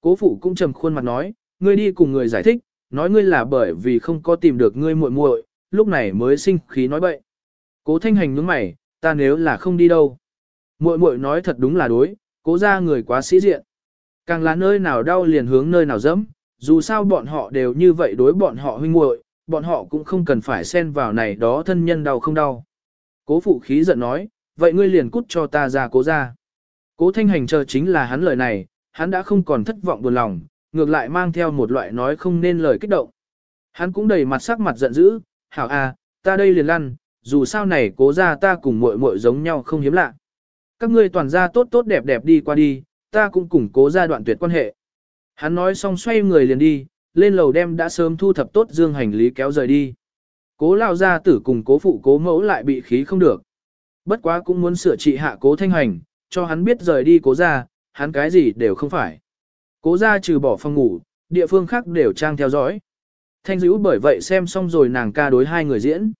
Cố phụ cũng trầm khuôn mặt nói, ngươi đi cùng người giải thích, nói ngươi là bởi vì không có tìm được ngươi muội muội, lúc này mới sinh khí nói bậy. Cố thanh hành nhướng mày, ta nếu là không đi đâu. Muội muội nói thật đúng là đối, cố ra người quá sĩ diện. Càng là nơi nào đau liền hướng nơi nào dẫm, dù sao bọn họ đều như vậy đối bọn họ huynh muội, bọn họ cũng không cần phải xen vào này đó thân nhân đau không đau. Cố phụ khí giận nói, vậy ngươi liền cút cho ta ra cố ra. Cố thanh hành chờ chính là hắn lời này, hắn đã không còn thất vọng buồn lòng, ngược lại mang theo một loại nói không nên lời kích động. Hắn cũng đầy mặt sắc mặt giận dữ, hảo a, ta đây liền lăn, dù sao này cố ra ta cùng muội muội giống nhau không hiếm lạ. Các ngươi toàn ra tốt tốt đẹp đẹp đi qua đi, ta cũng cùng cố ra đoạn tuyệt quan hệ. Hắn nói xong xoay người liền đi, lên lầu đem đã sớm thu thập tốt dương hành lý kéo rời đi. Cố lao gia tử cùng cố phụ cố mẫu lại bị khí không được. Bất quá cũng muốn sửa trị hạ cố thanh hành, cho hắn biết rời đi cố ra, hắn cái gì đều không phải. Cố ra trừ bỏ phòng ngủ, địa phương khác đều trang theo dõi. Thanh dữ bởi vậy xem xong rồi nàng ca đối hai người diễn.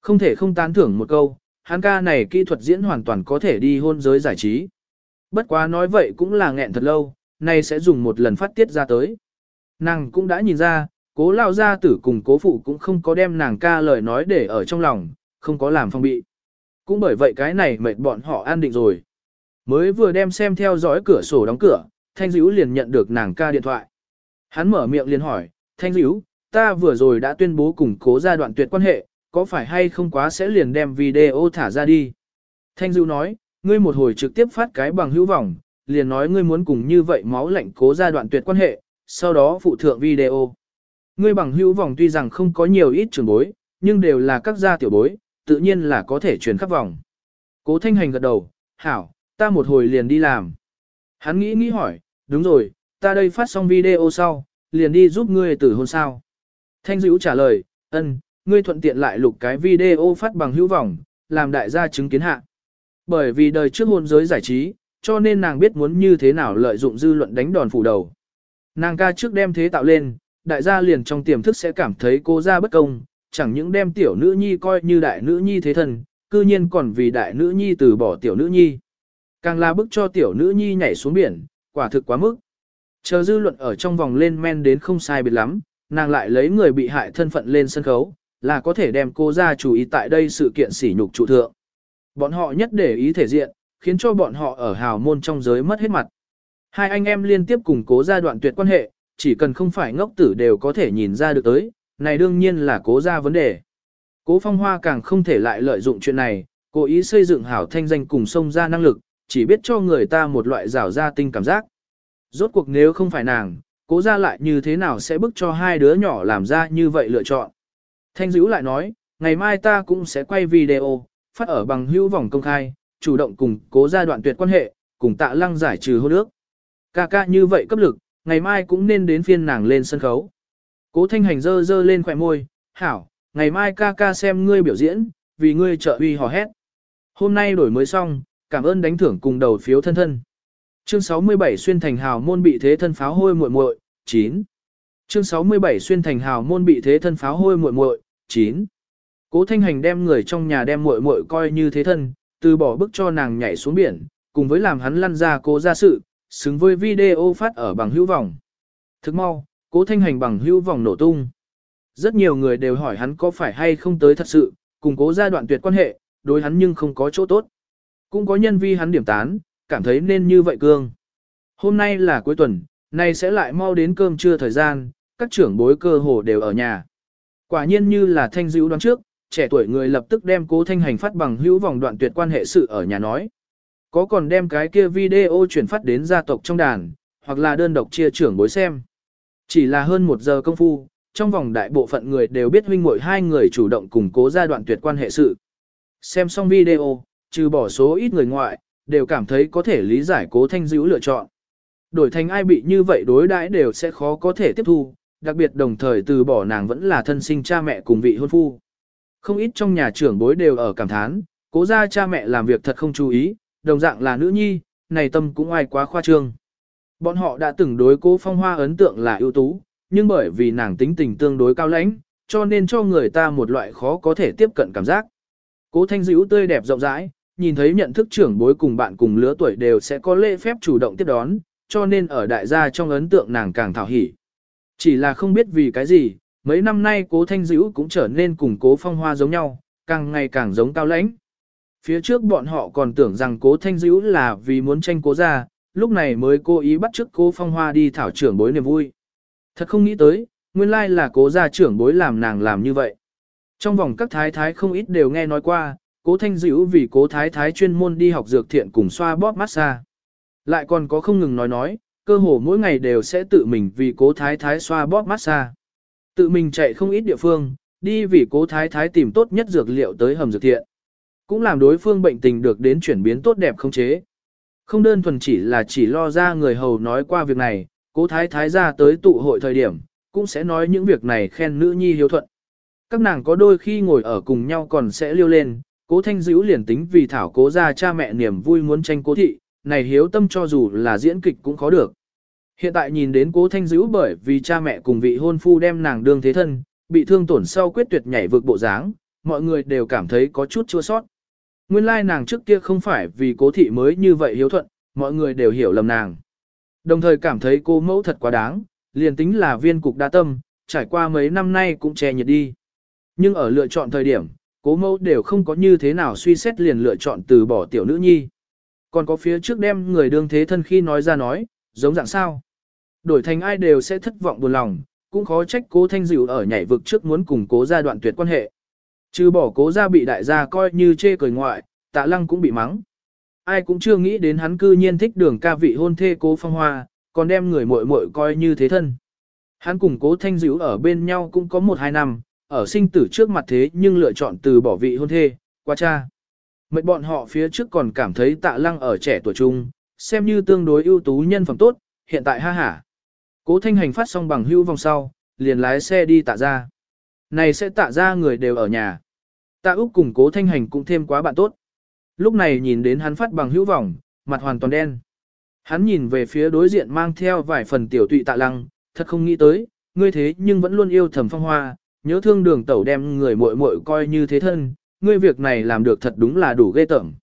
Không thể không tán thưởng một câu, hắn ca này kỹ thuật diễn hoàn toàn có thể đi hôn giới giải trí. Bất quá nói vậy cũng là nghẹn thật lâu, nay sẽ dùng một lần phát tiết ra tới. Nàng cũng đã nhìn ra, cố lao gia tử cùng cố phụ cũng không có đem nàng ca lời nói để ở trong lòng, không có làm phong bị. Cũng bởi vậy cái này mệt bọn họ an định rồi. Mới vừa đem xem theo dõi cửa sổ đóng cửa, Thanh Dữu liền nhận được nàng ca điện thoại. Hắn mở miệng liền hỏi, Thanh Dữu, ta vừa rồi đã tuyên bố củng cố gia đoạn tuyệt quan hệ, có phải hay không quá sẽ liền đem video thả ra đi. Thanh Dữu nói, ngươi một hồi trực tiếp phát cái bằng hữu vọng, liền nói ngươi muốn cùng như vậy máu lạnh cố gia đoạn tuyệt quan hệ, sau đó phụ thượng video. Ngươi bằng hữu vòng tuy rằng không có nhiều ít trường bối, nhưng đều là các gia tiểu bối, tự nhiên là có thể truyền khắp vòng. Cố Thanh Hành gật đầu, hảo, ta một hồi liền đi làm. Hắn nghĩ nghĩ hỏi, đúng rồi, ta đây phát xong video sau, liền đi giúp ngươi tử hôn sao. Thanh dữ trả lời, ân, ngươi thuận tiện lại lục cái video phát bằng hữu vọng, làm đại gia chứng kiến hạ. Bởi vì đời trước hôn giới giải trí, cho nên nàng biết muốn như thế nào lợi dụng dư luận đánh đòn phủ đầu. Nàng ca trước đem thế tạo lên, đại gia liền trong tiềm thức sẽ cảm thấy cô ra bất công, chẳng những đem tiểu nữ nhi coi như đại nữ nhi thế thần, cư nhiên còn vì đại nữ nhi từ bỏ tiểu nữ nhi. Càng là bức cho tiểu nữ nhi nhảy xuống biển, quả thực quá mức. Chờ dư luận ở trong vòng lên men đến không sai biệt lắm, nàng lại lấy người bị hại thân phận lên sân khấu, là có thể đem cô ra chú ý tại đây sự kiện sỉ nhục trụ thượng. Bọn họ nhất để ý thể diện, khiến cho bọn họ ở hào môn trong giới mất hết mặt. Hai anh em liên tiếp củng cố gia đoạn tuyệt quan hệ, chỉ cần không phải ngốc tử đều có thể nhìn ra được tới, này đương nhiên là cố gia vấn đề. Cố phong hoa càng không thể lại lợi dụng chuyện này, cố ý xây dựng hảo thanh danh cùng sông ra năng lực, chỉ biết cho người ta một loại rào ra tinh cảm giác. Rốt cuộc nếu không phải nàng, cố ra lại như thế nào sẽ bức cho hai đứa nhỏ làm ra như vậy lựa chọn. Thanh dữ lại nói, ngày mai ta cũng sẽ quay video, phát ở bằng hữu vòng công khai, chủ động cùng cố ra đoạn tuyệt quan hệ, cùng tạ lăng giải trừ hôn ước. Ca ca như vậy cấp lực, ngày mai cũng nên đến phiên nàng lên sân khấu. Cố thanh hành dơ dơ lên khỏe môi, hảo, ngày mai ca ca xem ngươi biểu diễn, vì ngươi trợ uy hò hét. Hôm nay đổi mới xong, cảm ơn đánh thưởng cùng đầu phiếu thân thân. Chương 67 xuyên thành hào môn bị thế thân pháo hôi muội muội 9. Chương 67 xuyên thành hào môn bị thế thân pháo hôi muội muội 9. Cố Thanh Hành đem người trong nhà đem muội muội coi như thế thân, từ bỏ bức cho nàng nhảy xuống biển, cùng với làm hắn lăn ra cố ra sự, xứng với video phát ở bằng hữu vòng. Thức mau, Cố Thanh Hành bằng hữu vòng nổ tung. Rất nhiều người đều hỏi hắn có phải hay không tới thật sự, cùng cố gia đoạn tuyệt quan hệ, đối hắn nhưng không có chỗ tốt. Cũng có nhân vi hắn điểm tán, cảm thấy nên như vậy cương. Hôm nay là cuối tuần, nay sẽ lại mau đến cơm trưa thời gian, các trưởng bối cơ hồ đều ở nhà. Quả nhiên như là thanh dữ đoán trước, trẻ tuổi người lập tức đem cố thanh hành phát bằng hữu vòng đoạn tuyệt quan hệ sự ở nhà nói. Có còn đem cái kia video chuyển phát đến gia tộc trong đàn, hoặc là đơn độc chia trưởng bối xem. Chỉ là hơn một giờ công phu, trong vòng đại bộ phận người đều biết huynh muội hai người chủ động củng cố gia đoạn tuyệt quan hệ sự. Xem xong video, trừ bỏ số ít người ngoại, đều cảm thấy có thể lý giải cố thanh dữ lựa chọn. Đổi thành ai bị như vậy đối đãi đều sẽ khó có thể tiếp thu, đặc biệt đồng thời từ bỏ nàng vẫn là thân sinh cha mẹ cùng vị hôn phu. Không ít trong nhà trưởng bối đều ở cảm thán, cố ra cha mẹ làm việc thật không chú ý, đồng dạng là nữ nhi, này tâm cũng ai quá khoa trương. Bọn họ đã từng đối cố phong hoa ấn tượng là ưu tú, nhưng bởi vì nàng tính tình tương đối cao lãnh, cho nên cho người ta một loại khó có thể tiếp cận cảm giác. Cố thanh dữ tươi đẹp rộng rãi, nhìn thấy nhận thức trưởng bối cùng bạn cùng lứa tuổi đều sẽ có lễ phép chủ động tiếp đón, cho nên ở đại gia trong ấn tượng nàng càng thảo hỉ. Chỉ là không biết vì cái gì, mấy năm nay cố thanh dữ cũng trở nên cùng cố phong hoa giống nhau, càng ngày càng giống cao lãnh. Phía trước bọn họ còn tưởng rằng cố thanh dữ là vì muốn tranh cố ra, lúc này mới cố ý bắt chước cố phong hoa đi thảo trưởng bối niềm vui. Thật không nghĩ tới, nguyên lai là cố gia trưởng bối làm nàng làm như vậy. Trong vòng các thái thái không ít đều nghe nói qua, cố thanh dữ vì cố thái thái chuyên môn đi học dược thiện cùng xoa bóp massage. Lại còn có không ngừng nói nói, cơ hồ mỗi ngày đều sẽ tự mình vì cố thái thái xoa bóp massage. Tự mình chạy không ít địa phương, đi vì cố thái thái tìm tốt nhất dược liệu tới hầm dược thiện. Cũng làm đối phương bệnh tình được đến chuyển biến tốt đẹp không chế. Không đơn thuần chỉ là chỉ lo ra người hầu nói qua việc này, cố thái thái ra tới tụ hội thời điểm, cũng sẽ nói những việc này khen nữ nhi hiếu thuận. Các nàng có đôi khi ngồi ở cùng nhau còn sẽ liêu lên, cố thanh dữ liền tính vì thảo cố ra cha mẹ niềm vui muốn tranh cố thị, này hiếu tâm cho dù là diễn kịch cũng khó được. Hiện tại nhìn đến cố thanh dữ bởi vì cha mẹ cùng vị hôn phu đem nàng đương thế thân, bị thương tổn sau quyết tuyệt nhảy vượt bộ dáng, mọi người đều cảm thấy có chút chua sót. Nguyên lai nàng trước kia không phải vì cố thị mới như vậy hiếu thuận, mọi người đều hiểu lầm nàng. Đồng thời cảm thấy cô mẫu thật quá đáng, liền tính là viên cục đa tâm, trải qua mấy năm nay cũng che nhiệt đi. Nhưng ở lựa chọn thời điểm, cố mẫu đều không có như thế nào suy xét liền lựa chọn từ bỏ tiểu nữ nhi. Còn có phía trước đem người đương thế thân khi nói ra nói, giống dạng sao. Đổi thành ai đều sẽ thất vọng buồn lòng, cũng khó trách cố thanh dịu ở nhảy vực trước muốn cùng cố gia đoạn tuyệt quan hệ. Trừ bỏ cố gia bị đại gia coi như chê cười ngoại, tạ lăng cũng bị mắng. Ai cũng chưa nghĩ đến hắn cư nhiên thích đường ca vị hôn thê cố phong hoa, còn đem người muội muội coi như thế thân. Hắn cùng cố thanh dữ ở bên nhau cũng có một hai năm, ở sinh tử trước mặt thế nhưng lựa chọn từ bỏ vị hôn thê, qua cha. Mấy bọn họ phía trước còn cảm thấy tạ lăng ở trẻ tuổi trung, xem như tương đối ưu tú nhân phẩm tốt, hiện tại ha hả. Cố thanh hành phát xong bằng hưu vòng sau, liền lái xe đi tạ ra. Này sẽ tạ ra người đều ở nhà. Tạ Úc cùng cố thanh hành cũng thêm quá bạn tốt. Lúc này nhìn đến hắn phát bằng hữu vòng, mặt hoàn toàn đen. Hắn nhìn về phía đối diện mang theo vài phần tiểu tụy tạ lăng, thật không nghĩ tới, ngươi thế nhưng vẫn luôn yêu thầm phong hoa, nhớ thương đường tẩu đem người muội muội coi như thế thân, ngươi việc này làm được thật đúng là đủ ghê tởm.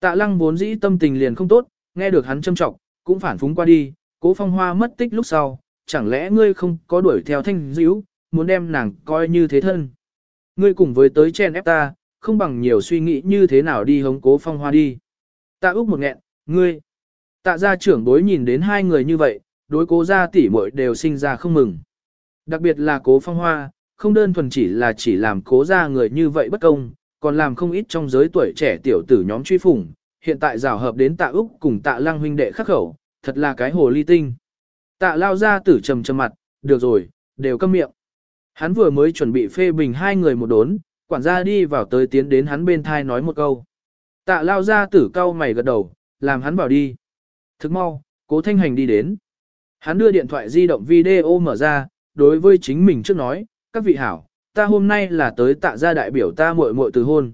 Tạ lăng vốn dĩ tâm tình liền không tốt, nghe được hắn châm trọng, cũng phản phúng qua đi, cố phong hoa mất tích lúc sau, chẳng lẽ ngươi không có đuổi theo thanh dữ, muốn đem nàng coi như thế thân. Ngươi cùng với tới chen ép ta, không bằng nhiều suy nghĩ như thế nào đi hống cố phong hoa đi. Tạ Úc một nghẹn, ngươi. Tạ gia trưởng bối nhìn đến hai người như vậy, đối cố gia tỷ muội đều sinh ra không mừng. Đặc biệt là cố phong hoa, không đơn thuần chỉ là chỉ làm cố ra người như vậy bất công, còn làm không ít trong giới tuổi trẻ tiểu tử nhóm truy phủng, hiện tại rào hợp đến tạ Úc cùng tạ lăng huynh đệ khắc khẩu, thật là cái hồ ly tinh. Tạ lao ra tử trầm trầm mặt, được rồi, đều câm miệng. Hắn vừa mới chuẩn bị phê bình hai người một đốn, quản gia đi vào tới tiến đến hắn bên thai nói một câu. Tạ lao ra tử cau mày gật đầu, làm hắn bảo đi. Thức mau, cố thanh hành đi đến. Hắn đưa điện thoại di động video mở ra, đối với chính mình trước nói, các vị hảo, ta hôm nay là tới tạ gia đại biểu ta muội muội từ hôn.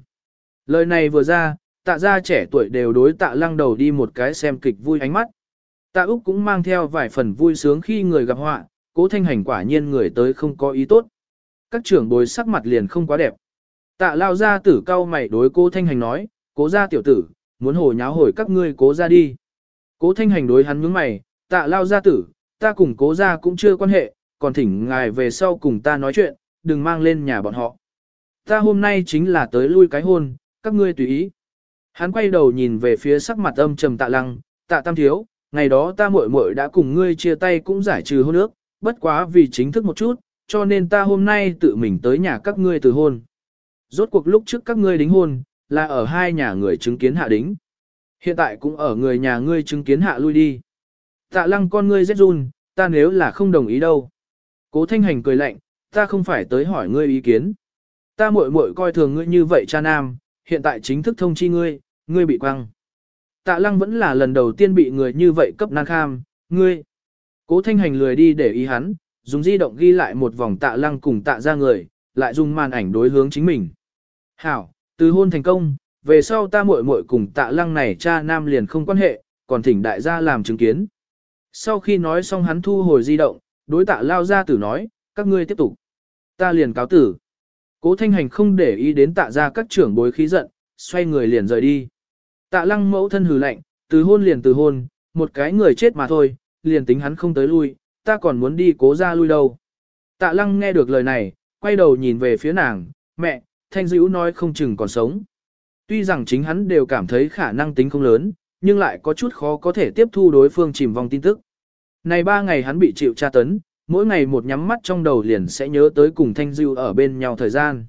Lời này vừa ra, tạ gia trẻ tuổi đều đối tạ lăng đầu đi một cái xem kịch vui ánh mắt. Tạ Úc cũng mang theo vài phần vui sướng khi người gặp họa, cố thanh hành quả nhiên người tới không có ý tốt. Các trưởng bối sắc mặt liền không quá đẹp. Tạ lao gia tử cao mày đối cố thanh hành nói, cố gia tiểu tử, muốn hồ nháo hồi các ngươi cố ra đi. Cố thanh hành đối hắn nhướng mày, tạ lao gia tử, ta cùng cố gia cũng chưa quan hệ, còn thỉnh ngài về sau cùng ta nói chuyện, đừng mang lên nhà bọn họ. Ta hôm nay chính là tới lui cái hôn, các ngươi tùy ý. Hắn quay đầu nhìn về phía sắc mặt âm trầm tạ lăng, tạ tam thiếu, ngày đó ta muội muội đã cùng ngươi chia tay cũng giải trừ hôn ước, bất quá vì chính thức một chút, cho nên ta hôm nay tự mình tới nhà các ngươi từ hôn. Rốt cuộc lúc trước các ngươi đính hôn, là ở hai nhà người chứng kiến hạ đính. Hiện tại cũng ở người nhà ngươi chứng kiến hạ lui đi. Tạ lăng con ngươi rét run, ta nếu là không đồng ý đâu. Cố thanh hành cười lạnh, ta không phải tới hỏi ngươi ý kiến. Ta muội muội coi thường ngươi như vậy cha nam, hiện tại chính thức thông chi ngươi, ngươi bị quăng. Tạ lăng vẫn là lần đầu tiên bị người như vậy cấp nan kham, ngươi. Cố thanh hành lười đi để ý hắn, dùng di động ghi lại một vòng tạ lăng cùng tạ ra người, lại dùng màn ảnh đối hướng chính mình. Hảo, từ hôn thành công, về sau ta muội muội cùng tạ lăng này cha nam liền không quan hệ, còn thỉnh đại gia làm chứng kiến. Sau khi nói xong hắn thu hồi di động, đối tạ lao gia tử nói, các ngươi tiếp tục. Ta liền cáo tử. Cố thanh hành không để ý đến tạ ra các trưởng bối khí giận, xoay người liền rời đi. Tạ lăng mẫu thân hừ lạnh, từ hôn liền từ hôn, một cái người chết mà thôi, liền tính hắn không tới lui, ta còn muốn đi cố ra lui đâu. Tạ lăng nghe được lời này, quay đầu nhìn về phía nàng, mẹ, thanh dữ nói không chừng còn sống. Tuy rằng chính hắn đều cảm thấy khả năng tính không lớn, nhưng lại có chút khó có thể tiếp thu đối phương chìm vòng tin tức. Này ba ngày hắn bị chịu tra tấn, mỗi ngày một nhắm mắt trong đầu liền sẽ nhớ tới cùng Thanh Dữ ở bên nhau thời gian.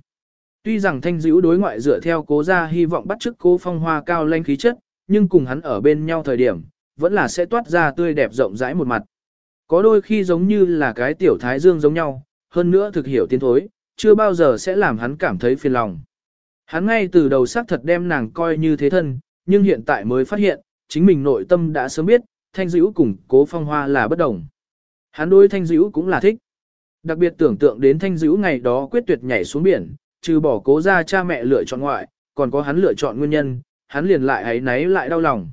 Tuy rằng Thanh Dữ đối ngoại dựa theo cố gia hy vọng bắt chước cố phong hoa cao lanh khí chất, nhưng cùng hắn ở bên nhau thời điểm, vẫn là sẽ toát ra tươi đẹp rộng rãi một mặt. Có đôi khi giống như là cái tiểu thái dương giống nhau, hơn nữa thực hiểu tiến thối, chưa bao giờ sẽ làm hắn cảm thấy phiền lòng. Hắn ngay từ đầu xác thật đem nàng coi như thế thân, nhưng hiện tại mới phát hiện, chính mình nội tâm đã sớm biết, thanh dữ cùng cố phong hoa là bất đồng. Hắn đối thanh dữ cũng là thích. Đặc biệt tưởng tượng đến thanh dữ ngày đó quyết tuyệt nhảy xuống biển, trừ bỏ cố ra cha mẹ lựa chọn ngoại, còn có hắn lựa chọn nguyên nhân, hắn liền lại ấy náy lại đau lòng.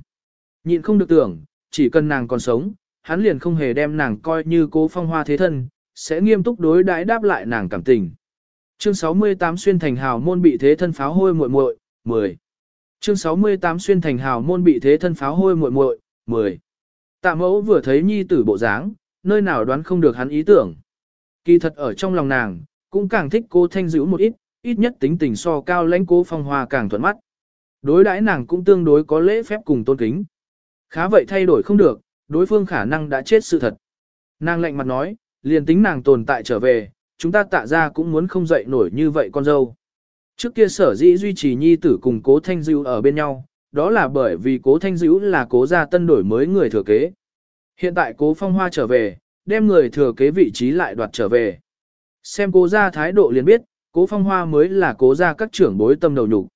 Nhịn không được tưởng, chỉ cần nàng còn sống, hắn liền không hề đem nàng coi như cố phong hoa thế thân, sẽ nghiêm túc đối đãi đáp lại nàng cảm tình. Chương 68 xuyên thành hào môn bị thế thân pháo hôi muội muội, 10. Chương 68 xuyên thành hào môn bị thế thân pháo hôi muội muội, 10. Tạ mẫu vừa thấy nhi tử bộ dáng, nơi nào đoán không được hắn ý tưởng. Kỳ thật ở trong lòng nàng, cũng càng thích cô thanh dữ một ít, ít nhất tính tình so cao lãnh cố phong hoa càng thuận mắt. Đối đãi nàng cũng tương đối có lễ phép cùng tôn kính. Khá vậy thay đổi không được, đối phương khả năng đã chết sự thật. Nàng lạnh mặt nói, liền tính nàng tồn tại trở về, chúng ta tạ ra cũng muốn không dậy nổi như vậy con dâu. Trước kia sở dĩ duy trì nhi tử cùng cố thanh dữ ở bên nhau, đó là bởi vì cố thanh dữ là cố gia tân đổi mới người thừa kế. Hiện tại cố phong hoa trở về, đem người thừa kế vị trí lại đoạt trở về. Xem cố gia thái độ liền biết, cố phong hoa mới là cố gia các trưởng bối tâm đầu nhục.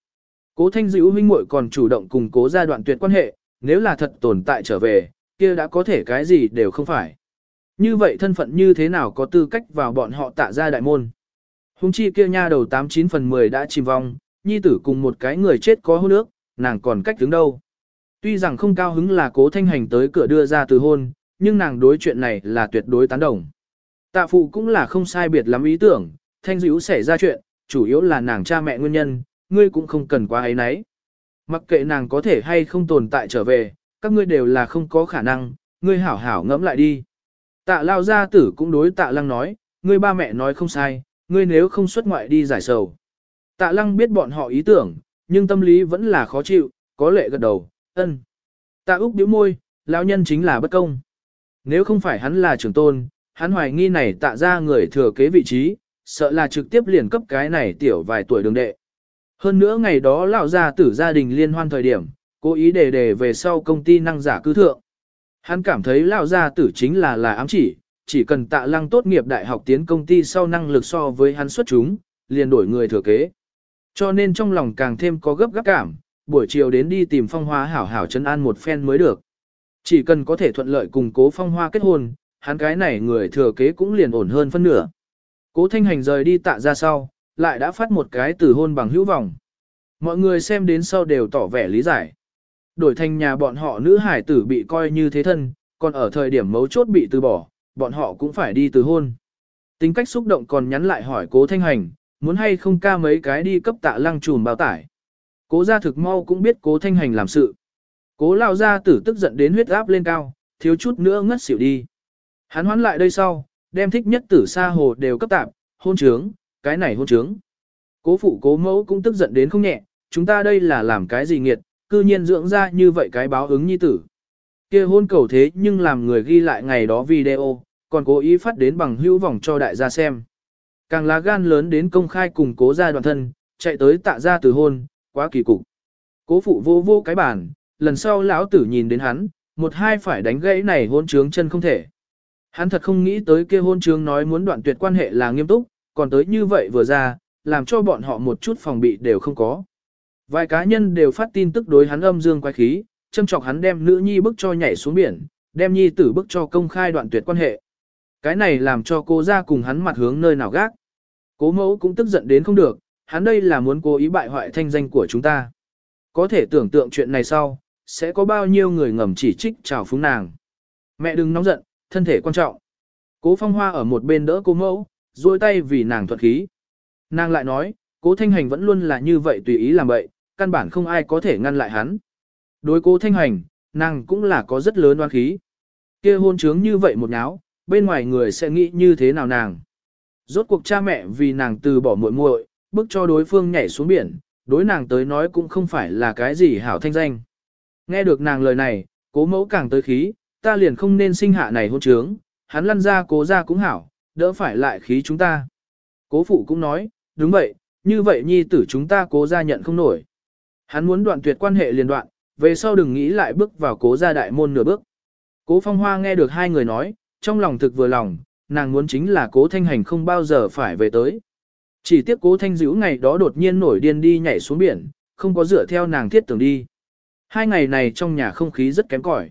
Cố thanh dữ huynh muội còn chủ động cùng cố gia đoạn tuyệt quan hệ, nếu là thật tồn tại trở về, kia đã có thể cái gì đều không phải. Như vậy thân phận như thế nào có tư cách vào bọn họ tạ ra đại môn. Hùng chi kia nha đầu 89 phần 10 đã chìm vong, nhi tử cùng một cái người chết có hôn nước, nàng còn cách đứng đâu. Tuy rằng không cao hứng là cố thanh hành tới cửa đưa ra từ hôn, nhưng nàng đối chuyện này là tuyệt đối tán đồng. Tạ phụ cũng là không sai biệt lắm ý tưởng, thanh dữ xảy ra chuyện, chủ yếu là nàng cha mẹ nguyên nhân, ngươi cũng không cần quá ấy nấy. Mặc kệ nàng có thể hay không tồn tại trở về, các ngươi đều là không có khả năng, ngươi hảo hảo ngẫm lại đi. Tạ lao gia tử cũng đối tạ lăng nói, ngươi ba mẹ nói không sai, ngươi nếu không xuất ngoại đi giải sầu. Tạ lăng biết bọn họ ý tưởng, nhưng tâm lý vẫn là khó chịu, có lệ gật đầu, ân. Tạ Úc bĩu môi, lão nhân chính là bất công. Nếu không phải hắn là trưởng tôn, hắn hoài nghi này tạ ra người thừa kế vị trí, sợ là trực tiếp liền cấp cái này tiểu vài tuổi đường đệ. Hơn nữa ngày đó lão gia tử gia đình liên hoan thời điểm, cố ý đề đề về sau công ty năng giả cư thượng. Hắn cảm thấy lão gia tử chính là là ám chỉ, chỉ cần tạ lăng tốt nghiệp đại học tiến công ty sau năng lực so với hắn xuất chúng, liền đổi người thừa kế. Cho nên trong lòng càng thêm có gấp gáp cảm, buổi chiều đến đi tìm phong hoa hảo hảo chân an một phen mới được. Chỉ cần có thể thuận lợi cùng cố phong hoa kết hôn, hắn cái này người thừa kế cũng liền ổn hơn phân nửa. Cố thanh hành rời đi tạ ra sau, lại đã phát một cái từ hôn bằng hữu vọng. Mọi người xem đến sau đều tỏ vẻ lý giải. Đổi thành nhà bọn họ nữ hải tử bị coi như thế thân, còn ở thời điểm mấu chốt bị từ bỏ, bọn họ cũng phải đi từ hôn. Tính cách xúc động còn nhắn lại hỏi cố thanh hành, muốn hay không ca mấy cái đi cấp tạ lăng trùm bao tải. Cố gia thực mau cũng biết cố thanh hành làm sự. Cố lao gia tử tức giận đến huyết áp lên cao, thiếu chút nữa ngất xỉu đi. Hắn hoán lại đây sau, đem thích nhất tử sa hồ đều cấp tạp, hôn trướng, cái này hôn trướng. Cố phụ cố mẫu cũng tức giận đến không nhẹ, chúng ta đây là làm cái gì nghiệt, cư nhiên dưỡng ra như vậy cái báo ứng nhi tử. kia hôn cầu thế nhưng làm người ghi lại ngày đó video, còn cố ý phát đến bằng hữu vòng cho đại gia xem. Càng lá gan lớn đến công khai cùng cố gia đoàn thân, chạy tới tạ gia từ hôn, quá kỳ cục. Cố phụ vô vô cái bản, lần sau lão tử nhìn đến hắn, một hai phải đánh gãy này hôn trướng chân không thể. Hắn thật không nghĩ tới kia hôn trướng nói muốn đoạn tuyệt quan hệ là nghiêm túc, còn tới như vậy vừa ra, làm cho bọn họ một chút phòng bị đều không có. Vài cá nhân đều phát tin tức đối hắn âm dương quái khí, châm chọc hắn đem nữ nhi bức cho nhảy xuống biển, đem nhi tử bức cho công khai đoạn tuyệt quan hệ. Cái này làm cho cô ra cùng hắn mặt hướng nơi nào gác. Cố mẫu cũng tức giận đến không được, hắn đây là muốn cố ý bại hoại thanh danh của chúng ta. Có thể tưởng tượng chuyện này sau, sẽ có bao nhiêu người ngầm chỉ trích chào phúng nàng. Mẹ đừng nóng giận, thân thể quan trọng. Cố phong hoa ở một bên đỡ cô mẫu, duỗi tay vì nàng thuận khí. Nàng lại nói, cố thanh hành vẫn luôn là như vậy tùy ý làm vậy, căn bản không ai có thể ngăn lại hắn. Đối cố thanh hành, nàng cũng là có rất lớn oan khí. kia hôn trướng như vậy một náo, bên ngoài người sẽ nghĩ như thế nào nàng. Rốt cuộc cha mẹ vì nàng từ bỏ muội muội, bức cho đối phương nhảy xuống biển, đối nàng tới nói cũng không phải là cái gì hảo thanh danh. Nghe được nàng lời này, cố mẫu càng tới khí, ta liền không nên sinh hạ này hôn trướng, hắn lăn ra cố ra cũng hảo, đỡ phải lại khí chúng ta. Cố phụ cũng nói, đúng vậy, như vậy nhi tử chúng ta cố ra nhận không nổi. Hắn muốn đoạn tuyệt quan hệ liền đoạn, về sau đừng nghĩ lại bước vào cố gia đại môn nửa bước. Cố phong hoa nghe được hai người nói, trong lòng thực vừa lòng, nàng muốn chính là cố thanh hành không bao giờ phải về tới. Chỉ tiếc cố thanh dữ ngày đó đột nhiên nổi điên đi nhảy xuống biển, không có dựa theo nàng thiết tưởng đi. Hai ngày này trong nhà không khí rất kém cỏi.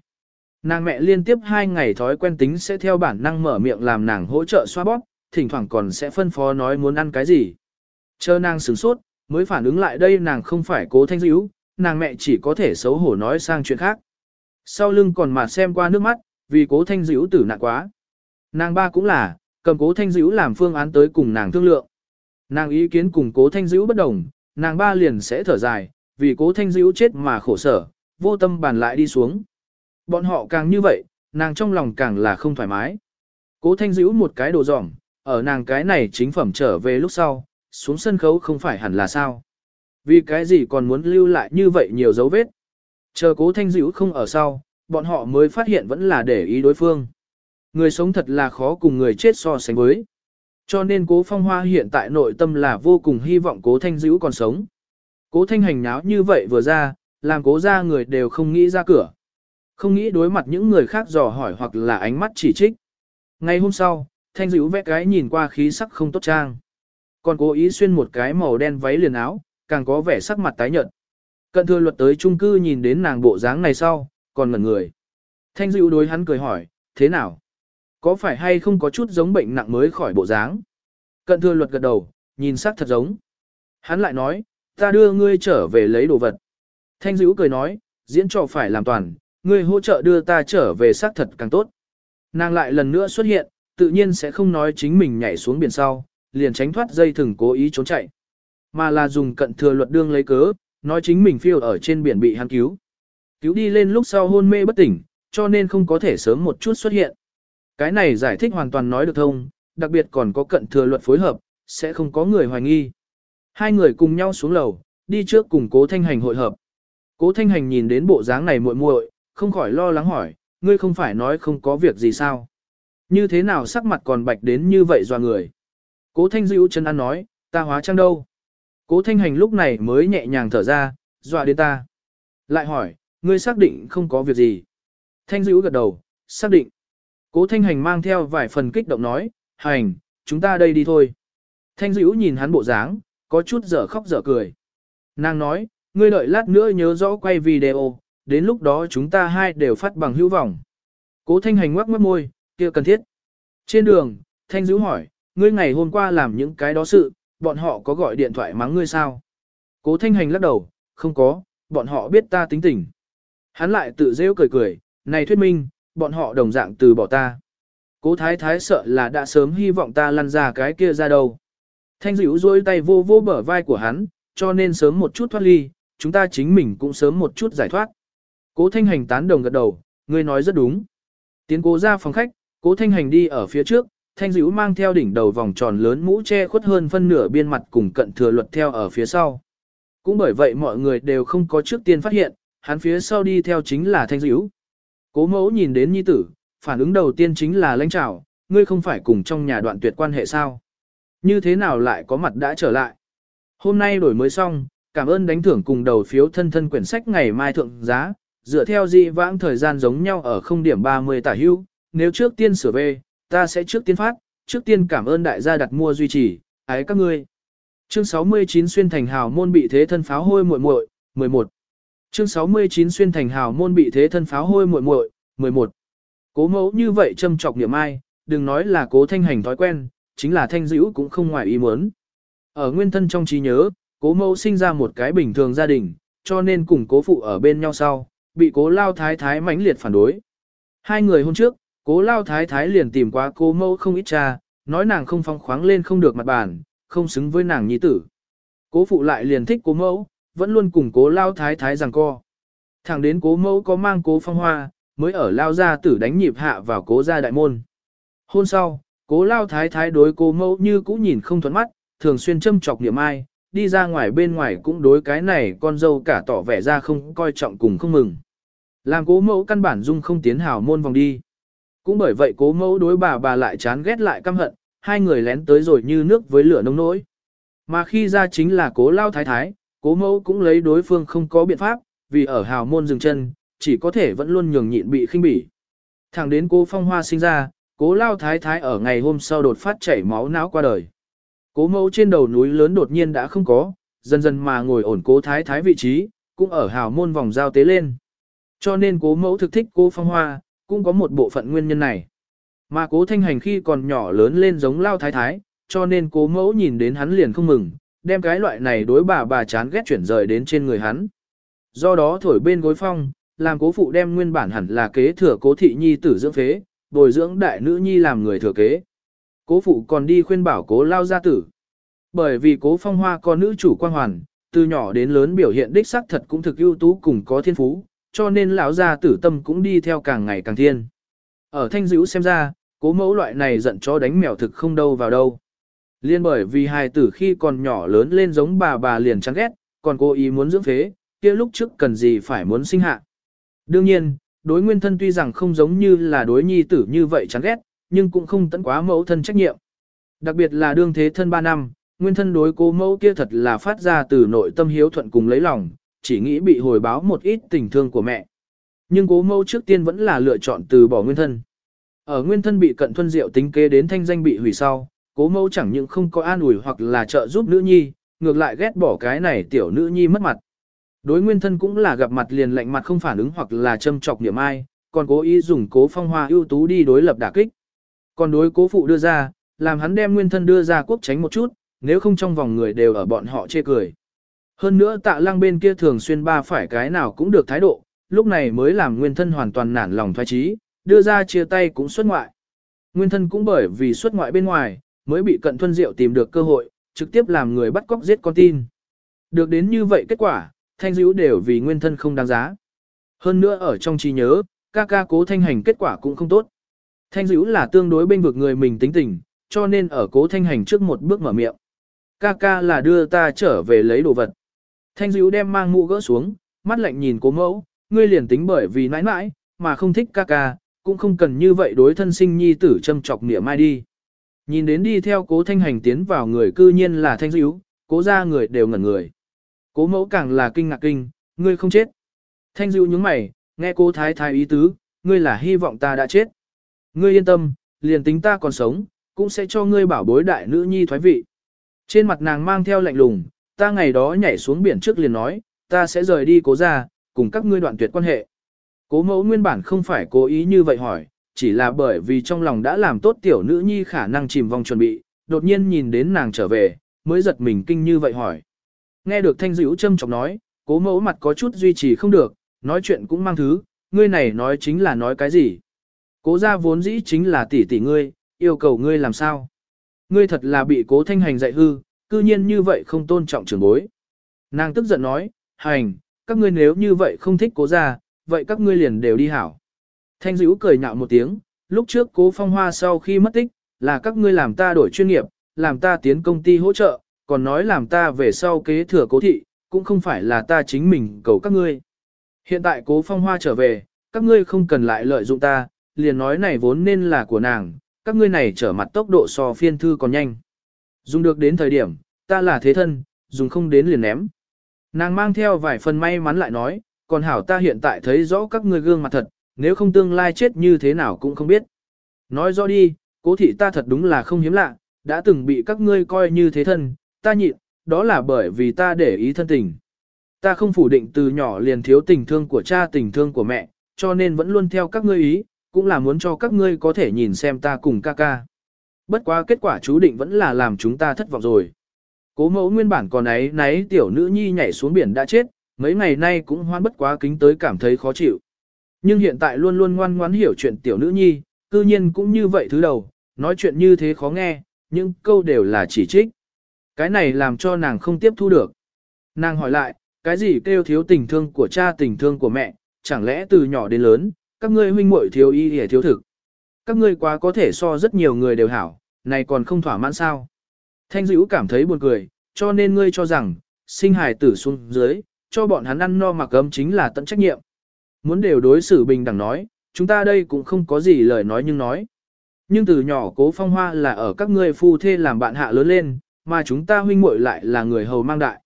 Nàng mẹ liên tiếp hai ngày thói quen tính sẽ theo bản năng mở miệng làm nàng hỗ trợ xoa bóp, thỉnh thoảng còn sẽ phân phó nói muốn ăn cái gì. Chờ nàng sửng sốt, mới phản ứng lại đây nàng không phải cố thanh dữ, nàng mẹ chỉ có thể xấu hổ nói sang chuyện khác. Sau lưng còn mà xem qua nước mắt, vì cố thanh dữ tử nạn quá. Nàng ba cũng là, cầm cố thanh dữ làm phương án tới cùng nàng thương lượng. Nàng ý kiến cùng cố thanh dữ bất đồng, nàng ba liền sẽ thở dài, vì cố thanh dữ chết mà khổ sở, vô tâm bàn lại đi xuống. Bọn họ càng như vậy, nàng trong lòng càng là không thoải mái. Cố thanh dữ một cái đồ dỏng, ở nàng cái này chính phẩm trở về lúc sau, xuống sân khấu không phải hẳn là sao. Vì cái gì còn muốn lưu lại như vậy nhiều dấu vết. Chờ cố thanh dữ không ở sau, bọn họ mới phát hiện vẫn là để ý đối phương. Người sống thật là khó cùng người chết so sánh với. Cho nên cố phong hoa hiện tại nội tâm là vô cùng hy vọng cố thanh dữ còn sống. Cố thanh hành náo như vậy vừa ra, làm cố ra người đều không nghĩ ra cửa. Không nghĩ đối mặt những người khác dò hỏi hoặc là ánh mắt chỉ trích. Ngay hôm sau, thanh dữ vẽ cái nhìn qua khí sắc không tốt trang. Còn cố ý xuyên một cái màu đen váy liền áo, càng có vẻ sắc mặt tái nhợt. Cận thừa luật tới trung cư nhìn đến nàng bộ dáng này sau, còn ngẩn người. Thanh dữ đối hắn cười hỏi, thế nào? Có phải hay không có chút giống bệnh nặng mới khỏi bộ dáng? Cận thừa luật gật đầu, nhìn sắc thật giống. Hắn lại nói, ta đưa ngươi trở về lấy đồ vật. Thanh dữ cười nói, diễn trò phải làm toàn, ngươi hỗ trợ đưa ta trở về sắc thật càng tốt. Nàng lại lần nữa xuất hiện, tự nhiên sẽ không nói chính mình nhảy xuống biển sau, liền tránh thoát dây thừng cố ý trốn chạy. Mà là dùng cận thừa luật đương lấy cớ, nói chính mình phiêu ở trên biển bị hắn cứu. Cứu đi lên lúc sau hôn mê bất tỉnh, cho nên không có thể sớm một chút xuất hiện. Cái này giải thích hoàn toàn nói được thông, đặc biệt còn có cận thừa luật phối hợp, sẽ không có người hoài nghi. Hai người cùng nhau xuống lầu, đi trước cùng cố thanh hành hội hợp. Cố thanh hành nhìn đến bộ dáng này muội muội, không khỏi lo lắng hỏi, ngươi không phải nói không có việc gì sao? Như thế nào sắc mặt còn bạch đến như vậy dò người? Cố thanh dữ chân ăn nói, ta hóa trang đâu? Cố thanh hành lúc này mới nhẹ nhàng thở ra, dọa đến ta. Lại hỏi, ngươi xác định không có việc gì? Thanh dữ gật đầu, xác định. Cố thanh hành mang theo vài phần kích động nói, hành, chúng ta đây đi thôi. Thanh dữ nhìn hắn bộ dáng, có chút dở khóc dở cười. Nàng nói, ngươi đợi lát nữa nhớ rõ quay video, đến lúc đó chúng ta hai đều phát bằng hữu vọng. Cố thanh hành ngoắc mất môi, kia cần thiết. Trên đường, thanh dữ hỏi, ngươi ngày hôm qua làm những cái đó sự, bọn họ có gọi điện thoại mắng ngươi sao? Cố thanh hành lắc đầu, không có, bọn họ biết ta tính tình. Hắn lại tự rêu cười cười, này thuyết minh, bọn họ đồng dạng từ bỏ ta. Cố thái thái sợ là đã sớm hy vọng ta lăn ra cái kia ra đâu. Thanh dữ duỗi tay vô vô bờ vai của hắn, cho nên sớm một chút thoát ly, chúng ta chính mình cũng sớm một chút giải thoát. Cố thanh hành tán đồng gật đầu, ngươi nói rất đúng. Tiến cố ra phòng khách, cố thanh hành đi ở phía trước, thanh dữ mang theo đỉnh đầu vòng tròn lớn mũ che khuất hơn phân nửa biên mặt cùng cận thừa luật theo ở phía sau. Cũng bởi vậy mọi người đều không có trước tiên phát hiện, hắn phía sau đi theo chính là thanh dữ. Cố mẫu nhìn đến nhi tử, phản ứng đầu tiên chính là lãnh trào, ngươi không phải cùng trong nhà đoạn tuyệt quan hệ sao? Như thế nào lại có mặt đã trở lại? Hôm nay đổi mới xong, cảm ơn đánh thưởng cùng đầu phiếu thân thân quyển sách ngày mai thượng giá, dựa theo dị vãng thời gian giống nhau ở không điểm 30 tả hưu, nếu trước tiên sửa về, ta sẽ trước tiên phát, trước tiên cảm ơn đại gia đặt mua duy trì, ái các ngươi. Chương 69 xuyên thành hào môn bị thế thân pháo hôi muội muội, 11. Chương 69 xuyên thành hào môn bị thế thân pháo hôi muội muội, 11. Cố mẫu như vậy châm chọc niệm ai, đừng nói là cố thanh hành thói quen, chính là thanh dữ cũng không ngoài ý muốn. Ở nguyên thân trong trí nhớ, cố mẫu sinh ra một cái bình thường gia đình, cho nên cùng cố phụ ở bên nhau sau, bị cố lao thái thái mãnh liệt phản đối. Hai người hôm trước, cố lao thái thái liền tìm qua cố mẫu không ít cha, nói nàng không phong khoáng lên không được mặt bàn, không xứng với nàng nhi tử. Cố phụ lại liền thích cố mẫu, vẫn luôn cùng cố lao thái thái rằng co. Thẳng đến cố mẫu có mang cố phong hoa, mới ở lao gia tử đánh nhịp hạ vào cố gia đại môn. Hôn sau, cố lao thái thái đối cố mẫu như cũ nhìn không thuận mắt, thường xuyên châm chọc niệm ai, đi ra ngoài bên ngoài cũng đối cái này con dâu cả tỏ vẻ ra không coi trọng cùng không mừng. Làm cố mẫu căn bản dung không tiến hào môn vòng đi. Cũng bởi vậy cố mẫu đối bà bà lại chán ghét lại căm hận, hai người lén tới rồi như nước với lửa nông nỗi. Mà khi ra chính là cố lao thái thái, cố mẫu cũng lấy đối phương không có biện pháp, vì ở hào môn dừng chân, chỉ có thể vẫn luôn nhường nhịn bị khinh bỉ. Thẳng đến cố phong hoa sinh ra, cố lao thái thái ở ngày hôm sau đột phát chảy máu não qua đời. Cố mẫu trên đầu núi lớn đột nhiên đã không có, dần dần mà ngồi ổn cố thái thái vị trí, cũng ở hào môn vòng giao tế lên. Cho nên cố mẫu thực thích cố phong hoa, cũng có một bộ phận nguyên nhân này. Mà cố thanh hành khi còn nhỏ lớn lên giống lao thái thái, cho nên cố mẫu nhìn đến hắn liền không mừng, đem cái loại này đối bà bà chán ghét chuyển rời đến trên người hắn. Do đó thổi bên gối phong, làm cố phụ đem nguyên bản hẳn là kế thừa cố thị nhi tử dưỡng phế, bồi dưỡng đại nữ nhi làm người thừa kế. Cố phụ còn đi khuyên bảo cố lao gia tử. Bởi vì cố phong hoa con nữ chủ quan hoàn, từ nhỏ đến lớn biểu hiện đích sắc thật cũng thực ưu tú cùng có thiên phú, cho nên lão gia tử tâm cũng đi theo càng ngày càng thiên. Ở thanh dữ xem ra, cố mẫu loại này giận cho đánh mèo thực không đâu vào đâu. Liên bởi vì hài tử khi còn nhỏ lớn lên giống bà bà liền chán ghét, còn cô ý muốn dưỡng phế, kia lúc trước cần gì phải muốn sinh hạ. Đương nhiên, đối nguyên thân tuy rằng không giống như là đối nhi tử như vậy chán ghét, nhưng cũng không tận quá mẫu thân trách nhiệm. Đặc biệt là đương thế thân 3 năm, nguyên thân đối cố mẫu kia thật là phát ra từ nội tâm hiếu thuận cùng lấy lòng, chỉ nghĩ bị hồi báo một ít tình thương của mẹ. Nhưng cố mẫu trước tiên vẫn là lựa chọn từ bỏ nguyên thân. Ở nguyên thân bị cận thuân diệu tính kế đến thanh danh bị hủy sau, cố mẫu chẳng những không có an ủi hoặc là trợ giúp nữ nhi, ngược lại ghét bỏ cái này tiểu nữ nhi mất mặt. Đối nguyên thân cũng là gặp mặt liền lạnh mặt không phản ứng hoặc là châm chọc niệm ai, còn cố ý dùng cố phong hoa ưu tú đi đối lập đả kích. Còn đối cố phụ đưa ra, làm hắn đem nguyên thân đưa ra quốc tránh một chút, nếu không trong vòng người đều ở bọn họ chê cười. Hơn nữa tạ lăng bên kia thường xuyên ba phải cái nào cũng được thái độ, lúc này mới làm nguyên thân hoàn toàn nản lòng thoái trí, đưa ra chia tay cũng xuất ngoại. Nguyên thân cũng bởi vì xuất ngoại bên ngoài, mới bị cận thuân diệu tìm được cơ hội, trực tiếp làm người bắt cóc giết con tin. Được đến như vậy kết quả, thanh dữ đều vì nguyên thân không đáng giá. Hơn nữa ở trong trí nhớ, ca ca cố thanh hành kết quả cũng không tốt. Thanh dữ là tương đối bên vực người mình tính tình, cho nên ở cố thanh hành trước một bước mở miệng. Ca ca là đưa ta trở về lấy đồ vật. Thanh dữ đem mang mũ gỡ xuống, mắt lạnh nhìn cố mẫu, ngươi liền tính bởi vì nãi nãi, mà không thích ca ca, cũng không cần như vậy đối thân sinh nhi tử châm chọc nghĩa mai đi. Nhìn đến đi theo cố thanh hành tiến vào người cư nhiên là thanh dữ, cố ra người đều ngẩn người. Cố mẫu càng là kinh ngạc kinh, ngươi không chết. Thanh dữ nhướng mày, nghe cố thái thái ý tứ, ngươi là hy vọng ta đã chết. Ngươi yên tâm, liền tính ta còn sống, cũng sẽ cho ngươi bảo bối đại nữ nhi thoái vị. Trên mặt nàng mang theo lạnh lùng, ta ngày đó nhảy xuống biển trước liền nói, ta sẽ rời đi cố ra, cùng các ngươi đoạn tuyệt quan hệ. Cố mẫu nguyên bản không phải cố ý như vậy hỏi, chỉ là bởi vì trong lòng đã làm tốt tiểu nữ nhi khả năng chìm vong chuẩn bị, đột nhiên nhìn đến nàng trở về, mới giật mình kinh như vậy hỏi. Nghe được thanh dữ châm chọc nói, cố mẫu mặt có chút duy trì không được, nói chuyện cũng mang thứ, ngươi này nói chính là nói cái gì. Cố gia vốn dĩ chính là tỷ tỷ ngươi, yêu cầu ngươi làm sao. Ngươi thật là bị cố thanh hành dạy hư, cư nhiên như vậy không tôn trọng trưởng bối. Nàng tức giận nói, hành, các ngươi nếu như vậy không thích cố gia vậy các ngươi liền đều đi hảo. Thanh dữ cười nhạo một tiếng, lúc trước cố phong hoa sau khi mất tích, là các ngươi làm ta đổi chuyên nghiệp, làm ta tiến công ty hỗ trợ, còn nói làm ta về sau kế thừa cố thị, cũng không phải là ta chính mình cầu các ngươi. Hiện tại cố phong hoa trở về, các ngươi không cần lại lợi dụng ta, liền nói này vốn nên là của nàng, các ngươi này trở mặt tốc độ so phiên thư còn nhanh. Dùng được đến thời điểm, ta là thế thân, dùng không đến liền ném. Nàng mang theo vài phần may mắn lại nói, còn hảo ta hiện tại thấy rõ các ngươi gương mặt thật, nếu không tương lai chết như thế nào cũng không biết. Nói rõ đi, cố thị ta thật đúng là không hiếm lạ, đã từng bị các ngươi coi như thế thân, ta nhịn, đó là bởi vì ta để ý thân tình. Ta không phủ định từ nhỏ liền thiếu tình thương của cha tình thương của mẹ, cho nên vẫn luôn theo các ngươi ý, cũng là muốn cho các ngươi có thể nhìn xem ta cùng ca ca. Bất quá kết quả chú định vẫn là làm chúng ta thất vọng rồi. Cố mẫu nguyên bản còn ấy nấy tiểu nữ nhi nhảy xuống biển đã chết, mấy ngày nay cũng hoan bất quá kính tới cảm thấy khó chịu. Nhưng hiện tại luôn luôn ngoan ngoãn hiểu chuyện tiểu nữ nhi, cư nhiên cũng như vậy thứ đầu, nói chuyện như thế khó nghe, những câu đều là chỉ trích. Cái này làm cho nàng không tiếp thu được. Nàng hỏi lại, cái gì kêu thiếu tình thương của cha tình thương của mẹ, chẳng lẽ từ nhỏ đến lớn, Các ngươi huynh muội thiếu y hề thiếu thực. Các ngươi quá có thể so rất nhiều người đều hảo, này còn không thỏa mãn sao. Thanh dữ cảm thấy buồn cười, cho nên ngươi cho rằng, sinh hài tử xuống dưới, cho bọn hắn ăn no mặc ấm chính là tận trách nhiệm. Muốn đều đối xử bình đẳng nói, chúng ta đây cũng không có gì lời nói nhưng nói. Nhưng từ nhỏ cố phong hoa là ở các ngươi phu thê làm bạn hạ lớn lên, mà chúng ta huynh muội lại là người hầu mang đại.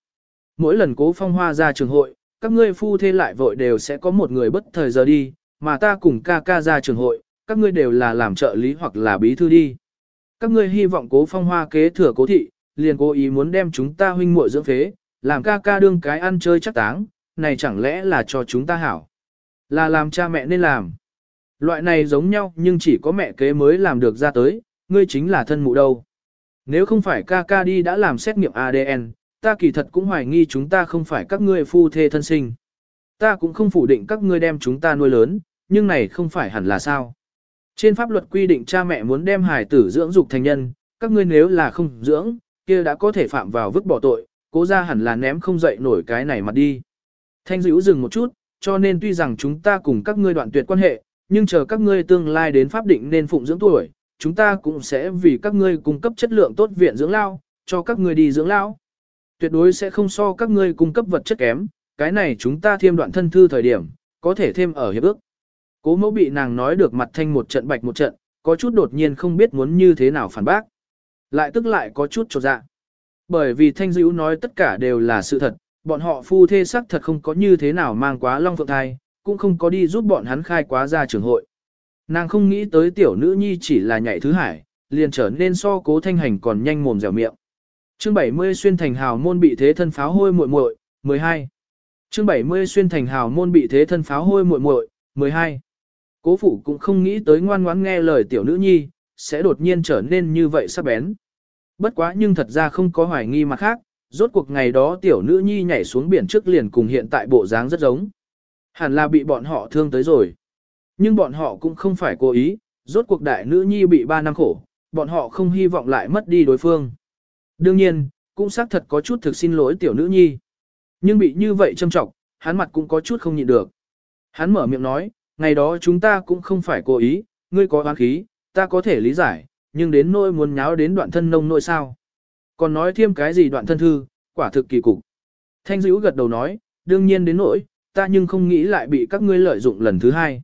Mỗi lần cố phong hoa ra trường hội, các ngươi phu thê lại vội đều sẽ có một người bất thời giờ đi, mà ta cùng ca ca ra trường hội, các ngươi đều là làm trợ lý hoặc là bí thư đi. Các ngươi hy vọng cố phong hoa kế thừa cố thị, liền cố ý muốn đem chúng ta huynh muội dưỡng phế, làm ca ca đương cái ăn chơi chắc táng, này chẳng lẽ là cho chúng ta hảo. Là làm cha mẹ nên làm. Loại này giống nhau nhưng chỉ có mẹ kế mới làm được ra tới, ngươi chính là thân mụ đâu. Nếu không phải ca ca đi đã làm xét nghiệm ADN, ta kỳ thật cũng hoài nghi chúng ta không phải các ngươi phu thê thân sinh. Ta cũng không phủ định các ngươi đem chúng ta nuôi lớn, nhưng này không phải hẳn là sao. Trên pháp luật quy định cha mẹ muốn đem hài tử dưỡng dục thành nhân, các ngươi nếu là không dưỡng, kia đã có thể phạm vào vứt bỏ tội, cố ra hẳn là ném không dậy nổi cái này mặt đi. Thanh dữ dừng một chút, cho nên tuy rằng chúng ta cùng các ngươi đoạn tuyệt quan hệ, nhưng chờ các ngươi tương lai đến pháp định nên phụng dưỡng tuổi, chúng ta cũng sẽ vì các ngươi cung cấp chất lượng tốt viện dưỡng lao, cho các ngươi đi dưỡng lao. Tuyệt đối sẽ không so các ngươi cung cấp vật chất kém, cái này chúng ta thêm đoạn thân thư thời điểm, có thể thêm ở hiệp ước. Cố mẫu bị nàng nói được mặt thanh một trận bạch một trận, có chút đột nhiên không biết muốn như thế nào phản bác. Lại tức lại có chút trột dạ. Bởi vì thanh dữ nói tất cả đều là sự thật, bọn họ phu thê sắc thật không có như thế nào mang quá long phượng thai, cũng không có đi giúp bọn hắn khai quá ra trường hội. Nàng không nghĩ tới tiểu nữ nhi chỉ là nhảy thứ hải, liền trở nên so cố thanh hành còn nhanh mồm dẻo miệng. Chương 70 xuyên thành hào môn bị thế thân pháo hôi muội muội, 12. Chương 70 xuyên thành hào môn bị thế thân pháo hôi muội muội, 12. Cố phụ cũng không nghĩ tới ngoan ngoãn nghe lời tiểu nữ nhi, sẽ đột nhiên trở nên như vậy sắc bén. Bất quá nhưng thật ra không có hoài nghi mà khác, rốt cuộc ngày đó tiểu nữ nhi nhảy xuống biển trước liền cùng hiện tại bộ dáng rất giống. Hẳn là bị bọn họ thương tới rồi. Nhưng bọn họ cũng không phải cố ý, rốt cuộc đại nữ nhi bị 3 năm khổ, bọn họ không hy vọng lại mất đi đối phương. Đương nhiên, cũng xác thật có chút thực xin lỗi tiểu nữ nhi. Nhưng bị như vậy châm trọng, hắn mặt cũng có chút không nhịn được. Hắn mở miệng nói, ngày đó chúng ta cũng không phải cố ý, ngươi có oán khí, ta có thể lý giải, nhưng đến nỗi muốn nháo đến đoạn thân nông nỗi sao. Còn nói thêm cái gì đoạn thân thư, quả thực kỳ cục. Thanh dữ gật đầu nói, đương nhiên đến nỗi, ta nhưng không nghĩ lại bị các ngươi lợi dụng lần thứ hai.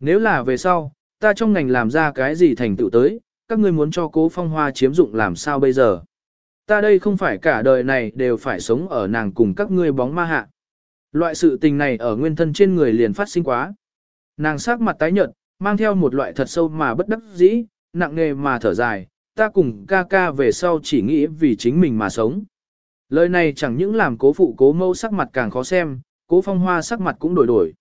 Nếu là về sau, ta trong ngành làm ra cái gì thành tựu tới, các ngươi muốn cho cố phong hoa chiếm dụng làm sao bây giờ. Ta đây không phải cả đời này đều phải sống ở nàng cùng các ngươi bóng ma hạ. Loại sự tình này ở nguyên thân trên người liền phát sinh quá. Nàng sắc mặt tái nhợt, mang theo một loại thật sâu mà bất đắc dĩ, nặng nề mà thở dài, ta cùng ca ca về sau chỉ nghĩ vì chính mình mà sống. Lời này chẳng những làm cố phụ cố mâu sắc mặt càng khó xem, cố phong hoa sắc mặt cũng đổi đổi.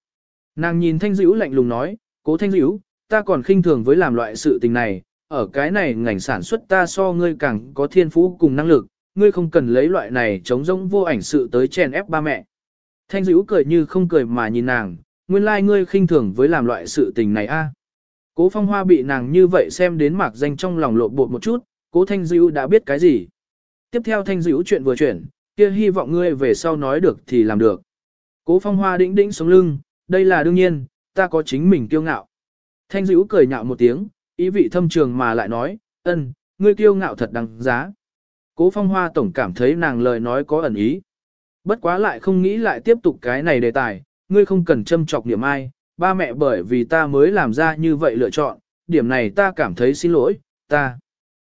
Nàng nhìn thanh dữ lạnh lùng nói, cố thanh dữ, ta còn khinh thường với làm loại sự tình này, ở cái này ngành sản xuất ta so ngươi càng có thiên phú cùng năng lực, ngươi không cần lấy loại này chống rỗng vô ảnh sự tới chèn ép ba mẹ. Thanh dữ cười như không cười mà nhìn nàng, nguyên lai like ngươi khinh thường với làm loại sự tình này a. Cố phong hoa bị nàng như vậy xem đến mạc danh trong lòng lộn bột một chút, cố thanh dữ đã biết cái gì. Tiếp theo thanh dữ chuyện vừa chuyển, kia hy vọng ngươi về sau nói được thì làm được. Cố phong hoa đĩnh đĩnh sống lưng, đây là đương nhiên, ta có chính mình kiêu ngạo. Thanh dữ cười nhạo một tiếng, ý vị thâm trường mà lại nói, ân, ngươi kiêu ngạo thật đáng giá. Cố phong hoa tổng cảm thấy nàng lời nói có ẩn ý. Bất quá lại không nghĩ lại tiếp tục cái này đề tài, ngươi không cần châm chọc niệm ai, ba mẹ bởi vì ta mới làm ra như vậy lựa chọn, điểm này ta cảm thấy xin lỗi, ta.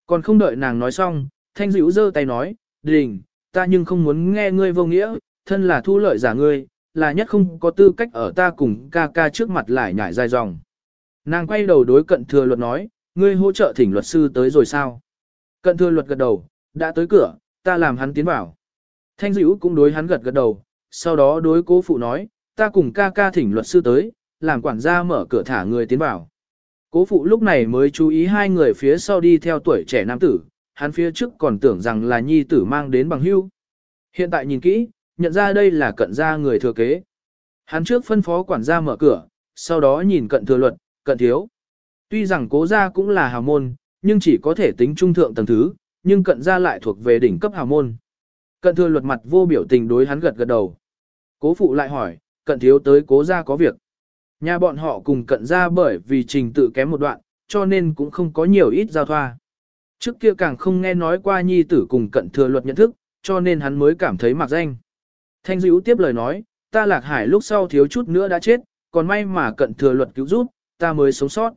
Còn không đợi nàng nói xong, thanh dữ giơ tay nói, đình, ta nhưng không muốn nghe ngươi vô nghĩa, thân là thu lợi giả ngươi, là nhất không có tư cách ở ta cùng ca ca trước mặt lại nhảy dài dòng. Nàng quay đầu đối cận thừa luật nói, ngươi hỗ trợ thỉnh luật sư tới rồi sao? Cận thừa luật gật đầu, đã tới cửa, ta làm hắn tiến vào. Thanh dữ cũng đối hắn gật gật đầu, sau đó đối cố phụ nói, ta cùng ca ca thỉnh luật sư tới, làm quản gia mở cửa thả người tiến vào. Cố phụ lúc này mới chú ý hai người phía sau đi theo tuổi trẻ nam tử, hắn phía trước còn tưởng rằng là nhi tử mang đến bằng hưu. Hiện tại nhìn kỹ, nhận ra đây là cận gia người thừa kế. Hắn trước phân phó quản gia mở cửa, sau đó nhìn cận thừa luật, cận thiếu. Tuy rằng cố gia cũng là hào môn, nhưng chỉ có thể tính trung thượng tầng thứ, nhưng cận gia lại thuộc về đỉnh cấp hào môn. Cận thừa luật mặt vô biểu tình đối hắn gật gật đầu. Cố phụ lại hỏi, cận thiếu tới cố gia có việc. Nhà bọn họ cùng cận ra bởi vì trình tự kém một đoạn, cho nên cũng không có nhiều ít giao thoa. Trước kia càng không nghe nói qua nhi tử cùng cận thừa luật nhận thức, cho nên hắn mới cảm thấy mặc danh. Thanh dữ tiếp lời nói, ta lạc hải lúc sau thiếu chút nữa đã chết, còn may mà cận thừa luật cứu giúp, ta mới sống sót.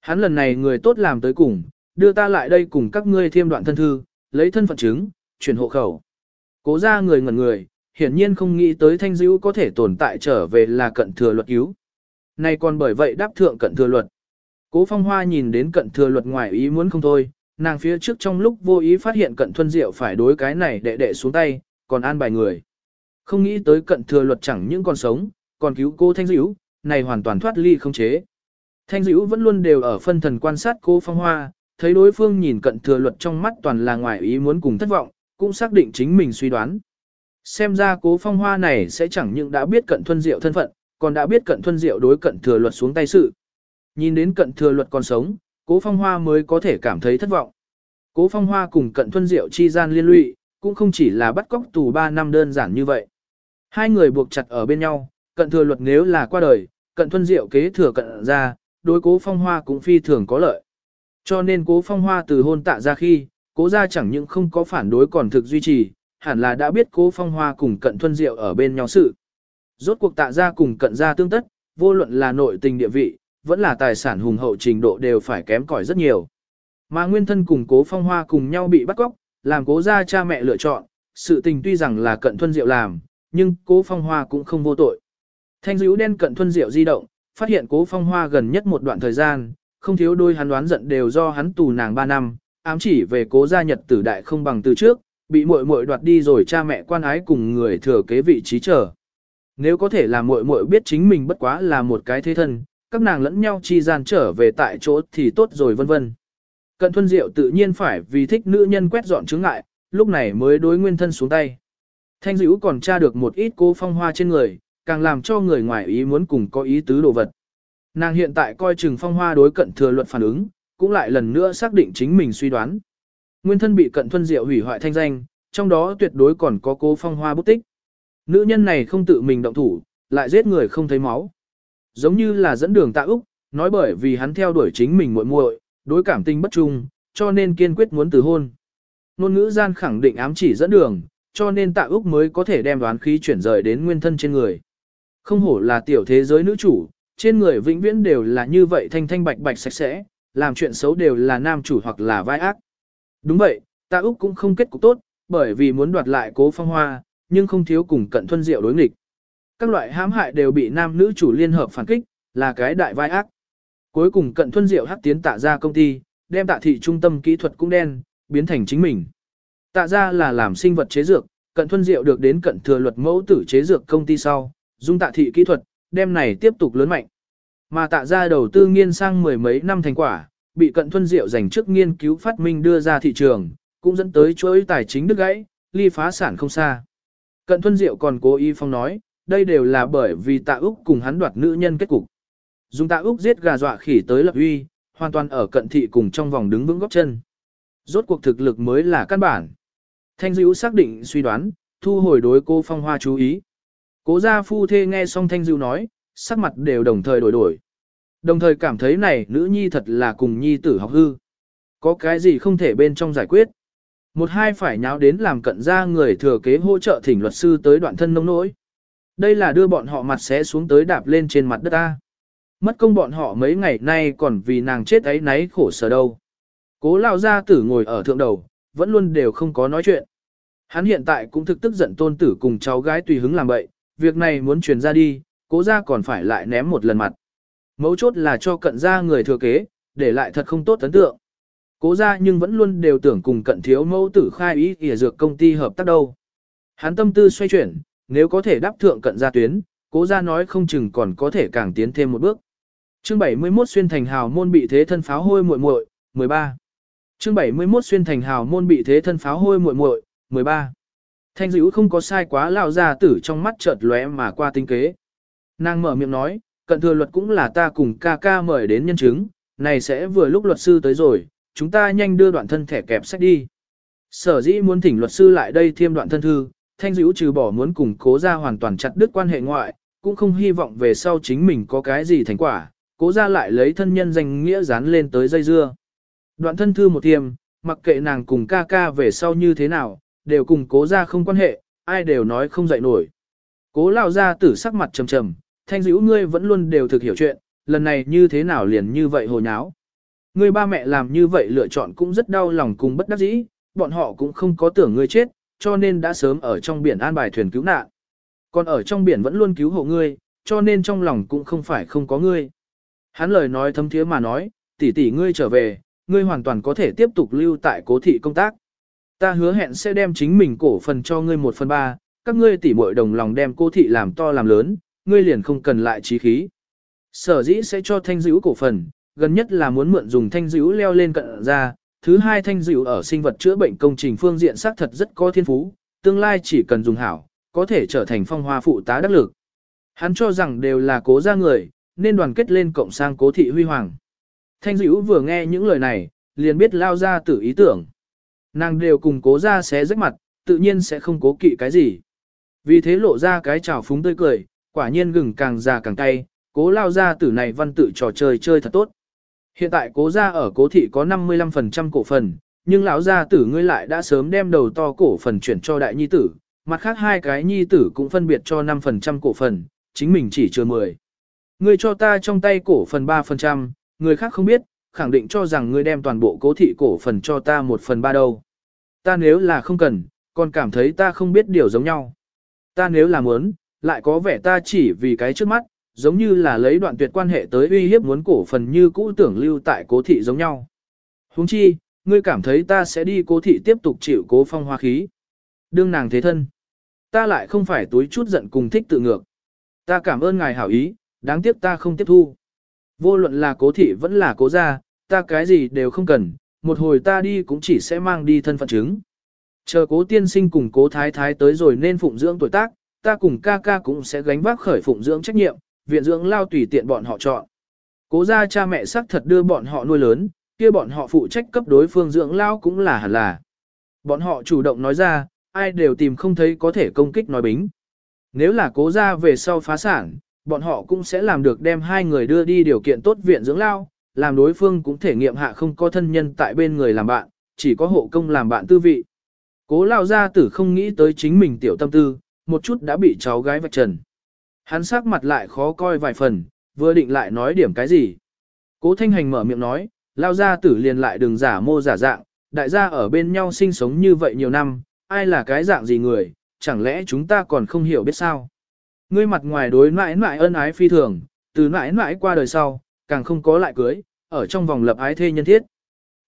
Hắn lần này người tốt làm tới cùng, đưa ta lại đây cùng các ngươi thêm đoạn thân thư, lấy thân phận chứng, chuyển hộ khẩu. Cố ra người ngẩn người, hiển nhiên không nghĩ tới thanh dữ có thể tồn tại trở về là cận thừa luật cứu. Này còn bởi vậy đáp thượng cận thừa luật. Cố phong hoa nhìn đến cận thừa luật ngoài ý muốn không thôi, nàng phía trước trong lúc vô ý phát hiện cận thuân diệu phải đối cái này đệ đệ xuống tay, còn an bài người. Không nghĩ tới cận thừa luật chẳng những còn sống, còn cứu cô thanh dữ, này hoàn toàn thoát ly không chế. Thanh dữ vẫn luôn đều ở phân thần quan sát cô phong hoa, thấy đối phương nhìn cận thừa luật trong mắt toàn là ngoài ý muốn cùng thất vọng, cũng xác định chính mình suy đoán. Xem ra cố phong hoa này sẽ chẳng những đã biết cận thuân diệu thân phận, còn đã biết cận thuân diệu đối cận thừa luật xuống tay sự. Nhìn đến cận thừa luật còn sống, cố phong hoa mới có thể cảm thấy thất vọng. Cố phong hoa cùng cận thuân diệu chi gian liên lụy, cũng không chỉ là bắt cóc tù 3 năm đơn giản như vậy. Hai người buộc chặt ở bên nhau, cận thừa luật nếu là qua đời, cận thuân diệu kế thừa cận ra, đối cố phong hoa cũng phi thường có lợi. Cho nên cố phong hoa từ hôn tạ ra khi, cố ra chẳng những không có phản đối còn thực duy trì, hẳn là đã biết cố phong hoa cùng cận thuân diệu ở bên nhau sự. Rốt cuộc tạ ra cùng cận ra tương tất, vô luận là nội tình địa vị, vẫn là tài sản hùng hậu trình độ đều phải kém cỏi rất nhiều. Mà nguyên thân cùng cố phong hoa cùng nhau bị bắt cóc, làm cố ra cha mẹ lựa chọn, sự tình tuy rằng là cận thuân diệu làm, nhưng cố phong hoa cũng không vô tội. Thanh dữ đen cận thuân diệu di động, phát hiện cố phong hoa gần nhất một đoạn thời gian, không thiếu đôi hắn đoán giận đều do hắn tù nàng 3 năm, ám chỉ về cố gia nhật tử đại không bằng từ trước, bị muội muội đoạt đi rồi cha mẹ quan ái cùng người thừa kế vị trí trở. Nếu có thể là muội muội biết chính mình bất quá là một cái thế thân, các nàng lẫn nhau chi gian trở về tại chỗ thì tốt rồi vân vân. Cận Thuân Diệu tự nhiên phải vì thích nữ nhân quét dọn chứng ngại, lúc này mới đối nguyên thân xuống tay. Thanh dữ còn tra được một ít cô phong hoa trên người, càng làm cho người ngoài ý muốn cùng có ý tứ đồ vật. Nàng hiện tại coi chừng phong hoa đối cận thừa luật phản ứng, cũng lại lần nữa xác định chính mình suy đoán. Nguyên thân bị cận thuân diệu hủy hoại thanh danh, trong đó tuyệt đối còn có cô phong hoa bút tích. Nữ nhân này không tự mình động thủ, lại giết người không thấy máu. Giống như là dẫn đường tạ Úc, nói bởi vì hắn theo đuổi chính mình muội muội, đối cảm tình bất trung, cho nên kiên quyết muốn từ hôn. Nôn ngữ gian khẳng định ám chỉ dẫn đường, cho nên tạ Úc mới có thể đem đoán khí chuyển rời đến nguyên thân trên người. Không hổ là tiểu thế giới nữ chủ, trên người vĩnh viễn đều là như vậy thanh thanh bạch bạch sạch sẽ, làm chuyện xấu đều là nam chủ hoặc là vai ác. Đúng vậy, tạ Úc cũng không kết cục tốt, bởi vì muốn đoạt lại cố phong hoa, nhưng không thiếu cùng cận thuân diệu đối nghịch. Các loại hãm hại đều bị nam nữ chủ liên hợp phản kích, là cái đại vai ác. Cuối cùng cận thuân diệu hắc tiến tạ ra công ty, đem tạ thị trung tâm kỹ thuật cũng đen, biến thành chính mình. Tạ ra là làm sinh vật chế dược, cận thuân diệu được đến cận thừa luật mẫu tử chế dược công ty sau, dung tạ thị kỹ thuật, đem này tiếp tục lớn mạnh. Mà tạ ra đầu tư nghiên sang mười mấy năm thành quả, bị cận thuân diệu dành trước nghiên cứu phát minh đưa ra thị trường, cũng dẫn tới chuỗi tài chính đứt gãy, ly phá sản không xa. Cận thuân diệu còn cố ý phong nói, đây đều là bởi vì tạ Úc cùng hắn đoạt nữ nhân kết cục. Dùng tạ Úc giết gà dọa khỉ tới lập uy, hoàn toàn ở cận thị cùng trong vòng đứng vững góc chân. Rốt cuộc thực lực mới là căn bản. Thanh Diệu xác định suy đoán, thu hồi đối cô phong hoa chú ý. Cố gia phu thê nghe xong thanh Diệu nói, sắc mặt đều đồng thời đổi đổi. Đồng thời cảm thấy này nữ nhi thật là cùng nhi tử học hư. Có cái gì không thể bên trong giải quyết. Một hai phải nháo đến làm cận ra người thừa kế hỗ trợ thỉnh luật sư tới đoạn thân nông nỗi. Đây là đưa bọn họ mặt sẽ xuống tới đạp lên trên mặt đất ta. Mất công bọn họ mấy ngày nay còn vì nàng chết ấy náy khổ sở đâu. Cố lao gia tử ngồi ở thượng đầu, vẫn luôn đều không có nói chuyện. Hắn hiện tại cũng thực tức giận tôn tử cùng cháu gái tùy hứng làm bậy, việc này muốn truyền ra đi, cố ra còn phải lại ném một lần mặt. Mấu chốt là cho cận ra người thừa kế, để lại thật không tốt ấn tượng. Cố ra nhưng vẫn luôn đều tưởng cùng cận thiếu mẫu tử khai ý ỉa dược công ty hợp tác đâu. Hắn tâm tư xoay chuyển, nếu có thể đáp thượng cận gia tuyến, cố ra nói không chừng còn có thể càng tiến thêm một bước. Chương 71 xuyên thành hào môn bị thế thân pháo hôi muội muội, 13. Chương 71 xuyên thành hào môn bị thế thân pháo hôi muội muội, 13. Thanh dữ không có sai quá lao ra tử trong mắt chợt lóe mà qua tinh kế. Nàng mở miệng nói, cận thừa luật cũng là ta cùng ca ca mời đến nhân chứng, này sẽ vừa lúc luật sư tới rồi, chúng ta nhanh đưa đoạn thân thẻ kẹp sách đi. Sở dĩ muốn thỉnh luật sư lại đây thêm đoạn thân thư, thanh dữ trừ bỏ muốn cùng cố ra hoàn toàn chặt đứt quan hệ ngoại, cũng không hy vọng về sau chính mình có cái gì thành quả, cố ra lại lấy thân nhân danh nghĩa dán lên tới dây dưa. Đoạn thân thư một thiềm, mặc kệ nàng cùng ca ca về sau như thế nào, đều cùng cố ra không quan hệ, ai đều nói không dậy nổi. Cố lao ra tử sắc mặt trầm trầm, thanh dữ ngươi vẫn luôn đều thực hiểu chuyện, lần này như thế nào liền như vậy hồ nháo. Người ba mẹ làm như vậy lựa chọn cũng rất đau lòng cùng bất đắc dĩ, bọn họ cũng không có tưởng ngươi chết, cho nên đã sớm ở trong biển an bài thuyền cứu nạn. Còn ở trong biển vẫn luôn cứu hộ ngươi, cho nên trong lòng cũng không phải không có ngươi. Hắn lời nói thâm thiế mà nói, tỷ tỷ ngươi trở về, ngươi hoàn toàn có thể tiếp tục lưu tại cố thị công tác. Ta hứa hẹn sẽ đem chính mình cổ phần cho ngươi một phần ba, các ngươi tỷ muội đồng lòng đem cố thị làm to làm lớn, ngươi liền không cần lại trí khí. Sở dĩ sẽ cho thanh dữ cổ phần, gần nhất là muốn mượn dùng thanh dữ leo lên cận ra, thứ hai thanh dữ ở sinh vật chữa bệnh công trình phương diện xác thật rất có thiên phú, tương lai chỉ cần dùng hảo, có thể trở thành phong hoa phụ tá đắc lực. Hắn cho rằng đều là cố gia người, nên đoàn kết lên cộng sang cố thị huy hoàng. Thanh dữ vừa nghe những lời này, liền biết lao ra tử ý tưởng. Nàng đều cùng cố gia xé rách mặt, tự nhiên sẽ không cố kỵ cái gì. Vì thế lộ ra cái trào phúng tươi cười, quả nhiên gừng càng già càng cay, cố lao ra tử này văn tự trò chơi chơi thật tốt. Hiện tại cố gia ở cố thị có 55% cổ phần, nhưng lão gia tử ngươi lại đã sớm đem đầu to cổ phần chuyển cho đại nhi tử, mặt khác hai cái nhi tử cũng phân biệt cho 5% cổ phần, chính mình chỉ chưa 10. Ngươi cho ta trong tay cổ phần 3%, người khác không biết, khẳng định cho rằng ngươi đem toàn bộ cố thị cổ phần cho ta 1 phần 3 đâu. Ta nếu là không cần, còn cảm thấy ta không biết điều giống nhau. Ta nếu là muốn, lại có vẻ ta chỉ vì cái trước mắt, giống như là lấy đoạn tuyệt quan hệ tới uy hiếp muốn cổ phần như cũ tưởng lưu tại cố thị giống nhau. Huống chi, ngươi cảm thấy ta sẽ đi cố thị tiếp tục chịu cố phong hoa khí. Đương nàng thế thân. Ta lại không phải túi chút giận cùng thích tự ngược. Ta cảm ơn ngài hảo ý, đáng tiếc ta không tiếp thu. Vô luận là cố thị vẫn là cố gia, ta cái gì đều không cần, một hồi ta đi cũng chỉ sẽ mang đi thân phận chứng. Chờ cố tiên sinh cùng cố thái thái tới rồi nên phụng dưỡng tuổi tác, ta cùng ca ca cũng sẽ gánh vác khởi phụng dưỡng trách nhiệm, viện dưỡng lao tùy tiện bọn họ chọn. Cố gia cha mẹ xác thật đưa bọn họ nuôi lớn, kia bọn họ phụ trách cấp đối phương dưỡng lao cũng là hẳn là. Bọn họ chủ động nói ra, ai đều tìm không thấy có thể công kích nói bính. Nếu là cố gia về sau phá sản, bọn họ cũng sẽ làm được đem hai người đưa đi điều kiện tốt viện dưỡng lao, làm đối phương cũng thể nghiệm hạ không có thân nhân tại bên người làm bạn, chỉ có hộ công làm bạn tư vị. Cố lao gia tử không nghĩ tới chính mình tiểu tâm tư, một chút đã bị cháu gái vạch trần. Hắn sắc mặt lại khó coi vài phần, vừa định lại nói điểm cái gì. Cố thanh hành mở miệng nói, lao gia tử liền lại đừng giả mô giả dạng, đại gia ở bên nhau sinh sống như vậy nhiều năm, ai là cái dạng gì người, chẳng lẽ chúng ta còn không hiểu biết sao. Ngươi mặt ngoài đối mãi mãi ân ái phi thường, từ mãi mãi qua đời sau, càng không có lại cưới, ở trong vòng lập ái thê nhân thiết.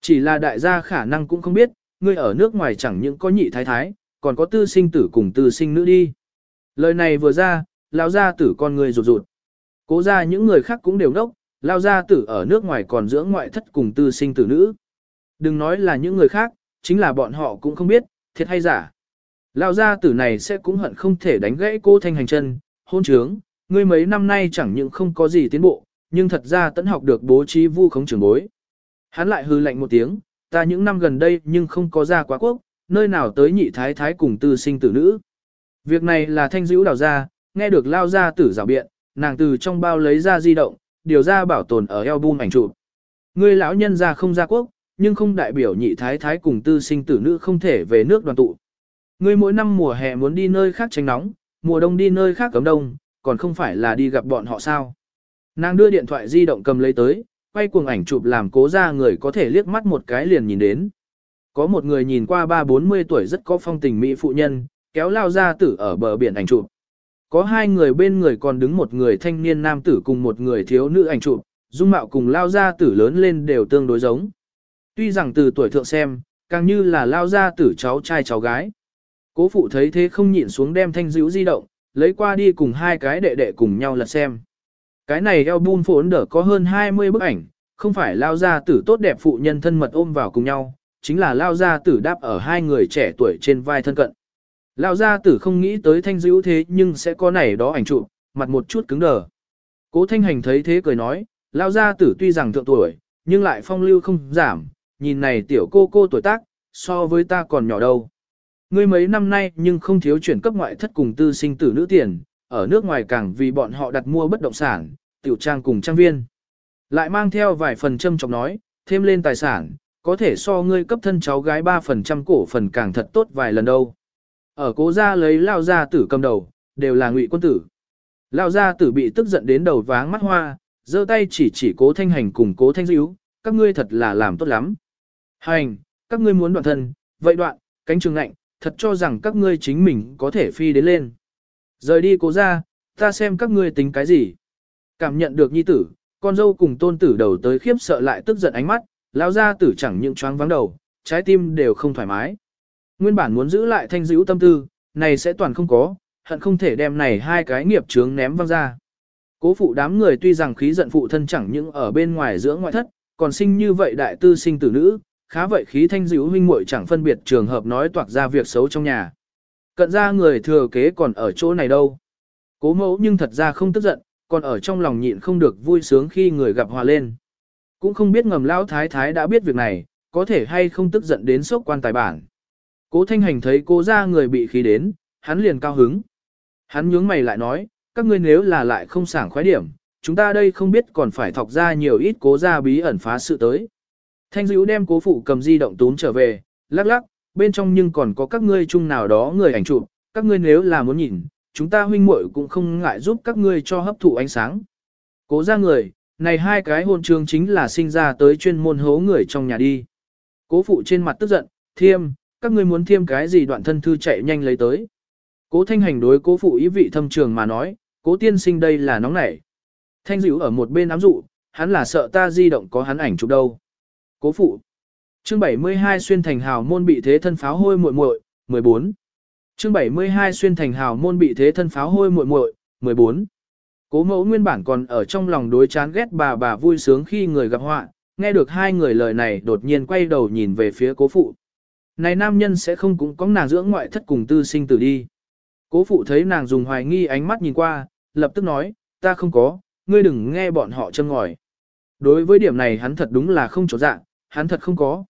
Chỉ là đại gia khả năng cũng không biết, ngươi ở nước ngoài chẳng những có nhị thái thái, còn có tư sinh tử cùng tư sinh nữ đi. Lời này vừa ra, lao gia tử con người rụt rụt. Cố ra những người khác cũng đều đốc, lao gia tử ở nước ngoài còn dưỡng ngoại thất cùng tư sinh tử nữ. Đừng nói là những người khác, chính là bọn họ cũng không biết, thiệt hay giả. Lao gia tử này sẽ cũng hận không thể đánh gãy cô thanh hành chân, hôn trướng, ngươi mấy năm nay chẳng những không có gì tiến bộ, nhưng thật ra tẫn học được bố trí vu khống trưởng bối. Hắn lại hư lạnh một tiếng, ta những năm gần đây nhưng không có ra quá quốc, nơi nào tới nhị thái thái cùng tư sinh tử nữ. Việc này là thanh dữ đào ra, nghe được lao ra tử rào biện, nàng từ trong bao lấy ra di động, điều ra bảo tồn ở album ảnh chụp. Ngươi lão nhân ra không ra quốc, nhưng không đại biểu nhị thái thái cùng tư sinh tử nữ không thể về nước đoàn tụ. Ngươi mỗi năm mùa hè muốn đi nơi khác tránh nóng, mùa đông đi nơi khác cấm đông, còn không phải là đi gặp bọn họ sao. Nàng đưa điện thoại di động cầm lấy tới, quay cuồng ảnh chụp làm cố ra người có thể liếc mắt một cái liền nhìn đến. Có một người nhìn qua ba bốn mươi tuổi rất có phong tình mỹ phụ nhân, kéo lao ra tử ở bờ biển ảnh chụp. Có hai người bên người còn đứng một người thanh niên nam tử cùng một người thiếu nữ ảnh chụp, dung mạo cùng lao gia tử lớn lên đều tương đối giống. Tuy rằng từ tuổi thượng xem, càng như là lao gia tử cháu trai cháu gái. Cố phụ thấy thế không nhịn xuống đem thanh dữ di động, lấy qua đi cùng hai cái đệ đệ cùng nhau lật xem. Cái này album phốn đỡ có hơn 20 bức ảnh, không phải lao gia tử tốt đẹp phụ nhân thân mật ôm vào cùng nhau, chính là lao gia tử đáp ở hai người trẻ tuổi trên vai thân cận. Lão gia tử không nghĩ tới thanh dữ thế nhưng sẽ có này đó ảnh chụp, mặt một chút cứng đờ. Cố thanh hành thấy thế cười nói, Lão gia tử tuy rằng thượng tuổi, nhưng lại phong lưu không giảm, nhìn này tiểu cô cô tuổi tác, so với ta còn nhỏ đâu. Ngươi mấy năm nay nhưng không thiếu chuyển cấp ngoại thất cùng tư sinh tử nữ tiền, ở nước ngoài càng vì bọn họ đặt mua bất động sản, tiểu trang cùng trang viên. Lại mang theo vài phần châm trọng nói, thêm lên tài sản, có thể so ngươi cấp thân cháu gái 3% cổ phần càng thật tốt vài lần đâu. Ở cố gia lấy lao gia tử cầm đầu, đều là ngụy quân tử. Lao gia tử bị tức giận đến đầu váng mắt hoa, giơ tay chỉ chỉ cố thanh hành cùng cố thanh dữ, các ngươi thật là làm tốt lắm. Hành, các ngươi muốn đoạn thân, vậy đoạn, cánh trường ngạnh, thật cho rằng các ngươi chính mình có thể phi đến lên. Rời đi cố ra, ta xem các ngươi tính cái gì. Cảm nhận được nhi tử, con dâu cùng tôn tử đầu tới khiếp sợ lại tức giận ánh mắt, lão gia tử chẳng những choáng vắng đầu, trái tim đều không thoải mái. Nguyên bản muốn giữ lại thanh dữ tâm tư, này sẽ toàn không có, hận không thể đem này hai cái nghiệp chướng ném văng ra. Cố phụ đám người tuy rằng khí giận phụ thân chẳng những ở bên ngoài giữa ngoại thất, còn sinh như vậy đại tư sinh tử nữ, khá vậy khí thanh dữ huynh muội chẳng phân biệt trường hợp nói toạc ra việc xấu trong nhà. Cận ra người thừa kế còn ở chỗ này đâu. Cố mẫu nhưng thật ra không tức giận, còn ở trong lòng nhịn không được vui sướng khi người gặp hòa lên. Cũng không biết ngầm lão thái thái đã biết việc này, có thể hay không tức giận đến sốc quan tài bản. Cố thanh hành thấy cố ra người bị khí đến, hắn liền cao hứng. Hắn nhướng mày lại nói, các ngươi nếu là lại không sảng khoái điểm, chúng ta đây không biết còn phải thọc ra nhiều ít cố ra bí ẩn phá sự tới. Thanh dữ đem cố phụ cầm di động tún trở về, lắc lắc, bên trong nhưng còn có các ngươi chung nào đó người ảnh chụp, các ngươi nếu là muốn nhìn, chúng ta huynh muội cũng không ngại giúp các ngươi cho hấp thụ ánh sáng. Cố ra người, này hai cái hôn trường chính là sinh ra tới chuyên môn hố người trong nhà đi. Cố phụ trên mặt tức giận, thiêm, các ngươi muốn thiêm cái gì đoạn thân thư chạy nhanh lấy tới. Cố thanh hành đối cố phụ ý vị thâm trường mà nói, cố tiên sinh đây là nóng nảy. Thanh dữ ở một bên ám dụ, hắn là sợ ta di động có hắn ảnh chụp đâu. Cố phụ. Chương 72 xuyên thành hào môn bị thế thân pháo hôi muội muội, 14. Chương 72 xuyên thành hào môn bị thế thân pháo hôi muội muội, 14. Cố mẫu nguyên bản còn ở trong lòng đối chán ghét bà bà vui sướng khi người gặp họa, nghe được hai người lời này đột nhiên quay đầu nhìn về phía cố phụ. Này nam nhân sẽ không cũng có nàng dưỡng ngoại thất cùng tư sinh tử đi. Cố phụ thấy nàng dùng hoài nghi ánh mắt nhìn qua, lập tức nói, ta không có, ngươi đừng nghe bọn họ châm ngòi. Đối với điểm này hắn thật đúng là không chỗ dạng, hắn thật không có.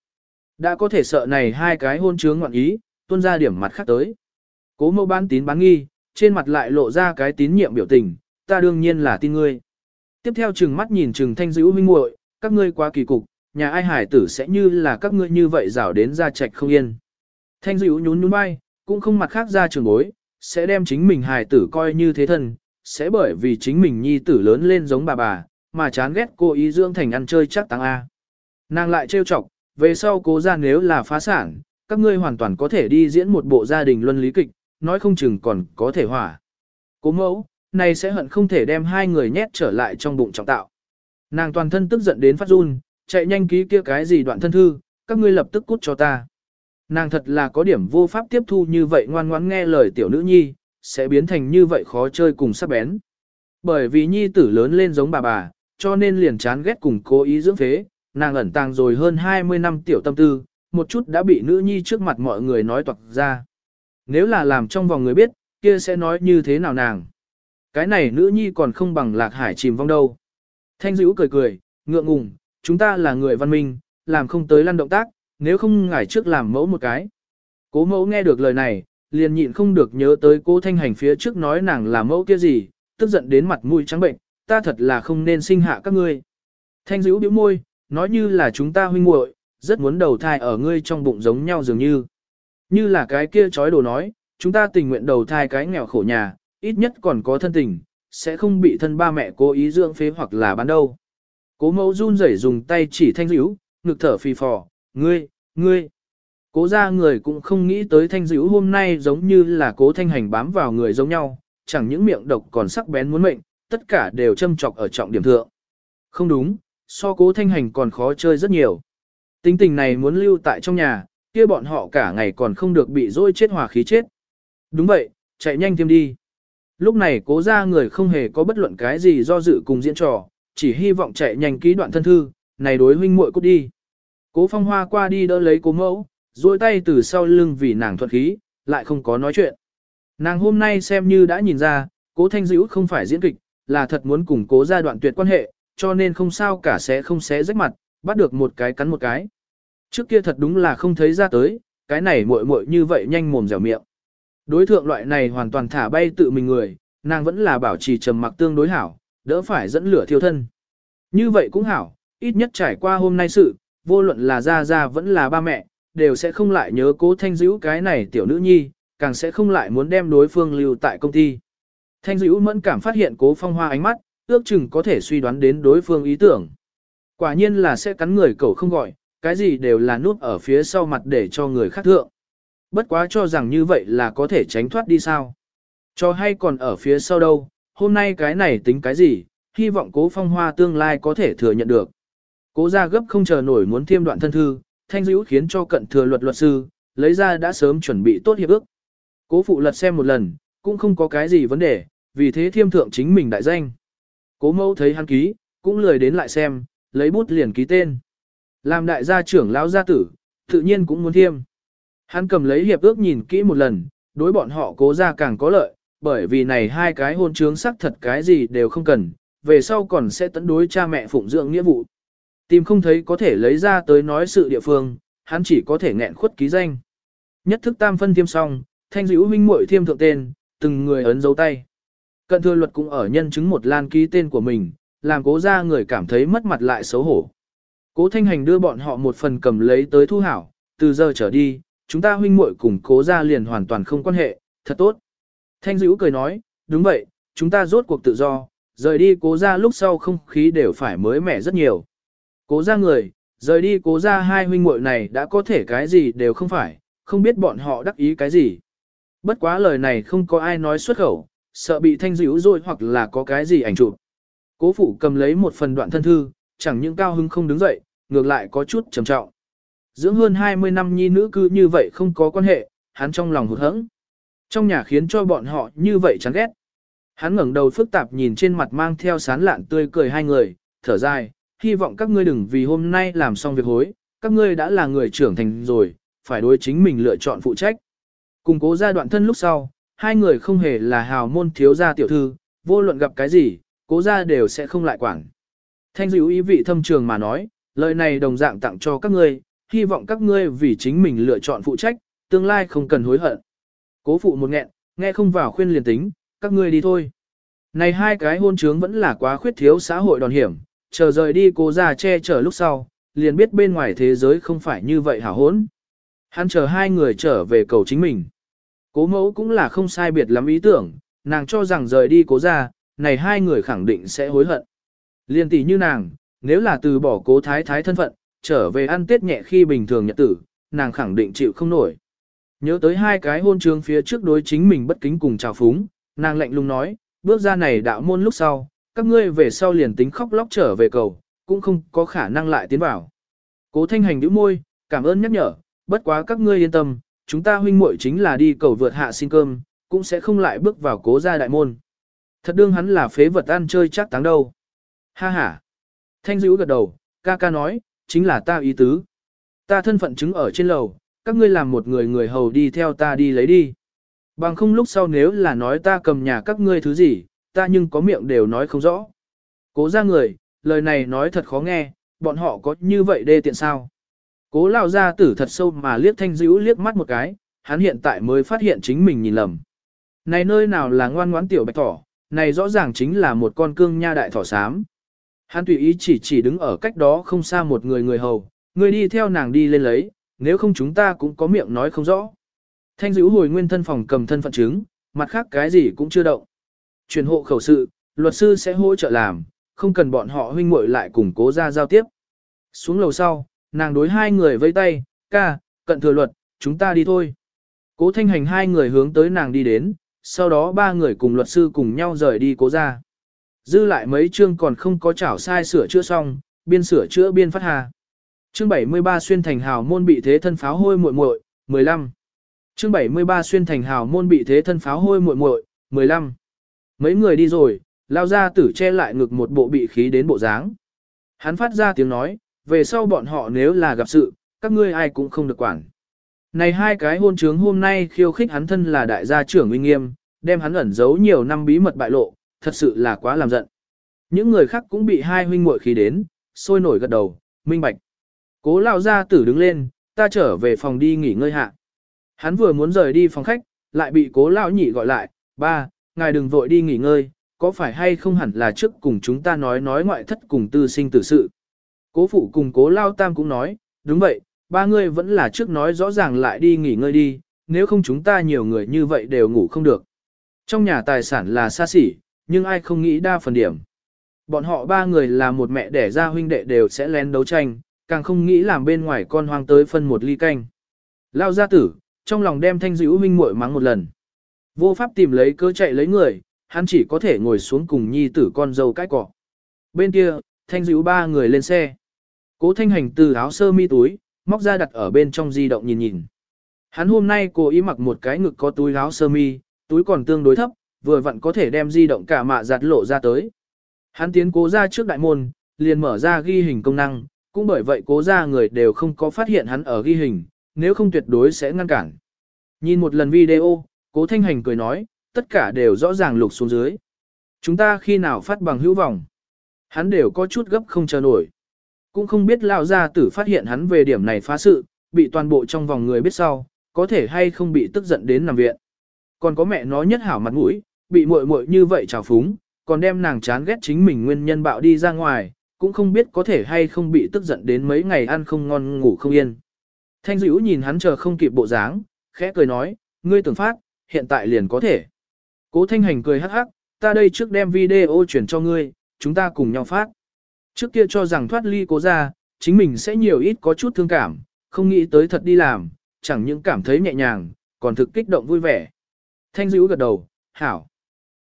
Đã có thể sợ này hai cái hôn chướng ngoạn ý, tuôn ra điểm mặt khác tới. Cố mẫu bán tín bán nghi, trên mặt lại lộ ra cái tín nhiệm biểu tình, ta đương nhiên là tin ngươi. Tiếp theo chừng mắt nhìn chừng thanh dữ huynh muội, các ngươi quá kỳ cục, nhà ai hải tử sẽ như là các ngươi như vậy rảo đến ra trạch không yên. Thanh dữ nhún nhún bay, cũng không mặt khác ra trường bối, sẽ đem chính mình hải tử coi như thế thân, sẽ bởi vì chính mình nhi tử lớn lên giống bà bà, mà chán ghét cô ý dưỡng thành ăn chơi chắc tăng A. Nàng lại trêu chọc, về sau cố ra nếu là phá sản, các ngươi hoàn toàn có thể đi diễn một bộ gia đình luân lý kịch, nói không chừng còn có thể hỏa. Cố mẫu, này sẽ hận không thể đem hai người nhét trở lại trong bụng trọng tạo. Nàng toàn thân tức giận đến phát run, chạy nhanh ký kia cái gì đoạn thân thư, các ngươi lập tức cút cho ta. Nàng thật là có điểm vô pháp tiếp thu như vậy ngoan ngoãn nghe lời tiểu nữ nhi, sẽ biến thành như vậy khó chơi cùng sắc bén. Bởi vì nhi tử lớn lên giống bà bà, cho nên liền chán ghét cùng cố ý dưỡng phế, nàng ẩn tàng rồi hơn 20 năm tiểu tâm tư, một chút đã bị nữ nhi trước mặt mọi người nói toạc ra. Nếu là làm trong vòng người biết, kia sẽ nói như thế nào nàng. Cái này nữ nhi còn không bằng lạc hải chìm vong đâu. Thanh dữ cười cười, ngượng ngùng, chúng ta là người văn minh, làm không tới lăn động tác, nếu không ngài trước làm mẫu một cái. Cố mẫu nghe được lời này, liền nhịn không được nhớ tới cô thanh hành phía trước nói nàng là mẫu kia gì, tức giận đến mặt mũi trắng bệnh, ta thật là không nên sinh hạ các ngươi. Thanh dữ bĩu môi, nói như là chúng ta huynh muội, rất muốn đầu thai ở ngươi trong bụng giống nhau dường như. Như là cái kia chói đồ nói, chúng ta tình nguyện đầu thai cái nghèo khổ nhà, ít nhất còn có thân tình, sẽ không bị thân ba mẹ cố ý dưỡng phế hoặc là bán đâu. Cố mẫu run rẩy dùng tay chỉ thanh dữ, ngực thở phì phò, ngươi, ngươi. Cố ra người cũng không nghĩ tới thanh dữ hôm nay giống như là cố thanh hành bám vào người giống nhau, chẳng những miệng độc còn sắc bén muốn mệnh, tất cả đều châm chọc ở trọng điểm thượng. Không đúng, so cố thanh hành còn khó chơi rất nhiều. Tính tình này muốn lưu tại trong nhà, kia bọn họ cả ngày còn không được bị dối chết hòa khí chết. Đúng vậy, chạy nhanh thêm đi. Lúc này cố ra người không hề có bất luận cái gì do dự cùng diễn trò, chỉ hy vọng chạy nhanh ký đoạn thân thư, này đối huynh muội cút đi. Cố phong hoa qua đi đỡ lấy cố mẫu, duỗi tay từ sau lưng vì nàng thuận khí, lại không có nói chuyện. Nàng hôm nay xem như đã nhìn ra, cố thanh dữ không phải diễn kịch, là thật muốn củng cố gia đoạn tuyệt quan hệ, cho nên không sao cả sẽ không xé rách mặt, bắt được một cái cắn một cái. Trước kia thật đúng là không thấy ra tới, cái này muội muội như vậy nhanh mồm dẻo miệng. Đối thượng loại này hoàn toàn thả bay tự mình người, nàng vẫn là bảo trì trầm mặc tương đối hảo, đỡ phải dẫn lửa thiêu thân. Như vậy cũng hảo, ít nhất trải qua hôm nay sự, vô luận là ra ra vẫn là ba mẹ, đều sẽ không lại nhớ cố thanh dữ cái này tiểu nữ nhi, càng sẽ không lại muốn đem đối phương lưu tại công ty. Thanh dữ mẫn cảm phát hiện cố phong hoa ánh mắt, ước chừng có thể suy đoán đến đối phương ý tưởng. Quả nhiên là sẽ cắn người cậu không gọi, cái gì đều là núp ở phía sau mặt để cho người khác thượng. Bất quá cho rằng như vậy là có thể tránh thoát đi sao. Cho hay còn ở phía sau đâu, hôm nay cái này tính cái gì, hy vọng cố phong hoa tương lai có thể thừa nhận được. Cố ra gấp không chờ nổi muốn thiêm đoạn thân thư, thanh dữ khiến cho cận thừa luật luật sư, lấy ra đã sớm chuẩn bị tốt hiệp ước. Cố phụ lật xem một lần, cũng không có cái gì vấn đề, vì thế thiêm thượng chính mình đại danh. Cố mẫu thấy hắn ký, cũng lười đến lại xem, lấy bút liền ký tên. Làm đại gia trưởng lão gia tử, tự nhiên cũng muốn thiêm. Hắn cầm lấy hiệp ước nhìn kỹ một lần, đối bọn họ cố ra càng có lợi, bởi vì này hai cái hôn trướng sắc thật cái gì đều không cần, về sau còn sẽ tấn đối cha mẹ phụng dưỡng nghĩa vụ. Tìm không thấy có thể lấy ra tới nói sự địa phương, hắn chỉ có thể nghẹn khuất ký danh. Nhất thức tam phân thiêm xong, thanh dữ huynh muội thiêm thượng tên, từng người ấn dấu tay. Cận thừa luật cũng ở nhân chứng một lan ký tên của mình, làm cố ra người cảm thấy mất mặt lại xấu hổ. Cố thanh hành đưa bọn họ một phần cầm lấy tới thu hảo, từ giờ trở đi, chúng ta huynh muội cùng cố ra liền hoàn toàn không quan hệ, thật tốt. Thanh dữ cười nói, đúng vậy, chúng ta rốt cuộc tự do, rời đi cố ra lúc sau không khí đều phải mới mẻ rất nhiều. Cố ra người, rời đi cố ra hai huynh muội này đã có thể cái gì đều không phải, không biết bọn họ đắc ý cái gì. Bất quá lời này không có ai nói xuất khẩu, sợ bị thanh dữ rồi hoặc là có cái gì ảnh chụp. Cố Phủ cầm lấy một phần đoạn thân thư, chẳng những cao Hưng không đứng dậy, ngược lại có chút trầm trọng. Dưỡng hơn 20 năm nhi nữ cư như vậy không có quan hệ, hắn trong lòng hụt hẫng. Trong nhà khiến cho bọn họ như vậy chán ghét. Hắn ngẩng đầu phức tạp nhìn trên mặt mang theo sán lạn tươi cười hai người, thở dài, hy vọng các ngươi đừng vì hôm nay làm xong việc hối, các ngươi đã là người trưởng thành rồi, phải đối chính mình lựa chọn phụ trách. Cùng cố gia đoạn thân lúc sau, hai người không hề là hào môn thiếu gia tiểu thư, vô luận gặp cái gì, cố gia đều sẽ không lại quản. Thanh dữ ý vị thâm trường mà nói, lời này đồng dạng tặng cho các ngươi, hy vọng các ngươi vì chính mình lựa chọn phụ trách, tương lai không cần hối hận. Cố phụ một nghẹn, nghe không vào khuyên liền tính, các ngươi đi thôi. Này hai cái hôn trướng vẫn là quá khuyết thiếu xã hội đòn hiểm, chờ rời đi cố gia che chở lúc sau, liền biết bên ngoài thế giới không phải như vậy hả hốn. Hắn chờ hai người trở về cầu chính mình. Cố mẫu cũng là không sai biệt lắm ý tưởng, nàng cho rằng rời đi cố gia, này hai người khẳng định sẽ hối hận. Liên tỷ như nàng, nếu là từ bỏ cố thái thái thân phận, trở về ăn tết nhẹ khi bình thường nhật tử, nàng khẳng định chịu không nổi. Nhớ tới hai cái hôn trường phía trước đối chính mình bất kính cùng chào phúng, nàng lạnh lùng nói, bước ra này đạo môn lúc sau, các ngươi về sau liền tính khóc lóc trở về cầu, cũng không có khả năng lại tiến vào. Cố thanh hành nhíu môi, cảm ơn nhắc nhở, bất quá các ngươi yên tâm, chúng ta huynh muội chính là đi cầu vượt hạ xin cơm, cũng sẽ không lại bước vào cố gia đại môn. Thật đương hắn là phế vật ăn chơi chắc táng đâu. Ha ha. Thanh dữ gật đầu, ca ca nói, chính là ta ý tứ. Ta thân phận chứng ở trên lầu, các ngươi làm một người người hầu đi theo ta đi lấy đi. Bằng không lúc sau nếu là nói ta cầm nhà các ngươi thứ gì, ta nhưng có miệng đều nói không rõ. Cố ra người, lời này nói thật khó nghe, bọn họ có như vậy đê tiện sao. Cố lao ra tử thật sâu mà liếc thanh dữ liếc mắt một cái, hắn hiện tại mới phát hiện chính mình nhìn lầm. Này nơi nào là ngoan ngoãn tiểu bạch thỏ, này rõ ràng chính là một con cương nha đại thỏ xám. Hắn tùy ý chỉ chỉ đứng ở cách đó không xa một người người hầu, người đi theo nàng đi lên lấy, nếu không chúng ta cũng có miệng nói không rõ. Thanh dữ hồi nguyên thân phòng cầm thân phận chứng, mặt khác cái gì cũng chưa động. Truyền hộ khẩu sự, luật sư sẽ hỗ trợ làm, không cần bọn họ huynh muội lại cùng cố ra giao tiếp. Xuống lầu sau, nàng đối hai người vây tay, ca, cận thừa luật, chúng ta đi thôi. Cố thanh hành hai người hướng tới nàng đi đến, sau đó ba người cùng luật sư cùng nhau rời đi cố ra. Dư lại mấy chương còn không có chảo sai sửa chữa xong, biên sửa chữa biên phát hà. Chương 73 xuyên thành hào môn bị thế thân pháo hôi muội muội, 15. Chương 73 xuyên thành hào môn bị thế thân pháo hôi muội muội, 15. Mấy người đi rồi, lao ra tử che lại ngực một bộ bị khí đến bộ dáng. Hắn phát ra tiếng nói, về sau bọn họ nếu là gặp sự, các ngươi ai cũng không được quản. Này hai cái hôn trướng hôm nay khiêu khích hắn thân là đại gia trưởng uy nghiêm, đem hắn ẩn giấu nhiều năm bí mật bại lộ, thật sự là quá làm giận. Những người khác cũng bị hai huynh muội khí đến, sôi nổi gật đầu, minh bạch. Cố lao ra tử đứng lên, ta trở về phòng đi nghỉ ngơi hạ. Hắn vừa muốn rời đi phòng khách, lại bị cố lao nhị gọi lại, ba, ngài đừng vội đi nghỉ ngơi, có phải hay không hẳn là trước cùng chúng ta nói nói ngoại thất cùng tư sinh tử sự. Cố phụ cùng cố lao tam cũng nói, đúng vậy, ba người vẫn là trước nói rõ ràng lại đi nghỉ ngơi đi, nếu không chúng ta nhiều người như vậy đều ngủ không được. Trong nhà tài sản là xa xỉ, nhưng ai không nghĩ đa phần điểm. Bọn họ ba người là một mẹ đẻ ra huynh đệ đều sẽ lén đấu tranh, càng không nghĩ làm bên ngoài con hoang tới phân một ly canh. Lao gia tử, trong lòng đem thanh dữ huynh muội mắng một lần. Vô pháp tìm lấy cơ chạy lấy người, hắn chỉ có thể ngồi xuống cùng nhi tử con dâu cái cọ. Bên kia, thanh dữ ba người lên xe. Cố thanh hành từ áo sơ mi túi, móc ra đặt ở bên trong di động nhìn nhìn. Hắn hôm nay cố ý mặc một cái ngực có túi áo sơ mi, túi còn tương đối thấp, vừa vặn có thể đem di động cả mạ giặt lộ ra tới. Hắn tiến cố ra trước đại môn, liền mở ra ghi hình công năng, cũng bởi vậy cố ra người đều không có phát hiện hắn ở ghi hình, nếu không tuyệt đối sẽ ngăn cản. Nhìn một lần video, cố thanh hành cười nói, tất cả đều rõ ràng lục xuống dưới. Chúng ta khi nào phát bằng hữu vọng, hắn đều có chút gấp không chờ nổi. Cũng không biết lao gia tử phát hiện hắn về điểm này phá sự, bị toàn bộ trong vòng người biết sau, có thể hay không bị tức giận đến nằm viện. Còn có mẹ nó nhất hảo mặt mũi, bị muội muội như vậy trào phúng, còn đem nàng chán ghét chính mình nguyên nhân bạo đi ra ngoài, cũng không biết có thể hay không bị tức giận đến mấy ngày ăn không ngon ngủ không yên. Thanh dữ nhìn hắn chờ không kịp bộ dáng, khẽ cười nói, ngươi tưởng phát, hiện tại liền có thể. Cố thanh hành cười hắc hắc, ta đây trước đem video chuyển cho ngươi, chúng ta cùng nhau phát. Trước kia cho rằng thoát ly cố ra, chính mình sẽ nhiều ít có chút thương cảm, không nghĩ tới thật đi làm, chẳng những cảm thấy nhẹ nhàng, còn thực kích động vui vẻ. Thanh dữ gật đầu, hảo.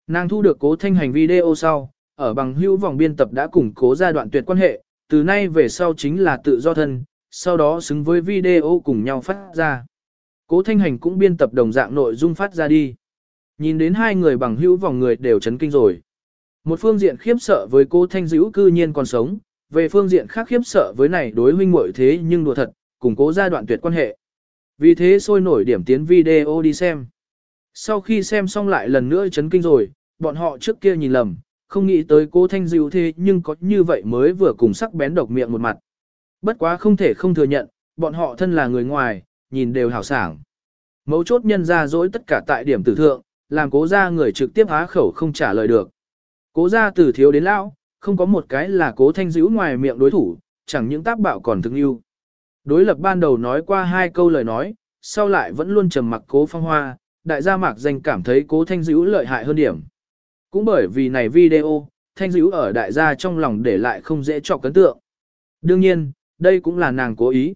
Nàng thu được cố thanh hành video sau, ở bằng hữu vòng biên tập đã củng cố giai đoạn tuyệt quan hệ, từ nay về sau chính là tự do thân, sau đó xứng với video cùng nhau phát ra. Cố thanh hành cũng biên tập đồng dạng nội dung phát ra đi. Nhìn đến hai người bằng hữu vòng người đều chấn kinh rồi. Một phương diện khiếp sợ với cô thanh dữ cư nhiên còn sống, về phương diện khác khiếp sợ với này đối huynh muội thế nhưng đùa thật, củng cố giai đoạn tuyệt quan hệ. Vì thế sôi nổi điểm tiến video đi xem. Sau khi xem xong lại lần nữa chấn kinh rồi, bọn họ trước kia nhìn lầm, không nghĩ tới cô Thanh Dịu thế nhưng có như vậy mới vừa cùng sắc bén độc miệng một mặt. Bất quá không thể không thừa nhận, bọn họ thân là người ngoài, nhìn đều hào sảng. Mấu chốt nhân ra dối tất cả tại điểm tử thượng, làm cố ra người trực tiếp há khẩu không trả lời được. Cố ra từ thiếu đến lão, không có một cái là cố thanh dữ ngoài miệng đối thủ, chẳng những tác bạo còn thương yêu. Đối lập ban đầu nói qua hai câu lời nói, sau lại vẫn luôn trầm mặc cố phong hoa, đại gia mạc danh cảm thấy cố thanh dữ lợi hại hơn điểm. Cũng bởi vì này video, thanh dữ ở đại gia trong lòng để lại không dễ chọc cấn tượng. Đương nhiên, đây cũng là nàng cố ý.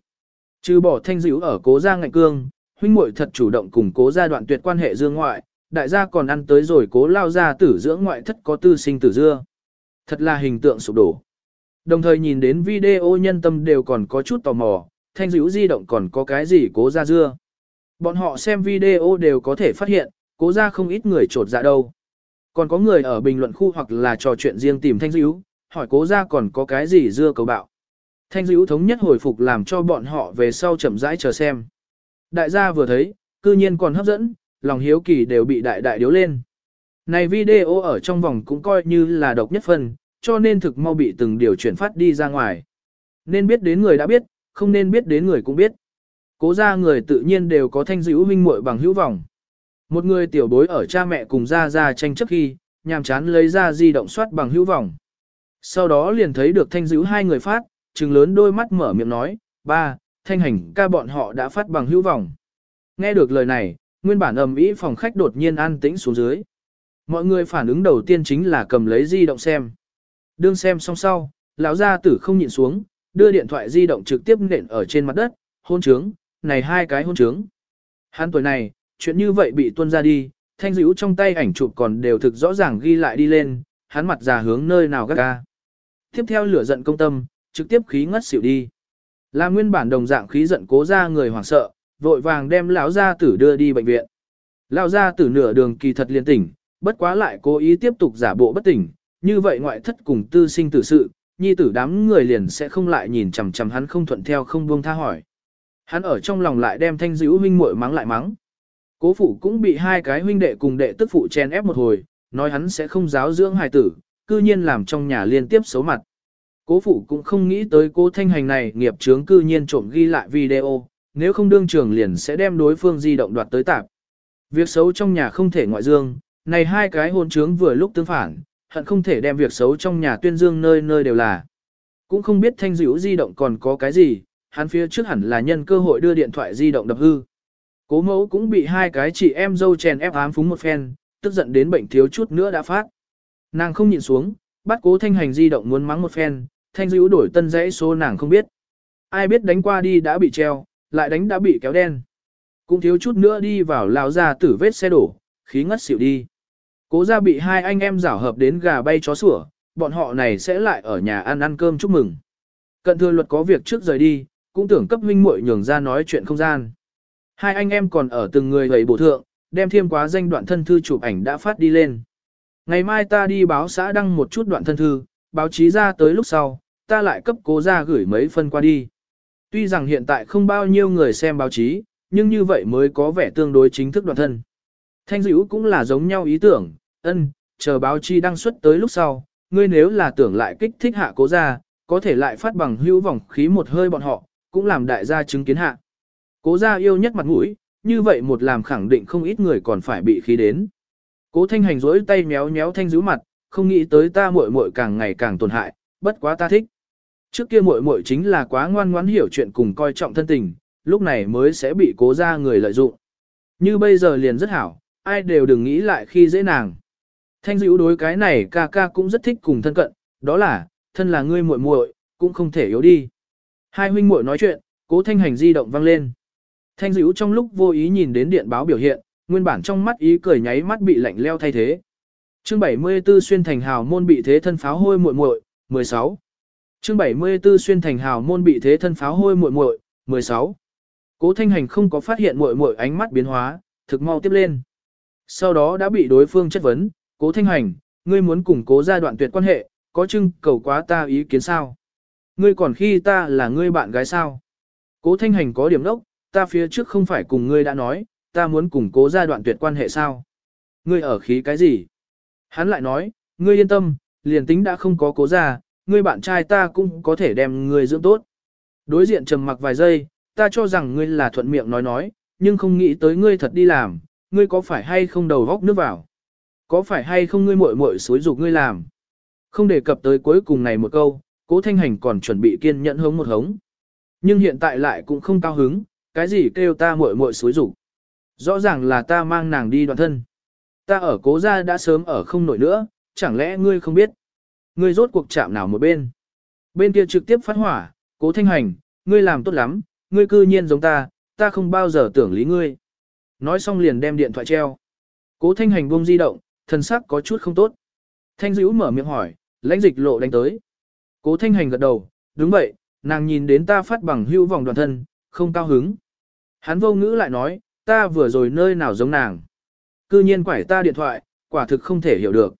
Trừ bỏ thanh dữ ở cố gia ngạnh cương, huynh muội thật chủ động cùng cố gia đoạn tuyệt quan hệ dương ngoại, đại gia còn ăn tới rồi cố lao ra tử dưỡng ngoại thất có tư sinh tử dưa. Thật là hình tượng sụp đổ. Đồng thời nhìn đến video nhân tâm đều còn có chút tò mò, thanh dữ di động còn có cái gì cố ra dưa. Bọn họ xem video đều có thể phát hiện, cố ra không ít người trột dạ đâu. Còn có người ở bình luận khu hoặc là trò chuyện riêng tìm thanh dữ, hỏi cố ra còn có cái gì dưa cầu bạo. Thanh dữ thống nhất hồi phục làm cho bọn họ về sau chậm rãi chờ xem. Đại gia vừa thấy, cư nhiên còn hấp dẫn, lòng hiếu kỳ đều bị đại đại điếu lên. Này video ở trong vòng cũng coi như là độc nhất phần, cho nên thực mau bị từng điều chuyển phát đi ra ngoài. Nên biết đến người đã biết, không nên biết đến người cũng biết. Cố ra người tự nhiên đều có thanh dữ huynh muội bằng hữu vọng. Một người tiểu bối ở cha mẹ cùng ra ra tranh chấp khi, nhàm chán lấy ra di động soát bằng hữu vọng. Sau đó liền thấy được thanh dữ hai người phát, trừng lớn đôi mắt mở miệng nói, ba, thanh hành ca bọn họ đã phát bằng hữu vọng. Nghe được lời này, nguyên bản ầm ĩ phòng khách đột nhiên an tĩnh xuống dưới. Mọi người phản ứng đầu tiên chính là cầm lấy di động xem. Đương xem xong sau, lão gia tử không nhịn xuống, đưa điện thoại di động trực tiếp nện ở trên mặt đất, hôn trướng, này hai cái hôn trướng. Hắn tuổi này, chuyện như vậy bị tuôn ra đi, thanh dữ trong tay ảnh chụp còn đều thực rõ ràng ghi lại đi lên, hắn mặt già hướng nơi nào gắt ga. Tiếp theo lửa giận công tâm, trực tiếp khí ngất xỉu đi. Là nguyên bản đồng dạng khí giận cố ra người hoảng sợ, vội vàng đem lão gia tử đưa đi bệnh viện. Lão gia tử nửa đường kỳ thật liên tỉnh, bất quá lại cố ý tiếp tục giả bộ bất tỉnh, như vậy ngoại thất cùng tư sinh tử sự, nhi tử đám người liền sẽ không lại nhìn chằm chằm hắn không thuận theo không buông tha hỏi. Hắn ở trong lòng lại đem thanh dữ huynh muội mắng lại mắng. Cố phụ cũng bị hai cái huynh đệ cùng đệ tức phụ chen ép một hồi, nói hắn sẽ không giáo dưỡng hài tử, cư nhiên làm trong nhà liên tiếp xấu mặt. Cố phụ cũng không nghĩ tới cố thanh hành này nghiệp chướng cư nhiên trộm ghi lại video, nếu không đương trường liền sẽ đem đối phương di động đoạt tới tạp. Việc xấu trong nhà không thể ngoại dương, Này hai cái hôn trướng vừa lúc tương phản, hận không thể đem việc xấu trong nhà tuyên dương nơi nơi đều là. Cũng không biết thanh dữ di động còn có cái gì, hắn phía trước hẳn là nhân cơ hội đưa điện thoại di động đập hư. Cố mẫu cũng bị hai cái chị em dâu chèn ép ám phúng một phen, tức giận đến bệnh thiếu chút nữa đã phát. Nàng không nhìn xuống, bắt cố thanh hành di động muốn mắng một phen, thanh dữ đổi tân dãy số nàng không biết. Ai biết đánh qua đi đã bị treo, lại đánh đã bị kéo đen. Cũng thiếu chút nữa đi vào lao ra tử vết xe đổ, khí ngất xỉu đi. Cố ra bị hai anh em rảo hợp đến gà bay chó sủa, bọn họ này sẽ lại ở nhà ăn ăn cơm chúc mừng. Cận thừa luật có việc trước rời đi, cũng tưởng cấp huynh muội nhường ra nói chuyện không gian. Hai anh em còn ở từng người gầy bổ thượng, đem thêm quá danh đoạn thân thư chụp ảnh đã phát đi lên. Ngày mai ta đi báo xã đăng một chút đoạn thân thư, báo chí ra tới lúc sau, ta lại cấp cố ra gửi mấy phân qua đi. Tuy rằng hiện tại không bao nhiêu người xem báo chí, nhưng như vậy mới có vẻ tương đối chính thức đoạn thân. Thanh dữ cũng là giống nhau ý tưởng, ân, chờ báo chí đăng xuất tới lúc sau, ngươi nếu là tưởng lại kích thích hạ cố ra, có thể lại phát bằng hữu vòng khí một hơi bọn họ, cũng làm đại gia chứng kiến hạ. Cố gia yêu nhất mặt mũi, như vậy một làm khẳng định không ít người còn phải bị khí đến. Cố thanh hành rỗi tay méo méo thanh dữ mặt, không nghĩ tới ta muội muội càng ngày càng tổn hại, bất quá ta thích. Trước kia muội muội chính là quá ngoan ngoãn hiểu chuyện cùng coi trọng thân tình, lúc này mới sẽ bị cố gia người lợi dụng. Như bây giờ liền rất hảo, ai đều đừng nghĩ lại khi dễ nàng. Thanh dữ đối cái này ca ca cũng rất thích cùng thân cận, đó là, thân là ngươi muội muội, cũng không thể yếu đi. Hai huynh muội nói chuyện, cố thanh hành di động vang lên. Thanh dữ trong lúc vô ý nhìn đến điện báo biểu hiện, nguyên bản trong mắt ý cười nháy mắt bị lạnh leo thay thế. Chương 74 xuyên thành hào môn bị thế thân pháo hôi muội muội, 16. Chương 74 xuyên thành hào môn bị thế thân pháo hôi muội muội, 16. Cố Thanh Hành không có phát hiện muội muội ánh mắt biến hóa, thực mau tiếp lên. Sau đó đã bị đối phương chất vấn, Cố Thanh Hành, ngươi muốn củng cố gia đoạn tuyệt quan hệ, có chưng cầu quá ta ý kiến sao? Ngươi còn khi ta là ngươi bạn gái sao? Cố Thanh Hành có điểm đốc, ta phía trước không phải cùng ngươi đã nói, ta muốn củng cố gia đoạn tuyệt quan hệ sao? Ngươi ở khí cái gì? Hắn lại nói, ngươi yên tâm, liền tính đã không có cố gia, ngươi bạn trai ta cũng có thể đem ngươi dưỡng tốt. Đối diện trầm mặc vài giây, ta cho rằng ngươi là thuận miệng nói nói, nhưng không nghĩ tới ngươi thật đi làm, ngươi có phải hay không đầu góc nước vào? Có phải hay không ngươi muội muội xối dục ngươi làm? Không đề cập tới cuối cùng này một câu, cố thanh hành còn chuẩn bị kiên nhẫn hống một hống. Nhưng hiện tại lại cũng không cao hứng, cái gì kêu ta muội muội xối rủ? Rõ ràng là ta mang nàng đi đoạn thân. Ta ở cố gia đã sớm ở không nổi nữa, chẳng lẽ ngươi không biết? Ngươi rốt cuộc chạm nào một bên? Bên kia trực tiếp phát hỏa, cố thanh hành, ngươi làm tốt lắm, ngươi cư nhiên giống ta, ta không bao giờ tưởng lý ngươi. Nói xong liền đem điện thoại treo. Cố thanh hành buông di động, thần sắc có chút không tốt. Thanh dữ mở miệng hỏi, lãnh dịch lộ đánh tới. Cố thanh hành gật đầu, đúng vậy, nàng nhìn đến ta phát bằng hưu vòng đoàn thân, không cao hứng. Hắn vô ngữ lại nói, ta vừa rồi nơi nào giống nàng. Cư nhiên quải ta điện thoại, quả thực không thể hiểu được.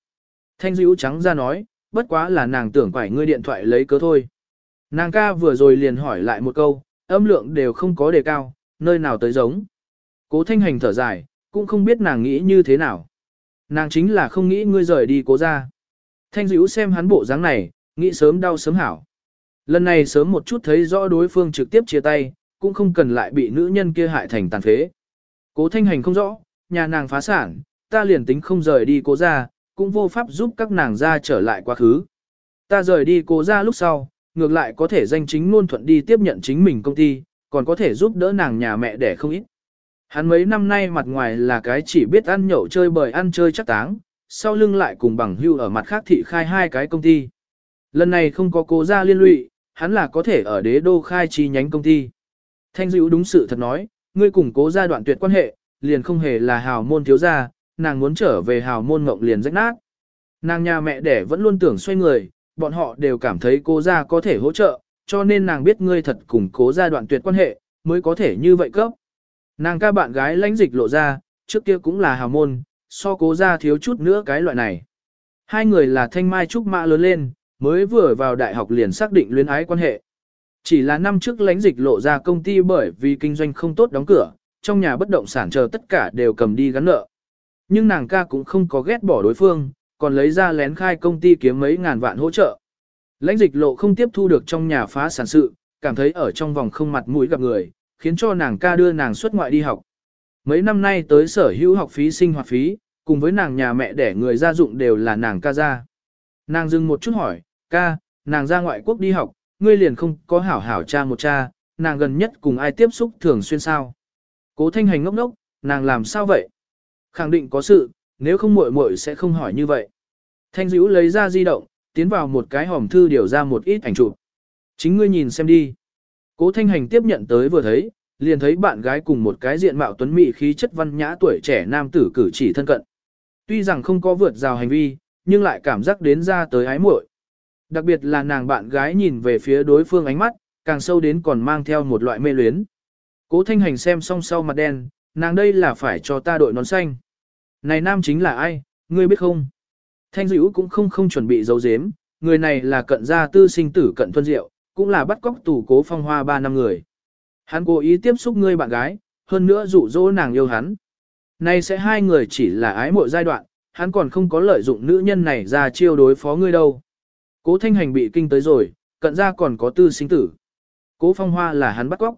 Thanh dữ trắng ra nói, bất quá là nàng tưởng quải ngươi điện thoại lấy cớ thôi. Nàng ca vừa rồi liền hỏi lại một câu, âm lượng đều không có đề cao, nơi nào tới giống. Cố thanh hành thở dài, cũng không biết nàng nghĩ như thế nào. Nàng chính là không nghĩ ngươi rời đi cố ra. Thanh dữ xem hắn bộ dáng này, nghĩ sớm đau sớm hảo. Lần này sớm một chút thấy rõ đối phương trực tiếp chia tay, cũng không cần lại bị nữ nhân kia hại thành tàn phế. Cố thanh hành không rõ, nhà nàng phá sản, ta liền tính không rời đi cố ra, cũng vô pháp giúp các nàng ra trở lại quá khứ. Ta rời đi cố ra lúc sau, ngược lại có thể danh chính luôn thuận đi tiếp nhận chính mình công ty, còn có thể giúp đỡ nàng nhà mẹ để không ít. Hắn mấy năm nay mặt ngoài là cái chỉ biết ăn nhậu chơi bời ăn chơi chắc táng, sau lưng lại cùng bằng hưu ở mặt khác thị khai hai cái công ty. Lần này không có cố ra liên lụy, hắn là có thể ở đế đô khai chi nhánh công ty. Thanh dữ đúng sự thật nói, ngươi củng cố gia đoạn tuyệt quan hệ, liền không hề là hào môn thiếu gia, nàng muốn trở về hào môn ngộng liền rách nát. Nàng nhà mẹ đẻ vẫn luôn tưởng xoay người, bọn họ đều cảm thấy cố gia có thể hỗ trợ, cho nên nàng biết ngươi thật củng cố gia đoạn tuyệt quan hệ, mới có thể như vậy cấp. Nàng ca bạn gái lãnh dịch lộ ra, trước kia cũng là hào môn, so cố gia thiếu chút nữa cái loại này. Hai người là thanh mai trúc mã lớn lên, mới vừa vào đại học liền xác định luyến ái quan hệ. Chỉ là năm trước lãnh dịch lộ ra công ty bởi vì kinh doanh không tốt đóng cửa, trong nhà bất động sản chờ tất cả đều cầm đi gắn nợ. Nhưng nàng ca cũng không có ghét bỏ đối phương, còn lấy ra lén khai công ty kiếm mấy ngàn vạn hỗ trợ. Lãnh dịch lộ không tiếp thu được trong nhà phá sản sự, cảm thấy ở trong vòng không mặt mũi gặp người, khiến cho nàng ca đưa nàng xuất ngoại đi học. Mấy năm nay tới sở hữu học phí sinh hoạt phí, cùng với nàng nhà mẹ đẻ người gia dụng đều là nàng ca ra Nàng dừng một chút hỏi, ca, nàng ra ngoại quốc đi học, ngươi liền không có hảo hảo cha một cha, nàng gần nhất cùng ai tiếp xúc thường xuyên sao. Cố thanh hành ngốc ngốc, nàng làm sao vậy? Khẳng định có sự, nếu không muội muội sẽ không hỏi như vậy. Thanh dữ lấy ra di động, tiến vào một cái hòm thư điều ra một ít ảnh chụp. Chính ngươi nhìn xem đi. Cố thanh hành tiếp nhận tới vừa thấy, liền thấy bạn gái cùng một cái diện mạo tuấn mỹ khí chất văn nhã tuổi trẻ nam tử cử chỉ thân cận. Tuy rằng không có vượt rào hành vi, nhưng lại cảm giác đến ra tới ái muội. Đặc biệt là nàng bạn gái nhìn về phía đối phương ánh mắt, càng sâu đến còn mang theo một loại mê luyến. Cố thanh hành xem song sau mặt đen, nàng đây là phải cho ta đội nón xanh. Này nam chính là ai, ngươi biết không? Thanh dữ cũng không không chuẩn bị giấu giếm, người này là cận gia tư sinh tử cận thuân diệu, cũng là bắt cóc tù cố phong hoa ba năm người. Hắn cố ý tiếp xúc ngươi bạn gái, hơn nữa dụ dỗ nàng yêu hắn. Nay sẽ hai người chỉ là ái mộ giai đoạn, hắn còn không có lợi dụng nữ nhân này ra chiêu đối phó ngươi đâu. Cố thanh hành bị kinh tới rồi, cận ra còn có tư sinh tử. Cố phong hoa là hắn bắt cóc.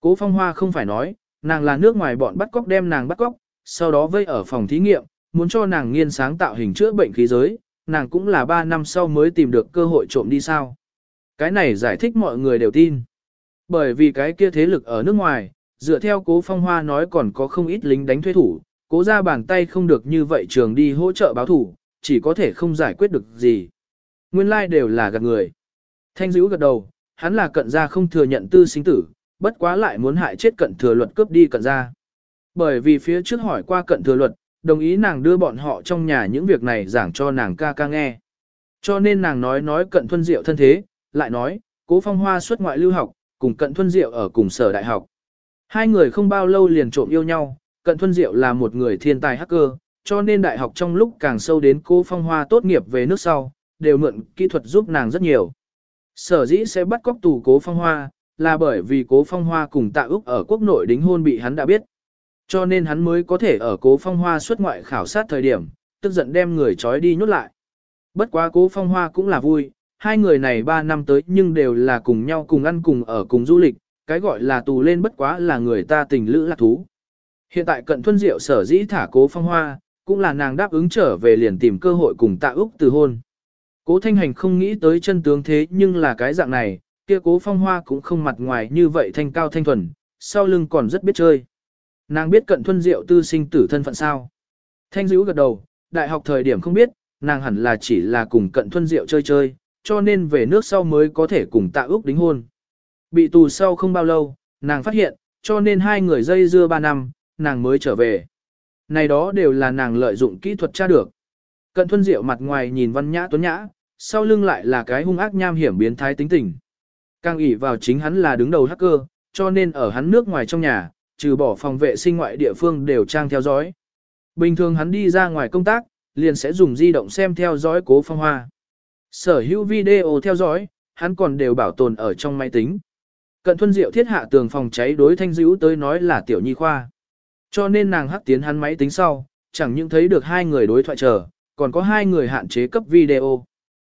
Cố phong hoa không phải nói, nàng là nước ngoài bọn bắt cóc đem nàng bắt cóc, sau đó vây ở phòng thí nghiệm, muốn cho nàng nghiên sáng tạo hình chữa bệnh khí giới, nàng cũng là 3 năm sau mới tìm được cơ hội trộm đi sao. Cái này giải thích mọi người đều tin. Bởi vì cái kia thế lực ở nước ngoài, dựa theo cố phong hoa nói còn có không ít lính đánh thuê thủ, cố ra bàn tay không được như vậy trường đi hỗ trợ báo thủ, chỉ có thể không giải quyết được gì. Nguyên lai like đều là gạt người. Thanh dữ gật đầu, hắn là cận gia không thừa nhận tư sinh tử, bất quá lại muốn hại chết cận thừa luật cướp đi cận gia. Bởi vì phía trước hỏi qua cận thừa luật, đồng ý nàng đưa bọn họ trong nhà những việc này giảng cho nàng ca ca nghe. Cho nên nàng nói nói cận thuân diệu thân thế, lại nói, cố phong hoa xuất ngoại lưu học, cùng cận thuân diệu ở cùng sở đại học. Hai người không bao lâu liền trộm yêu nhau, cận thuân diệu là một người thiên tài hacker, cho nên đại học trong lúc càng sâu đến cố phong hoa tốt nghiệp về nước sau, đều mượn kỹ thuật giúp nàng rất nhiều. Sở dĩ sẽ bắt cóc tù cố phong hoa, là bởi vì cố phong hoa cùng tạ Úc ở quốc nội đính hôn bị hắn đã biết. Cho nên hắn mới có thể ở cố phong hoa xuất ngoại khảo sát thời điểm, tức giận đem người trói đi nhốt lại. Bất quá cố phong hoa cũng là vui, hai người này ba năm tới nhưng đều là cùng nhau cùng ăn cùng ở cùng du lịch, cái gọi là tù lên bất quá là người ta tình lữ lạc thú. Hiện tại cận thuân diệu sở dĩ thả cố phong hoa, cũng là nàng đáp ứng trở về liền tìm cơ hội cùng tạ Úc từ hôn. Cố thanh hành không nghĩ tới chân tướng thế nhưng là cái dạng này, kia cố phong hoa cũng không mặt ngoài như vậy thanh cao thanh thuần, sau lưng còn rất biết chơi. Nàng biết cận thuân diệu tư sinh tử thân phận sao. Thanh dữ gật đầu, đại học thời điểm không biết, nàng hẳn là chỉ là cùng cận thuân diệu chơi chơi, cho nên về nước sau mới có thể cùng tạ ước đính hôn. Bị tù sau không bao lâu, nàng phát hiện, cho nên hai người dây dưa ba năm, nàng mới trở về. Này đó đều là nàng lợi dụng kỹ thuật tra được. Cận thuân diệu mặt ngoài nhìn văn nhã tuấn nhã, sau lưng lại là cái hung ác nham hiểm biến thái tính tình. Càng ỷ vào chính hắn là đứng đầu hacker, cho nên ở hắn nước ngoài trong nhà, trừ bỏ phòng vệ sinh ngoại địa phương đều trang theo dõi. Bình thường hắn đi ra ngoài công tác, liền sẽ dùng di động xem theo dõi cố phong hoa. Sở hữu video theo dõi, hắn còn đều bảo tồn ở trong máy tính. Cận thuân diệu thiết hạ tường phòng cháy đối thanh dữ tới nói là tiểu nhi khoa. Cho nên nàng hắc tiến hắn máy tính sau, chẳng những thấy được hai người đối thoại chờ, còn có hai người hạn chế cấp video.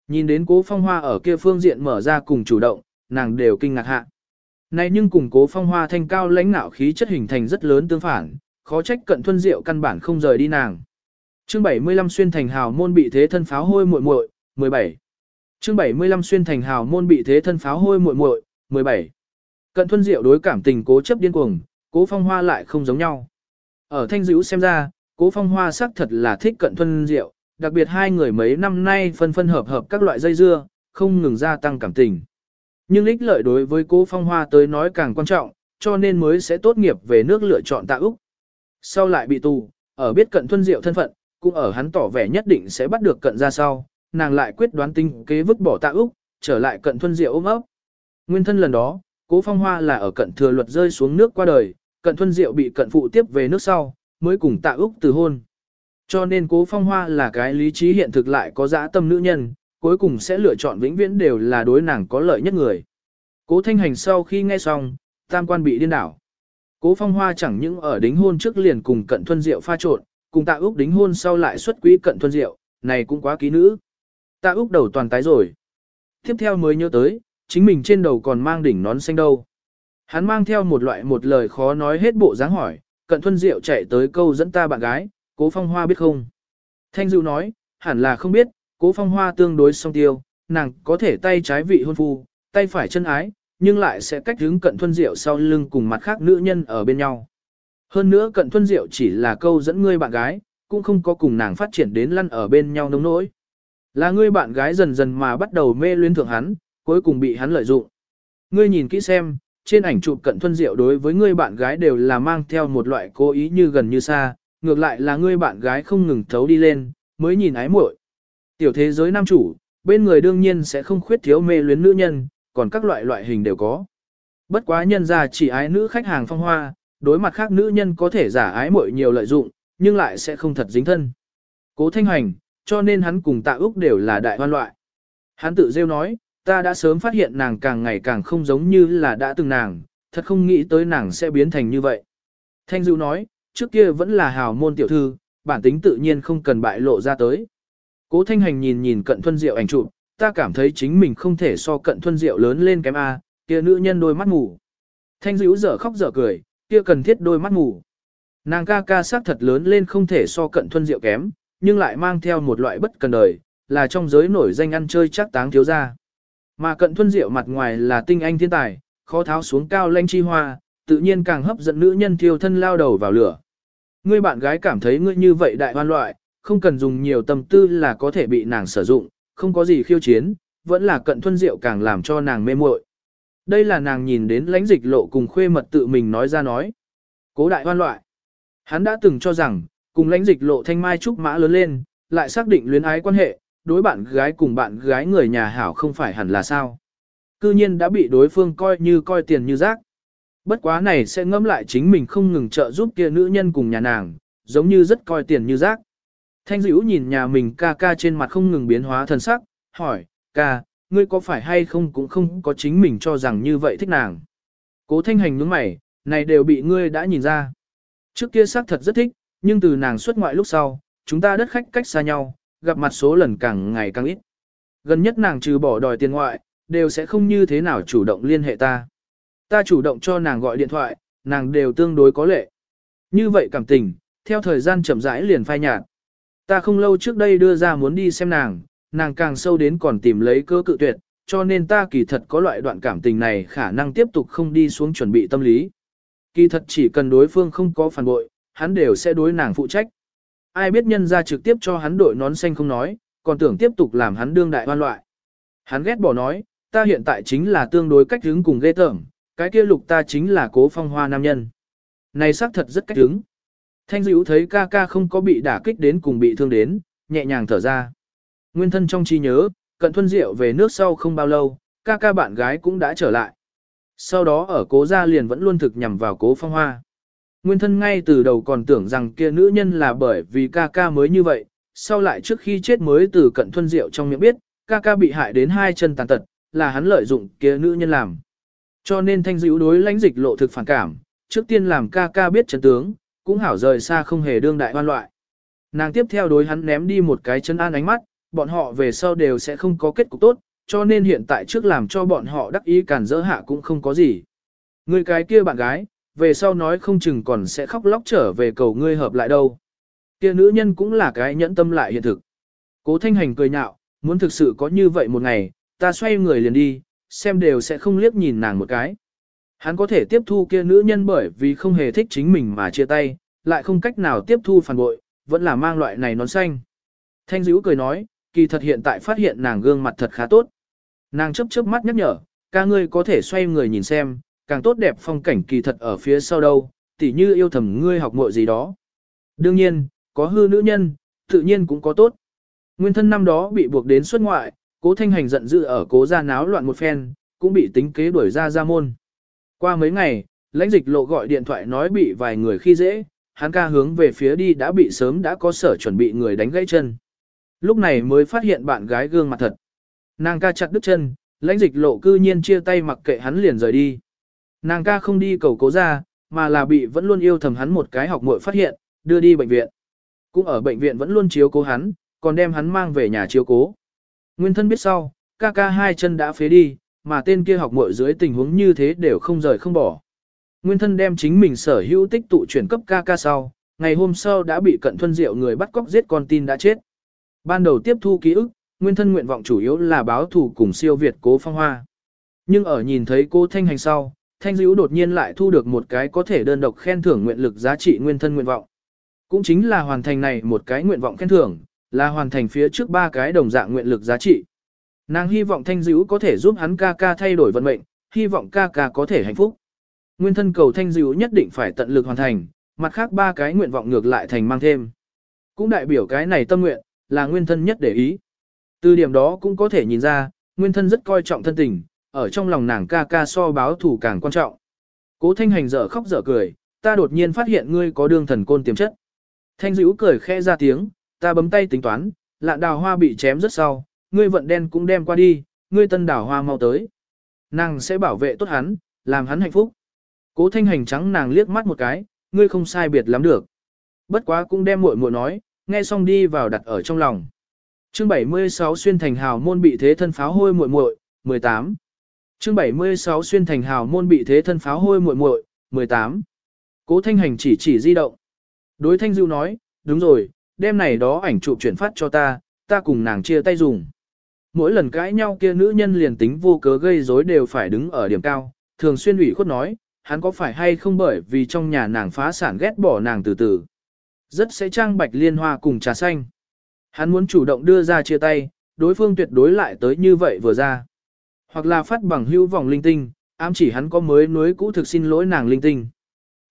Nhìn đến cố phong hoa ở kia phương diện mở ra cùng chủ động, nàng đều kinh ngạc hạ. Này nhưng cùng cố phong hoa thanh cao lãnh nạo khí chất hình thành rất lớn tương phản, khó trách cận thuân diệu căn bản không rời đi nàng. Chương 75 xuyên thành hào môn bị thế thân pháo hôi muội muội, 17. Chương 75 xuyên thành hào môn bị thế thân pháo hôi muội muội, 17. Cận thuân diệu đối cảm tình cố chấp điên cuồng, cố phong hoa lại không giống nhau. Ở thanh dữ xem ra, cố phong hoa xác thật là thích cận thuân diệu, đặc biệt hai người mấy năm nay phân phân hợp hợp các loại dây dưa, không ngừng gia tăng cảm tình. Nhưng ích lợi đối với cố phong hoa tới nói càng quan trọng, cho nên mới sẽ tốt nghiệp về nước lựa chọn tạ Úc. Sau lại bị tù, ở biết cận thuân diệu thân phận, cũng ở hắn tỏ vẻ nhất định sẽ bắt được cận ra sau, nàng lại quyết đoán tinh kế vứt bỏ tạ Úc, trở lại cận thuân diệu ôm ấp. Nguyên thân lần đó, cố phong hoa là ở cận thừa luật rơi xuống nước qua đời, cận thuân diệu bị cận phụ tiếp về nước sau, mới cùng tạ Úc từ hôn. Cho nên cố phong hoa là cái lý trí hiện thực lại có dã tâm nữ nhân, cuối cùng sẽ lựa chọn vĩnh viễn đều là đối nàng có lợi nhất người. Cố thanh hành sau khi nghe xong, tam quan bị điên đảo. Cố phong hoa chẳng những ở đính hôn trước liền cùng cận thuân diệu pha trộn, cùng tạ úc đính hôn sau lại xuất quý cận thuân diệu, này cũng quá ký nữ. Tạ úc đầu toàn tái rồi. Tiếp theo mới nhớ tới, chính mình trên đầu còn mang đỉnh nón xanh đâu. Hắn mang theo một loại một lời khó nói hết bộ dáng hỏi, cận thuân diệu chạy tới câu dẫn ta bạn gái, Cố Phong Hoa biết không? Thanh Dụ nói, hẳn là không biết, Cố Phong Hoa tương đối song tiêu, nàng có thể tay trái vị hôn phu, tay phải chân ái, nhưng lại sẽ cách hướng cận thuân diệu sau lưng cùng mặt khác nữ nhân ở bên nhau. Hơn nữa cận thuân diệu chỉ là câu dẫn ngươi bạn gái, cũng không có cùng nàng phát triển đến lăn ở bên nhau nông nỗi. Là ngươi bạn gái dần dần mà bắt đầu mê luyến thượng hắn, cuối cùng bị hắn lợi dụng. Ngươi nhìn kỹ xem, trên ảnh chụp cận thuân diệu đối với ngươi bạn gái đều là mang theo một loại cố ý như gần như xa, ngược lại là ngươi bạn gái không ngừng thấu đi lên, mới nhìn ái muội. Tiểu thế giới nam chủ, bên người đương nhiên sẽ không khuyết thiếu mê luyến nữ nhân, còn các loại loại hình đều có. Bất quá nhân ra chỉ ái nữ khách hàng phong hoa, đối mặt khác nữ nhân có thể giả ái muội nhiều lợi dụng, nhưng lại sẽ không thật dính thân. Cố thanh hành, cho nên hắn cùng tạ Úc đều là đại hoan loại. Hắn tự rêu nói, ta đã sớm phát hiện nàng càng ngày càng không giống như là đã từng nàng, thật không nghĩ tới nàng sẽ biến thành như vậy. Thanh Dữu nói, trước kia vẫn là hào môn tiểu thư, bản tính tự nhiên không cần bại lộ ra tới. Cố Thanh Hành nhìn nhìn cận thuân diệu ảnh chụp, ta cảm thấy chính mình không thể so cận thuân diệu lớn lên kém A, kia nữ nhân đôi mắt mù. Thanh Dữu dở khóc dở cười, kia cần thiết đôi mắt mù. Nàng ca ca sắc thật lớn lên không thể so cận thuân diệu kém, nhưng lại mang theo một loại bất cần đời, là trong giới nổi danh ăn chơi chắc táng thiếu gia. Mà cận thuân diệu mặt ngoài là tinh anh thiên tài, khó tháo xuống cao lanh chi hoa, tự nhiên càng hấp dẫn nữ nhân thiêu thân lao đầu vào lửa. Ngươi bạn gái cảm thấy ngươi như vậy đại hoan loại, không cần dùng nhiều tâm tư là có thể bị nàng sử dụng, không có gì khiêu chiến, vẫn là cận thuân diệu càng làm cho nàng mê muội. Đây là nàng nhìn đến lãnh dịch lộ cùng khuê mật tự mình nói ra nói. Cố đại hoan loại. Hắn đã từng cho rằng, cùng lãnh dịch lộ thanh mai trúc mã lớn lên, lại xác định luyến ái quan hệ, đối bạn gái cùng bạn gái người nhà hảo không phải hẳn là sao. Cư nhiên đã bị đối phương coi như coi tiền như rác. Bất quá này sẽ ngẫm lại chính mình không ngừng trợ giúp kia nữ nhân cùng nhà nàng, giống như rất coi tiền như rác. Thanh dữ nhìn nhà mình ca ca trên mặt không ngừng biến hóa thần sắc, hỏi, ca, ngươi có phải hay không cũng không có chính mình cho rằng như vậy thích nàng. Cố thanh hành nhướng mày, này đều bị ngươi đã nhìn ra. Trước kia xác thật rất thích, nhưng từ nàng xuất ngoại lúc sau, chúng ta đất khách cách xa nhau, gặp mặt số lần càng ngày càng ít. Gần nhất nàng trừ bỏ đòi tiền ngoại, đều sẽ không như thế nào chủ động liên hệ ta. Ta chủ động cho nàng gọi điện thoại, nàng đều tương đối có lệ. Như vậy cảm tình, theo thời gian chậm rãi liền phai nhạt. Ta không lâu trước đây đưa ra muốn đi xem nàng, nàng càng sâu đến còn tìm lấy cơ cự tuyệt, cho nên ta kỳ thật có loại đoạn cảm tình này khả năng tiếp tục không đi xuống chuẩn bị tâm lý. Kỳ thật chỉ cần đối phương không có phản bội, hắn đều sẽ đối nàng phụ trách. Ai biết nhân ra trực tiếp cho hắn đội nón xanh không nói, còn tưởng tiếp tục làm hắn đương đại hoan loại. Hắn ghét bỏ nói, ta hiện tại chính là tương đối cách hứng cùng ghê tởm, cái kia lục ta chính là cố phong hoa nam nhân. Này xác thật rất cách hứng. Thanh dữ thấy ca ca không có bị đả kích đến cùng bị thương đến, nhẹ nhàng thở ra. Nguyên thân trong trí nhớ, cận thuân diệu về nước sau không bao lâu, ca ca bạn gái cũng đã trở lại. Sau đó ở cố gia liền vẫn luôn thực nhằm vào cố phong hoa. Nguyên thân ngay từ đầu còn tưởng rằng kia nữ nhân là bởi vì ca ca mới như vậy, sau lại trước khi chết mới từ cận thuân diệu trong miệng biết, ca ca bị hại đến hai chân tàn tật, là hắn lợi dụng kia nữ nhân làm. Cho nên thanh dữ đối lãnh dịch lộ thực phản cảm, trước tiên làm ca ca biết chân tướng, cũng hảo rời xa không hề đương đại hoan loại. Nàng tiếp theo đối hắn ném đi một cái chân an ánh mắt, bọn họ về sau đều sẽ không có kết cục tốt, cho nên hiện tại trước làm cho bọn họ đắc ý cản dỡ hạ cũng không có gì. Người cái kia bạn gái, về sau nói không chừng còn sẽ khóc lóc trở về cầu ngươi hợp lại đâu. Kia nữ nhân cũng là cái nhẫn tâm lại hiện thực. Cố thanh hành cười nhạo, muốn thực sự có như vậy một ngày, ta xoay người liền đi, xem đều sẽ không liếc nhìn nàng một cái. Hắn có thể tiếp thu kia nữ nhân bởi vì không hề thích chính mình mà chia tay, lại không cách nào tiếp thu phản bội, vẫn là mang loại này nón xanh. Thanh dữ cười nói, kỳ thật hiện tại phát hiện nàng gương mặt thật khá tốt. Nàng chấp chớp mắt nhắc nhở, ca ngươi có thể xoay người nhìn xem, càng tốt đẹp phong cảnh kỳ thật ở phía sau đâu, tỉ như yêu thầm ngươi học muội gì đó. Đương nhiên, có hư nữ nhân, tự nhiên cũng có tốt. Nguyên thân năm đó bị buộc đến xuất ngoại, cố thanh hành giận dữ ở cố gia náo loạn một phen, cũng bị tính kế đuổi ra ra môn. Qua mấy ngày, lãnh dịch lộ gọi điện thoại nói bị vài người khi dễ, hắn ca hướng về phía đi đã bị sớm đã có sở chuẩn bị người đánh gãy chân. Lúc này mới phát hiện bạn gái gương mặt thật. Nàng ca chặt đứt chân, lãnh dịch lộ cư nhiên chia tay mặc kệ hắn liền rời đi. Nàng ca không đi cầu cố ra, mà là bị vẫn luôn yêu thầm hắn một cái học muội phát hiện, đưa đi bệnh viện. Cũng ở bệnh viện vẫn luôn chiếu cố hắn, còn đem hắn mang về nhà chiếu cố. Nguyên thân biết sau, ca ca hai chân đã phế đi, mà tên kia học muội dưới tình huống như thế đều không rời không bỏ. Nguyên thân đem chính mình sở hữu tích tụ chuyển cấp ca ca sau, ngày hôm sau đã bị cận thuân diệu người bắt cóc giết con tin đã chết. Ban đầu tiếp thu ký ức, nguyên thân nguyện vọng chủ yếu là báo thù cùng siêu Việt cố phong hoa. Nhưng ở nhìn thấy cô Thanh Hành sau, Thanh Dữ đột nhiên lại thu được một cái có thể đơn độc khen thưởng nguyện lực giá trị nguyên thân nguyện vọng. Cũng chính là hoàn thành này một cái nguyện vọng khen thưởng, là hoàn thành phía trước ba cái đồng dạng nguyện lực giá trị. Nàng hy vọng Thanh Dữ có thể giúp hắn ca ca thay đổi vận mệnh, hy vọng ca ca có thể hạnh phúc. Nguyên thân cầu Thanh Dữ nhất định phải tận lực hoàn thành, mặt khác ba cái nguyện vọng ngược lại thành mang thêm. Cũng đại biểu cái này tâm nguyện, là nguyên thân nhất để ý. Từ điểm đó cũng có thể nhìn ra, nguyên thân rất coi trọng thân tình, ở trong lòng nàng ca ca so báo thủ càng quan trọng. Cố thanh hành dở khóc dở cười, ta đột nhiên phát hiện ngươi có đương thần côn tiềm chất. Thanh dữ cười khẽ ra tiếng, ta bấm tay tính toán, lạ đào hoa bị chém rất sau, ngươi vận đen cũng đem qua đi, ngươi tân đào hoa mau tới. Nàng sẽ bảo vệ tốt hắn, làm hắn hạnh phúc. Cố thanh hành trắng nàng liếc mắt một cái, ngươi không sai biệt lắm được. Bất quá cũng đem muội muội nói, nghe xong đi vào đặt ở trong lòng. Chương 76 xuyên thành hào môn bị thế thân pháo hôi muội muội, 18. Chương 76 xuyên thành hào môn bị thế thân pháo hôi muội muội, 18. Cố Thanh Hành chỉ chỉ di động. Đối Thanh Dưu nói, đúng rồi, đêm này đó ảnh chụp chuyển phát cho ta, ta cùng nàng chia tay dùng. Mỗi lần cãi nhau kia nữ nhân liền tính vô cớ gây rối đều phải đứng ở điểm cao, thường xuyên ủy khuất nói, hắn có phải hay không bởi vì trong nhà nàng phá sản ghét bỏ nàng từ từ. Rất sẽ trang bạch liên hoa cùng trà xanh. Hắn muốn chủ động đưa ra chia tay, đối phương tuyệt đối lại tới như vậy vừa ra. Hoặc là phát bằng hữu vòng linh tinh, ám chỉ hắn có mới nối cũ thực xin lỗi nàng linh tinh.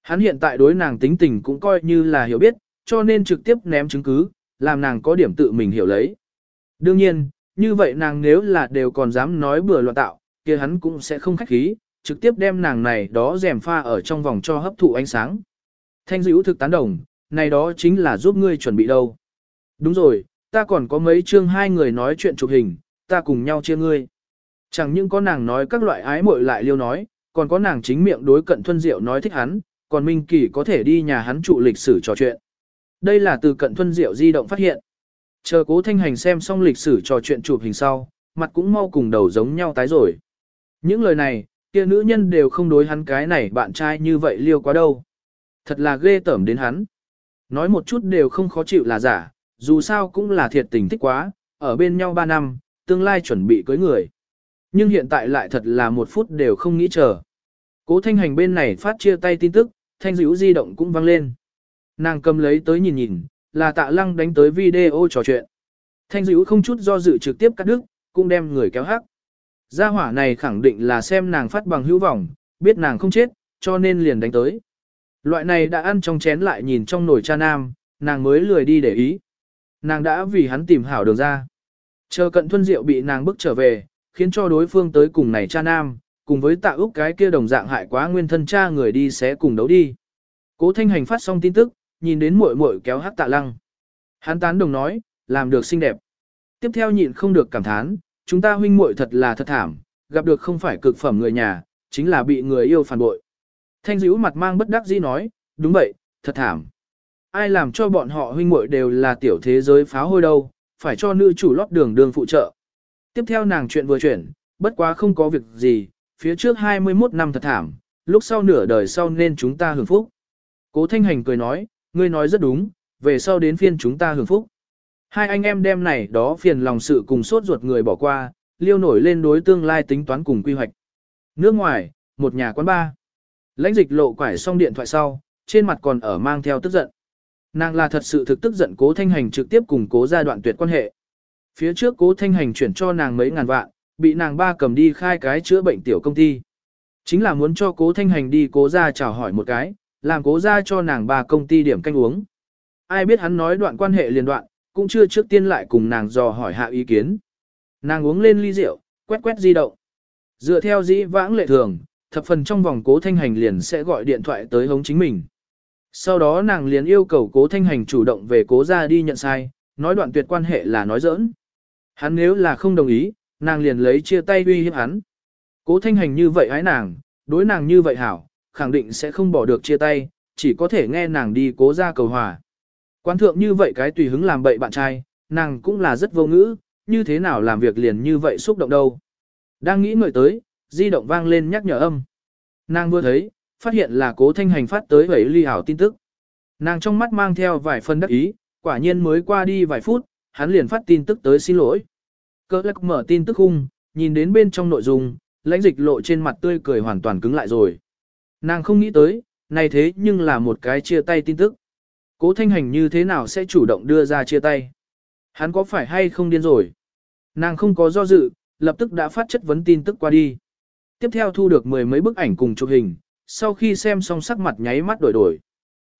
Hắn hiện tại đối nàng tính tình cũng coi như là hiểu biết, cho nên trực tiếp ném chứng cứ, làm nàng có điểm tự mình hiểu lấy. Đương nhiên, như vậy nàng nếu là đều còn dám nói bừa loạn tạo, kia hắn cũng sẽ không khách khí, trực tiếp đem nàng này đó rèm pha ở trong vòng cho hấp thụ ánh sáng. Thanh dữ thực tán đồng, này đó chính là giúp ngươi chuẩn bị đâu. Đúng rồi, ta còn có mấy chương hai người nói chuyện chụp hình, ta cùng nhau chia ngươi. Chẳng những có nàng nói các loại ái muội lại liêu nói, còn có nàng chính miệng đối cận thuân diệu nói thích hắn, còn Minh Kỳ có thể đi nhà hắn trụ lịch sử trò chuyện. Đây là từ cận thuân diệu di động phát hiện. Chờ cố thanh hành xem xong lịch sử trò chuyện chụp hình sau, mặt cũng mau cùng đầu giống nhau tái rồi. Những lời này, kia nữ nhân đều không đối hắn cái này bạn trai như vậy liêu quá đâu. Thật là ghê tởm đến hắn. Nói một chút đều không khó chịu là giả, dù sao cũng là thiệt tình thích quá, ở bên nhau 3 năm, tương lai chuẩn bị cưới người. Nhưng hiện tại lại thật là một phút đều không nghĩ chờ. Cố thanh hành bên này phát chia tay tin tức, thanh dữ di động cũng vang lên. Nàng cầm lấy tới nhìn nhìn, là tạ lăng đánh tới video trò chuyện. Thanh dữ không chút do dự trực tiếp cắt đứt, cũng đem người kéo hắc. Gia hỏa này khẳng định là xem nàng phát bằng hữu vọng, biết nàng không chết, cho nên liền đánh tới. Loại này đã ăn trong chén lại nhìn trong nồi cha nam, nàng mới lười đi để ý. Nàng đã vì hắn tìm hảo đường ra. Chờ cận thuân diệu bị nàng bức trở về, khiến cho đối phương tới cùng này cha nam, cùng với tạ úc cái kia đồng dạng hại quá nguyên thân cha người đi sẽ cùng đấu đi. Cố thanh hành phát xong tin tức, nhìn đến muội muội kéo hát tạ lăng. Hắn tán đồng nói, làm được xinh đẹp. Tiếp theo nhịn không được cảm thán, chúng ta huynh muội thật là thật thảm, gặp được không phải cực phẩm người nhà, chính là bị người yêu phản bội. Thanh dữ mặt mang bất đắc dĩ nói, đúng vậy, thật thảm. Ai làm cho bọn họ huynh muội đều là tiểu thế giới pháo hôi đâu, phải cho nữ chủ lót đường đường phụ trợ. Tiếp theo nàng chuyện vừa chuyển, bất quá không có việc gì, phía trước 21 năm thật thảm, lúc sau nửa đời sau nên chúng ta hưởng phúc. Cố Thanh Hành cười nói, ngươi nói rất đúng, về sau đến phiên chúng ta hưởng phúc. Hai anh em đem này đó phiền lòng sự cùng sốt ruột người bỏ qua, liêu nổi lên đối tương lai tính toán cùng quy hoạch. Nước ngoài, một nhà quán ba. Lãnh dịch lộ quải xong điện thoại sau, trên mặt còn ở mang theo tức giận. Nàng là thật sự thực tức giận cố thanh hành trực tiếp cùng cố gia đoạn tuyệt quan hệ. Phía trước cố thanh hành chuyển cho nàng mấy ngàn vạn, bị nàng ba cầm đi khai cái chữa bệnh tiểu công ty. Chính là muốn cho cố thanh hành đi cố gia chào hỏi một cái, làm cố gia cho nàng ba công ty điểm canh uống. Ai biết hắn nói đoạn quan hệ liền đoạn, cũng chưa trước tiên lại cùng nàng dò hỏi hạ ý kiến. Nàng uống lên ly rượu, quét quét di động. Dựa theo dĩ vãng lệ thường, thập phần trong vòng cố thanh hành liền sẽ gọi điện thoại tới hống chính mình. Sau đó nàng liền yêu cầu cố thanh hành chủ động về cố ra đi nhận sai, nói đoạn tuyệt quan hệ là nói giỡn. Hắn nếu là không đồng ý, nàng liền lấy chia tay uy hiếp hắn. Cố thanh hành như vậy ái nàng, đối nàng như vậy hảo, khẳng định sẽ không bỏ được chia tay, chỉ có thể nghe nàng đi cố ra cầu hòa. Quan thượng như vậy cái tùy hứng làm bậy bạn trai, nàng cũng là rất vô ngữ, như thế nào làm việc liền như vậy xúc động đâu. Đang nghĩ người tới, di động vang lên nhắc nhở âm. Nàng vừa thấy, phát hiện là cố thanh hành phát tới bảy ly hảo tin tức. Nàng trong mắt mang theo vài phần đắc ý, quả nhiên mới qua đi vài phút, hắn liền phát tin tức tới xin lỗi. Cơ lắc mở tin tức khung, nhìn đến bên trong nội dung, lãnh dịch lộ trên mặt tươi cười hoàn toàn cứng lại rồi. Nàng không nghĩ tới, này thế nhưng là một cái chia tay tin tức. Cố thanh hành như thế nào sẽ chủ động đưa ra chia tay? Hắn có phải hay không điên rồi? Nàng không có do dự, lập tức đã phát chất vấn tin tức qua đi. Tiếp theo thu được mười mấy bức ảnh cùng chụp hình, sau khi xem xong sắc mặt nháy mắt đổi đổi.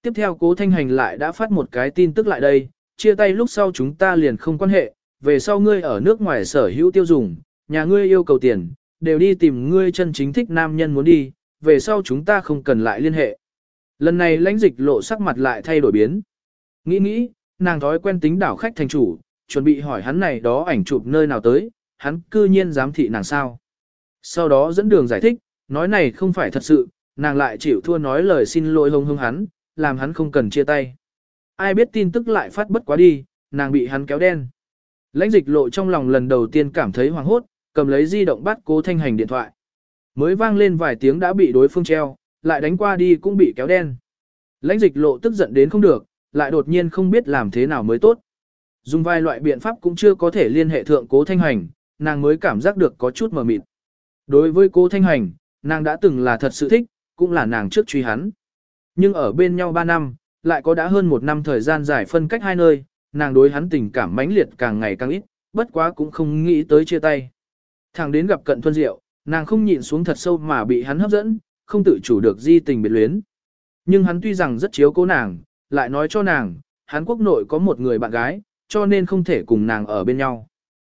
Tiếp theo cố thanh hành lại đã phát một cái tin tức lại đây, chia tay lúc sau chúng ta liền không quan hệ, về sau ngươi ở nước ngoài sở hữu tiêu dùng, nhà ngươi yêu cầu tiền, đều đi tìm ngươi chân chính thích nam nhân muốn đi, về sau chúng ta không cần lại liên hệ. Lần này lãnh dịch lộ sắc mặt lại thay đổi biến. Nghĩ nghĩ, nàng thói quen tính đảo khách thành chủ, chuẩn bị hỏi hắn này đó ảnh chụp nơi nào tới, hắn cư nhiên dám thị nàng sao. Sau đó dẫn đường giải thích, nói này không phải thật sự, nàng lại chịu thua nói lời xin lỗi hông hông hắn, làm hắn không cần chia tay. Ai biết tin tức lại phát bất quá đi, nàng bị hắn kéo đen. Lãnh dịch lộ trong lòng lần đầu tiên cảm thấy hoảng hốt, cầm lấy di động bắt cố thanh hành điện thoại. Mới vang lên vài tiếng đã bị đối phương treo, lại đánh qua đi cũng bị kéo đen. Lãnh dịch lộ tức giận đến không được, lại đột nhiên không biết làm thế nào mới tốt. Dùng vài loại biện pháp cũng chưa có thể liên hệ thượng cố thanh hành, nàng mới cảm giác được có chút mờ mịt. Đối với cố thanh hành, nàng đã từng là thật sự thích, cũng là nàng trước truy hắn. Nhưng ở bên nhau 3 năm, lại có đã hơn một năm thời gian dài phân cách hai nơi, nàng đối hắn tình cảm mãnh liệt càng ngày càng ít, bất quá cũng không nghĩ tới chia tay. Thằng đến gặp cận Thuân diệu, nàng không nhịn xuống thật sâu mà bị hắn hấp dẫn, không tự chủ được di tình biệt luyến. Nhưng hắn tuy rằng rất chiếu cố nàng, lại nói cho nàng, hắn quốc nội có một người bạn gái, cho nên không thể cùng nàng ở bên nhau.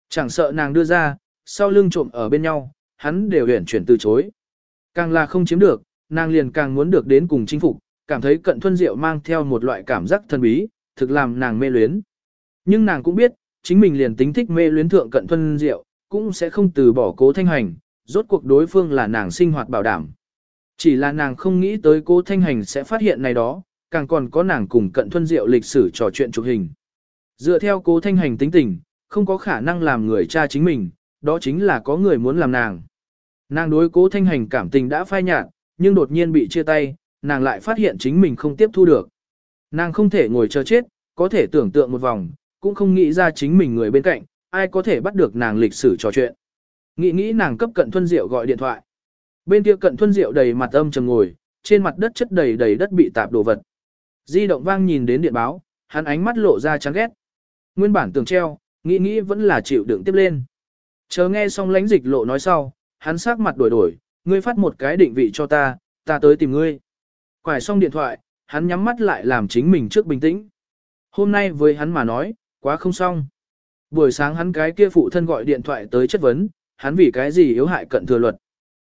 Chẳng sợ nàng đưa ra, sau lưng trộm ở bên nhau, hắn đều huyển chuyển từ chối. Càng là không chiếm được, nàng liền càng muốn được đến cùng chinh phục, cảm thấy cận thuân diệu mang theo một loại cảm giác thần bí, thực làm nàng mê luyến. Nhưng nàng cũng biết, chính mình liền tính thích mê luyến thượng cận thuân diệu, cũng sẽ không từ bỏ cố thanh hành, rốt cuộc đối phương là nàng sinh hoạt bảo đảm. Chỉ là nàng không nghĩ tới cố thanh hành sẽ phát hiện này đó, càng còn có nàng cùng cận thuân diệu lịch sử trò chuyện chụp hình. Dựa theo cố thanh hành tính tình, không có khả năng làm người cha chính mình, đó chính là có người muốn làm nàng. Nàng đối cố thanh hành cảm tình đã phai nhạt, nhưng đột nhiên bị chia tay, nàng lại phát hiện chính mình không tiếp thu được. Nàng không thể ngồi chờ chết, có thể tưởng tượng một vòng, cũng không nghĩ ra chính mình người bên cạnh, ai có thể bắt được nàng lịch sử trò chuyện. Nghĩ nghĩ nàng cấp cận thuân diệu gọi điện thoại. Bên kia cận thuân diệu đầy mặt âm trầm ngồi, trên mặt đất chất đầy đầy đất bị tạp đồ vật. Di động vang nhìn đến điện báo, hắn ánh mắt lộ ra chán ghét. Nguyên bản tường treo, nghĩ nghĩ vẫn là chịu đựng tiếp lên. Chờ nghe xong lãnh dịch lộ nói sau, hắn sắc mặt đổi đổi, ngươi phát một cái định vị cho ta, ta tới tìm ngươi. Quải xong điện thoại, hắn nhắm mắt lại làm chính mình trước bình tĩnh. Hôm nay với hắn mà nói, quá không xong. Buổi sáng hắn cái kia phụ thân gọi điện thoại tới chất vấn, hắn vì cái gì yếu hại cận thừa luật.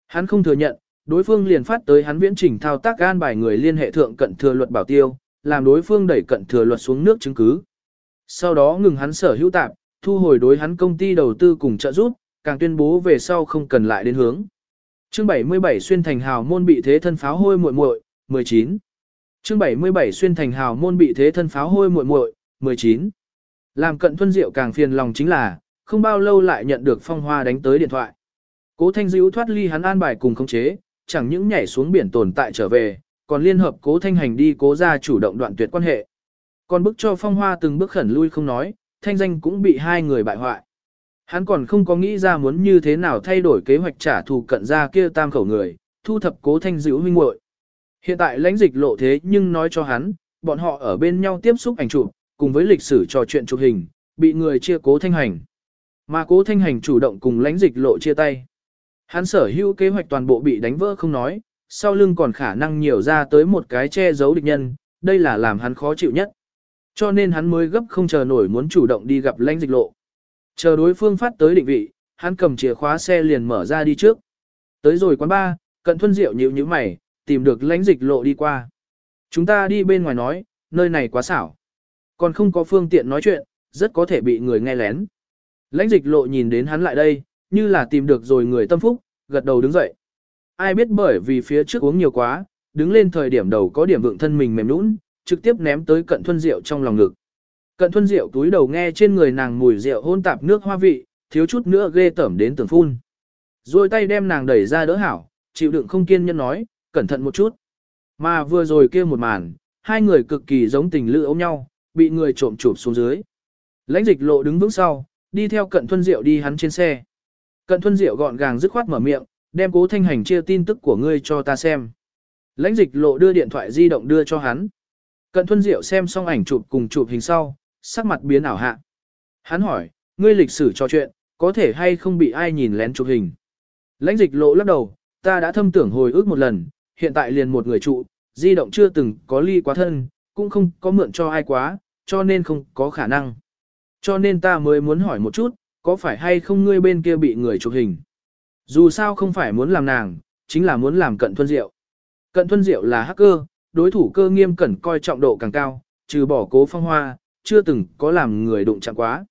Hắn không thừa nhận, đối phương liền phát tới hắn viễn trình thao tác gan bài người liên hệ thượng cận thừa luật bảo tiêu, làm đối phương đẩy cận thừa luật xuống nước chứng cứ. Sau đó ngừng hắn sở hữu tạp, thu hồi đối hắn công ty đầu tư cùng trợ giúp, càng tuyên bố về sau không cần lại đến hướng. Chương 77 xuyên thành hào môn bị thế thân pháo hôi muội muội, 19. Chương 77 xuyên thành hào môn bị thế thân pháo hôi muội muội, 19. Làm cận thuân diệu càng phiền lòng chính là, không bao lâu lại nhận được phong hoa đánh tới điện thoại. Cố thanh Dữu thoát ly hắn an bài cùng khống chế, chẳng những nhảy xuống biển tồn tại trở về, còn liên hợp cố thanh hành đi cố ra chủ động đoạn tuyệt quan hệ. Còn bức cho phong hoa từng bước khẩn lui không nói, thanh danh cũng bị hai người bại hoại. Hắn còn không có nghĩ ra muốn như thế nào thay đổi kế hoạch trả thù cận ra kia tam khẩu người, thu thập cố thanh dữ huynh muội. Hiện tại lãnh dịch lộ thế nhưng nói cho hắn, bọn họ ở bên nhau tiếp xúc ảnh chụp, cùng với lịch sử trò chuyện chụp hình, bị người chia cố thanh hành. Mà cố thanh hành chủ động cùng lãnh dịch lộ chia tay. Hắn sở hữu kế hoạch toàn bộ bị đánh vỡ không nói, sau lưng còn khả năng nhiều ra tới một cái che giấu địch nhân, đây là làm hắn khó chịu nhất. Cho nên hắn mới gấp không chờ nổi muốn chủ động đi gặp lãnh dịch lộ. Chờ đối phương phát tới định vị, hắn cầm chìa khóa xe liền mở ra đi trước. Tới rồi quán ba, cận thuân rượu nhíu nhíu mày, tìm được lãnh dịch lộ đi qua. Chúng ta đi bên ngoài nói, nơi này quá xảo. Còn không có phương tiện nói chuyện, rất có thể bị người nghe lén. Lãnh dịch lộ nhìn đến hắn lại đây, như là tìm được rồi người tâm phúc, gật đầu đứng dậy. Ai biết bởi vì phía trước uống nhiều quá, đứng lên thời điểm đầu có điểm vượng thân mình mềm nũng, trực tiếp ném tới cận thuân rượu trong lòng ngực. Cận thuân rượu túi đầu nghe trên người nàng mùi rượu hôn tạp nước hoa vị, thiếu chút nữa ghê tẩm đến tưởng phun. Rồi tay đem nàng đẩy ra đỡ hảo, chịu đựng không kiên nhân nói, cẩn thận một chút. Mà vừa rồi kia một màn, hai người cực kỳ giống tình lữ ôm nhau, bị người trộm chụp xuống dưới. Lãnh dịch lộ đứng vững sau, đi theo cận thuân diệu đi hắn trên xe. Cận thuân diệu gọn gàng dứt khoát mở miệng, đem cố thanh hành chia tin tức của ngươi cho ta xem. Lãnh dịch lộ đưa điện thoại di động đưa cho hắn. Cận thuân diệu xem xong ảnh chụp cùng chụp hình sau, sắc mặt biến ảo hạ. Hắn hỏi, ngươi lịch sử trò chuyện, có thể hay không bị ai nhìn lén chụp hình. Lãnh dịch lộ lắc đầu, ta đã thâm tưởng hồi ức một lần, hiện tại liền một người trụ, di động chưa từng có ly quá thân, cũng không có mượn cho ai quá, cho nên không có khả năng. Cho nên ta mới muốn hỏi một chút, có phải hay không ngươi bên kia bị người chụp hình. Dù sao không phải muốn làm nàng, chính là muốn làm cận thuân diệu. Cận thuân diệu là hacker, đối thủ cơ nghiêm cẩn coi trọng độ càng cao, trừ bỏ cố phong hoa, chưa từng có làm người đụng chạm quá.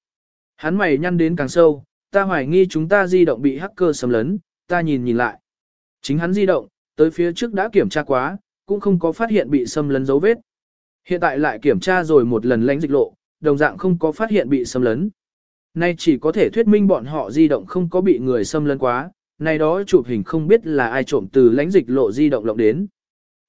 Hắn mày nhăn đến càng sâu, ta hoài nghi chúng ta di động bị hacker xâm lấn, ta nhìn nhìn lại. Chính hắn di động, tới phía trước đã kiểm tra quá, cũng không có phát hiện bị xâm lấn dấu vết. Hiện tại lại kiểm tra rồi một lần lánh dịch lộ, đồng dạng không có phát hiện bị xâm lấn. Nay chỉ có thể thuyết minh bọn họ di động không có bị người xâm lấn quá, nay đó chụp hình không biết là ai trộm từ lãnh dịch lộ di động lộng đến.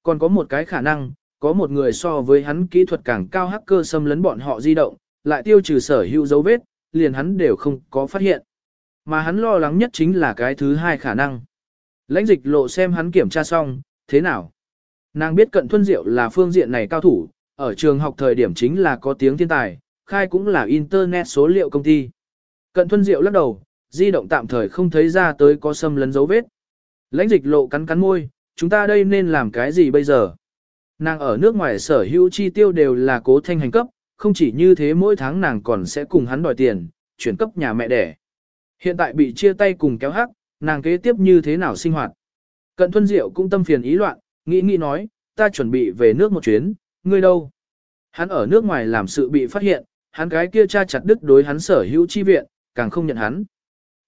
Còn có một cái khả năng, có một người so với hắn kỹ thuật càng cao hacker xâm lấn bọn họ di động, lại tiêu trừ sở hữu dấu vết, liền hắn đều không có phát hiện. Mà hắn lo lắng nhất chính là cái thứ hai khả năng. Lãnh dịch lộ xem hắn kiểm tra xong, thế nào? Nàng biết cận thuân diệu là phương diện này cao thủ, ở trường học thời điểm chính là có tiếng thiên tài, khai cũng là internet số liệu công ty. Cận thuân diệu lắc đầu, di động tạm thời không thấy ra tới có xâm lấn dấu vết. Lãnh dịch lộ cắn cắn môi, chúng ta đây nên làm cái gì bây giờ? Nàng ở nước ngoài sở hữu chi tiêu đều là cố thanh hành cấp, không chỉ như thế mỗi tháng nàng còn sẽ cùng hắn đòi tiền, chuyển cấp nhà mẹ đẻ. Hiện tại bị chia tay cùng kéo hắc, nàng kế tiếp như thế nào sinh hoạt. Cận Thuân Diệu cũng tâm phiền ý loạn, nghĩ nghĩ nói, ta chuẩn bị về nước một chuyến, ngươi đâu? Hắn ở nước ngoài làm sự bị phát hiện, hắn cái kia cha chặt đứt đối hắn sở hữu chi viện, càng không nhận hắn.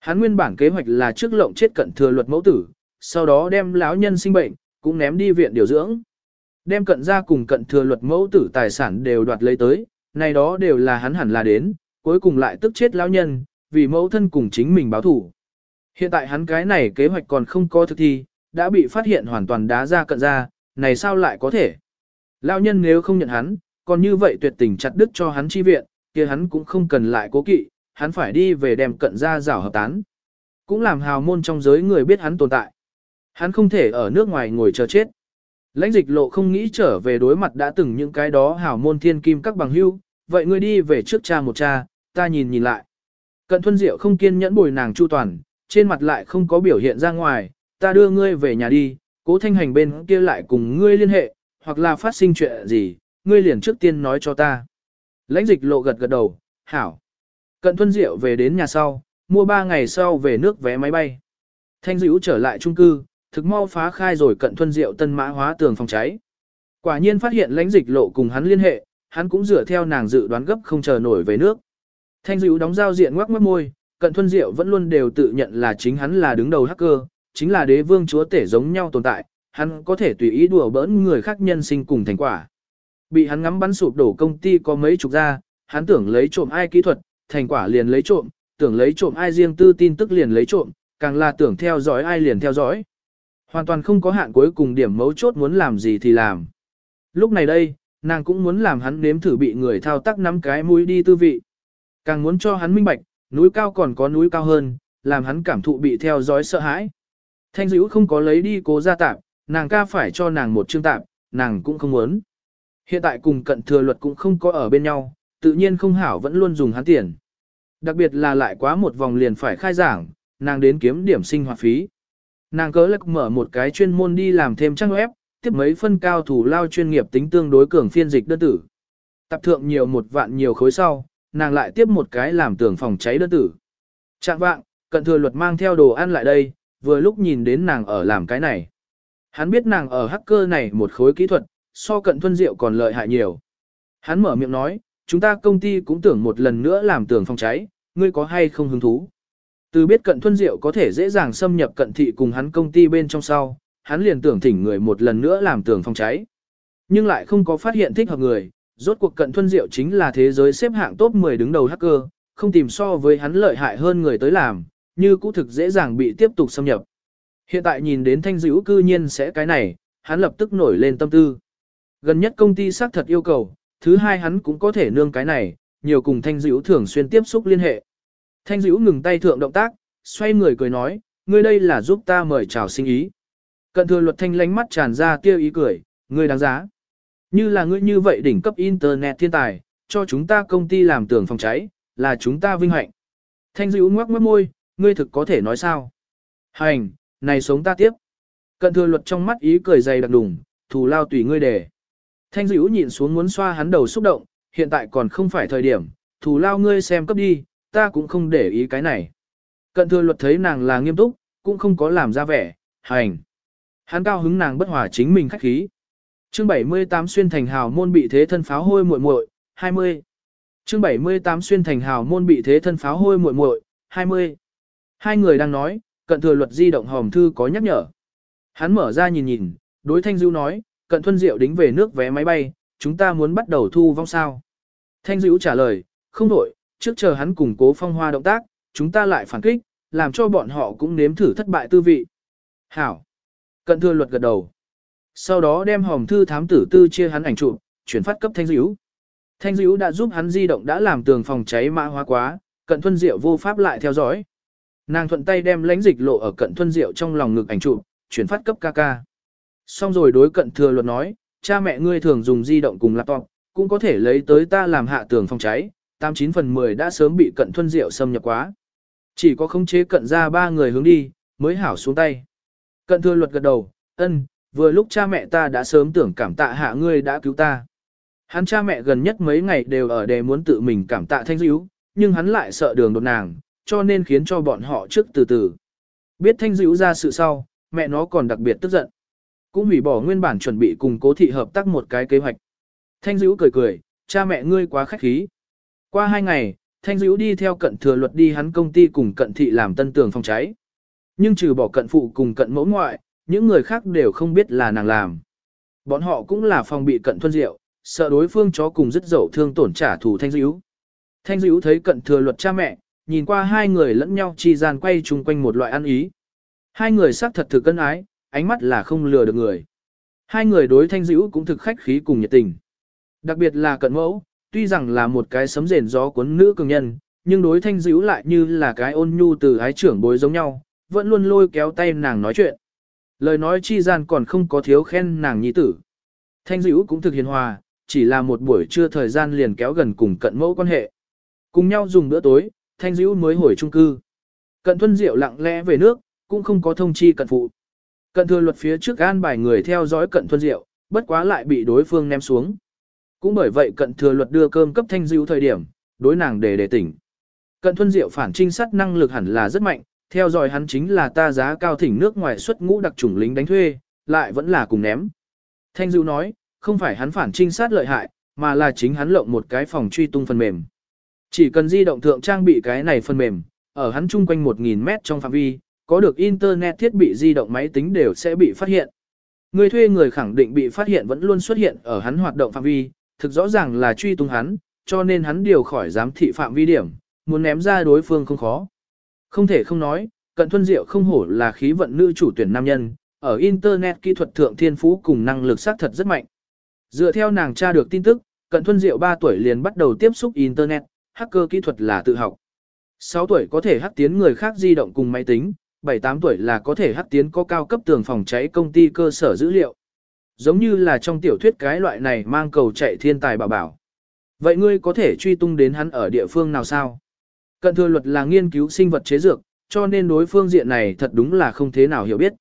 Hắn nguyên bản kế hoạch là trước lộng chết cận thừa luật mẫu tử, sau đó đem lão nhân sinh bệnh, cũng ném đi viện điều dưỡng. Đem cận ra cùng cận thừa luật mẫu tử tài sản đều đoạt lấy tới, này đó đều là hắn hẳn là đến, cuối cùng lại tức chết lão nhân, vì mẫu thân cùng chính mình báo thủ. Hiện tại hắn cái này kế hoạch còn không có thực thi, đã bị phát hiện hoàn toàn đá ra cận ra, này sao lại có thể? Lão nhân nếu không nhận hắn, còn như vậy tuyệt tình chặt đứt cho hắn chi viện, kia hắn cũng không cần lại cố kỵ, hắn phải đi về đem cận ra rảo hợp tán. Cũng làm hào môn trong giới người biết hắn tồn tại. Hắn không thể ở nước ngoài ngồi chờ chết. Lãnh dịch lộ không nghĩ trở về đối mặt đã từng những cái đó hào môn thiên kim các bằng hưu, vậy ngươi đi về trước cha một cha, ta nhìn nhìn lại. Cận thuân diệu không kiên nhẫn bồi nàng chu toàn, trên mặt lại không có biểu hiện ra ngoài, ta đưa ngươi về nhà đi, cố thanh hành bên kia lại cùng ngươi liên hệ, hoặc là phát sinh chuyện gì, ngươi liền trước tiên nói cho ta. Lãnh dịch lộ gật gật đầu, hảo. Cận thuân diệu về đến nhà sau, mua 3 ngày sau về nước vé máy bay. Thanh dữ trở lại trung cư, thực mau phá khai rồi cận thuân diệu tân mã hóa tường phòng cháy. Quả nhiên phát hiện lãnh dịch lộ cùng hắn liên hệ, hắn cũng dựa theo nàng dự đoán gấp không chờ nổi về nước. Thanh dữ đóng giao diện ngoắc mất môi, cận thuân diệu vẫn luôn đều tự nhận là chính hắn là đứng đầu hacker, chính là đế vương chúa tể giống nhau tồn tại, hắn có thể tùy ý đùa bỡn người khác nhân sinh cùng thành quả. Bị hắn ngắm bắn sụp đổ công ty có mấy chục ra, hắn tưởng lấy trộm ai kỹ thuật, thành quả liền lấy trộm, tưởng lấy trộm ai riêng tư tin tức liền lấy trộm, càng là tưởng theo dõi ai liền theo dõi. Hoàn toàn không có hạn cuối cùng điểm mấu chốt muốn làm gì thì làm. Lúc này đây, nàng cũng muốn làm hắn nếm thử bị người thao tác nắm cái mũi đi tư vị. Càng muốn cho hắn minh bạch, núi cao còn có núi cao hơn, làm hắn cảm thụ bị theo dõi sợ hãi. Thanh dữ không có lấy đi cố gia tạm, nàng ca phải cho nàng một chương tạm, nàng cũng không muốn. Hiện tại cùng cận thừa luật cũng không có ở bên nhau, tự nhiên không hảo vẫn luôn dùng hắn tiền. Đặc biệt là lại quá một vòng liền phải khai giảng, nàng đến kiếm điểm sinh hoạt phí. Nàng cớ lắc mở một cái chuyên môn đi làm thêm trang web, tiếp mấy phân cao thủ lao chuyên nghiệp tính tương đối cường phiên dịch đơn tử. Tập thượng nhiều một vạn nhiều khối sau, nàng lại tiếp một cái làm tường phòng cháy đơn tử. Trạng vạng, cận thừa luật mang theo đồ ăn lại đây, vừa lúc nhìn đến nàng ở làm cái này. Hắn biết nàng ở hacker này một khối kỹ thuật, so cận thuân diệu còn lợi hại nhiều. Hắn mở miệng nói, chúng ta công ty cũng tưởng một lần nữa làm tường phòng cháy, ngươi có hay không hứng thú. Từ biết cận thuân diệu có thể dễ dàng xâm nhập cận thị cùng hắn công ty bên trong sau, hắn liền tưởng thỉnh người một lần nữa làm tường phòng cháy. Nhưng lại không có phát hiện thích hợp người, rốt cuộc cận thuân diệu chính là thế giới xếp hạng top 10 đứng đầu hacker, không tìm so với hắn lợi hại hơn người tới làm, như cũ thực dễ dàng bị tiếp tục xâm nhập. Hiện tại nhìn đến thanh dữ cư nhiên sẽ cái này, hắn lập tức nổi lên tâm tư. Gần nhất công ty xác thật yêu cầu, thứ hai hắn cũng có thể nương cái này, nhiều cùng Thanh Dữ thường xuyên tiếp xúc liên hệ. Thanh Dữ ngừng tay thượng động tác, xoay người cười nói, ngươi đây là giúp ta mời chào sinh ý. Cận thừa luật thanh lánh mắt tràn ra tiêu ý cười, ngươi đáng giá. Như là ngươi như vậy đỉnh cấp internet thiên tài, cho chúng ta công ty làm tường phòng cháy, là chúng ta vinh hạnh. Thanh dữ ngoắc mất môi, ngươi thực có thể nói sao? Hành, này sống ta tiếp. Cận thừa luật trong mắt ý cười dày đặc đùng, thù lao tùy ngươi để. Thanh dữ nhịn xuống muốn xoa hắn đầu xúc động, hiện tại còn không phải thời điểm, thù lao ngươi xem cấp đi, ta cũng không để ý cái này. Cận thừa luật thấy nàng là nghiêm túc, cũng không có làm ra vẻ, hành. Hắn cao hứng nàng bất hòa chính mình khách khí. Chương 78 xuyên thành hào môn bị thế thân pháo hôi muội muội, 20. Chương 78 xuyên thành hào môn bị thế thân pháo hôi muội muội, 20. Hai người đang nói, cận thừa luật di động hòm thư có nhắc nhở. Hắn mở ra nhìn nhìn, đối Thanh Dữu nói, cận thuân diệu đính về nước vé máy bay, chúng ta muốn bắt đầu thu vong sao. Thanh dữ trả lời, không đổi, trước chờ hắn củng cố phong hoa động tác, chúng ta lại phản kích, làm cho bọn họ cũng nếm thử thất bại tư vị. Hảo. Cận thừa luật gật đầu. Sau đó đem hòm thư thám tử tư chia hắn ảnh chụp, chuyển phát cấp Thanh Dữu. Thanh Dữu đã giúp hắn di động đã làm tường phòng cháy mã hóa quá, cận thuân diệu vô pháp lại theo dõi. Nàng thuận tay đem lãnh dịch lộ ở cận thuân diệu trong lòng ngực ảnh chụp, chuyển phát cấp ca ca. Xong rồi đối cận thừa luật nói, cha mẹ ngươi thường dùng di động cùng laptop, cũng có thể lấy tới ta làm hạ tường phòng cháy, 89 phần 10 đã sớm bị cận thuân diệu xâm nhập quá. Chỉ có khống chế cận ra ba người hướng đi, mới hảo xuống tay. Cận thừa luật gật đầu, ân, vừa lúc cha mẹ ta đã sớm tưởng cảm tạ hạ ngươi đã cứu ta. Hắn cha mẹ gần nhất mấy ngày đều ở đề muốn tự mình cảm tạ thanh dữ, nhưng hắn lại sợ đường đột nàng, cho nên khiến cho bọn họ trước từ từ. Biết thanh dữ ra sự sau, mẹ nó còn đặc biệt tức giận. Cũng hủy bỏ nguyên bản chuẩn bị cùng cố thị hợp tác một cái kế hoạch. Thanh dữ cười cười, cha mẹ ngươi quá khách khí. Qua hai ngày, Thanh dữ đi theo cận thừa luật đi hắn công ty cùng cận thị làm tân tường phòng cháy. Nhưng trừ bỏ cận phụ cùng cận mẫu ngoại, những người khác đều không biết là nàng làm. Bọn họ cũng là phòng bị cận thuân diệu, sợ đối phương chó cùng rất dẫu thương tổn trả thù thanh dữ. Thanh dữ thấy cận thừa luật cha mẹ, nhìn qua hai người lẫn nhau chi gian quay chung quanh một loại ăn ý. Hai người xác thật thực cân ái, ánh mắt là không lừa được người. Hai người đối thanh dữ cũng thực khách khí cùng nhiệt tình. Đặc biệt là cận mẫu, tuy rằng là một cái sấm rền gió cuốn nữ cường nhân, nhưng đối thanh dữ lại như là cái ôn nhu từ ái trưởng bối giống nhau, vẫn luôn lôi kéo tay nàng nói chuyện. Lời nói chi gian còn không có thiếu khen nàng nhi tử. Thanh dữ cũng thực hiền hòa, chỉ là một buổi trưa thời gian liền kéo gần cùng cận mẫu quan hệ. Cùng nhau dùng bữa tối, thanh dữ mới hồi trung cư. Cận thuân diệu lặng lẽ về nước, cũng không có thông chi cận phụ. Cận thừa luật phía trước an bài người theo dõi cận thuân diệu, bất quá lại bị đối phương ném xuống. Cũng bởi vậy cận thừa luật đưa cơm cấp thanh dữ thời điểm, đối nàng để để tỉnh. Cận thuân diệu phản trinh sát năng lực hẳn là rất mạnh, theo dõi hắn chính là ta giá cao thỉnh nước ngoài xuất ngũ đặc chủng lính đánh thuê, lại vẫn là cùng ném. Thanh dữ nói, không phải hắn phản trinh sát lợi hại, mà là chính hắn lộng một cái phòng truy tung phần mềm. Chỉ cần di động thượng trang bị cái này phần mềm, ở hắn chung quanh 1.000 mét trong phạm vi, có được internet thiết bị di động máy tính đều sẽ bị phát hiện. Người thuê người khẳng định bị phát hiện vẫn luôn xuất hiện ở hắn hoạt động phạm vi, thực rõ ràng là truy tung hắn, cho nên hắn điều khỏi giám thị phạm vi điểm, muốn ném ra đối phương không khó. Không thể không nói, cận thuân diệu không hổ là khí vận nữ chủ tuyển nam nhân, ở Internet kỹ thuật thượng thiên phú cùng năng lực xác thật rất mạnh. Dựa theo nàng tra được tin tức, cận thuân diệu 3 tuổi liền bắt đầu tiếp xúc Internet, hacker kỹ thuật là tự học. 6 tuổi có thể hack tiến người khác di động cùng máy tính, 7-8 tuổi là có thể hắc tiến có cao cấp tường phòng cháy công ty cơ sở dữ liệu. Giống như là trong tiểu thuyết cái loại này mang cầu chạy thiên tài bảo bảo. Vậy ngươi có thể truy tung đến hắn ở địa phương nào sao? Cận thừa luật là nghiên cứu sinh vật chế dược, cho nên đối phương diện này thật đúng là không thế nào hiểu biết.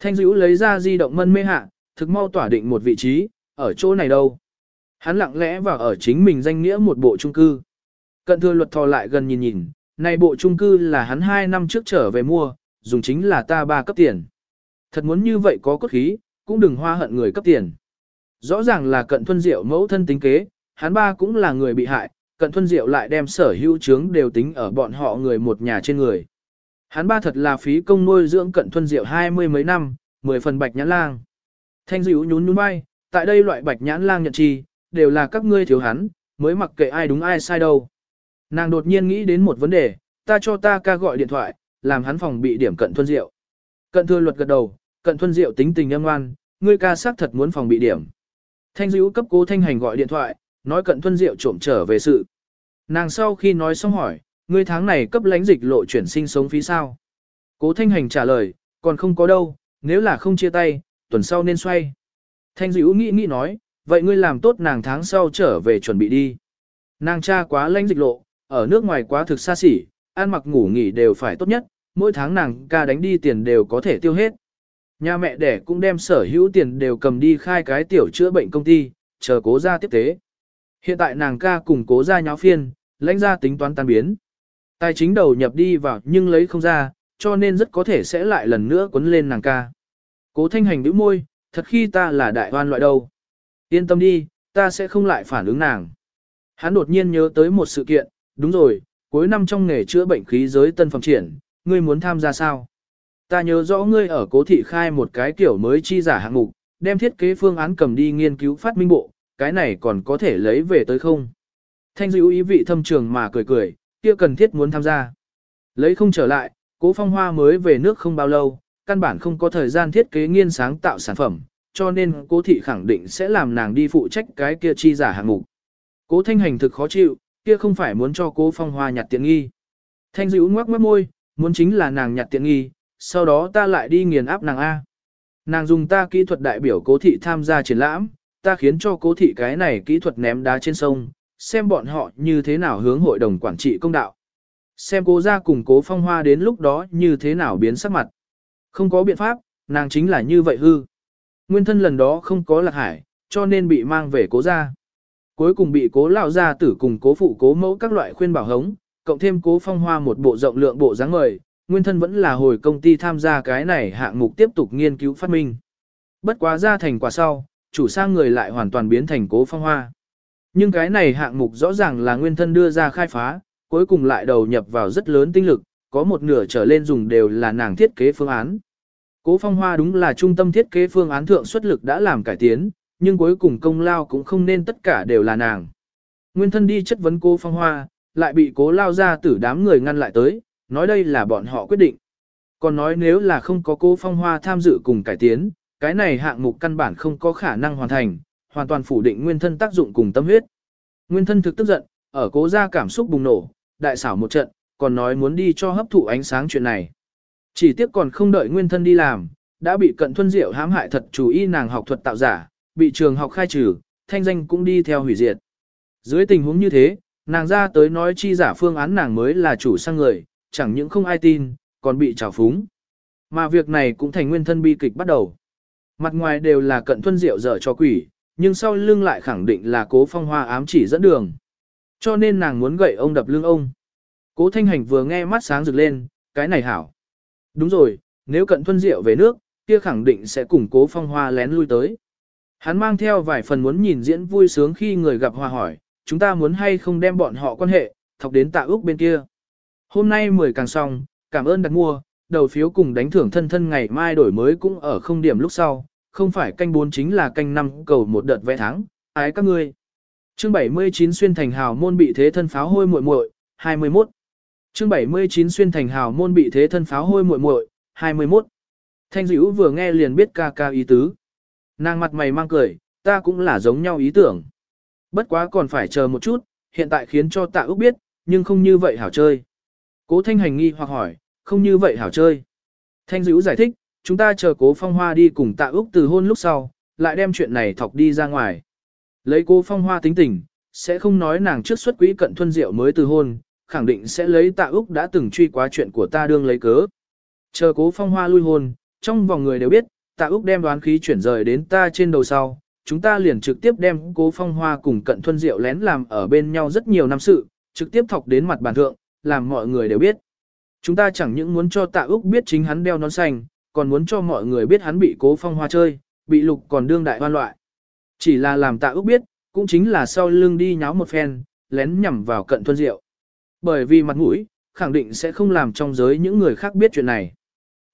Thanh dữ lấy ra di động mân mê hạ, thực mau tỏa định một vị trí, ở chỗ này đâu. Hắn lặng lẽ vào ở chính mình danh nghĩa một bộ trung cư. Cận thừa luật thò lại gần nhìn nhìn, này bộ trung cư là hắn 2 năm trước trở về mua, dùng chính là ta ba cấp tiền. Thật muốn như vậy có cốt khí, cũng đừng hoa hận người cấp tiền. Rõ ràng là cận thuân diệu mẫu thân tính kế, hắn ba cũng là người bị hại, cận thuân diệu lại đem sở hữu chứng đều tính ở bọn họ người một nhà trên người. Hắn ba thật là phí công nuôi dưỡng cận thuân diệu hai mươi mấy năm, mười phần bạch nhãn lang. Thanh dữ nhún nhún bay, tại đây loại bạch nhãn lang nhận chi, đều là các ngươi thiếu hắn, mới mặc kệ ai đúng ai sai đâu. Nàng đột nhiên nghĩ đến một vấn đề, ta cho ta ca gọi điện thoại, làm hắn phòng bị điểm cận thuân diệu. Cận thừa luật gật đầu, cận thuân diệu tính tình âm ngoan, ngươi ca xác thật muốn phòng bị điểm. Thanh dữ cấp cố thanh hành gọi điện thoại, nói cận thuân diệu trộm trở về sự. Nàng sau khi nói xong hỏi, ngươi tháng này cấp lãnh dịch lộ chuyển sinh sống phí sao? Cố thanh hành trả lời, còn không có đâu, nếu là không chia tay, tuần sau nên xoay. Thanh dữ nghĩ nghĩ nói, vậy ngươi làm tốt nàng tháng sau trở về chuẩn bị đi. Nàng cha quá lãnh dịch lộ, ở nước ngoài quá thực xa xỉ, ăn mặc ngủ nghỉ đều phải tốt nhất, mỗi tháng nàng ca đánh đi tiền đều có thể tiêu hết. Nhà mẹ đẻ cũng đem sở hữu tiền đều cầm đi khai cái tiểu chữa bệnh công ty, chờ cố ra tiếp tế. Hiện tại nàng ca cùng cố ra nháo phiên, lãnh ra tính toán tan biến. Tài chính đầu nhập đi vào nhưng lấy không ra, cho nên rất có thể sẽ lại lần nữa quấn lên nàng ca. Cố thanh hành đứa môi, thật khi ta là đại hoan loại đâu. Yên tâm đi, ta sẽ không lại phản ứng nàng. Hắn đột nhiên nhớ tới một sự kiện, đúng rồi, cuối năm trong nghề chữa bệnh khí giới tân phòng triển, ngươi muốn tham gia sao? Ta nhớ rõ ngươi ở cố thị khai một cái kiểu mới chi giả hạng mục, đem thiết kế phương án cầm đi nghiên cứu phát minh bộ, cái này còn có thể lấy về tới không? Thanh dữ ý vị thâm trường mà cười cười, kia cần thiết muốn tham gia. Lấy không trở lại, cố phong hoa mới về nước không bao lâu, căn bản không có thời gian thiết kế nghiên sáng tạo sản phẩm, cho nên cố thị khẳng định sẽ làm nàng đi phụ trách cái kia chi giả hạng mục. Cố thanh hành thực khó chịu, kia không phải muốn cho cố phong hoa nhặt tiện nghi. Thanh dữ ngoắc mất môi, muốn chính là nàng nhặt tiện nghi, sau đó ta lại đi nghiền áp nàng A. Nàng dùng ta kỹ thuật đại biểu cố thị tham gia triển lãm, ta khiến cho cố thị cái này kỹ thuật ném đá trên sông, xem bọn họ như thế nào hướng hội đồng quản trị công đạo. Xem cố ra cùng cố phong hoa đến lúc đó như thế nào biến sắc mặt. Không có biện pháp, nàng chính là như vậy hư. Nguyên thân lần đó không có lạc hải, cho nên bị mang về cố ra. Cuối cùng bị cố lao ra tử cùng cố phụ cố mẫu các loại khuyên bảo hống, cộng thêm cố phong hoa một bộ rộng lượng bộ dáng người nguyên thân vẫn là hồi công ty tham gia cái này hạng mục tiếp tục nghiên cứu phát minh. Bất quá ra thành quả sau, chủ sang người lại hoàn toàn biến thành cố phong hoa. Nhưng cái này hạng mục rõ ràng là nguyên thân đưa ra khai phá, cuối cùng lại đầu nhập vào rất lớn tinh lực, có một nửa trở lên dùng đều là nàng thiết kế phương án. Cố phong hoa đúng là trung tâm thiết kế phương án thượng xuất lực đã làm cải tiến, nhưng cuối cùng công lao cũng không nên tất cả đều là nàng. Nguyên thân đi chất vấn cố phong hoa, lại bị cố lao ra tử đám người ngăn lại tới, nói đây là bọn họ quyết định. Còn nói nếu là không có cố phong hoa tham dự cùng cải tiến, cái này hạng mục căn bản không có khả năng hoàn thành, hoàn toàn phủ định nguyên thân tác dụng cùng tâm huyết. Nguyên thân thực tức giận, ở cố ra cảm xúc bùng nổ, đại xảo một trận, còn nói muốn đi cho hấp thụ ánh sáng chuyện này. Chỉ tiếc còn không đợi nguyên thân đi làm, đã bị cận thuân diệu hãm hại thật chủ ý nàng học thuật tạo giả, bị trường học khai trừ, thanh danh cũng đi theo hủy diệt. Dưới tình huống như thế, nàng ra tới nói chi giả phương án nàng mới là chủ sang người, chẳng những không ai tin, còn bị trào phúng. Mà việc này cũng thành nguyên thân bi kịch bắt đầu. Mặt ngoài đều là cận thuân diệu dở cho quỷ, nhưng sau lưng lại khẳng định là cố phong hoa ám chỉ dẫn đường. Cho nên nàng muốn gậy ông đập lưng ông. Cố thanh hành vừa nghe mắt sáng rực lên, cái này hảo. Đúng rồi, nếu cận thuân diệu về nước, kia khẳng định sẽ cùng cố phong hoa lén lui tới. Hắn mang theo vài phần muốn nhìn diễn vui sướng khi người gặp hoa hỏi, chúng ta muốn hay không đem bọn họ quan hệ, thọc đến tạ úc bên kia. Hôm nay 10 càng xong, cảm ơn đặt mua, đầu phiếu cùng đánh thưởng thân thân ngày mai đổi mới cũng ở không điểm lúc sau, không phải canh 4 chính là canh 5 cầu một đợt vẽ thắng, ái các ngươi. Chương 79 xuyên thành hào môn bị thế thân pháo hôi muội muội, 21. Chương 79 xuyên thành hào môn bị thế thân pháo hôi muội muội, 21. Thanh dữ vừa nghe liền biết ca ca ý tứ. Nàng mặt mày mang cười, ta cũng là giống nhau ý tưởng. Bất quá còn phải chờ một chút, hiện tại khiến cho tạ Ước biết, nhưng không như vậy hảo chơi. Cố thanh hành nghi hoặc hỏi, không như vậy hảo chơi. Thanh dữ giải thích, chúng ta chờ cố phong hoa đi cùng tạ Ước từ hôn lúc sau, lại đem chuyện này thọc đi ra ngoài. Lấy cố phong hoa tính tình, sẽ không nói nàng trước xuất quỹ cận thuân diệu mới từ hôn, khẳng định sẽ lấy tạ úc đã từng truy quá chuyện của ta đương lấy cớ. Chờ cố phong hoa lui hôn, trong vòng người đều biết, tạ úc đem đoán khí chuyển rời đến ta trên đầu sau, chúng ta liền trực tiếp đem cố phong hoa cùng cận thuân diệu lén làm ở bên nhau rất nhiều năm sự, trực tiếp thọc đến mặt bàn thượng, làm mọi người đều biết. Chúng ta chẳng những muốn cho tạ úc biết chính hắn đeo nón xanh, còn muốn cho mọi người biết hắn bị cố phong hoa chơi, bị lục còn đương đại hoan loại. Chỉ là làm tạ úc biết, cũng chính là sau lưng đi nháo một phen, lén nhằm vào cận thuân diệu. Bởi vì mặt mũi, khẳng định sẽ không làm trong giới những người khác biết chuyện này.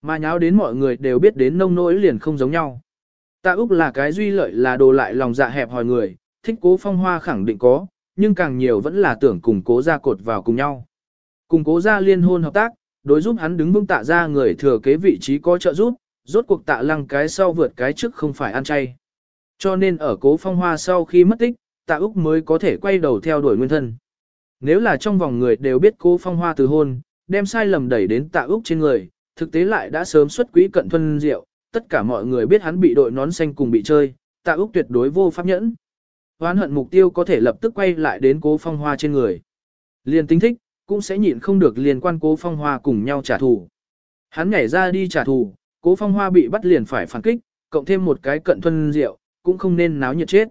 Mà nháo đến mọi người đều biết đến nông nỗi liền không giống nhau. Tạ Úc là cái duy lợi là đồ lại lòng dạ hẹp hòi người, thích cố phong hoa khẳng định có, nhưng càng nhiều vẫn là tưởng cùng cố ra cột vào cùng nhau. Cùng cố ra liên hôn hợp tác, đối giúp hắn đứng vững tạ ra người thừa kế vị trí có trợ giúp, rốt cuộc tạ lăng cái sau vượt cái trước không phải ăn chay. Cho nên ở cố phong hoa sau khi mất tích, tạ Úc mới có thể quay đầu theo đuổi nguyên thân. Nếu là trong vòng người đều biết cố phong hoa từ hôn, đem sai lầm đẩy đến tạ Úc trên người, thực tế lại đã sớm xuất quỹ cận thuân diệu, tất cả mọi người biết hắn bị đội nón xanh cùng bị chơi, tạ Úc tuyệt đối vô pháp nhẫn. Hoán hận mục tiêu có thể lập tức quay lại đến cố phong hoa trên người. Liền tính thích, cũng sẽ nhịn không được liên quan cố phong hoa cùng nhau trả thù. Hắn nhảy ra đi trả thù, cố phong hoa bị bắt liền phải phản kích, cộng thêm một cái cận thuân rượu, cũng không nên náo nhiệt chết.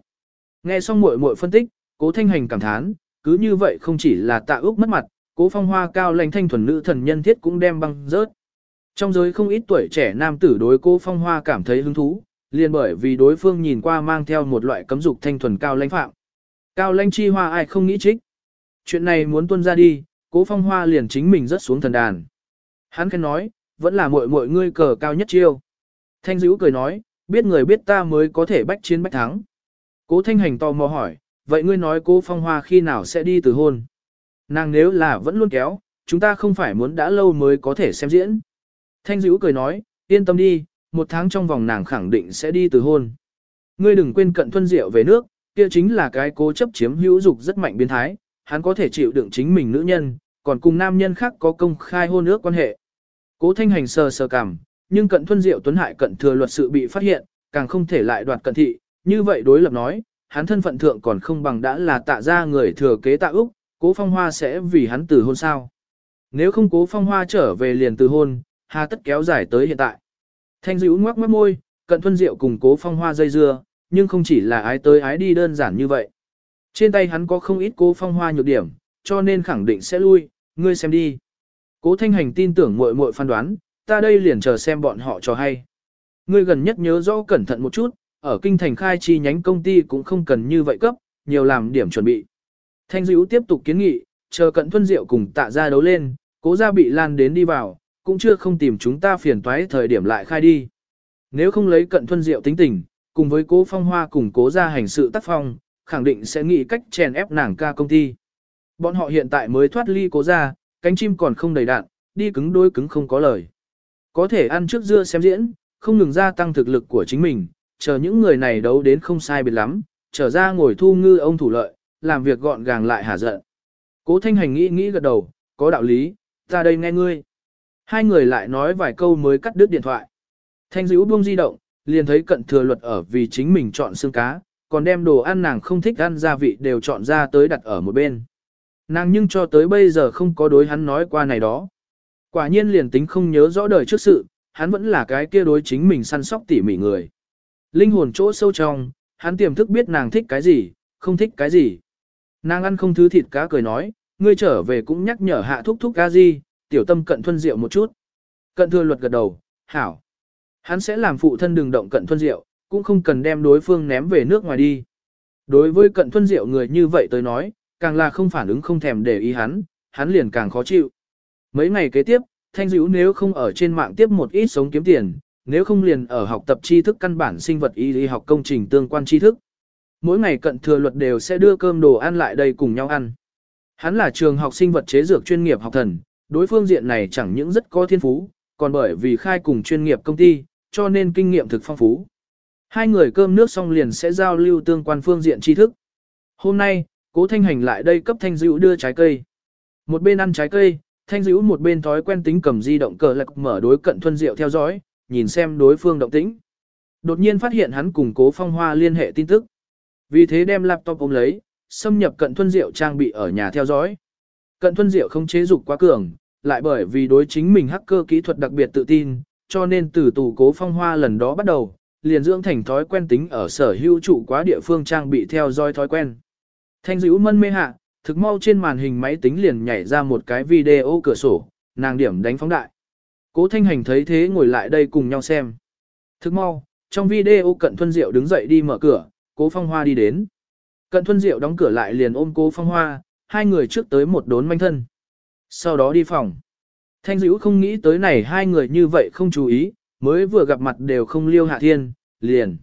Nghe xong muội muội phân tích, cố thanh hành cảm thán, cứ như vậy không chỉ là tạ úc mất mặt, cố phong hoa cao lãnh thanh thuần nữ thần nhân thiết cũng đem băng rớt. Trong giới không ít tuổi trẻ nam tử đối cô phong hoa cảm thấy hứng thú, liền bởi vì đối phương nhìn qua mang theo một loại cấm dục thanh thuần cao lãnh phạm. Cao lãnh chi hoa ai không nghĩ trích. Chuyện này muốn tuân ra đi, cố phong hoa liền chính mình rất xuống thần đàn. Hắn khen nói, vẫn là muội muội ngươi cờ cao nhất chiêu. Thanh dữ cười nói, biết người biết ta mới có thể bách chiến bách thắng. Cố thanh hành tò mò hỏi, vậy ngươi nói cố phong hoa khi nào sẽ đi từ hôn? Nàng nếu là vẫn luôn kéo, chúng ta không phải muốn đã lâu mới có thể xem diễn. Thanh dữ cười nói, yên tâm đi, một tháng trong vòng nàng khẳng định sẽ đi từ hôn. Ngươi đừng quên cận thuân diệu về nước, kia chính là cái cố chấp chiếm hữu dục rất mạnh biến thái, hắn có thể chịu đựng chính mình nữ nhân, còn cùng nam nhân khác có công khai hôn ước quan hệ. Cố thanh hành sờ sờ cảm, nhưng cận thuân diệu tuấn hại cận thừa luật sự bị phát hiện, càng không thể lại đoạt cận thị, như vậy đối lập nói, hắn thân phận thượng còn không bằng đã là tạ ra người thừa kế tạ Úc, cố phong hoa sẽ vì hắn từ hôn sao. Nếu không cố phong hoa trở về liền từ hôn, hà tất kéo dài tới hiện tại. Thanh dữ ngoắc mất môi, cận thuân diệu cùng cố phong hoa dây dưa, nhưng không chỉ là ái tới ái đi đơn giản như vậy. Trên tay hắn có không ít cố phong hoa nhược điểm, cho nên khẳng định sẽ lui, ngươi xem đi. Cố thanh hành tin tưởng muội muội phán đoán, ta đây liền chờ xem bọn họ cho hay. Ngươi gần nhất nhớ rõ cẩn thận một chút, ở kinh thành khai chi nhánh công ty cũng không cần như vậy cấp, nhiều làm điểm chuẩn bị. Thanh dữ tiếp tục kiến nghị, chờ cận thuân diệu cùng tạ ra đấu lên, cố ra bị lan đến đi vào, cũng chưa không tìm chúng ta phiền toái thời điểm lại khai đi. Nếu không lấy cận thuân diệu tính tình, cùng với cố phong hoa cùng cố ra hành sự tác phong, khẳng định sẽ nghĩ cách chèn ép nàng ca công ty. Bọn họ hiện tại mới thoát ly cố ra, cánh chim còn không đầy đạn, đi cứng đôi cứng không có lời. Có thể ăn trước dưa xem diễn, không ngừng gia tăng thực lực của chính mình, chờ những người này đấu đến không sai biệt lắm, trở ra ngồi thu ngư ông thủ lợi, làm việc gọn gàng lại hả giận. Cố thanh hành nghĩ nghĩ gật đầu, có đạo lý, ta đây nghe ngươi. Hai người lại nói vài câu mới cắt đứt điện thoại. Thanh dữ buông di động, liền thấy cận thừa luật ở vì chính mình chọn xương cá, còn đem đồ ăn nàng không thích ăn gia vị đều chọn ra tới đặt ở một bên. Nàng nhưng cho tới bây giờ không có đối hắn nói qua này đó. Quả nhiên liền tính không nhớ rõ đời trước sự, hắn vẫn là cái kia đối chính mình săn sóc tỉ mỉ người. Linh hồn chỗ sâu trong, hắn tiềm thức biết nàng thích cái gì, không thích cái gì. Nàng ăn không thứ thịt cá cười nói, ngươi trở về cũng nhắc nhở hạ thúc thúc ca gì, tiểu tâm cận thuân Diệu một chút. Cận thừa luật gật đầu, hảo. Hắn sẽ làm phụ thân đừng động cận thuân Diệu, cũng không cần đem đối phương ném về nước ngoài đi. Đối với cận thuân Diệu người như vậy tới nói, càng là không phản ứng không thèm để ý hắn, hắn liền càng khó chịu. Mấy ngày kế tiếp, Thanh Dữ nếu không ở trên mạng tiếp một ít sống kiếm tiền, nếu không liền ở học tập tri thức căn bản sinh vật y lý học công trình tương quan tri thức. Mỗi ngày cận thừa luật đều sẽ đưa cơm đồ ăn lại đây cùng nhau ăn. Hắn là trường học sinh vật chế dược chuyên nghiệp học thần, đối phương diện này chẳng những rất có thiên phú, còn bởi vì khai cùng chuyên nghiệp công ty, cho nên kinh nghiệm thực phong phú. Hai người cơm nước xong liền sẽ giao lưu tương quan phương diện tri thức. Hôm nay, cố thanh hành lại đây cấp thanh dữ đưa trái cây. Một bên ăn trái cây, thanh dữ một bên thói quen tính cầm di động cờ lạc mở đối cận thuân diệu theo dõi, nhìn xem đối phương động tĩnh. Đột nhiên phát hiện hắn cùng cố phong hoa liên hệ tin tức. Vì thế đem laptop ôm lấy, xâm nhập cận thuân diệu trang bị ở nhà theo dõi. Cận thuân diệu không chế dục quá cường, lại bởi vì đối chính mình hacker kỹ thuật đặc biệt tự tin, cho nên từ tù cố phong hoa lần đó bắt đầu, liền dưỡng thành thói quen tính ở sở hữu trụ quá địa phương trang bị theo dõi thói quen. Thanh dữ mân mê hạ, thực mau trên màn hình máy tính liền nhảy ra một cái video cửa sổ, nàng điểm đánh phóng đại. Cố thanh hành thấy thế ngồi lại đây cùng nhau xem. Thực mau, trong video cận thuân diệu đứng dậy đi mở cửa, cố phong hoa đi đến. Cận thuân diệu đóng cửa lại liền ôm cố phong hoa, hai người trước tới một đốn manh thân. Sau đó đi phòng. Thanh dữ không nghĩ tới này hai người như vậy không chú ý, mới vừa gặp mặt đều không liêu hạ thiên, liền.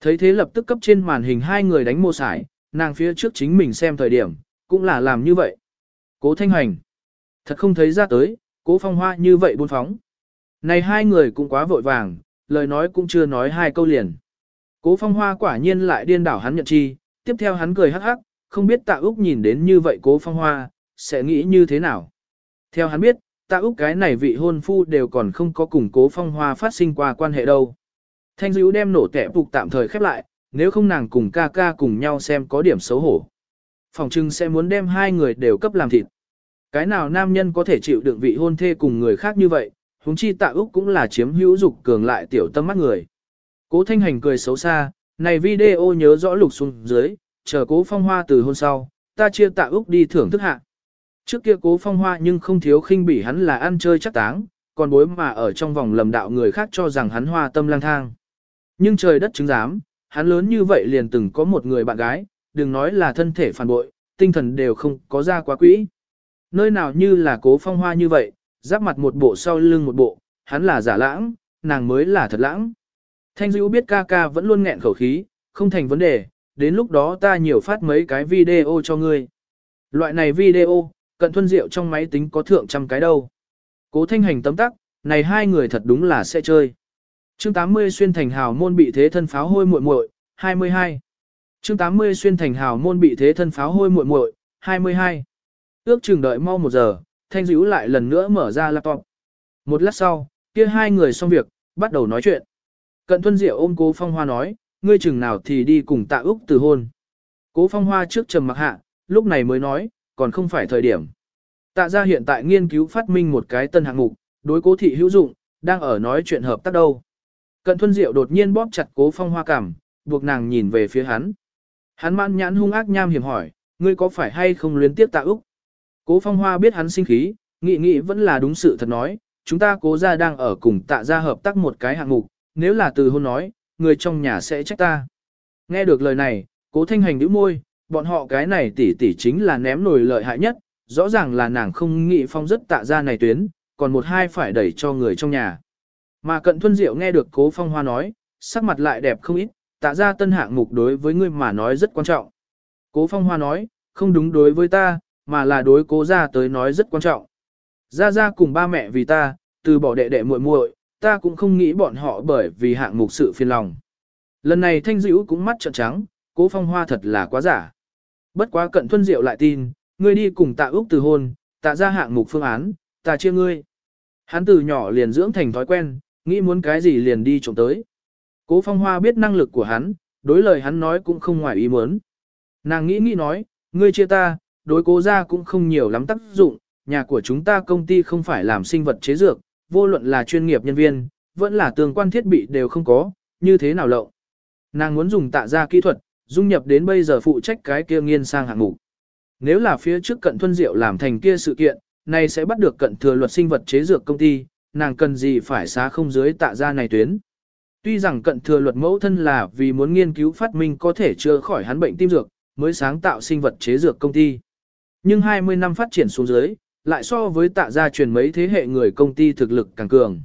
Thấy thế lập tức cấp trên màn hình hai người đánh mô sải, nàng phía trước chính mình xem thời điểm, cũng là làm như vậy. Cố thanh hành. Thật không thấy ra tới, cố phong hoa như vậy buôn phóng. Này hai người cũng quá vội vàng, lời nói cũng chưa nói hai câu liền. Cố phong hoa quả nhiên lại điên đảo hắn nhận chi, tiếp theo hắn cười hắc hắc, không biết tạ Úc nhìn đến như vậy cố phong hoa, sẽ nghĩ như thế nào. Theo hắn biết, tạ Úc cái này vị hôn phu đều còn không có củng cố phong hoa phát sinh qua quan hệ đâu. Thanh dữ đem nổ tẻ phục tạm thời khép lại, nếu không nàng cùng ca ca cùng nhau xem có điểm xấu hổ. Phòng trưng sẽ muốn đem hai người đều cấp làm thịt. Cái nào nam nhân có thể chịu đựng vị hôn thê cùng người khác như vậy, huống chi tạ Úc cũng là chiếm hữu dục cường lại tiểu tâm mắt người. Cố thanh hành cười xấu xa, này video nhớ rõ lục xuống dưới, chờ cố phong hoa từ hôn sau, ta chia tạ Úc đi thưởng thức hạ. Trước kia cố phong hoa nhưng không thiếu khinh bỉ hắn là ăn chơi chắc táng, còn bối mà ở trong vòng lầm đạo người khác cho rằng hắn hoa tâm lang thang. Nhưng trời đất chứng giám, hắn lớn như vậy liền từng có một người bạn gái, đừng nói là thân thể phản bội, tinh thần đều không có ra quá quỹ. Nơi nào như là cố phong hoa như vậy, giáp mặt một bộ sau lưng một bộ, hắn là giả lãng, nàng mới là thật lãng. Thanh dữ biết ca ca vẫn luôn nghẹn khẩu khí, không thành vấn đề, đến lúc đó ta nhiều phát mấy cái video cho ngươi. Loại này video, cận thuân diệu trong máy tính có thượng trăm cái đâu. Cố thanh hành tấm tắc, này hai người thật đúng là sẽ chơi. Chương 80 xuyên thành hào môn bị thế thân pháo hôi muội muội, 22. Chương 80 xuyên thành hào môn bị thế thân pháo hôi muội muội, 22. Ước chừng đợi mau một giờ, Thanh Dữ lại lần nữa mở ra laptop. Một lát sau, kia hai người xong việc, bắt đầu nói chuyện. Cận Thuân Diệu ôm Cố Phong Hoa nói, ngươi chừng nào thì đi cùng Tạ Úc từ hôn. Cố Phong Hoa trước trầm mặc hạ, lúc này mới nói, còn không phải thời điểm. Tạ gia hiện tại nghiên cứu phát minh một cái tân hạng mục, đối cố thị hữu dụng, đang ở nói chuyện hợp tác đâu. Cận Thuân Diệu đột nhiên bóp chặt Cố Phong Hoa cảm, buộc nàng nhìn về phía hắn. Hắn mãn nhãn hung ác nham hiểm hỏi, ngươi có phải hay không luyến tiếp Tạ Úc? Cố Phong Hoa biết hắn sinh khí, nghĩ nghĩ vẫn là đúng sự thật nói, chúng ta cố gia đang ở cùng tạ gia hợp tác một cái hạng mục, nếu là từ hôn nói, người trong nhà sẽ trách ta. Nghe được lời này, cố thanh hành nhíu môi, bọn họ cái này tỷ tỷ chính là ném nổi lợi hại nhất, rõ ràng là nàng không nghĩ phong rất tạ ra này tuyến, còn một hai phải đẩy cho người trong nhà. Mà cận thuân diệu nghe được cố phong hoa nói, sắc mặt lại đẹp không ít, tạ ra tân hạng mục đối với ngươi mà nói rất quan trọng. Cố phong hoa nói, không đúng đối với ta, mà là đối cố ra tới nói rất quan trọng. Ra ra cùng ba mẹ vì ta, từ bỏ đệ đệ muội muội, ta cũng không nghĩ bọn họ bởi vì hạng mục sự phiền lòng. Lần này thanh dữ cũng mắt trợn trắng, cố phong hoa thật là quá giả. Bất quá cận thuân diệu lại tin, ngươi đi cùng tạ úc từ hôn, tạ ra hạng mục phương án, tạ chia ngươi. Hắn từ nhỏ liền dưỡng thành thói quen, nghĩ muốn cái gì liền đi trộm tới. Cố phong hoa biết năng lực của hắn, đối lời hắn nói cũng không ngoài ý muốn. Nàng nghĩ nghĩ nói, ngươi chia ta, đối cố ra cũng không nhiều lắm tác dụng, nhà của chúng ta công ty không phải làm sinh vật chế dược, vô luận là chuyên nghiệp nhân viên, vẫn là tương quan thiết bị đều không có, như thế nào lậu. Nàng muốn dùng tạ ra kỹ thuật, dung nhập đến bây giờ phụ trách cái kia nghiên sang hạng mục. Nếu là phía trước cận thuân diệu làm thành kia sự kiện, này sẽ bắt được cận thừa luật sinh vật chế dược công ty, nàng cần gì phải xá không dưới tạ ra này tuyến. Tuy rằng cận thừa luật mẫu thân là vì muốn nghiên cứu phát minh có thể chữa khỏi hắn bệnh tim dược, mới sáng tạo sinh vật chế dược công ty. Nhưng 20 năm phát triển xuống dưới, lại so với tạ gia truyền mấy thế hệ người công ty thực lực càng cường.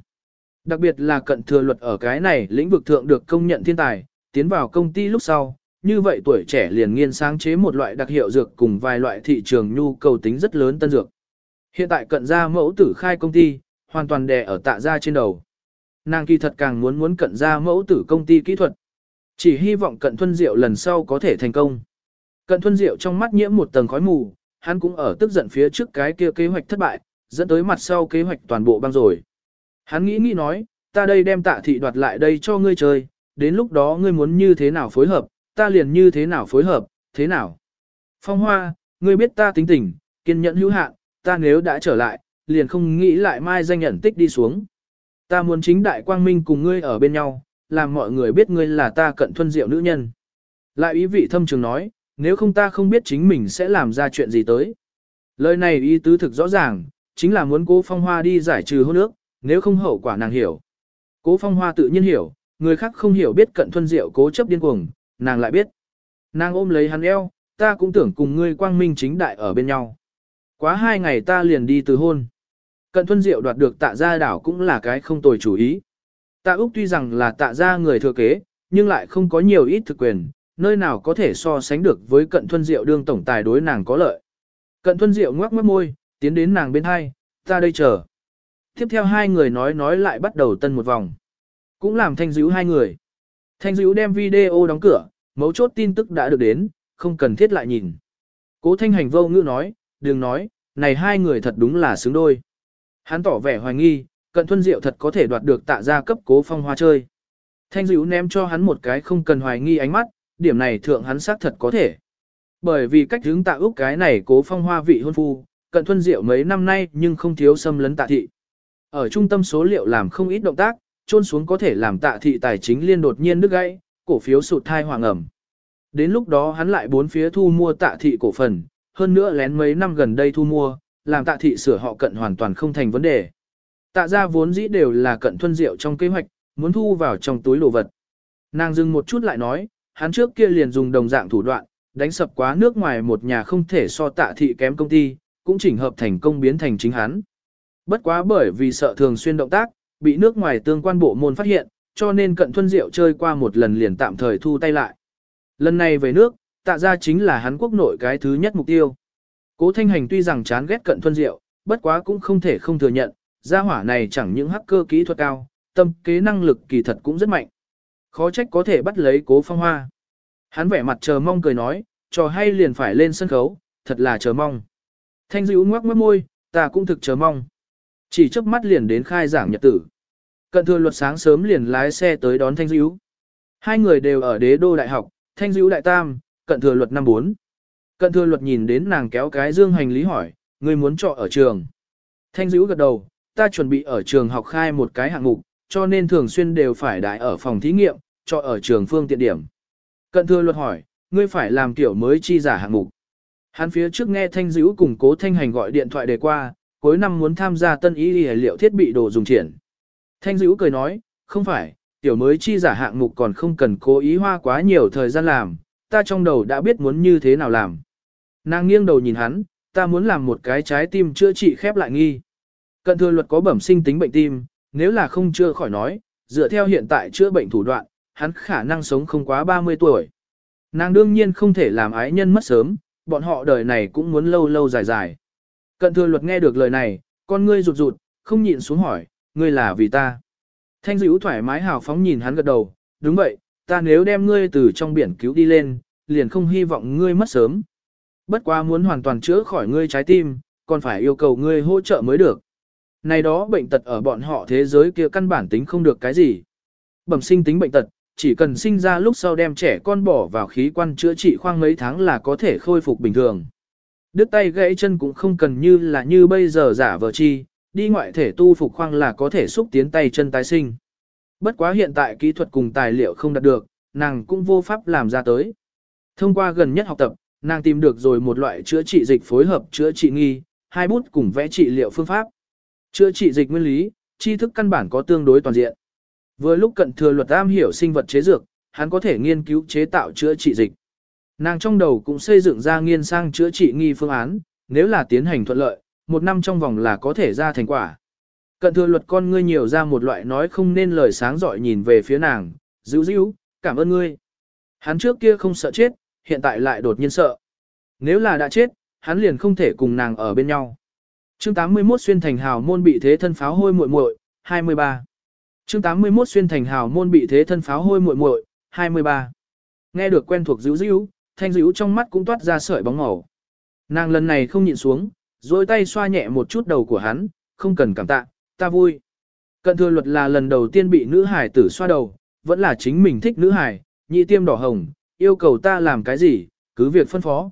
Đặc biệt là cận thừa luật ở cái này lĩnh vực thượng được công nhận thiên tài, tiến vào công ty lúc sau, như vậy tuổi trẻ liền nghiên sáng chế một loại đặc hiệu dược cùng vài loại thị trường nhu cầu tính rất lớn tân dược. Hiện tại cận gia mẫu tử khai công ty, hoàn toàn đè ở tạ gia trên đầu. Nàng kỳ thật càng muốn muốn cận gia mẫu tử công ty kỹ thuật. Chỉ hy vọng cận thuân diệu lần sau có thể thành công. Cận thuân diệu trong mắt nhiễm một tầng khói mù, hắn cũng ở tức giận phía trước cái kia kế hoạch thất bại, dẫn tới mặt sau kế hoạch toàn bộ băng rồi. Hắn nghĩ nghĩ nói, ta đây đem tạ thị đoạt lại đây cho ngươi chơi, đến lúc đó ngươi muốn như thế nào phối hợp, ta liền như thế nào phối hợp, thế nào. Phong hoa, ngươi biết ta tính tình, kiên nhẫn hữu hạn, ta nếu đã trở lại, liền không nghĩ lại mai danh nhận tích đi xuống. Ta muốn chính đại quang minh cùng ngươi ở bên nhau, làm mọi người biết ngươi là ta cận thuân diệu nữ nhân. Lại ý vị thâm trường nói, nếu không ta không biết chính mình sẽ làm ra chuyện gì tới. Lời này ý tứ thực rõ ràng, chính là muốn cố phong hoa đi giải trừ hôn ước, nếu không hậu quả nàng hiểu. Cố phong hoa tự nhiên hiểu, người khác không hiểu biết cận thuân diệu cố chấp điên cuồng, nàng lại biết. Nàng ôm lấy hắn eo, ta cũng tưởng cùng ngươi quang minh chính đại ở bên nhau. Quá hai ngày ta liền đi từ hôn. Cận thuân diệu đoạt được tạ gia đảo cũng là cái không tồi chủ ý. Tạ Úc tuy rằng là tạ gia người thừa kế, nhưng lại không có nhiều ít thực quyền, nơi nào có thể so sánh được với cận thuân diệu đương tổng tài đối nàng có lợi. Cận thuân diệu ngoác mất môi, tiến đến nàng bên hai, ta đây chờ. Tiếp theo hai người nói nói lại bắt đầu tân một vòng. Cũng làm thanh dữ hai người. Thanh Dữu đem video đóng cửa, mấu chốt tin tức đã được đến, không cần thiết lại nhìn. Cố Thanh Hành vô ngữ nói, đừng nói, này hai người thật đúng là xứng đôi. Hắn tỏ vẻ hoài nghi, cận thuân diệu thật có thể đoạt được tạ gia cấp cố phong hoa chơi. Thanh Dữu ném cho hắn một cái không cần hoài nghi ánh mắt, điểm này thượng hắn xác thật có thể. Bởi vì cách hướng tạ úc cái này cố phong hoa vị hôn phu, cận thuân diệu mấy năm nay nhưng không thiếu xâm lấn tạ thị. Ở trung tâm số liệu làm không ít động tác, trôn xuống có thể làm tạ thị tài chính liên đột nhiên đứt gãy, cổ phiếu sụt thai hoàng ẩm. Đến lúc đó hắn lại bốn phía thu mua tạ thị cổ phần, hơn nữa lén mấy năm gần đây thu mua, làm tạ thị sửa họ cận hoàn toàn không thành vấn đề. Tạ ra vốn dĩ đều là cận thuân diệu trong kế hoạch, muốn thu vào trong túi đồ vật. Nàng dừng một chút lại nói, hắn trước kia liền dùng đồng dạng thủ đoạn, đánh sập quá nước ngoài một nhà không thể so tạ thị kém công ty, cũng chỉnh hợp thành công biến thành chính hắn. Bất quá bởi vì sợ thường xuyên động tác, bị nước ngoài tương quan bộ môn phát hiện, cho nên cận thuân diệu chơi qua một lần liền tạm thời thu tay lại. Lần này về nước, tạ ra chính là hắn quốc nội cái thứ nhất mục tiêu. Cố Thanh Hành tuy rằng chán ghét cận thuân diệu, bất quá cũng không thể không thừa nhận, gia hỏa này chẳng những hacker kỹ thuật cao, tâm kế năng lực kỳ thật cũng rất mạnh. Khó trách có thể bắt lấy cố phong hoa. Hắn vẻ mặt chờ mong cười nói, trò hay liền phải lên sân khấu, thật là chờ mong. Thanh dữ ngoác mất môi, ta cũng thực chờ mong. Chỉ chớp mắt liền đến khai giảng nhật tử. Cận thừa luật sáng sớm liền lái xe tới đón Thanh dữ. Hai người đều ở đế đô đại học, Thanh dữ đại tam, cận thừa luật năm bốn. Cận thừa luật nhìn đến nàng kéo cái dương hành lý hỏi, người muốn trọ ở trường. Thanh dữ gật đầu, ta chuẩn bị ở trường học khai một cái hạng mục, cho nên thường xuyên đều phải đại ở phòng thí nghiệm, trọ ở trường phương tiện điểm. Cận thừa luật hỏi, ngươi phải làm tiểu mới chi giả hạng mục. Hắn phía trước nghe Thanh Dữ cùng cố Thanh Hành gọi điện thoại đề qua, cuối năm muốn tham gia tân ý y liệu thiết bị đồ dùng triển. Thanh Dữ cười nói, không phải, tiểu mới chi giả hạng mục còn không cần cố ý hoa quá nhiều thời gian làm, ta trong đầu đã biết muốn như thế nào làm. Nàng nghiêng đầu nhìn hắn, ta muốn làm một cái trái tim chữa trị khép lại nghi. Cận thừa luật có bẩm sinh tính bệnh tim, nếu là không chưa khỏi nói, dựa theo hiện tại chữa bệnh thủ đoạn, hắn khả năng sống không quá 30 tuổi. Nàng đương nhiên không thể làm ái nhân mất sớm, bọn họ đời này cũng muốn lâu lâu dài dài. Cận thừa luật nghe được lời này, con ngươi rụt rụt, không nhịn xuống hỏi, ngươi là vì ta. Thanh dữ thoải mái hào phóng nhìn hắn gật đầu, đúng vậy, ta nếu đem ngươi từ trong biển cứu đi lên, liền không hy vọng ngươi mất sớm. Bất quá muốn hoàn toàn chữa khỏi ngươi trái tim, còn phải yêu cầu ngươi hỗ trợ mới được. Này đó bệnh tật ở bọn họ thế giới kia căn bản tính không được cái gì. Bẩm sinh tính bệnh tật, chỉ cần sinh ra lúc sau đem trẻ con bỏ vào khí quan chữa trị khoang mấy tháng là có thể khôi phục bình thường. Đứt tay gãy chân cũng không cần như là như bây giờ giả vờ chi, đi ngoại thể tu phục khoang là có thể xúc tiến tay chân tái sinh. Bất quá hiện tại kỹ thuật cùng tài liệu không đạt được, nàng cũng vô pháp làm ra tới. Thông qua gần nhất học tập, nàng tìm được rồi một loại chữa trị dịch phối hợp chữa trị nghi, hai bút cùng vẽ trị liệu phương pháp. Chữa trị dịch nguyên lý, tri thức căn bản có tương đối toàn diện. Vừa lúc cận thừa luật am hiểu sinh vật chế dược, hắn có thể nghiên cứu chế tạo chữa trị dịch. Nàng trong đầu cũng xây dựng ra nghiên sang chữa trị nghi phương án, nếu là tiến hành thuận lợi, một năm trong vòng là có thể ra thành quả. Cận thừa luật con ngươi nhiều ra một loại nói không nên lời sáng giỏi nhìn về phía nàng, dữ dữ, cảm ơn ngươi. Hắn trước kia không sợ chết, hiện tại lại đột nhiên sợ. Nếu là đã chết, hắn liền không thể cùng nàng ở bên nhau. Chương 81 xuyên thành hào môn bị thế thân pháo hôi muội muội, 23. Chương 81 xuyên thành hào môn bị thế thân pháo hôi muội muội, 23. Nghe được quen thuộc dữ dữ, thanh dữ trong mắt cũng toát ra sợi bóng màu. Nàng lần này không nhịn xuống, dôi tay xoa nhẹ một chút đầu của hắn, không cần cảm tạ, ta vui. Cận thừa luật là lần đầu tiên bị nữ hải tử xoa đầu, vẫn là chính mình thích nữ hải, nhị tiêm đỏ hồng, yêu cầu ta làm cái gì, cứ việc phân phó.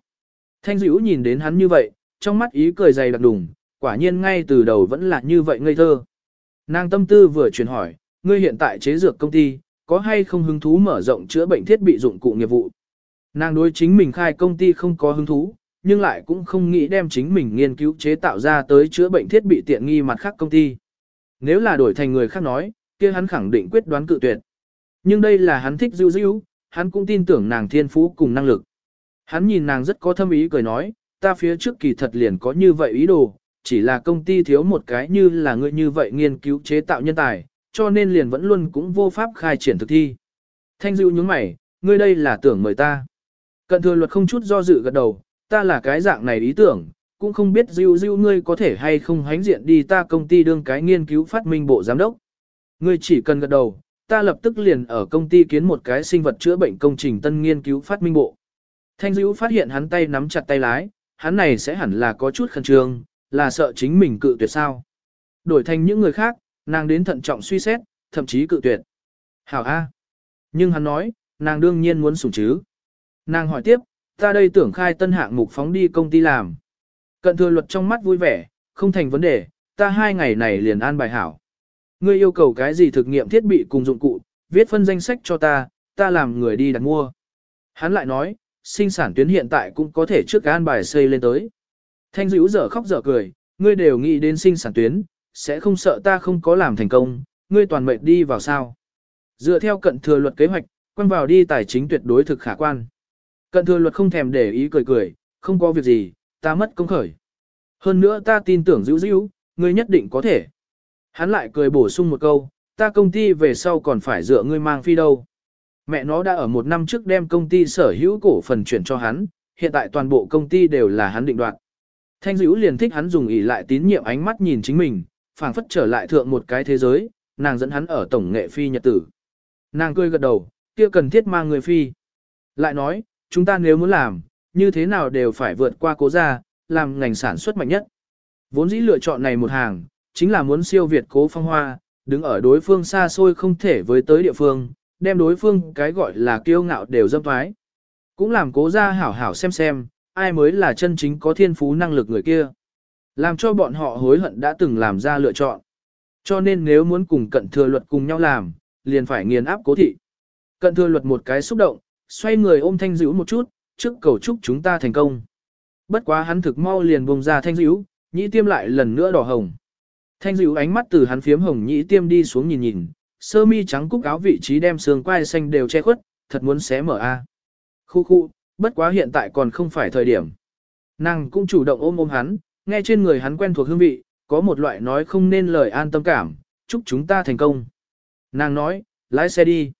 Thanh dữ nhìn đến hắn như vậy, trong mắt ý cười dày đặc đùng, quả nhiên ngay từ đầu vẫn là như vậy ngây thơ. Nàng tâm tư vừa chuyển hỏi, ngươi hiện tại chế dược công ty, có hay không hứng thú mở rộng chữa bệnh thiết bị dụng cụ nghiệp vụ? Nàng đối chính mình khai công ty không có hứng thú, nhưng lại cũng không nghĩ đem chính mình nghiên cứu chế tạo ra tới chữa bệnh thiết bị tiện nghi mặt khác công ty. Nếu là đổi thành người khác nói, kia hắn khẳng định quyết đoán cự tuyệt. Nhưng đây là hắn thích diu diu hắn cũng tin tưởng nàng thiên phú cùng năng lực. Hắn nhìn nàng rất có thâm ý cười nói, ta phía trước kỳ thật liền có như vậy ý đồ, chỉ là công ty thiếu một cái như là người như vậy nghiên cứu chế tạo nhân tài, cho nên liền vẫn luôn cũng vô pháp khai triển thực thi. Thanh Dữu nhướng mày, ngươi đây là tưởng mời ta. Cận thừa luật không chút do dự gật đầu, ta là cái dạng này ý tưởng, cũng không biết diu diu ngươi có thể hay không hánh diện đi ta công ty đương cái nghiên cứu phát minh bộ giám đốc. Ngươi chỉ cần gật đầu, ta lập tức liền ở công ty kiến một cái sinh vật chữa bệnh công trình tân nghiên cứu phát minh bộ. Thanh diu phát hiện hắn tay nắm chặt tay lái, hắn này sẽ hẳn là có chút khẩn trương, là sợ chính mình cự tuyệt sao. Đổi thành những người khác, nàng đến thận trọng suy xét, thậm chí cự tuyệt. Hảo A. Nhưng hắn nói, nàng đương nhiên muốn sủng chứ. Nàng hỏi tiếp, ta đây tưởng khai tân hạng mục phóng đi công ty làm. Cận thừa luật trong mắt vui vẻ, không thành vấn đề, ta hai ngày này liền an bài hảo. Ngươi yêu cầu cái gì thực nghiệm thiết bị cùng dụng cụ, viết phân danh sách cho ta, ta làm người đi đặt mua. Hắn lại nói, sinh sản tuyến hiện tại cũng có thể trước an bài xây lên tới. Thanh dữ dở khóc dở cười, ngươi đều nghĩ đến sinh sản tuyến, sẽ không sợ ta không có làm thành công, ngươi toàn mệnh đi vào sao. Dựa theo cận thừa luật kế hoạch, quăng vào đi tài chính tuyệt đối thực khả quan. Cận thừa luật không thèm để ý cười cười, không có việc gì, ta mất công khởi. Hơn nữa ta tin tưởng dữ dữ, ngươi nhất định có thể. Hắn lại cười bổ sung một câu, ta công ty về sau còn phải dựa ngươi mang phi đâu. Mẹ nó đã ở một năm trước đem công ty sở hữu cổ phần chuyển cho hắn, hiện tại toàn bộ công ty đều là hắn định đoạt. Thanh dữ liền thích hắn dùng ỉ lại tín nhiệm ánh mắt nhìn chính mình, phảng phất trở lại thượng một cái thế giới, nàng dẫn hắn ở tổng nghệ phi nhật tử. Nàng cười gật đầu, kia cần thiết mang người phi. Lại nói, chúng ta nếu muốn làm, như thế nào đều phải vượt qua cố gia, làm ngành sản xuất mạnh nhất. Vốn dĩ lựa chọn này một hàng, chính là muốn siêu việt cố phong hoa, đứng ở đối phương xa xôi không thể với tới địa phương, đem đối phương cái gọi là kiêu ngạo đều dâm thoái. Cũng làm cố gia hảo hảo xem xem, ai mới là chân chính có thiên phú năng lực người kia. Làm cho bọn họ hối hận đã từng làm ra lựa chọn. Cho nên nếu muốn cùng cận thừa luật cùng nhau làm, liền phải nghiền áp cố thị. Cận thừa luật một cái xúc động, xoay người ôm thanh dữ một chút, trước cầu chúc chúng ta thành công. Bất quá hắn thực mau liền bông ra thanh dữ, nhĩ tiêm lại lần nữa đỏ hồng. Thanh dữ ánh mắt từ hắn phiếm hồng nhĩ tiêm đi xuống nhìn nhìn, sơ mi trắng cúc áo vị trí đem sườn quai xanh đều che khuất, thật muốn xé mở a. À. Khu khu, bất quá hiện tại còn không phải thời điểm. Nàng cũng chủ động ôm ôm hắn, nghe trên người hắn quen thuộc hương vị, có một loại nói không nên lời an tâm cảm, chúc chúng ta thành công. Nàng nói, lái xe đi.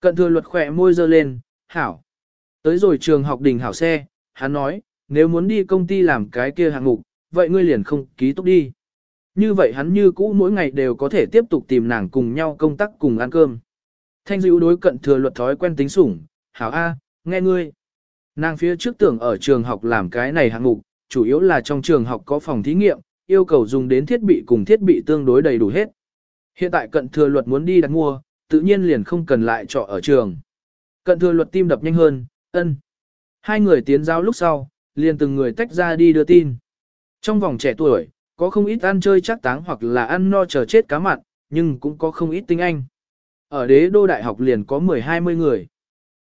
Cận thừa luật khỏe môi dơ lên, hảo. Tới rồi trường học đình hảo xe, hắn nói, nếu muốn đi công ty làm cái kia hạng mục, vậy ngươi liền không ký túc đi. Như vậy hắn như cũ mỗi ngày đều có thể tiếp tục tìm nàng cùng nhau công tác cùng ăn cơm. Thanh dữ đối cận thừa luật thói quen tính sủng, hảo A, nghe ngươi. Nàng phía trước tưởng ở trường học làm cái này hạng mục, chủ yếu là trong trường học có phòng thí nghiệm, yêu cầu dùng đến thiết bị cùng thiết bị tương đối đầy đủ hết. Hiện tại cận thừa luật muốn đi đặt mua, tự nhiên liền không cần lại trọ ở trường. Cận thừa luật tim đập nhanh hơn, ân. Hai người tiến giao lúc sau, liền từng người tách ra đi đưa tin. Trong vòng trẻ tuổi, có không ít ăn chơi chắc táng hoặc là ăn no chờ chết cá mặn, nhưng cũng có không ít tinh anh. Ở đế đô đại học liền có 10-20 người.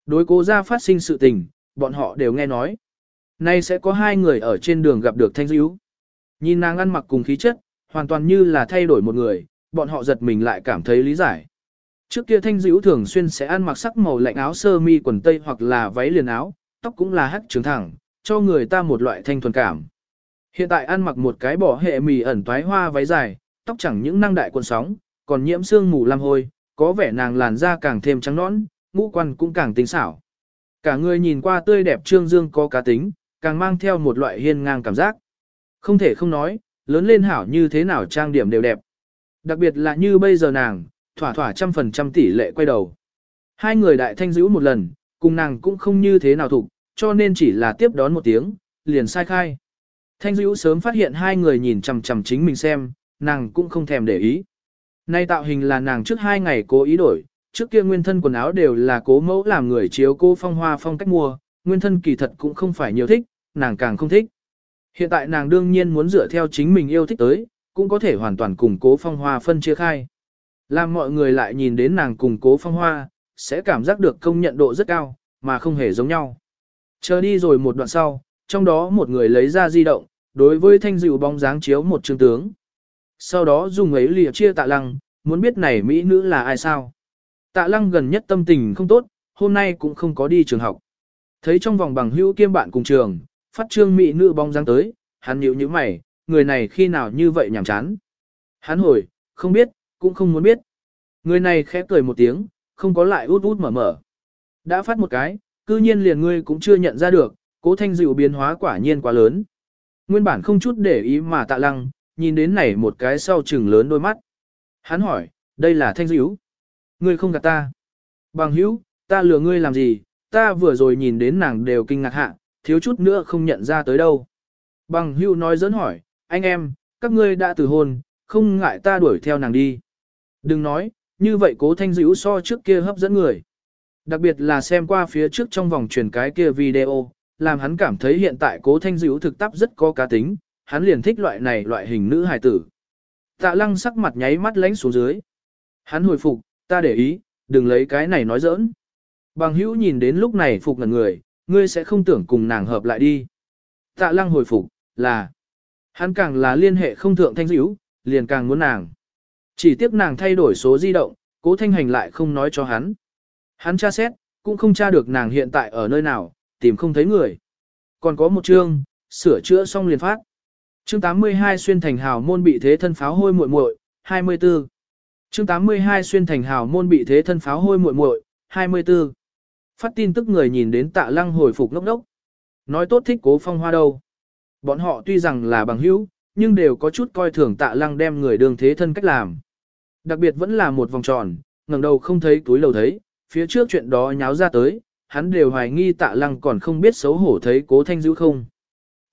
Đối cố ra phát sinh sự tình, bọn họ đều nghe nói. Nay sẽ có hai người ở trên đường gặp được thanh dữ. Nhìn nàng ăn mặc cùng khí chất, hoàn toàn như là thay đổi một người, bọn họ giật mình lại cảm thấy lý giải. Trước kia thanh dữ thường xuyên sẽ ăn mặc sắc màu lạnh áo sơ mi quần tây hoặc là váy liền áo, tóc cũng là hắc trường thẳng, cho người ta một loại thanh thuần cảm. Hiện tại ăn mặc một cái bỏ hệ mì ẩn toái hoa váy dài, tóc chẳng những năng đại cuộn sóng, còn nhiễm xương mù lam hôi, có vẻ nàng làn da càng thêm trắng nõn, ngũ quan cũng càng tinh xảo. Cả người nhìn qua tươi đẹp trương dương có cá tính, càng mang theo một loại hiên ngang cảm giác. Không thể không nói, lớn lên hảo như thế nào trang điểm đều đẹp. Đặc biệt là như bây giờ nàng, thỏa thỏa trăm phần trăm tỷ lệ quay đầu. Hai người đại thanh dữ một lần, cùng nàng cũng không như thế nào thủ, cho nên chỉ là tiếp đón một tiếng, liền sai khai. Thanh dữ sớm phát hiện hai người nhìn chằm chằm chính mình xem, nàng cũng không thèm để ý. Nay tạo hình là nàng trước hai ngày cố ý đổi, trước kia nguyên thân quần áo đều là cố mẫu làm người chiếu cô phong hoa phong cách mua, nguyên thân kỳ thật cũng không phải nhiều thích, nàng càng không thích. Hiện tại nàng đương nhiên muốn dựa theo chính mình yêu thích tới, cũng có thể hoàn toàn cùng cố phong hoa phân chia khai. Làm mọi người lại nhìn đến nàng cùng cố phong hoa, sẽ cảm giác được công nhận độ rất cao, mà không hề giống nhau. Chờ đi rồi một đoạn sau, trong đó một người lấy ra di động, đối với thanh dịu bóng dáng chiếu một chương tướng. Sau đó dùng ấy lìa chia tạ lăng, muốn biết này mỹ nữ là ai sao. Tạ lăng gần nhất tâm tình không tốt, hôm nay cũng không có đi trường học. Thấy trong vòng bằng hữu kiêm bạn cùng trường, phát trương mỹ nữ bóng dáng tới, hắn nhíu như mày, người này khi nào như vậy nhảm chán. Hắn hồi, không biết, cũng không muốn biết. Người này khẽ cười một tiếng, không có lại út út mở mở. Đã phát một cái, cư nhiên liền ngươi cũng chưa nhận ra được, cố thanh dịu biến hóa quả nhiên quá lớn. Nguyên bản không chút để ý mà tạ lăng, nhìn đến này một cái sau chừng lớn đôi mắt. Hắn hỏi, đây là thanh dịu. ngươi không gạt ta. Bằng hữu, ta lừa ngươi làm gì, ta vừa rồi nhìn đến nàng đều kinh ngạc hạ, thiếu chút nữa không nhận ra tới đâu. Bằng hữu nói dẫn hỏi, anh em, các ngươi đã từ hôn, không ngại ta đuổi theo nàng đi. Đừng nói, như vậy cố thanh dữ so trước kia hấp dẫn người. Đặc biệt là xem qua phía trước trong vòng truyền cái kia video, làm hắn cảm thấy hiện tại cố thanh dữ thực tập rất có cá tính, hắn liền thích loại này loại hình nữ hài tử. Tạ lăng sắc mặt nháy mắt lánh xuống dưới. Hắn hồi phục, ta để ý, đừng lấy cái này nói giỡn. Bằng hữu nhìn đến lúc này phục ngần người, ngươi sẽ không tưởng cùng nàng hợp lại đi. Tạ lăng hồi phục, là, hắn càng là liên hệ không thượng thanh dữ, liền càng muốn nàng. Chỉ tiếc nàng thay đổi số di động, cố thanh hành lại không nói cho hắn. Hắn tra xét, cũng không tra được nàng hiện tại ở nơi nào, tìm không thấy người. Còn có một chương, sửa chữa xong liền phát. Chương 82 xuyên thành hào môn bị thế thân pháo hôi muội muội, 24. Chương 82 xuyên thành hào môn bị thế thân pháo hôi muội muội, 24. Phát tin tức người nhìn đến tạ lăng hồi phục lốc đốc. Nói tốt thích cố phong hoa đâu. Bọn họ tuy rằng là bằng hữu, nhưng đều có chút coi thường tạ lăng đem người đường thế thân cách làm. Đặc biệt vẫn là một vòng tròn, ngẩng đầu không thấy túi lầu thấy, phía trước chuyện đó nháo ra tới, hắn đều hoài nghi tạ lăng còn không biết xấu hổ thấy cố thanh dữ không.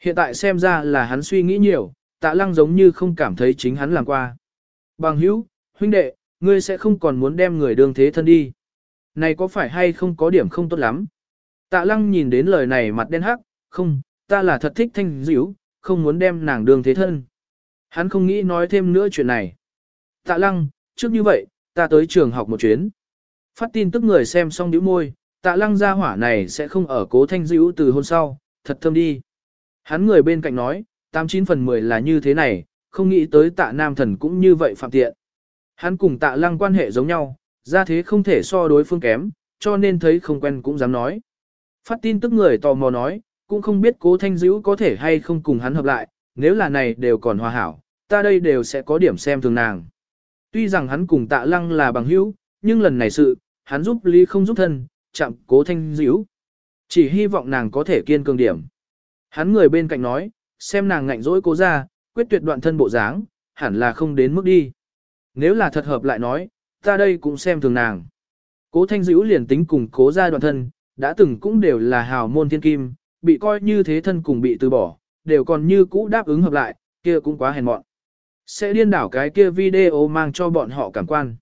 Hiện tại xem ra là hắn suy nghĩ nhiều, tạ lăng giống như không cảm thấy chính hắn làm qua. Bằng hữu, huynh đệ, ngươi sẽ không còn muốn đem người đương thế thân đi. Này có phải hay không có điểm không tốt lắm? Tạ lăng nhìn đến lời này mặt đen hắc, không, ta là thật thích thanh dữ, không muốn đem nàng đường thế thân. Hắn không nghĩ nói thêm nữa chuyện này. Tạ lăng, trước như vậy, ta tới trường học một chuyến. Phát tin tức người xem xong điếu môi, tạ lăng gia hỏa này sẽ không ở cố thanh dữ từ hôm sau, thật thơm đi. Hắn người bên cạnh nói, 89 phần 10 là như thế này, không nghĩ tới tạ nam thần cũng như vậy phạm tiện. Hắn cùng tạ lăng quan hệ giống nhau, ra thế không thể so đối phương kém, cho nên thấy không quen cũng dám nói. Phát tin tức người tò mò nói, cũng không biết cố thanh dữ có thể hay không cùng hắn hợp lại, nếu là này đều còn hòa hảo, ta đây đều sẽ có điểm xem thường nàng. Tuy rằng hắn cùng tạ lăng là bằng hữu, nhưng lần này sự, hắn giúp ly không giúp thân, chạm cố thanh dữ. Chỉ hy vọng nàng có thể kiên cường điểm. Hắn người bên cạnh nói, xem nàng ngạnh dỗi cố ra, quyết tuyệt đoạn thân bộ dáng, hẳn là không đến mức đi. Nếu là thật hợp lại nói, ta đây cũng xem thường nàng. Cố thanh dữ liền tính cùng cố ra đoạn thân, đã từng cũng đều là hào môn thiên kim, bị coi như thế thân cùng bị từ bỏ, đều còn như cũ đáp ứng hợp lại, kia cũng quá hèn mọn. Sẽ điên đảo cái kia video mang cho bọn họ cảm quan.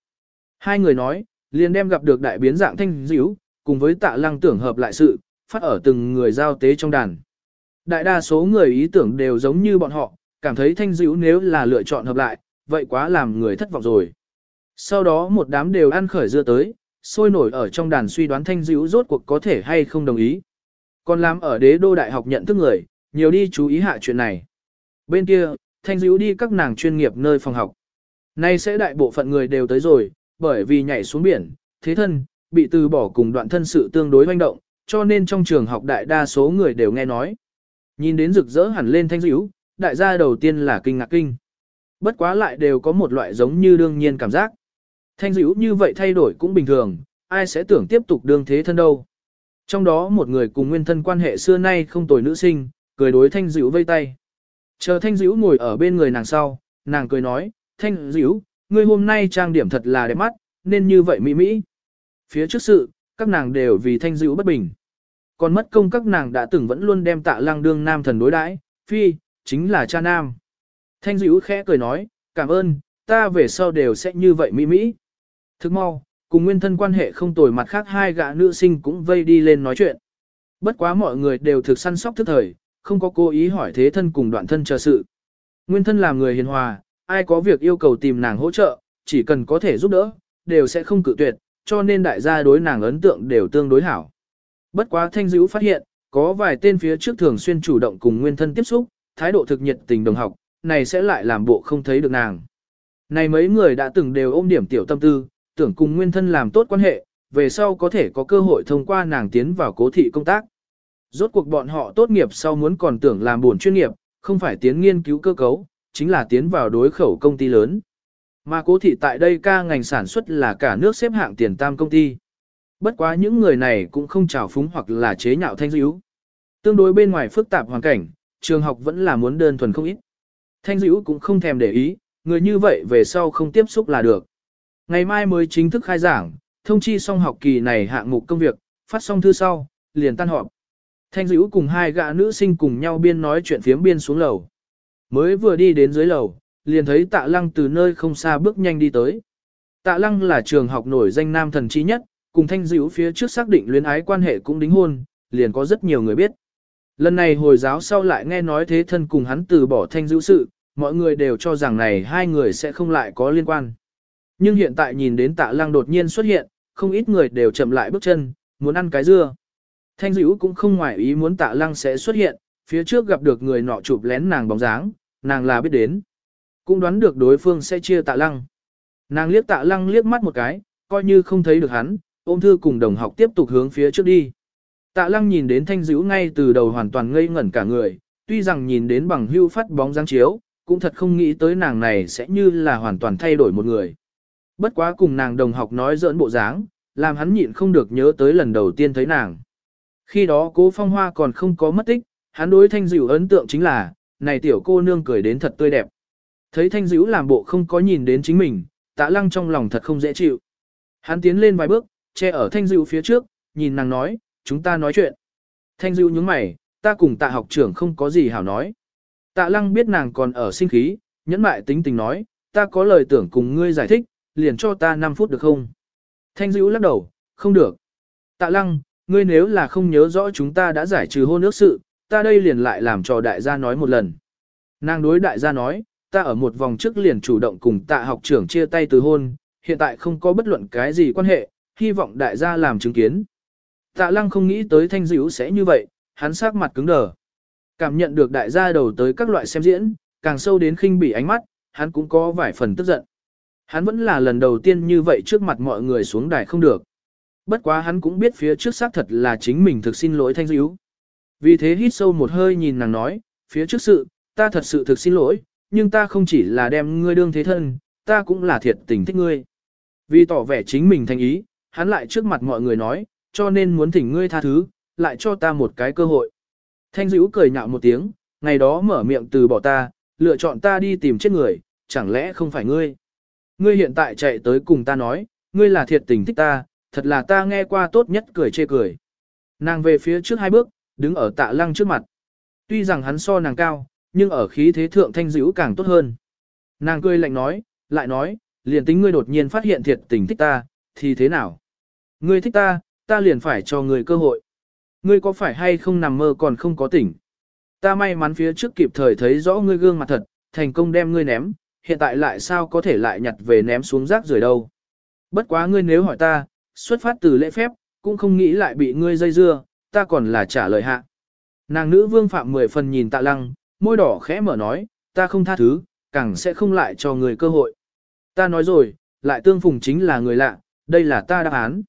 Hai người nói, liền đem gặp được đại biến dạng thanh dữ, cùng với tạ lăng tưởng hợp lại sự, phát ở từng người giao tế trong đàn. Đại đa số người ý tưởng đều giống như bọn họ, cảm thấy thanh dữ nếu là lựa chọn hợp lại, vậy quá làm người thất vọng rồi. Sau đó một đám đều ăn khởi dưa tới, sôi nổi ở trong đàn suy đoán thanh dữ rốt cuộc có thể hay không đồng ý. Còn làm ở đế đô đại học nhận thức người, nhiều đi chú ý hạ chuyện này. Bên kia, thanh dữ đi các nàng chuyên nghiệp nơi phòng học. Nay sẽ đại bộ phận người đều tới rồi, bởi vì nhảy xuống biển, thế thân, bị từ bỏ cùng đoạn thân sự tương đối hoành động, cho nên trong trường học đại đa số người đều nghe nói. Nhìn đến rực rỡ hẳn lên thanh dữ, đại gia đầu tiên là kinh ngạc kinh. Bất quá lại đều có một loại giống như đương nhiên cảm giác. Thanh dữ như vậy thay đổi cũng bình thường, ai sẽ tưởng tiếp tục đương thế thân đâu. Trong đó một người cùng nguyên thân quan hệ xưa nay không tồi nữ sinh, cười đối thanh dữ vây tay. Chờ thanh dữ ngồi ở bên người nàng sau, nàng cười nói, thanh dữ, ngươi hôm nay trang điểm thật là đẹp mắt, nên như vậy mỹ mỹ. Phía trước sự, các nàng đều vì thanh dữ bất bình. Còn mất công các nàng đã từng vẫn luôn đem tạ lăng đương nam thần đối đãi, phi, chính là cha nam. Thanh dữ khẽ cười nói, cảm ơn, ta về sau đều sẽ như vậy mỹ mỹ. Thức mau, cùng nguyên thân quan hệ không tồi mặt khác hai gã nữ sinh cũng vây đi lên nói chuyện. Bất quá mọi người đều thực săn sóc thức thời, không có cố ý hỏi thế thân cùng đoạn thân chờ sự. Nguyên thân làm người hiền hòa, ai có việc yêu cầu tìm nàng hỗ trợ, chỉ cần có thể giúp đỡ, đều sẽ không cự tuyệt, cho nên đại gia đối nàng ấn tượng đều tương đối hảo. Bất quá thanh dữ phát hiện, có vài tên phía trước thường xuyên chủ động cùng nguyên thân tiếp xúc, thái độ thực nhiệt tình đồng học, này sẽ lại làm bộ không thấy được nàng. Này mấy người đã từng đều ôm điểm tiểu tâm tư, tưởng cùng nguyên thân làm tốt quan hệ, về sau có thể có cơ hội thông qua nàng tiến vào cố thị công tác. Rốt cuộc bọn họ tốt nghiệp sau muốn còn tưởng làm buồn chuyên nghiệp, không phải tiến nghiên cứu cơ cấu, chính là tiến vào đối khẩu công ty lớn. Mà cố thị tại đây ca ngành sản xuất là cả nước xếp hạng tiền tam công ty. Bất quá những người này cũng không trào phúng hoặc là chế nhạo thanh dữ. Tương đối bên ngoài phức tạp hoàn cảnh, trường học vẫn là muốn đơn thuần không ít. Thanh dữ cũng không thèm để ý, người như vậy về sau không tiếp xúc là được. Ngày mai mới chính thức khai giảng, thông chi xong học kỳ này hạng mục công việc, phát xong thư sau, liền tan họp. Thanh dữ cùng hai gã nữ sinh cùng nhau biên nói chuyện phiếm biên xuống lầu. Mới vừa đi đến dưới lầu, liền thấy tạ lăng từ nơi không xa bước nhanh đi tới. Tạ lăng là trường học nổi danh nam thần trí nhất, cùng thanh dữ phía trước xác định luyến ái quan hệ cũng đính hôn, liền có rất nhiều người biết. Lần này hồi giáo sau lại nghe nói thế thân cùng hắn từ bỏ thanh dữ sự, mọi người đều cho rằng này hai người sẽ không lại có liên quan. Nhưng hiện tại nhìn đến tạ lăng đột nhiên xuất hiện, không ít người đều chậm lại bước chân, muốn ăn cái dưa. Thanh dữ cũng không ngoài ý muốn tạ lăng sẽ xuất hiện, phía trước gặp được người nọ chụp lén nàng bóng dáng, nàng là biết đến. Cũng đoán được đối phương sẽ chia tạ lăng. Nàng liếc tạ lăng liếc mắt một cái, coi như không thấy được hắn, ôm thư cùng đồng học tiếp tục hướng phía trước đi. Tạ lăng nhìn đến thanh dữ ngay từ đầu hoàn toàn ngây ngẩn cả người, tuy rằng nhìn đến bằng hưu phát bóng dáng chiếu, cũng thật không nghĩ tới nàng này sẽ như là hoàn toàn thay đổi một người. Bất quá cùng nàng đồng học nói giỡn bộ dáng, làm hắn nhịn không được nhớ tới lần đầu tiên thấy nàng. Khi đó cố phong hoa còn không có mất tích, hắn đối thanh dữ ấn tượng chính là, này tiểu cô nương cười đến thật tươi đẹp. Thấy thanh dữ làm bộ không có nhìn đến chính mình, tạ lăng trong lòng thật không dễ chịu. Hắn tiến lên vài bước, che ở thanh dữ phía trước, nhìn nàng nói, chúng ta nói chuyện. Thanh dữ nhướng mày, ta cùng tạ học trưởng không có gì hảo nói. Tạ lăng biết nàng còn ở sinh khí, nhẫn mại tính tình nói, ta có lời tưởng cùng ngươi giải thích, liền cho ta 5 phút được không? Thanh dữ lắc đầu, không được. Tạ lăng, ngươi nếu là không nhớ rõ chúng ta đã giải trừ hôn ước sự, ta đây liền lại làm cho đại gia nói một lần. Nàng đối đại gia nói, ta ở một vòng trước liền chủ động cùng tạ học trưởng chia tay từ hôn, hiện tại không có bất luận cái gì quan hệ, hy vọng đại gia làm chứng kiến. Tạ lăng không nghĩ tới thanh dữ sẽ như vậy, hắn sắc mặt cứng đờ. Cảm nhận được đại gia đầu tới các loại xem diễn, càng sâu đến khinh bỉ ánh mắt, hắn cũng có vài phần tức giận. Hắn vẫn là lần đầu tiên như vậy trước mặt mọi người xuống đài không được. Bất quá hắn cũng biết phía trước xác thật là chính mình thực xin lỗi thanh dữ. Vì thế hít sâu một hơi nhìn nàng nói, phía trước sự, ta thật sự thực xin lỗi, nhưng ta không chỉ là đem ngươi đương thế thân, ta cũng là thiệt tình thích ngươi. Vì tỏ vẻ chính mình thành ý, hắn lại trước mặt mọi người nói, cho nên muốn thỉnh ngươi tha thứ, lại cho ta một cái cơ hội. Thanh dữ cười nhạo một tiếng, ngày đó mở miệng từ bỏ ta, lựa chọn ta đi tìm chết người, chẳng lẽ không phải ngươi. Ngươi hiện tại chạy tới cùng ta nói, ngươi là thiệt tình thích ta, thật là ta nghe qua tốt nhất cười chê cười. Nàng về phía trước hai bước, đứng ở tạ lăng trước mặt. Tuy rằng hắn so nàng cao, nhưng ở khí thế thượng thanh dữ càng tốt hơn. Nàng cười lạnh nói, lại nói, liền tính ngươi đột nhiên phát hiện thiệt tình thích ta, thì thế nào? Ngươi thích ta, ta liền phải cho ngươi cơ hội. Ngươi có phải hay không nằm mơ còn không có tỉnh? Ta may mắn phía trước kịp thời thấy rõ ngươi gương mặt thật, thành công đem ngươi ném, hiện tại lại sao có thể lại nhặt về ném xuống rác rưởi đâu. Bất quá ngươi nếu hỏi ta, xuất phát từ lễ phép, cũng không nghĩ lại bị ngươi dây dưa, ta còn là trả lời hạ. Nàng nữ vương phạm mười phần nhìn tạ lăng, môi đỏ khẽ mở nói, ta không tha thứ, càng sẽ không lại cho người cơ hội. Ta nói rồi, lại tương phùng chính là người lạ, đây là ta đáp án.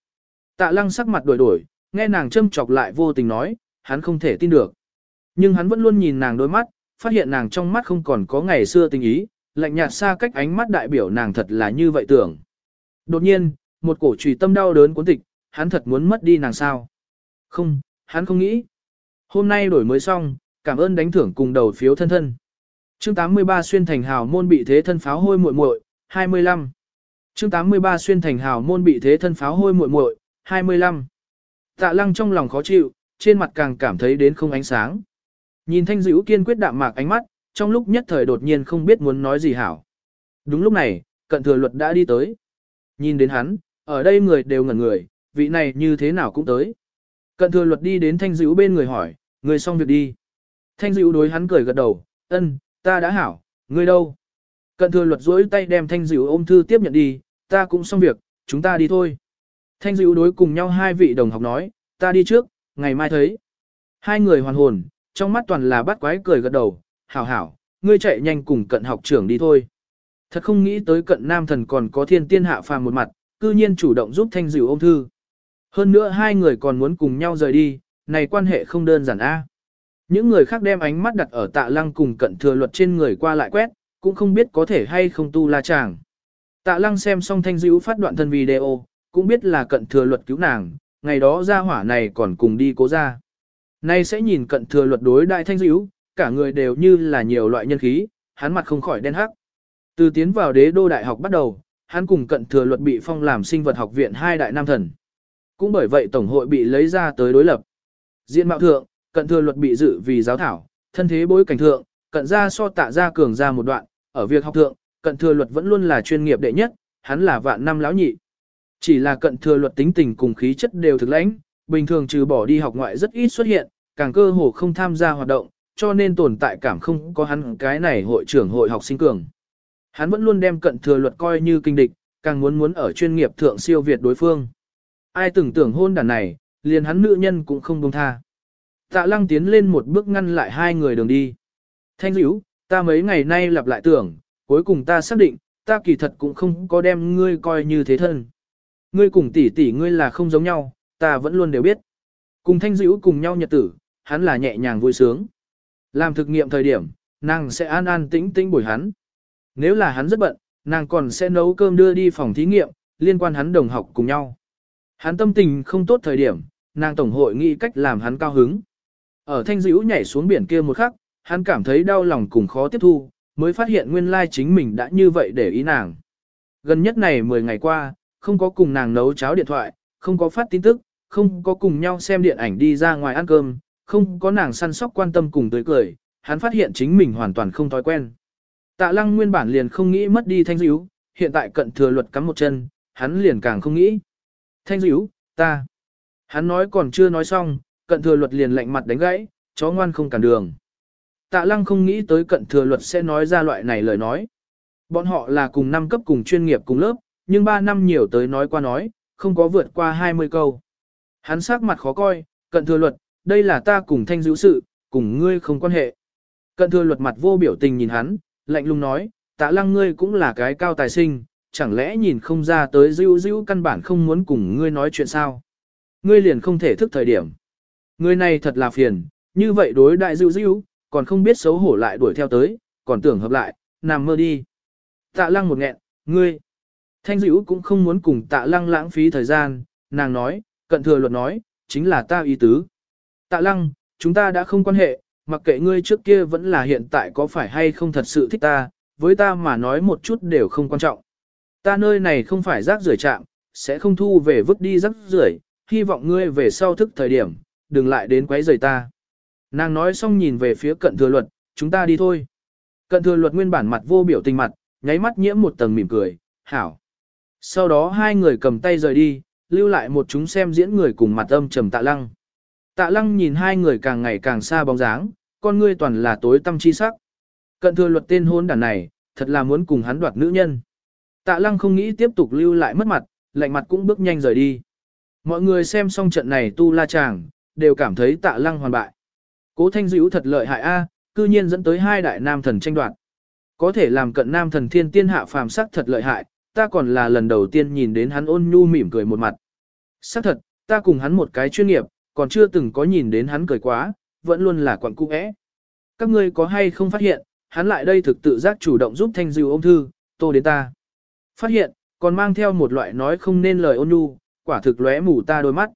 Tạ lăng sắc mặt đổi đổi, nghe nàng châm chọc lại vô tình nói, hắn không thể tin được. Nhưng hắn vẫn luôn nhìn nàng đôi mắt, phát hiện nàng trong mắt không còn có ngày xưa tình ý, lạnh nhạt xa cách ánh mắt đại biểu nàng thật là như vậy tưởng. Đột nhiên, một cổ trùy tâm đau đớn cuốn tịch, hắn thật muốn mất đi nàng sao. Không, hắn không nghĩ. Hôm nay đổi mới xong, cảm ơn đánh thưởng cùng đầu phiếu thân thân. Chương 83 xuyên thành hào môn bị thế thân pháo hôi muội muội, 25. Chương 83 xuyên thành hào môn bị thế thân pháo hôi muội muội, 25. Tạ lăng trong lòng khó chịu, trên mặt càng cảm thấy đến không ánh sáng. Nhìn thanh dữ kiên quyết đạm mạc ánh mắt, trong lúc nhất thời đột nhiên không biết muốn nói gì hảo. Đúng lúc này, cận thừa luật đã đi tới. Nhìn đến hắn, ở đây người đều ngẩn người, vị này như thế nào cũng tới. Cận thừa luật đi đến thanh dữ bên người hỏi, người xong việc đi. Thanh dữ đối hắn cười gật đầu, ân, ta đã hảo, ngươi đâu? Cận thừa luật duỗi tay đem thanh dữ ôm thư tiếp nhận đi, ta cũng xong việc, chúng ta đi thôi. Thanh dữ đối cùng nhau hai vị đồng học nói, ta đi trước, ngày mai thấy. Hai người hoàn hồn, trong mắt toàn là bắt quái cười gật đầu, hảo hảo, ngươi chạy nhanh cùng cận học trưởng đi thôi. Thật không nghĩ tới cận nam thần còn có thiên tiên hạ phàm một mặt, cư nhiên chủ động giúp thanh dịu ôm thư. Hơn nữa hai người còn muốn cùng nhau rời đi, này quan hệ không đơn giản a. Những người khác đem ánh mắt đặt ở tạ lăng cùng cận thừa luật trên người qua lại quét, cũng không biết có thể hay không tu la chàng. Tạ lăng xem xong thanh dữ phát đoạn thân video, cũng biết là cận thừa luật cứu nàng, ngày đó ra hỏa này còn cùng đi cố ra. Nay sẽ nhìn cận thừa luật đối đại thanh dữ, cả người đều như là nhiều loại nhân khí, hắn mặt không khỏi đen hắc. Từ tiến vào đế đô đại học bắt đầu, hắn cùng cận thừa luật bị phong làm sinh vật học viện hai đại nam thần. Cũng bởi vậy tổng hội bị lấy ra tới đối lập. Diện mạo thượng, cận thừa luật bị dự vì giáo thảo, thân thế bối cảnh thượng, cận ra so tạ ra cường ra một đoạn, ở việc học thượng, cận thừa luật vẫn luôn là chuyên nghiệp đệ nhất, hắn là vạn năm lão nhị. Chỉ là cận thừa luật tính tình cùng khí chất đều thực lãnh, bình thường trừ bỏ đi học ngoại rất ít xuất hiện, càng cơ hồ không tham gia hoạt động, cho nên tồn tại cảm không có hắn cái này hội trưởng hội học sinh cường. Hắn vẫn luôn đem cận thừa luật coi như kinh địch, càng muốn muốn ở chuyên nghiệp thượng siêu việt đối phương. Ai tưởng tưởng hôn đàn này, liền hắn nữ nhân cũng không buông tha. Tạ lăng tiến lên một bước ngăn lại hai người đường đi. Thanh dữ, ta mấy ngày nay lặp lại tưởng, cuối cùng ta xác định, ta kỳ thật cũng không có đem ngươi coi như thế thân. Ngươi cùng tỷ tỷ ngươi là không giống nhau, ta vẫn luôn đều biết. Cùng thanh dữ cùng nhau nhật tử, hắn là nhẹ nhàng vui sướng. Làm thực nghiệm thời điểm, nàng sẽ an an tĩnh tĩnh bồi hắn. Nếu là hắn rất bận, nàng còn sẽ nấu cơm đưa đi phòng thí nghiệm, liên quan hắn đồng học cùng nhau. Hắn tâm tình không tốt thời điểm, nàng tổng hội nghĩ cách làm hắn cao hứng. Ở thanh dữ nhảy xuống biển kia một khắc, hắn cảm thấy đau lòng cùng khó tiếp thu, mới phát hiện nguyên lai chính mình đã như vậy để ý nàng. Gần nhất này 10 ngày qua, không có cùng nàng nấu cháo điện thoại, không có phát tin tức, không có cùng nhau xem điện ảnh đi ra ngoài ăn cơm, không có nàng săn sóc quan tâm cùng tới cười, hắn phát hiện chính mình hoàn toàn không thói quen. Tạ lăng nguyên bản liền không nghĩ mất đi thanh dữ, hiện tại cận thừa luật cắm một chân, hắn liền càng không nghĩ. Thanh dữ, ta. Hắn nói còn chưa nói xong, cận thừa luật liền lạnh mặt đánh gãy, chó ngoan không cản đường. Tạ lăng không nghĩ tới cận thừa luật sẽ nói ra loại này lời nói. Bọn họ là cùng năm cấp cùng chuyên nghiệp cùng lớp, nhưng 3 năm nhiều tới nói qua nói, không có vượt qua 20 câu. Hắn sắc mặt khó coi, cận thừa luật, đây là ta cùng thanh dữ sự, cùng ngươi không quan hệ. Cận thừa luật mặt vô biểu tình nhìn hắn, lạnh lùng nói, tạ lăng ngươi cũng là cái cao tài sinh, chẳng lẽ nhìn không ra tới dữ dữ căn bản không muốn cùng ngươi nói chuyện sao. Ngươi liền không thể thức thời điểm. Ngươi này thật là phiền, như vậy đối đại dữ dữ, còn không biết xấu hổ lại đuổi theo tới, còn tưởng hợp lại, nằm mơ đi. Tạ lăng một nghẹn, ngươi. Thanh dữ cũng không muốn cùng tạ lăng lãng phí thời gian, nàng nói, cận thừa luật nói, chính là ta ý tứ. Tạ lăng, chúng ta đã không quan hệ, mặc kệ ngươi trước kia vẫn là hiện tại có phải hay không thật sự thích ta, với ta mà nói một chút đều không quan trọng. Ta nơi này không phải rác rưởi chạm, sẽ không thu về vứt đi rác rưởi, hy vọng ngươi về sau thức thời điểm, đừng lại đến quấy rầy ta. Nàng nói xong nhìn về phía cận thừa luật, chúng ta đi thôi. Cận thừa luật nguyên bản mặt vô biểu tình mặt, nháy mắt nhiễm một tầng mỉm cười, hảo. Sau đó hai người cầm tay rời đi, lưu lại một chúng xem diễn người cùng mặt âm trầm tạ lăng. Tạ lăng nhìn hai người càng ngày càng xa bóng dáng, con ngươi toàn là tối tâm chi sắc. Cận thừa luật tên hôn đàn này, thật là muốn cùng hắn đoạt nữ nhân. Tạ lăng không nghĩ tiếp tục lưu lại mất mặt, lạnh mặt cũng bước nhanh rời đi. Mọi người xem xong trận này tu la chàng, đều cảm thấy tạ lăng hoàn bại. Cố thanh dữ thật lợi hại a, cư nhiên dẫn tới hai đại nam thần tranh đoạt. Có thể làm cận nam thần thiên tiên hạ phàm sắc thật lợi hại, ta còn là lần đầu tiên nhìn đến hắn ôn nhu mỉm cười một mặt. Sắc thật, ta cùng hắn một cái chuyên nghiệp, còn chưa từng có nhìn đến hắn cười quá, vẫn luôn là quặng cung ẽ. Các ngươi có hay không phát hiện, hắn lại đây thực tự giác chủ động giúp thanh diêu ôm thư, tô đến ta. Phát hiện, còn mang theo một loại nói không nên lời ôn nhu, quả thực lóe mù ta đôi mắt.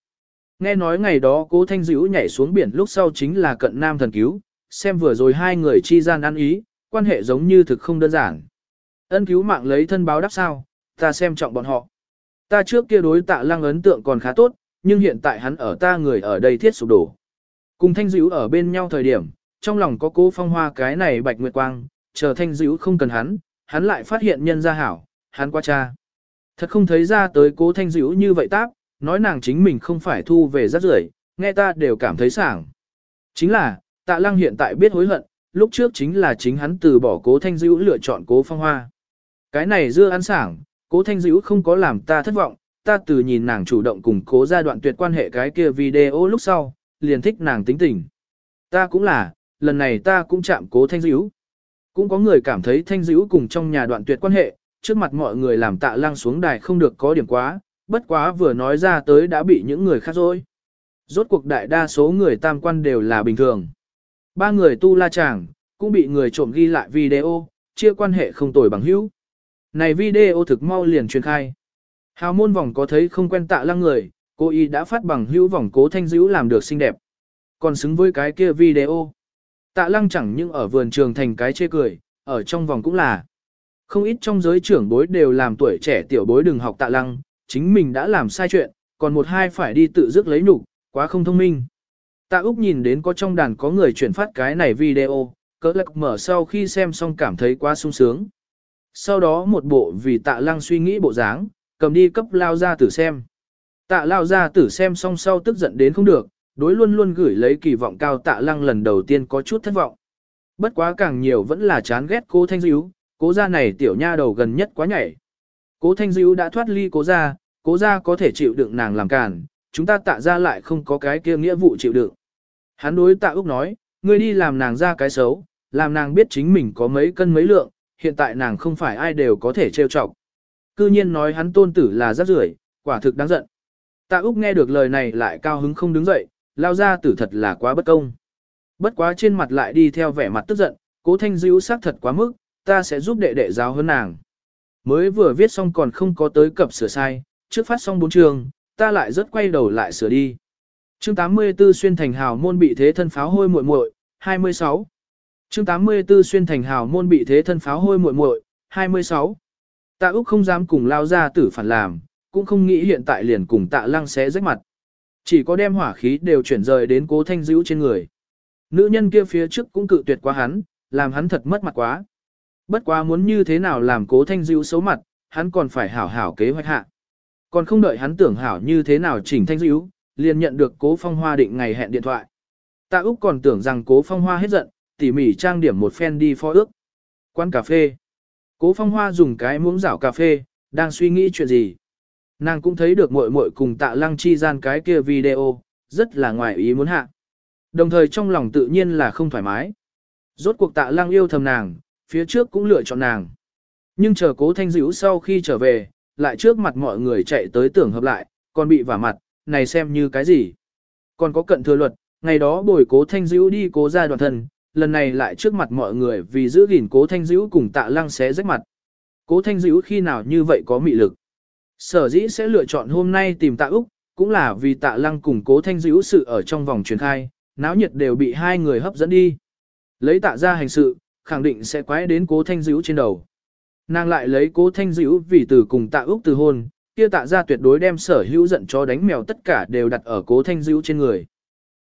Nghe nói ngày đó cố thanh dữ nhảy xuống biển lúc sau chính là cận nam thần cứu, xem vừa rồi hai người chi gian ăn ý, quan hệ giống như thực không đơn giản. Ân cứu mạng lấy thân báo đáp sao, ta xem trọng bọn họ. Ta trước kia đối tạ lăng ấn tượng còn khá tốt, nhưng hiện tại hắn ở ta người ở đây thiết sụp đổ. Cùng thanh dữ ở bên nhau thời điểm, trong lòng có cố phong hoa cái này bạch nguyệt quang, chờ thanh dữ không cần hắn, hắn lại phát hiện nhân gia hảo, hắn qua cha. Thật không thấy ra tới cố thanh dữ như vậy tác nói nàng chính mình không phải thu về rất rưởi, nghe ta đều cảm thấy sảng. Chính là, tạ lăng hiện tại biết hối hận, lúc trước chính là chính hắn từ bỏ cố thanh dữ lựa chọn cố phong hoa. Cái này dưa ăn sảng, cố thanh dữ không có làm ta thất vọng, ta từ nhìn nàng chủ động cùng cố gia đoạn tuyệt quan hệ cái kia video lúc sau, liền thích nàng tính tình. Ta cũng là, lần này ta cũng chạm cố thanh dữ. Cũng có người cảm thấy thanh dữ cùng trong nhà đoạn tuyệt quan hệ, trước mặt mọi người làm tạ lăng xuống đài không được có điểm quá, bất quá vừa nói ra tới đã bị những người khác rồi. Rốt cuộc đại đa số người tam quan đều là bình thường. Ba người tu la chàng, cũng bị người trộm ghi lại video, chia quan hệ không tồi bằng hữu. Này video thực mau liền truyền khai. Hào môn vòng có thấy không quen tạ lăng người, cô y đã phát bằng hữu vòng cố thanh dữ làm được xinh đẹp. Còn xứng với cái kia video. Tạ lăng chẳng những ở vườn trường thành cái chê cười, ở trong vòng cũng là. Không ít trong giới trưởng bối đều làm tuổi trẻ tiểu bối đừng học tạ lăng, chính mình đã làm sai chuyện, còn một hai phải đi tự dứt lấy nhục, quá không thông minh. Tạ Úc nhìn đến có trong đàn có người chuyển phát cái này video, cỡ lạc mở sau khi xem xong cảm thấy quá sung sướng. Sau đó một bộ vì tạ lăng suy nghĩ bộ dáng, cầm đi cấp lao ra tử xem. Tạ lao ra tử xem xong sau tức giận đến không được, đối luôn luôn gửi lấy kỳ vọng cao tạ lăng lần đầu tiên có chút thất vọng. Bất quá càng nhiều vẫn là chán ghét cô Thanh Dữ, cố gia này tiểu nha đầu gần nhất quá nhảy. Cố Thanh Dữ đã thoát ly cố gia, cố gia có thể chịu đựng nàng làm cản, chúng ta tạ ra lại không có cái kia nghĩa vụ chịu đựng. Hắn đối tạ Úc nói, ngươi đi làm nàng ra cái xấu, làm nàng biết chính mình có mấy cân mấy lượng, hiện tại nàng không phải ai đều có thể trêu chọc. Cư nhiên nói hắn tôn tử là rác rưởi, quả thực đáng giận. Tạ Úc nghe được lời này lại cao hứng không đứng dậy, lao ra tử thật là quá bất công. Bất quá trên mặt lại đi theo vẻ mặt tức giận, cố thanh dữ xác thật quá mức, ta sẽ giúp đệ đệ giáo hơn nàng. Mới vừa viết xong còn không có tới cập sửa sai, trước phát xong bốn trường, ta lại rất quay đầu lại sửa đi. Chương 84 xuyên thành hào môn bị thế thân pháo hôi muội muội, 26. Chương 84 xuyên thành hào môn bị thế thân pháo hôi muội muội, 26. Tạ Úc không dám cùng lao ra tử phản làm, cũng không nghĩ hiện tại liền cùng tạ lăng xé rách mặt. Chỉ có đem hỏa khí đều chuyển rời đến cố thanh dữ trên người. Nữ nhân kia phía trước cũng cự tuyệt quá hắn, làm hắn thật mất mặt quá. Bất quá muốn như thế nào làm cố thanh dữ xấu mặt, hắn còn phải hảo hảo kế hoạch hạ. Còn không đợi hắn tưởng hảo như thế nào chỉnh thanh dữ, liền nhận được cố phong hoa định ngày hẹn điện thoại. Tạ Úc còn tưởng rằng cố phong hoa hết giận, tỉ mỉ trang điểm một phen đi phó ước. Quán cà phê. Cố phong hoa dùng cái muỗng rảo cà phê, đang suy nghĩ chuyện gì. Nàng cũng thấy được muội muội cùng tạ lăng chi gian cái kia video, rất là ngoài ý muốn hạ. Đồng thời trong lòng tự nhiên là không thoải mái. Rốt cuộc tạ lăng yêu thầm nàng, phía trước cũng lựa chọn nàng. Nhưng chờ cố thanh Dữu sau khi trở về, lại trước mặt mọi người chạy tới tưởng hợp lại, còn bị vả mặt, này xem như cái gì. Còn có cận thừa luật, ngày đó bồi cố thanh Dữu đi cố ra đoàn thân, lần này lại trước mặt mọi người vì giữ gìn cố thanh dữ cùng tạ lăng xé rách mặt. Cố thanh dữ khi nào như vậy có mị lực. Sở dĩ sẽ lựa chọn hôm nay tìm tạ Úc, cũng là vì tạ lăng cùng cố thanh dữ sự ở trong vòng truyền khai, náo nhiệt đều bị hai người hấp dẫn đi. Lấy tạ ra hành sự, khẳng định sẽ quái đến cố thanh dữ trên đầu. Nàng lại lấy cố thanh dữ vì từ cùng tạ Úc từ hôn, kia tạ ra tuyệt đối đem sở hữu giận cho đánh mèo tất cả đều đặt ở cố thanh dữ trên người.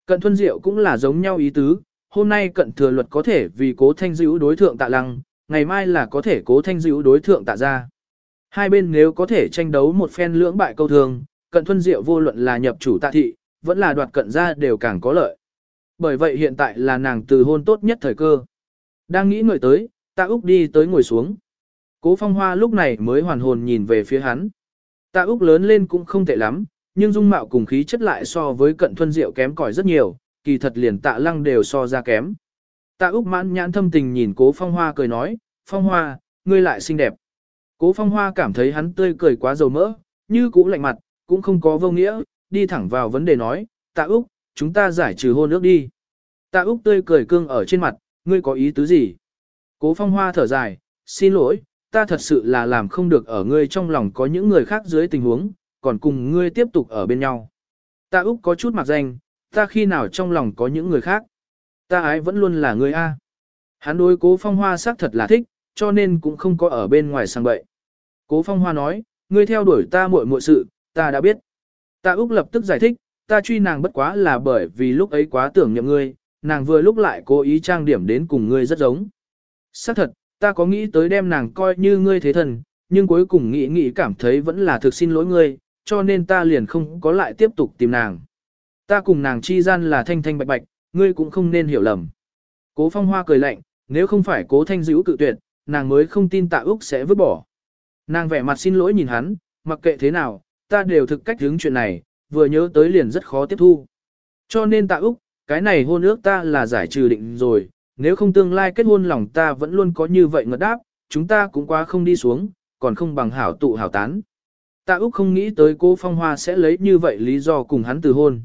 Cận thuân diệu cũng là giống nhau ý tứ, hôm nay cận thừa luật có thể vì cố thanh dữ đối thượng tạ lăng, ngày mai là có thể cố thanh dữ đối thượng tạ ra. Hai bên nếu có thể tranh đấu một phen lưỡng bại câu thường, cận thuân diệu vô luận là nhập chủ tạ thị, vẫn là đoạt cận ra đều càng có lợi. Bởi vậy hiện tại là nàng từ hôn tốt nhất thời cơ. Đang nghĩ người tới, tạ Úc đi tới ngồi xuống. Cố phong hoa lúc này mới hoàn hồn nhìn về phía hắn. Tạ Úc lớn lên cũng không tệ lắm, nhưng dung mạo cùng khí chất lại so với cận thuân diệu kém cỏi rất nhiều, kỳ thật liền tạ lăng đều so ra kém. Tạ Úc mãn nhãn thâm tình nhìn cố phong hoa cười nói, phong hoa, ngươi lại xinh đẹp. Cố phong hoa cảm thấy hắn tươi cười quá dầu mỡ, như cũ lạnh mặt, cũng không có vô nghĩa, đi thẳng vào vấn đề nói, tạ Úc, chúng ta giải trừ hôn ước đi. Tạ Úc tươi cười cương ở trên mặt, ngươi có ý tứ gì? Cố phong hoa thở dài, xin lỗi, ta thật sự là làm không được ở ngươi trong lòng có những người khác dưới tình huống, còn cùng ngươi tiếp tục ở bên nhau. Tạ Úc có chút mặc danh, ta khi nào trong lòng có những người khác. Ta ái vẫn luôn là người A. Hắn đối cố phong hoa xác thật là thích, cho nên cũng không có ở bên ngoài sang bậy. Cố phong hoa nói, ngươi theo đuổi ta muội muội sự, ta đã biết. ta Úc lập tức giải thích, ta truy nàng bất quá là bởi vì lúc ấy quá tưởng nhậm ngươi, nàng vừa lúc lại cố ý trang điểm đến cùng ngươi rất giống. Xác thật, ta có nghĩ tới đem nàng coi như ngươi thế thần, nhưng cuối cùng nghĩ nghĩ cảm thấy vẫn là thực xin lỗi ngươi, cho nên ta liền không có lại tiếp tục tìm nàng. Ta cùng nàng chi gian là thanh thanh bạch bạch, ngươi cũng không nên hiểu lầm. Cố phong hoa cười lạnh, nếu không phải cố thanh dữ cự tuyệt, nàng mới không tin tạ Úc sẽ vứt bỏ. Nàng vẻ mặt xin lỗi nhìn hắn, mặc kệ thế nào, ta đều thực cách hướng chuyện này, vừa nhớ tới liền rất khó tiếp thu. Cho nên tạ Úc, cái này hôn ước ta là giải trừ định rồi, nếu không tương lai kết hôn lòng ta vẫn luôn có như vậy ngật đáp, chúng ta cũng quá không đi xuống, còn không bằng hảo tụ hảo tán. Tạ Úc không nghĩ tới cô Phong Hoa sẽ lấy như vậy lý do cùng hắn từ hôn.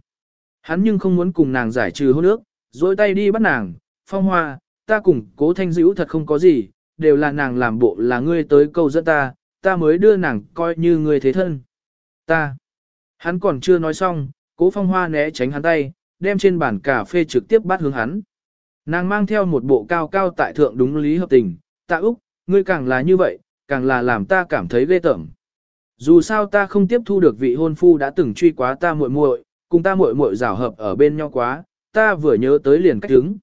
Hắn nhưng không muốn cùng nàng giải trừ hôn ước, dối tay đi bắt nàng, Phong Hoa, ta cùng cố thanh dữ thật không có gì, đều là nàng làm bộ là ngươi tới câu dẫn ta, ta mới đưa nàng coi như ngươi thế thân. Ta. Hắn còn chưa nói xong, cố Phong Hoa né tránh hắn tay, đem trên bàn cà phê trực tiếp bắt hướng hắn. Nàng mang theo một bộ cao cao tại thượng đúng lý hợp tình, tạ Úc, ngươi càng là như vậy, càng là làm ta cảm thấy ghê tởm. Dù sao ta không tiếp thu được vị hôn phu đã từng truy quá ta muội muội, cùng ta muội muội rào hợp ở bên nhau quá, ta vừa nhớ tới liền cách đứng.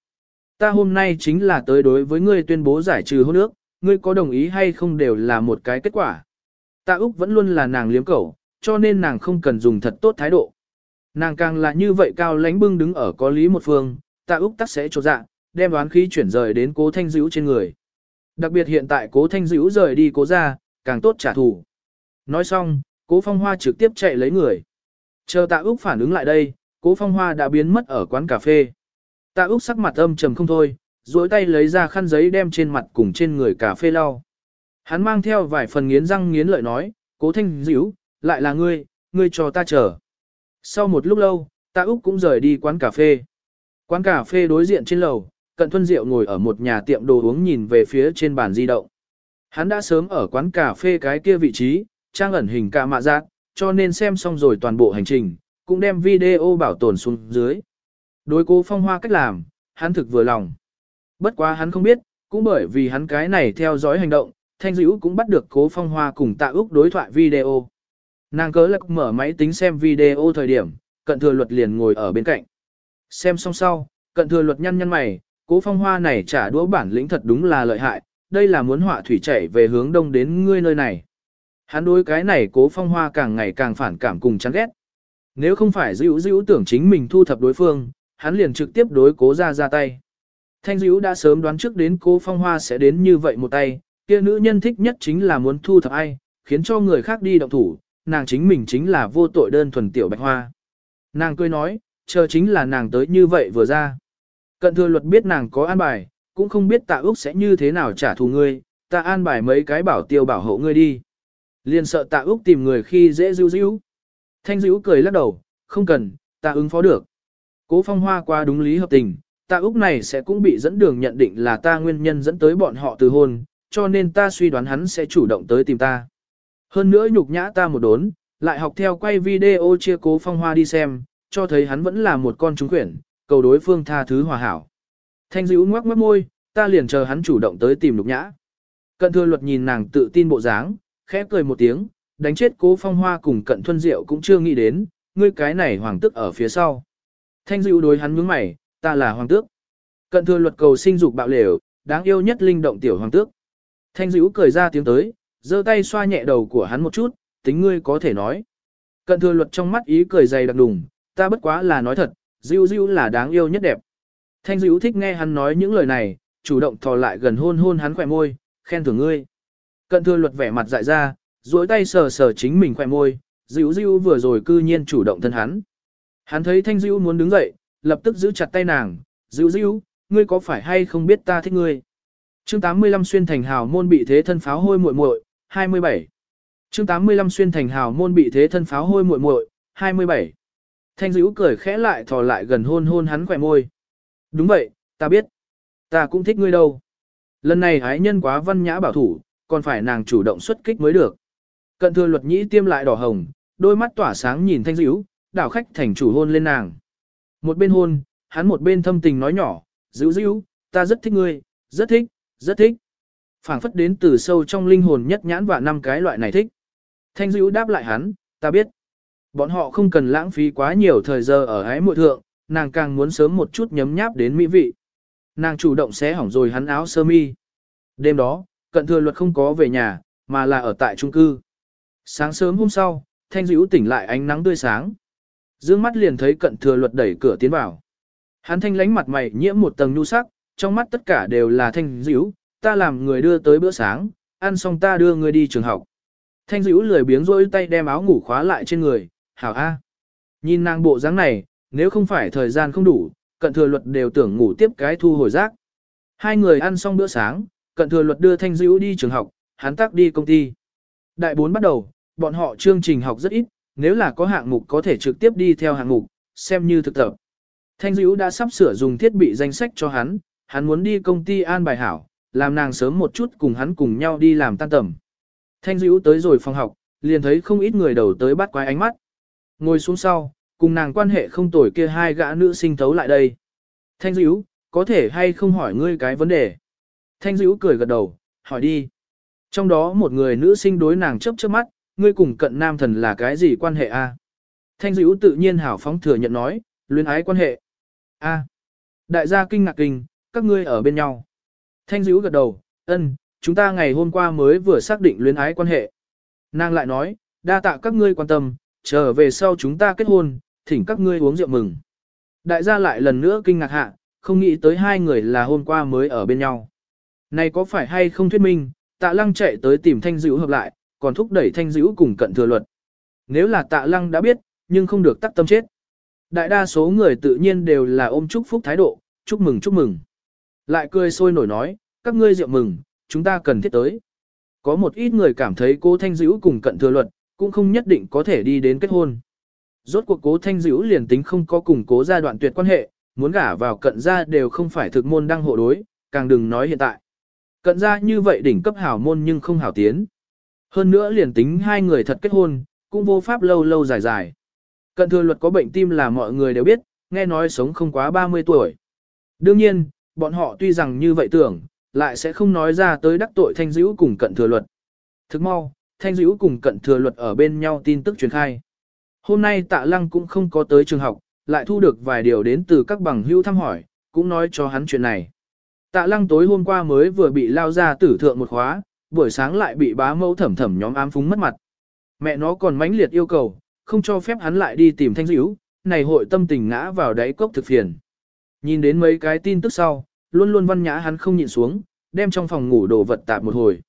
Ta hôm nay chính là tới đối với ngươi tuyên bố giải trừ hôn ước, ngươi có đồng ý hay không đều là một cái kết quả. Ta Úc vẫn luôn là nàng liếm cẩu, cho nên nàng không cần dùng thật tốt thái độ. Nàng càng là như vậy cao lánh bưng đứng ở có lý một phương, ta Úc tắc sẽ trột dạ, đem đoán khí chuyển rời đến cố thanh dữ trên người. Đặc biệt hiện tại cố thanh dữ rời đi cố ra, càng tốt trả thù. Nói xong, cố phong hoa trực tiếp chạy lấy người. Chờ tạ Úc phản ứng lại đây, cố phong hoa đã biến mất ở quán cà phê. Tạ Úc sắc mặt âm trầm không thôi, duỗi tay lấy ra khăn giấy đem trên mặt cùng trên người cà phê lau. Hắn mang theo vài phần nghiến răng nghiến lợi nói, cố thanh dữ, lại là ngươi, ngươi cho ta chờ. Sau một lúc lâu, tạ Úc cũng rời đi quán cà phê. Quán cà phê đối diện trên lầu, Cận Thuân Diệu ngồi ở một nhà tiệm đồ uống nhìn về phía trên bàn di động. Hắn đã sớm ở quán cà phê cái kia vị trí, trang ẩn hình cả mạ giác, cho nên xem xong rồi toàn bộ hành trình, cũng đem video bảo tồn xuống dưới. Đối cố phong hoa cách làm, hắn thực vừa lòng. Bất quá hắn không biết, cũng bởi vì hắn cái này theo dõi hành động, Thanh Dữ cũng bắt được cố phong hoa cùng tạ úc đối thoại video. Nàng cớ lạc mở máy tính xem video thời điểm, cận thừa luật liền ngồi ở bên cạnh. Xem xong sau, cận thừa luật nhăn nhăn mày, cố phong hoa này trả đũa bản lĩnh thật đúng là lợi hại, đây là muốn họa thủy chảy về hướng đông đến ngươi nơi này. Hắn đối cái này cố phong hoa càng ngày càng phản cảm cùng chán ghét. Nếu không phải dữ dữ tưởng chính mình thu thập đối phương, hắn liền trực tiếp đối cố ra ra tay. Thanh dữ đã sớm đoán trước đến cố phong hoa sẽ đến như vậy một tay, kia nữ nhân thích nhất chính là muốn thu thập ai, khiến cho người khác đi động thủ, nàng chính mình chính là vô tội đơn thuần tiểu bạch hoa. Nàng cười nói, chờ chính là nàng tới như vậy vừa ra. Cận thừa luật biết nàng có an bài, cũng không biết tạ Úc sẽ như thế nào trả thù ngươi, ta an bài mấy cái bảo tiêu bảo hộ ngươi đi. Liền sợ tạ Úc tìm người khi dễ dữ dữ. Thanh dữ cười lắc đầu, không cần, ta ứng phó được. Cố phong hoa qua đúng lý hợp tình, tạ Úc này sẽ cũng bị dẫn đường nhận định là ta nguyên nhân dẫn tới bọn họ từ hôn, cho nên ta suy đoán hắn sẽ chủ động tới tìm ta. Hơn nữa nhục nhã ta một đốn, lại học theo quay video chia cố phong hoa đi xem, cho thấy hắn vẫn là một con trúng quyển, cầu đối phương tha thứ hòa hảo. Thanh dữ ngoắc mất môi, ta liền chờ hắn chủ động tới tìm nhục nhã. Cận thừa luật nhìn nàng tự tin bộ dáng, khẽ cười một tiếng, đánh chết cố phong hoa cùng cận thuân diệu cũng chưa nghĩ đến, ngươi cái này hoàng tước ở phía sau. Thanh dịu đối hắn nhướng mày, ta là hoàng tước. Cận thừa luật cầu sinh dục bạo lều, đáng yêu nhất linh động tiểu hoàng tước. Thanh dịu cười ra tiếng tới, giơ tay xoa nhẹ đầu của hắn một chút, tính ngươi có thể nói. Cận thừa luật trong mắt ý cười dày đặc đùng, ta bất quá là nói thật, dịu dịu là đáng yêu nhất đẹp. Thanh dịu thích nghe hắn nói những lời này, chủ động thò lại gần hôn hôn hắn khỏe môi, khen thưởng ngươi. Cận thừa luật vẻ mặt dại ra, duỗi tay sờ sờ chính mình khỏe môi, dữ dữ vừa rồi cư nhiên chủ động thân hắn. Hắn thấy Thanh dữ muốn đứng dậy, lập tức giữ chặt tay nàng, dữ dữ, ngươi có phải hay không biết ta thích ngươi? Chương 85 xuyên thành hào môn bị thế thân pháo hôi muội muội, 27. Chương 85 xuyên thành hào môn bị thế thân pháo hôi muội muội, 27. Thanh dữ cười khẽ lại thò lại gần hôn hôn hắn khỏe môi. Đúng vậy, ta biết. Ta cũng thích ngươi đâu. Lần này hái nhân quá văn nhã bảo thủ, còn phải nàng chủ động xuất kích mới được. Cận thừa luật nhĩ tiêm lại đỏ hồng, đôi mắt tỏa sáng nhìn thanh dữ, đảo khách thành chủ hôn lên nàng. Một bên hôn, hắn một bên thâm tình nói nhỏ, dữ dữ, ta rất thích ngươi, rất thích, rất thích. phảng phất đến từ sâu trong linh hồn nhất nhãn và năm cái loại này thích. Thanh dữ đáp lại hắn, ta biết. Bọn họ không cần lãng phí quá nhiều thời giờ ở ái muội thượng, nàng càng muốn sớm một chút nhấm nháp đến mỹ vị. Nàng chủ động xé hỏng rồi hắn áo sơ mi. Đêm đó, cận thừa luật không có về nhà, mà là ở tại trung cư. Sáng sớm hôm sau, thanh dữ tỉnh lại ánh nắng tươi sáng. Dương mắt liền thấy cận thừa luật đẩy cửa tiến vào. Hắn thanh lánh mặt mày nhiễm một tầng nhu sắc, trong mắt tất cả đều là thanh dữ, ta làm người đưa tới bữa sáng, ăn xong ta đưa người đi trường học. Thanh dữ lười biếng rôi tay đem áo ngủ khóa lại trên người, hảo A. Nhìn nàng bộ dáng này, nếu không phải thời gian không đủ, cận thừa luật đều tưởng ngủ tiếp cái thu hồi rác. Hai người ăn xong bữa sáng, cận thừa luật đưa thanh dữ đi trường học, hắn tác đi công ty. Đại bốn bắt đầu, bọn họ chương trình học rất ít, nếu là có hạng mục có thể trực tiếp đi theo hạng mục, xem như thực tập. Thanh dữ đã sắp sửa dùng thiết bị danh sách cho hắn, hắn muốn đi công ty an bài hảo, làm nàng sớm một chút cùng hắn cùng nhau đi làm tan tầm. Thanh dữ tới rồi phòng học, liền thấy không ít người đầu tới bắt quái ánh mắt. Ngồi xuống sau, cùng nàng quan hệ không tồi kia hai gã nữ sinh thấu lại đây. Thanh dữ, có thể hay không hỏi ngươi cái vấn đề? Thanh dữ cười gật đầu, hỏi đi. Trong đó một người nữ sinh đối nàng chớp chớp mắt, ngươi cùng cận nam thần là cái gì quan hệ a? Thanh dữ tự nhiên hảo phóng thừa nhận nói, luyến ái quan hệ. a Đại gia kinh ngạc kinh, các ngươi ở bên nhau. Thanh dữ gật đầu, ân, chúng ta ngày hôm qua mới vừa xác định luyến ái quan hệ. Nàng lại nói, đa tạ các ngươi quan tâm, trở về sau chúng ta kết hôn, thỉnh các ngươi uống rượu mừng. Đại gia lại lần nữa kinh ngạc hạ, không nghĩ tới hai người là hôm qua mới ở bên nhau. Này có phải hay không thuyết minh, tạ lăng chạy tới tìm thanh dữ hợp lại, còn thúc đẩy thanh dữ cùng cận thừa luật. Nếu là tạ lăng đã biết, nhưng không được tắc tâm chết. Đại đa số người tự nhiên đều là ôm chúc phúc thái độ, chúc mừng chúc mừng. Lại cười sôi nổi nói, các ngươi rượu mừng, chúng ta cần thiết tới. Có một ít người cảm thấy cô thanh dữ cùng cận thừa luật, cũng không nhất định có thể đi đến kết hôn. Rốt cuộc cố thanh dữ liền tính không có cùng cố gia đoạn tuyệt quan hệ, muốn gả vào cận gia đều không phải thực môn đăng hộ đối, càng đừng nói hiện tại. Cận gia như vậy đỉnh cấp hảo môn nhưng không hảo tiến. Hơn nữa liền tính hai người thật kết hôn, cũng vô pháp lâu lâu dài dài. Cận thừa luật có bệnh tim là mọi người đều biết, nghe nói sống không quá 30 tuổi. Đương nhiên, bọn họ tuy rằng như vậy tưởng, lại sẽ không nói ra tới đắc tội thanh dữ cùng cận thừa luật. Thức mau, thanh dữ cùng cận thừa luật ở bên nhau tin tức truyền khai. Hôm nay tạ lăng cũng không có tới trường học, lại thu được vài điều đến từ các bằng hữu thăm hỏi, cũng nói cho hắn chuyện này. Tạ lăng tối hôm qua mới vừa bị lao ra tử thượng một khóa, buổi sáng lại bị bá mẫu thẩm thẩm nhóm ám phúng mất mặt. Mẹ nó còn mãnh liệt yêu cầu, không cho phép hắn lại đi tìm thanh dữ, này hội tâm tình ngã vào đáy cốc thực phiền. Nhìn đến mấy cái tin tức sau, luôn luôn văn nhã hắn không nhịn xuống, đem trong phòng ngủ đồ vật tạp một hồi.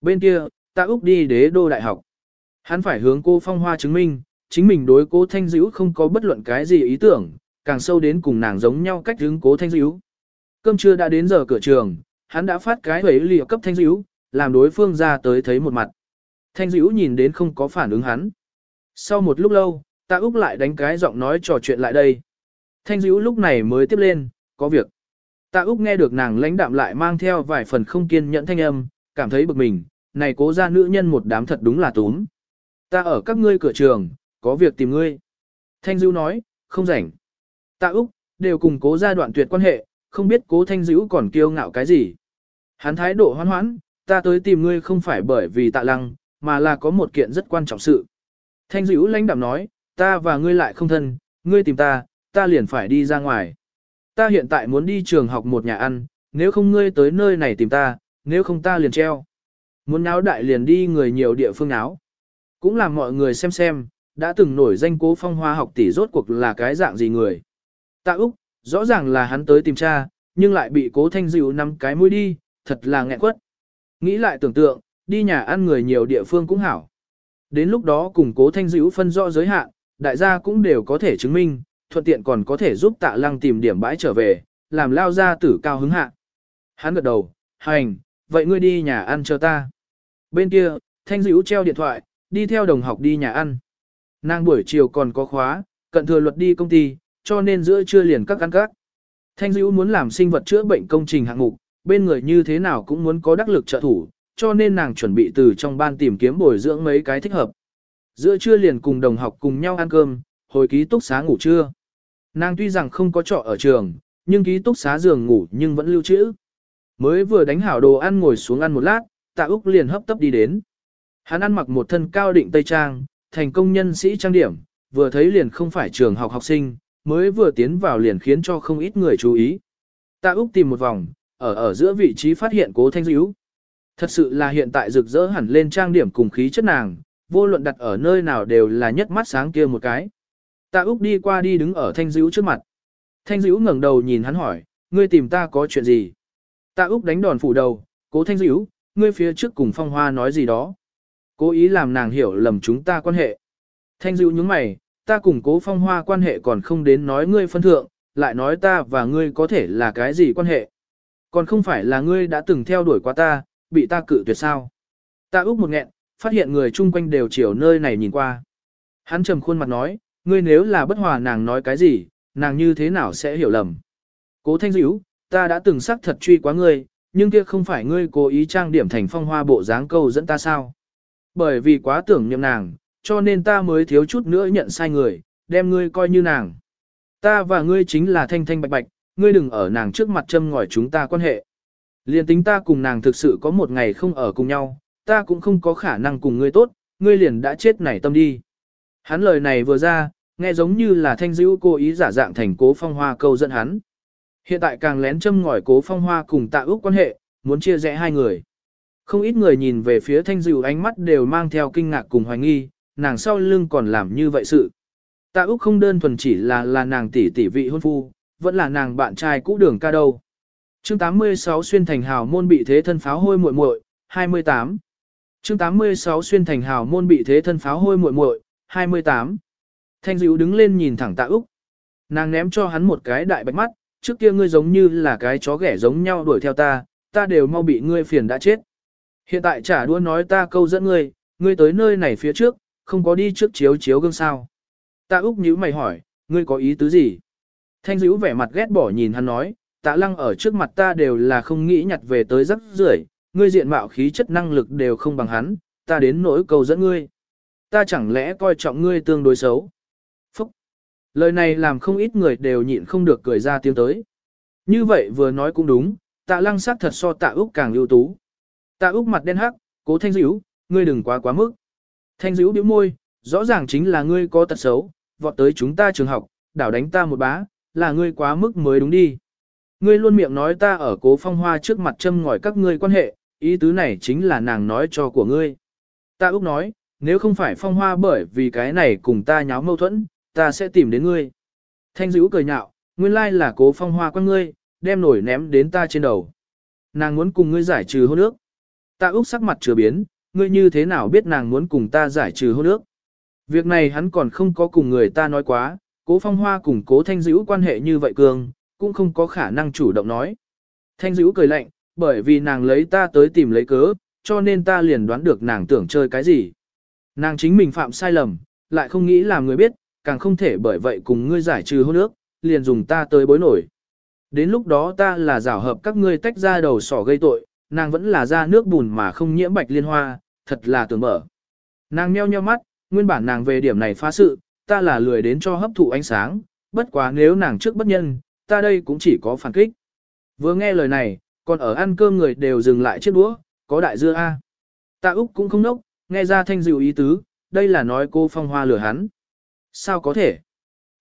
Bên kia, tạ Úc đi đế đô đại học. Hắn phải hướng cô Phong Hoa chứng minh, chính mình đối cố Thanh Dữ không có bất luận cái gì ý tưởng, càng sâu đến cùng nàng giống nhau cách hướng cố Thanh Dữ. Cơm trưa đã đến giờ cửa trường, hắn đã phát cái hấy liệu cấp Thanh Dữ, làm đối phương ra tới thấy một mặt. Thanh Dữ nhìn đến không có phản ứng hắn. Sau một lúc lâu, ta Úc lại đánh cái giọng nói trò chuyện lại đây. Thanh Dữ lúc này mới tiếp lên, có việc. Tạ Úc nghe được nàng lãnh đạm lại mang theo vài phần không kiên nhẫn thanh âm, cảm thấy bực mình, này cố ra nữ nhân một đám thật đúng là túm. Ta ở các ngươi cửa trường, có việc tìm ngươi. Thanh Dữ nói, không rảnh. Tạ Úc, đều cùng cố gia đoạn tuyệt quan hệ, không biết cố Thanh Dữ còn kiêu ngạo cái gì. Hắn thái độ hoan hoãn, ta tới tìm ngươi không phải bởi vì tạ lăng, mà là có một kiện rất quan trọng sự. Thanh Dữ lãnh đạm nói, ta và ngươi lại không thân, ngươi tìm ta, ta liền phải đi ra ngoài. Ta hiện tại muốn đi trường học một nhà ăn, nếu không ngươi tới nơi này tìm ta, nếu không ta liền treo. Muốn náo đại liền đi người nhiều địa phương náo. Cũng làm mọi người xem xem, đã từng nổi danh cố phong hoa học tỷ rốt cuộc là cái dạng gì người. Tạ Úc, rõ ràng là hắn tới tìm cha, nhưng lại bị cố thanh dịu năm cái mũi đi, thật là nghẹn quất. Nghĩ lại tưởng tượng, đi nhà ăn người nhiều địa phương cũng hảo. Đến lúc đó cùng cố thanh dịu phân rõ giới hạn, đại gia cũng đều có thể chứng minh, thuận tiện còn có thể giúp tạ lăng tìm điểm bãi trở về, làm lao ra tử cao hứng hạ. Hắn gật đầu, hành, vậy ngươi đi nhà ăn chờ ta. Bên kia, thanh dữ treo điện thoại, đi theo đồng học đi nhà ăn. Nàng buổi chiều còn có khóa, cận thừa luật đi công ty, cho nên giữa trưa liền các ăn các. Thanh dữ muốn làm sinh vật chữa bệnh công trình hạng mục, bên người như thế nào cũng muốn có đắc lực trợ thủ, cho nên nàng chuẩn bị từ trong ban tìm kiếm bồi dưỡng mấy cái thích hợp. Giữa trưa liền cùng đồng học cùng nhau ăn cơm, hồi ký túc xá ngủ trưa. Nàng tuy rằng không có trọ ở trường, nhưng ký túc xá giường ngủ nhưng vẫn lưu trữ. Mới vừa đánh hảo đồ ăn ngồi xuống ăn một lát, tạ Úc liền hấp tấp đi đến. Hắn ăn mặc một thân cao định tây trang, thành công nhân sĩ trang điểm, vừa thấy liền không phải trường học học sinh, mới vừa tiến vào liền khiến cho không ít người chú ý. Tạ Úc tìm một vòng, ở ở giữa vị trí phát hiện cố thanh dữ. Thật sự là hiện tại rực rỡ hẳn lên trang điểm cùng khí chất nàng, vô luận đặt ở nơi nào đều là nhất mắt sáng kia một cái. Tạ Úc đi qua đi đứng ở Thanh Dữ trước mặt. Thanh Dữ ngẩng đầu nhìn hắn hỏi, ngươi tìm ta có chuyện gì? Tạ Úc đánh đòn phủ đầu, cố Thanh Dữ, ngươi phía trước cùng Phong Hoa nói gì đó. Cố ý làm nàng hiểu lầm chúng ta quan hệ. Thanh Dữ nhướng mày, ta cùng cố Phong Hoa quan hệ còn không đến nói ngươi phân thượng, lại nói ta và ngươi có thể là cái gì quan hệ. Còn không phải là ngươi đã từng theo đuổi qua ta, bị ta cự tuyệt sao. Ta Úc một nghẹn, phát hiện người chung quanh đều chiều nơi này nhìn qua. Hắn trầm khuôn mặt nói, ngươi nếu là bất hòa nàng nói cái gì, nàng như thế nào sẽ hiểu lầm. Cố thanh dữ, ta đã từng xác thật truy quá ngươi, nhưng kia không phải ngươi cố ý trang điểm thành phong hoa bộ dáng câu dẫn ta sao. Bởi vì quá tưởng niệm nàng, cho nên ta mới thiếu chút nữa nhận sai người, đem ngươi coi như nàng. Ta và ngươi chính là thanh thanh bạch bạch, ngươi đừng ở nàng trước mặt châm ngòi chúng ta quan hệ. Liên tính ta cùng nàng thực sự có một ngày không ở cùng nhau, ta cũng không có khả năng cùng ngươi tốt, ngươi liền đã chết nảy tâm đi. Hắn lời này vừa ra, nghe giống như là thanh dữ cố ý giả dạng thành cố phong hoa câu dẫn hắn. Hiện tại càng lén châm ngòi cố phong hoa cùng tạ ước quan hệ, muốn chia rẽ hai người. Không ít người nhìn về phía thanh dữ ánh mắt đều mang theo kinh ngạc cùng hoài nghi, nàng sau lưng còn làm như vậy sự. Tạ Úc không đơn thuần chỉ là là nàng tỷ tỷ vị hôn phu, vẫn là nàng bạn trai cũ đường ca đâu. Chương 86 xuyên thành hào môn bị thế thân pháo hôi muội muội, 28. Chương 86 xuyên thành hào môn bị thế thân pháo hôi muội muội, 28. Thanh Dữu đứng lên nhìn thẳng Tạ Úc. Nàng ném cho hắn một cái đại bạch mắt, trước kia ngươi giống như là cái chó ghẻ giống nhau đuổi theo ta, ta đều mau bị ngươi phiền đã chết. Hiện tại trả đua nói ta câu dẫn ngươi, ngươi tới nơi này phía trước, không có đi trước chiếu chiếu gương sao. Tạ Úc nhíu mày hỏi, ngươi có ý tứ gì? Thanh dữ vẻ mặt ghét bỏ nhìn hắn nói, tạ lăng ở trước mặt ta đều là không nghĩ nhặt về tới rắc rưởi, ngươi diện mạo khí chất năng lực đều không bằng hắn, ta đến nỗi cầu dẫn ngươi. Ta chẳng lẽ coi trọng ngươi tương đối xấu? Phúc! Lời này làm không ít người đều nhịn không được cười ra tiếng tới. Như vậy vừa nói cũng đúng, tạ lăng sắc thật so tạ Úc càng ưu tú. Tạ Úc mặt đen hắc, cố thanh dữ, ngươi đừng quá quá mức. Thanh dữ bĩu môi, rõ ràng chính là ngươi có tật xấu, vọt tới chúng ta trường học, đảo đánh ta một bá, là ngươi quá mức mới đúng đi. Ngươi luôn miệng nói ta ở cố phong hoa trước mặt châm ngòi các ngươi quan hệ, ý tứ này chính là nàng nói cho của ngươi. Ta Úc nói, nếu không phải phong hoa bởi vì cái này cùng ta nháo mâu thuẫn, ta sẽ tìm đến ngươi. Thanh dữ cười nhạo, nguyên lai là cố phong hoa quan ngươi, đem nổi ném đến ta trên đầu. Nàng muốn cùng ngươi giải trừ hôn ước. Ta Úc sắc mặt chưa biến, ngươi như thế nào biết nàng muốn cùng ta giải trừ hôn ước. Việc này hắn còn không có cùng người ta nói quá, cố phong hoa cùng cố thanh dữ quan hệ như vậy cường, cũng không có khả năng chủ động nói. Thanh dữ cười lạnh, bởi vì nàng lấy ta tới tìm lấy cớ, cho nên ta liền đoán được nàng tưởng chơi cái gì. Nàng chính mình phạm sai lầm, lại không nghĩ làm người biết, càng không thể bởi vậy cùng ngươi giải trừ hôn ước, liền dùng ta tới bối nổi. Đến lúc đó ta là giảo hợp các ngươi tách ra đầu sỏ gây tội, nàng vẫn là ra nước bùn mà không nhiễm bạch liên hoa, thật là tưởng mở. Nàng nheo nheo mắt, nguyên bản nàng về điểm này phá sự, ta là lười đến cho hấp thụ ánh sáng, bất quá nếu nàng trước bất nhân, ta đây cũng chỉ có phản kích. Vừa nghe lời này, còn ở ăn cơm người đều dừng lại chiếc đũa, có đại dưa A. Tạ Úc cũng không nốc, nghe ra thanh dịu ý tứ, đây là nói cô phong hoa lừa hắn. Sao có thể?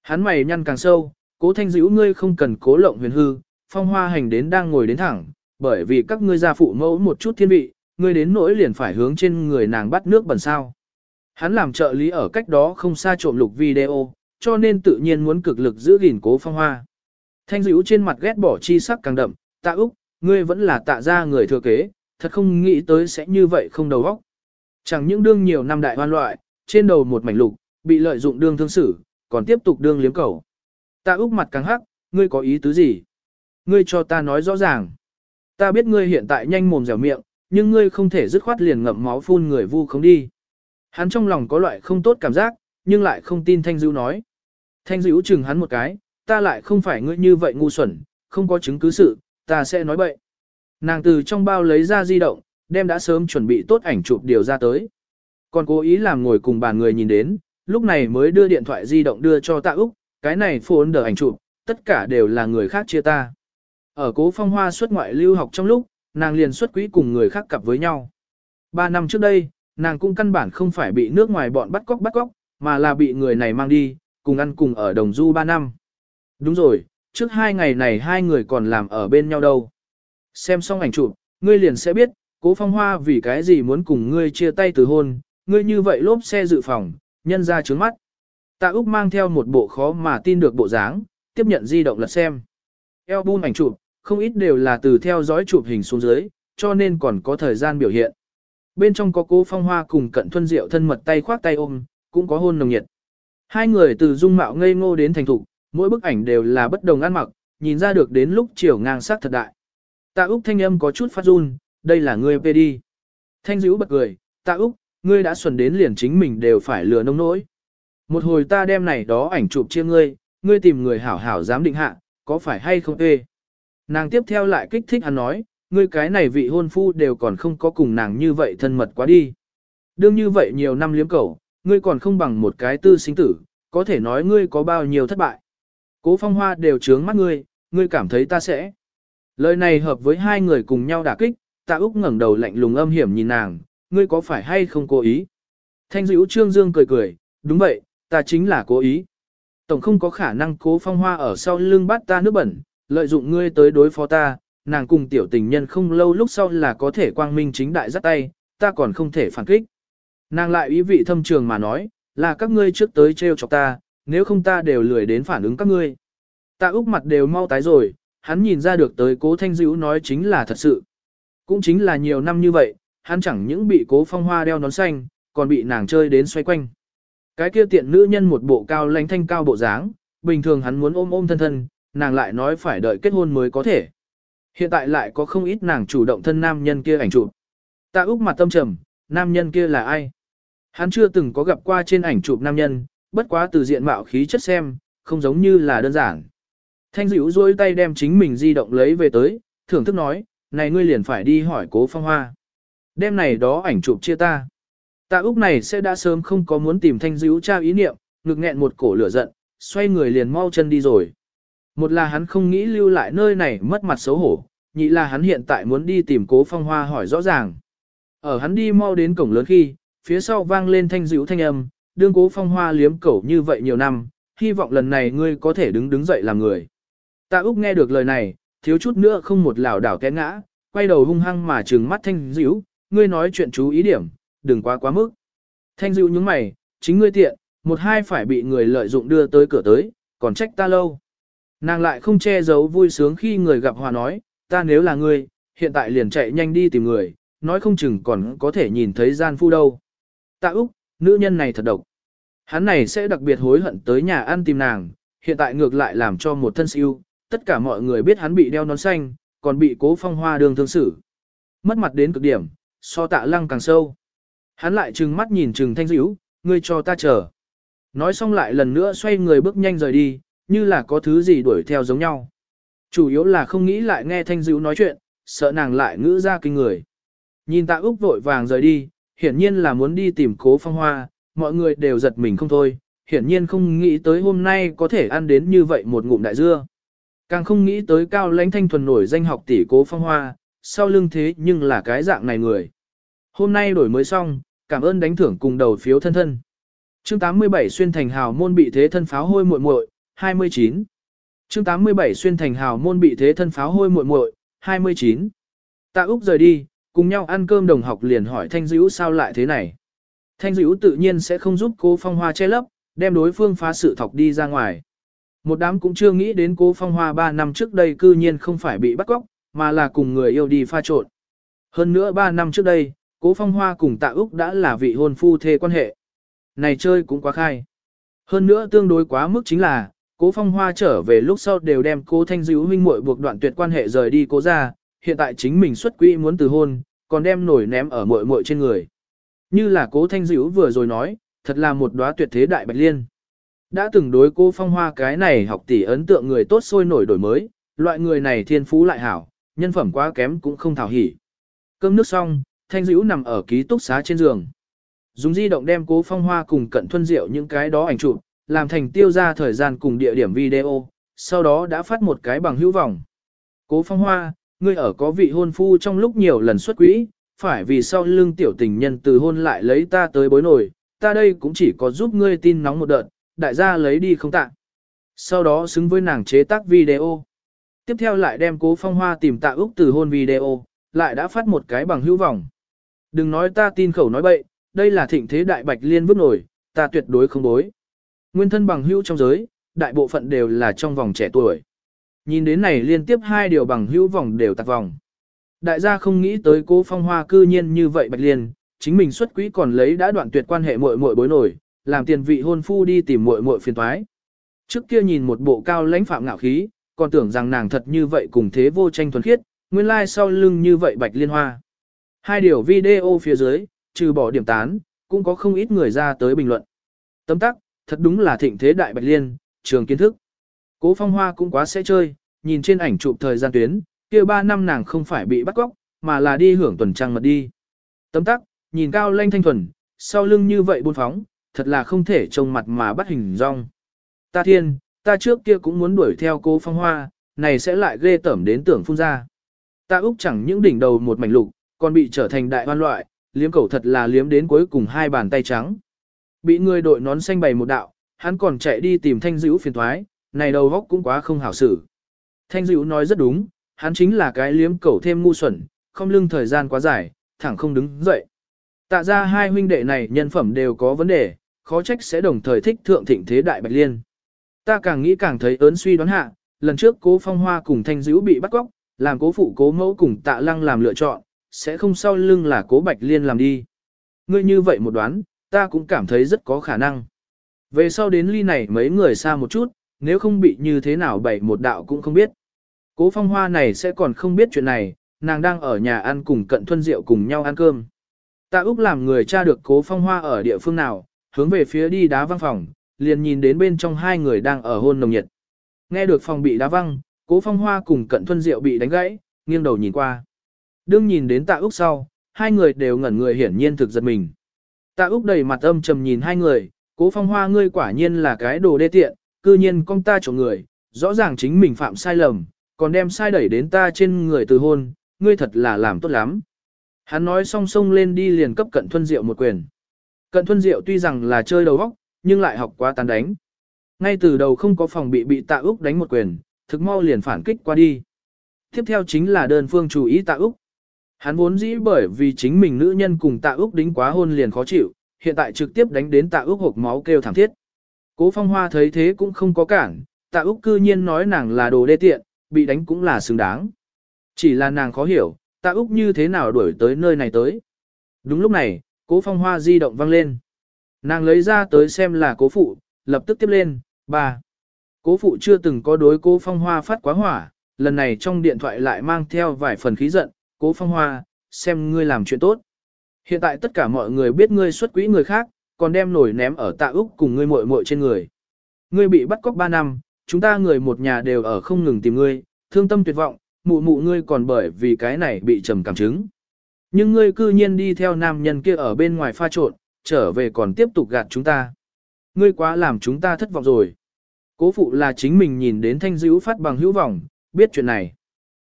Hắn mày nhăn càng sâu, cố thanh dữ ngươi không cần cố lộng huyền hư, phong hoa hành đến đang ngồi đến thẳng, bởi vì các ngươi gia phụ mẫu một chút thiên vị, ngươi đến nỗi liền phải hướng trên người nàng bắt nước bẩn sao. Hắn làm trợ lý ở cách đó không xa trộm lục video, cho nên tự nhiên muốn cực lực giữ gìn cố phong hoa. Thanh dữ trên mặt ghét bỏ chi sắc càng đậm, tạ Úc, ngươi vẫn là tạ ra người thừa kế, thật không nghĩ tới sẽ như vậy không đầu óc. Chẳng những đương nhiều năm đại hoan loại, trên đầu một mảnh lục, bị lợi dụng đương thương xử, còn tiếp tục đương liếm cầu. Tạ Úc mặt càng hắc, ngươi có ý tứ gì? Ngươi cho ta nói rõ ràng. Ta biết ngươi hiện tại nhanh mồm dẻo miệng, nhưng ngươi không thể dứt khoát liền ngậm máu phun người vu không đi. Hắn trong lòng có loại không tốt cảm giác, nhưng lại không tin Thanh Dữ nói. Thanh Dữ chừng hắn một cái, ta lại không phải ngươi như vậy ngu xuẩn, không có chứng cứ sự, ta sẽ nói bậy. Nàng từ trong bao lấy ra di động, đem đã sớm chuẩn bị tốt ảnh chụp điều ra tới. Còn cố ý làm ngồi cùng bàn người nhìn đến, lúc này mới đưa điện thoại di động đưa cho Tạ Úc, cái này phone đờ ảnh chụp, tất cả đều là người khác chia ta. Ở cố phong hoa xuất ngoại lưu học trong lúc, nàng liền xuất quỹ cùng người khác cặp với nhau. Ba năm trước đây, nàng cũng căn bản không phải bị nước ngoài bọn bắt cóc bắt cóc, mà là bị người này mang đi, cùng ăn cùng ở đồng du ba năm. Đúng rồi, trước hai ngày này hai người còn làm ở bên nhau đâu. Xem xong ảnh chụp, ngươi liền sẽ biết, cố phong hoa vì cái gì muốn cùng ngươi chia tay từ hôn, ngươi như vậy lốp xe dự phòng, nhân ra trướng mắt. Tạ Úc mang theo một bộ khó mà tin được bộ dáng, tiếp nhận di động lật xem. Album ảnh chụp, không ít đều là từ theo dõi chụp hình xuống dưới, cho nên còn có thời gian biểu hiện. Bên trong có cố phong hoa cùng cận thuân diệu thân mật tay khoác tay ôm, cũng có hôn nồng nhiệt. Hai người từ dung mạo ngây ngô đến thành thục, mỗi bức ảnh đều là bất đồng ăn mặc, nhìn ra được đến lúc chiều ngang sắc thật đại. Tạ Úc thanh âm có chút phát run, đây là ngươi về đi. Thanh dữ bật cười, Tạ Úc, ngươi đã xuẩn đến liền chính mình đều phải lừa nông nỗi. Một hồi ta đem này đó ảnh chụp chia ngươi, ngươi tìm người hảo hảo dám định hạ, có phải hay không ê. Nàng tiếp theo lại kích thích hắn nói, ngươi cái này vị hôn phu đều còn không có cùng nàng như vậy thân mật quá đi. Đương như vậy nhiều năm liếm cầu, ngươi còn không bằng một cái tư sinh tử, có thể nói ngươi có bao nhiêu thất bại. Cố phong hoa đều trướng mắt ngươi, ngươi cảm thấy ta sẽ. Lời này hợp với hai người cùng nhau đả kích, tạ Úc ngẩng đầu lạnh lùng âm hiểm nhìn nàng, ngươi có phải hay không cố ý? Thanh dữ trương dương cười cười, đúng vậy, ta chính là cố ý. Tổng không có khả năng cố phong hoa ở sau lưng bắt ta nước bẩn, lợi dụng ngươi tới đối phó ta, nàng cùng tiểu tình nhân không lâu lúc sau là có thể quang minh chính đại dắt tay, ta còn không thể phản kích. Nàng lại ý vị thâm trường mà nói, là các ngươi trước tới trêu chọc ta, nếu không ta đều lười đến phản ứng các ngươi. Ta úc mặt đều mau tái rồi, hắn nhìn ra được tới cố thanh dữ nói chính là thật sự. Cũng chính là nhiều năm như vậy, hắn chẳng những bị cố phong hoa đeo nón xanh, còn bị nàng chơi đến xoay quanh. Cái kia tiện nữ nhân một bộ cao lãnh thanh cao bộ dáng, bình thường hắn muốn ôm ôm thân thân, nàng lại nói phải đợi kết hôn mới có thể. Hiện tại lại có không ít nàng chủ động thân nam nhân kia ảnh chụp. Ta úc mặt tâm trầm, nam nhân kia là ai? Hắn chưa từng có gặp qua trên ảnh chụp nam nhân, bất quá từ diện mạo khí chất xem, không giống như là đơn giản. Thanh dữ duỗi tay đem chính mình di động lấy về tới, thưởng thức nói, này ngươi liền phải đi hỏi cố phong hoa. Đêm này đó ảnh chụp chia ta. Tạ Úc này sẽ đã sớm không có muốn tìm thanh dữ tra ý niệm, ngực nghẹn một cổ lửa giận, xoay người liền mau chân đi rồi. Một là hắn không nghĩ lưu lại nơi này mất mặt xấu hổ, nhị là hắn hiện tại muốn đi tìm cố phong hoa hỏi rõ ràng. Ở hắn đi mau đến cổng lớn khi, phía sau vang lên thanh dữ thanh âm, đương cố phong hoa liếm cẩu như vậy nhiều năm, hy vọng lần này ngươi có thể đứng đứng dậy làm người. Tạ Úc nghe được lời này, thiếu chút nữa không một lảo đảo té ngã, quay đầu hung hăng mà trừng mắt thanh dữ, ngươi nói chuyện chú ý điểm, đừng quá quá mức. Thanh dữ nhướng mày, chính ngươi tiện, một hai phải bị người lợi dụng đưa tới cửa tới, còn trách ta lâu. Nàng lại không che giấu vui sướng khi người gặp hòa nói, ta nếu là ngươi, hiện tại liền chạy nhanh đi tìm người, nói không chừng còn có thể nhìn thấy gian phu đâu. Tạ Úc, nữ nhân này thật độc. Hắn này sẽ đặc biệt hối hận tới nhà ăn tìm nàng, hiện tại ngược lại làm cho một thân siêu, tất cả mọi người biết hắn bị đeo nón xanh, còn bị cố phong hoa đường thương xử. Mất mặt đến cực điểm, so tạ lăng càng sâu. Hắn lại trừng mắt nhìn trừng thanh dữ, ngươi cho ta chờ. Nói xong lại lần nữa xoay người bước nhanh rời đi, như là có thứ gì đuổi theo giống nhau. Chủ yếu là không nghĩ lại nghe thanh dữ nói chuyện, sợ nàng lại ngữ ra kinh người. Nhìn tạ Úc vội vàng rời đi, hiển nhiên là muốn đi tìm cố phong hoa, mọi người đều giật mình không thôi, hiển nhiên không nghĩ tới hôm nay có thể ăn đến như vậy một ngụm đại dưa. Càng không nghĩ tới cao lãnh thanh thuần nổi danh học tỷ cố phong hoa, sau lưng thế nhưng là cái dạng này người. Hôm nay đổi mới xong, cảm ơn đánh thưởng cùng đầu phiếu thân thân. Chương 87 xuyên thành hào môn bị thế thân pháo hôi muội muội, 29. Chương 87 xuyên thành hào môn bị thế thân pháo hôi muội muội, 29. Tạ Úc rời đi, cùng nhau ăn cơm đồng học liền hỏi Thanh Dữ sao lại thế này. Thanh Dữ tự nhiên sẽ không giúp cô Phong Hoa che lấp, đem đối phương phá sự thọc đi ra ngoài. Một đám cũng chưa nghĩ đến cô Phong Hoa 3 năm trước đây cư nhiên không phải bị bắt cóc, mà là cùng người yêu đi pha trộn. Hơn nữa 3 năm trước đây, cố Phong Hoa cùng Tạ Úc đã là vị hôn phu thê quan hệ. Này chơi cũng quá khai. Hơn nữa tương đối quá mức chính là, cố Phong Hoa trở về lúc sau đều đem cố Thanh Dữu huynh muội buộc đoạn tuyệt quan hệ rời đi cố ra, hiện tại chính mình xuất quỹ muốn từ hôn, còn đem nổi ném ở muội muội trên người. Như là cố Thanh Dữu vừa rồi nói, thật là một đóa tuyệt thế đại bạch liên. Đã từng đối cố Phong Hoa cái này học tỷ ấn tượng người tốt sôi nổi đổi mới, loại người này thiên phú lại hảo, nhân phẩm quá kém cũng không thảo hỉ. Cơm nước xong, Thanh Dữu nằm ở ký túc xá trên giường. Dùng di động đem cố Phong Hoa cùng cận thuân diệu những cái đó ảnh chụp, làm thành tiêu ra thời gian cùng địa điểm video, sau đó đã phát một cái bằng hữu vọng. Cố Phong Hoa, ngươi ở có vị hôn phu trong lúc nhiều lần xuất quỹ, phải vì sau lưng tiểu tình nhân từ hôn lại lấy ta tới bối nổi, ta đây cũng chỉ có giúp ngươi tin nóng một đợt, đại gia lấy đi không tạ. Sau đó xứng với nàng chế tác video. Tiếp theo lại đem cố phong hoa tìm tạ Úc từ hôn video, lại đã phát một cái bằng hữu vọng. Đừng nói ta tin khẩu nói bậy, đây là thịnh thế đại bạch liên vứt nổi, ta tuyệt đối không bối. Nguyên thân bằng hữu trong giới, đại bộ phận đều là trong vòng trẻ tuổi. Nhìn đến này liên tiếp hai điều bằng hữu vòng đều tạc vòng. Đại gia không nghĩ tới cố phong hoa cư nhiên như vậy bạch liên, chính mình xuất quỹ còn lấy đã đoạn tuyệt quan hệ muội muội bối nổi, làm tiền vị hôn phu đi tìm muội muội phiền toái. Trước kia nhìn một bộ cao lãnh phạm ngạo khí, còn tưởng rằng nàng thật như vậy cùng thế vô tranh thuần khiết, nguyên lai like sau lưng như vậy bạch liên hoa. Hai điều video phía dưới, trừ bỏ điểm tán, cũng có không ít người ra tới bình luận. Tấm tắc, thật đúng là thịnh thế đại bạch liên, trường kiến thức. Cố phong hoa cũng quá sẽ chơi, nhìn trên ảnh chụp thời gian tuyến, kia ba năm nàng không phải bị bắt cóc, mà là đi hưởng tuần trăng mật đi. Tấm tắc, nhìn cao lanh thanh thuần, sau lưng như vậy buôn phóng, thật là không thể trông mặt mà bắt hình rong. Ta thiên, ta trước kia cũng muốn đuổi theo cô phong hoa, này sẽ lại ghê tẩm đến tưởng phun ra. Ta Úc chẳng những đỉnh đầu một mảnh lục, còn bị trở thành đại hoan loại, Liếm cẩu thật là liếm đến cuối cùng hai bàn tay trắng. Bị người đội nón xanh bày một đạo, hắn còn chạy đi tìm thanh dữ phiền thoái, này đầu góc cũng quá không hảo xử. Thanh dữ nói rất đúng, hắn chính là cái liếm cẩu thêm ngu xuẩn, không lưng thời gian quá dài, thẳng không đứng dậy. Tạ ra hai huynh đệ này nhân phẩm đều có vấn đề, khó trách sẽ đồng thời thích thượng thịnh thế đại bạch liên. Ta càng nghĩ càng thấy ớn suy đoán hạ, lần trước cố phong hoa cùng thanh dữ bị bắt cóc, làm cố phụ cố mẫu cùng tạ lăng làm lựa chọn, sẽ không sau lưng là cố bạch liên làm đi. Ngươi như vậy một đoán, ta cũng cảm thấy rất có khả năng. Về sau đến ly này mấy người xa một chút, nếu không bị như thế nào bảy một đạo cũng không biết. Cố phong hoa này sẽ còn không biết chuyện này, nàng đang ở nhà ăn cùng cận thuân rượu cùng nhau ăn cơm. Tạ Úc làm người cha được cố phong hoa ở địa phương nào, hướng về phía đi đá văng phòng, liền nhìn đến bên trong hai người đang ở hôn nồng nhiệt. Nghe được phòng bị đá văng, cố phong hoa cùng cận thuân rượu bị đánh gãy, nghiêng đầu nhìn qua. Đương nhìn đến tạ Úc sau, hai người đều ngẩn người hiển nhiên thực giật mình. Tạ Úc đầy mặt âm trầm nhìn hai người, cố phong hoa ngươi quả nhiên là cái đồ đê tiện, cư nhiên con ta chỗ người, rõ ràng chính mình phạm sai lầm, còn đem sai đẩy đến ta trên người từ hôn, ngươi thật là làm tốt lắm. Hắn nói song song lên đi liền cấp cận thuân diệu một quyền. Cận thuân diệu tuy rằng là chơi đầu óc, nhưng lại học quá tàn đánh. Ngay từ đầu không có phòng bị bị tạ Úc đánh một quyền, thực mau liền phản kích qua đi. Tiếp theo chính là đơn phương chú ý tạ Úc. Hắn vốn dĩ bởi vì chính mình nữ nhân cùng tạ ước đính quá hôn liền khó chịu, hiện tại trực tiếp đánh đến tạ ước hộp máu kêu thảm thiết. Cố phong hoa thấy thế cũng không có cản, tạ ước cư nhiên nói nàng là đồ đê tiện, bị đánh cũng là xứng đáng. Chỉ là nàng khó hiểu, tạ ước như thế nào đuổi tới nơi này tới. Đúng lúc này, cố phong hoa di động vang lên. Nàng lấy ra tới xem là cố phụ, lập tức tiếp lên, ba. Cố phụ chưa từng có đối cố phong hoa phát quá hỏa, lần này trong điện thoại lại mang theo vài phần khí giận, cố phong hoa, xem ngươi làm chuyện tốt. Hiện tại tất cả mọi người biết ngươi xuất quỹ người khác, còn đem nổi ném ở tạ Úc cùng ngươi muội muội trên người. Ngươi bị bắt cóc 3 năm, chúng ta người một nhà đều ở không ngừng tìm ngươi, thương tâm tuyệt vọng, mụ mụ ngươi còn bởi vì cái này bị trầm cảm chứng. Nhưng ngươi cư nhiên đi theo nam nhân kia ở bên ngoài pha trộn, trở về còn tiếp tục gạt chúng ta. Ngươi quá làm chúng ta thất vọng rồi. Cố phụ là chính mình nhìn đến thanh dữ phát bằng hữu vọng, biết chuyện này.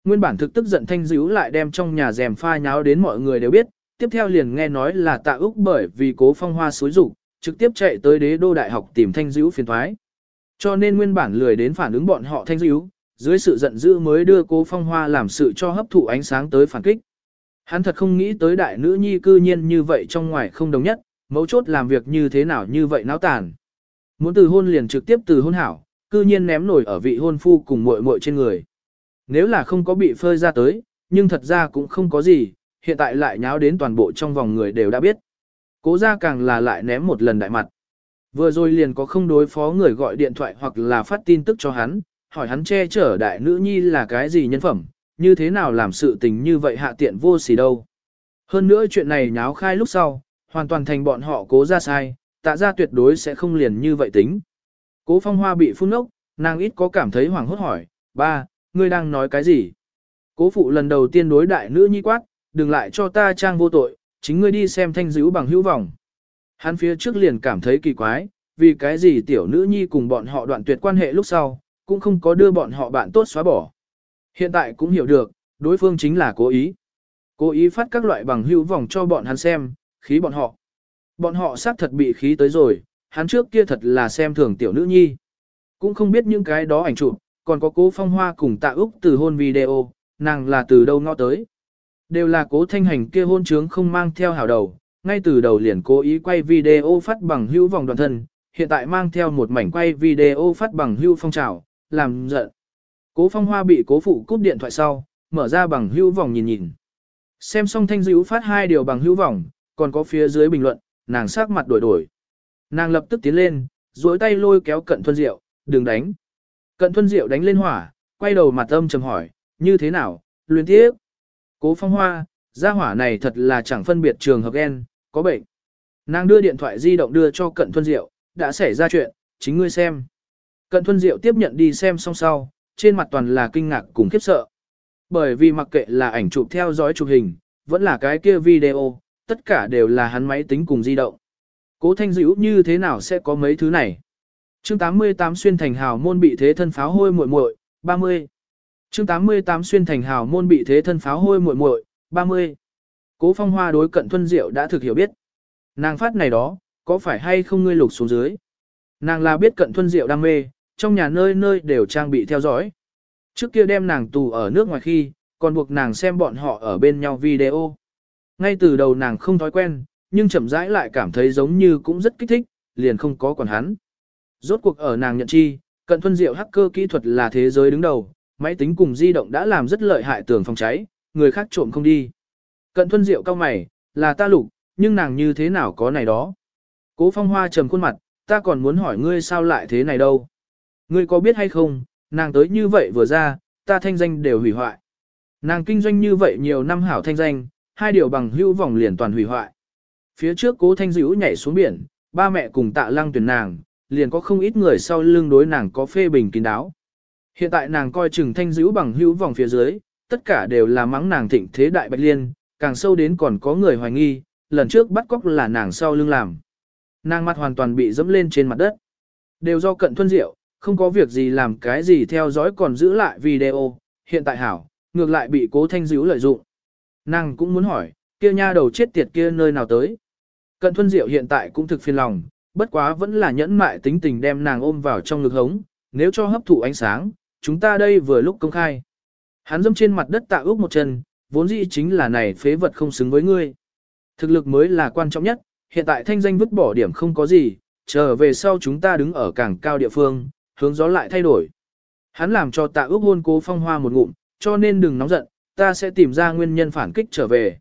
Nguyên bản thực tức giận thanh dữ lại đem trong nhà rèm pha nháo đến mọi người đều biết, tiếp theo liền nghe nói là tạ Úc bởi vì cố phong hoa xối rụng, trực tiếp chạy tới đế đô đại học tìm thanh dữ phiền thoái. Cho nên nguyên bản lười đến phản ứng bọn họ thanh dữ, dưới sự giận dữ mới đưa cố phong hoa làm sự cho hấp thụ ánh sáng tới phản kích. Hắn thật không nghĩ tới đại nữ nhi cư nhiên như vậy trong ngoài không đồng nhất, mấu chốt làm việc như thế nào như vậy náo tàn. Muốn từ hôn liền trực tiếp từ hôn hảo, cư nhiên ném nổi ở vị hôn phu cùng muội muội trên người. Nếu là không có bị phơi ra tới, nhưng thật ra cũng không có gì, hiện tại lại nháo đến toàn bộ trong vòng người đều đã biết. Cố ra càng là lại ném một lần đại mặt. Vừa rồi liền có không đối phó người gọi điện thoại hoặc là phát tin tức cho hắn, hỏi hắn che chở đại nữ nhi là cái gì nhân phẩm, như thế nào làm sự tình như vậy hạ tiện vô xỉ đâu. Hơn nữa chuyện này nháo khai lúc sau, hoàn toàn thành bọn họ cố ra sai, tạ ra tuyệt đối sẽ không liền như vậy tính. Cố phong hoa bị phun ốc, nàng ít có cảm thấy hoảng hốt hỏi, ba, ngươi đang nói cái gì? Cố phụ lần đầu tiên đối đại nữ nhi quát, đừng lại cho ta trang vô tội, chính ngươi đi xem thanh dữ bằng hữu vọng. Hắn phía trước liền cảm thấy kỳ quái, vì cái gì tiểu nữ nhi cùng bọn họ đoạn tuyệt quan hệ lúc sau, cũng không có đưa bọn họ bạn tốt xóa bỏ. Hiện tại cũng hiểu được, đối phương chính là cố ý. Cố ý phát các loại bằng hữu vòng cho bọn hắn xem, khí bọn họ. Bọn họ xác thật bị khí tới rồi, hắn trước kia thật là xem thường tiểu nữ nhi. Cũng không biết những cái đó ảnh chụp, còn có cố phong hoa cùng tạ Úc từ hôn video, nàng là từ đâu ngõ tới. Đều là cố thanh hành kia hôn trướng không mang theo hảo đầu, ngay từ đầu liền cố ý quay video phát bằng hữu vòng đoàn thân, hiện tại mang theo một mảnh quay video phát bằng hữu phong trào, làm giận. Cố phong hoa bị cố phụ cúp điện thoại sau, mở ra bằng hữu vòng nhìn nhìn. Xem xong thanh dữ phát hai điều bằng hữu vòng, còn có phía dưới bình luận, nàng sắc mặt đổi đổi. Nàng lập tức tiến lên, duỗi tay lôi kéo cận thuân diệu, đừng đánh. Cận thuân diệu đánh lên hỏa, quay đầu mặt âm trầm hỏi, như thế nào, luyến tiếp. Cố phong hoa, gia hỏa này thật là chẳng phân biệt trường hợp gen, có bệnh. Nàng đưa điện thoại di động đưa cho cận thuân diệu, đã xảy ra chuyện, chính ngươi xem. Cận thuân diệu tiếp nhận đi xem xong sau, trên mặt toàn là kinh ngạc cùng khiếp sợ. Bởi vì mặc kệ là ảnh chụp theo dõi chụp hình, vẫn là cái kia video, tất cả đều là hắn máy tính cùng di động. Cố thanh dữ như thế nào sẽ có mấy thứ này? Chương 88 xuyên thành hào môn bị thế thân pháo hôi muội muội 30. chương 88 xuyên thành hào môn bị thế thân pháo hôi muội muội 30. Cố phong hoa đối cận thuân diệu đã thực hiểu biết. Nàng phát này đó, có phải hay không ngươi lục xuống dưới? Nàng là biết cận thuân diệu đam mê, trong nhà nơi nơi đều trang bị theo dõi. Trước kia đem nàng tù ở nước ngoài khi, còn buộc nàng xem bọn họ ở bên nhau video. Ngay từ đầu nàng không thói quen, nhưng chậm rãi lại cảm thấy giống như cũng rất kích thích, liền không có quản hắn. Rốt cuộc ở nàng nhận chi, cận thuân diệu hacker kỹ thuật là thế giới đứng đầu, máy tính cùng di động đã làm rất lợi hại tường phòng cháy, người khác trộm không đi. Cận thuân diệu cao mày, là ta lục, nhưng nàng như thế nào có này đó. Cố phong hoa trầm khuôn mặt, ta còn muốn hỏi ngươi sao lại thế này đâu. Ngươi có biết hay không, nàng tới như vậy vừa ra, ta thanh danh đều hủy hoại. Nàng kinh doanh như vậy nhiều năm hảo thanh danh, hai điều bằng hữu vòng liền toàn hủy hoại. Phía trước cố thanh dữ nhảy xuống biển, ba mẹ cùng tạ lăng tuyển nàng, liền có không ít người sau lưng đối nàng có phê bình kín đáo. Hiện tại nàng coi chừng thanh dữ bằng hữu vòng phía dưới, tất cả đều là mắng nàng thịnh thế đại bạch liên, càng sâu đến còn có người hoài nghi, lần trước bắt cóc là nàng sau lưng làm. Nàng mặt hoàn toàn bị dẫm lên trên mặt đất. Đều do cận thuân diệu, không có việc gì làm cái gì theo dõi còn giữ lại video, hiện tại hảo, ngược lại bị cố thanh dữ lợi dụng. Nàng cũng muốn hỏi, kia nha đầu chết tiệt kia nơi nào tới. Cận thuân diệu hiện tại cũng thực phiền lòng, bất quá vẫn là nhẫn mại tính tình đem nàng ôm vào trong ngực hống, nếu cho hấp thụ ánh sáng, chúng ta đây vừa lúc công khai. Hắn dâm trên mặt đất tạ ước một chân, vốn dĩ chính là này phế vật không xứng với ngươi. Thực lực mới là quan trọng nhất, hiện tại thanh danh vứt bỏ điểm không có gì, chờ về sau chúng ta đứng ở càng cao địa phương, hướng gió lại thay đổi. Hắn làm cho tạ ước hôn cố phong hoa một ngụm, cho nên đừng nóng giận, ta sẽ tìm ra nguyên nhân phản kích trở về.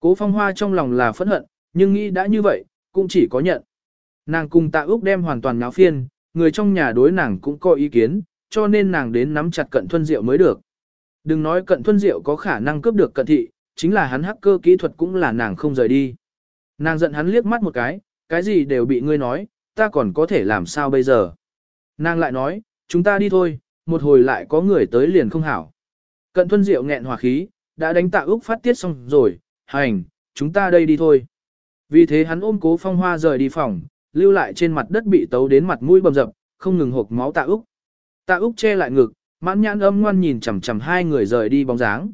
Cố phong hoa trong lòng là phẫn hận, nhưng nghĩ đã như vậy, cũng chỉ có nhận. Nàng cùng tạ Úc đem hoàn toàn náo phiên, người trong nhà đối nàng cũng có ý kiến, cho nên nàng đến nắm chặt cận thuân diệu mới được. Đừng nói cận thuân diệu có khả năng cướp được cận thị, chính là hắn hacker kỹ thuật cũng là nàng không rời đi. Nàng giận hắn liếc mắt một cái, cái gì đều bị ngươi nói, ta còn có thể làm sao bây giờ. Nàng lại nói, chúng ta đi thôi, một hồi lại có người tới liền không hảo. Cận thuân diệu nghẹn hòa khí, đã đánh tạ úc phát tiết xong rồi, hành, chúng ta đây đi thôi. Vì thế hắn ôm cố phong hoa rời đi phòng, lưu lại trên mặt đất bị tấu đến mặt mũi bầm dập, không ngừng hộp máu tạ úc. Tạ úc che lại ngực, mãn nhãn âm ngoan nhìn chằm chằm hai người rời đi bóng dáng.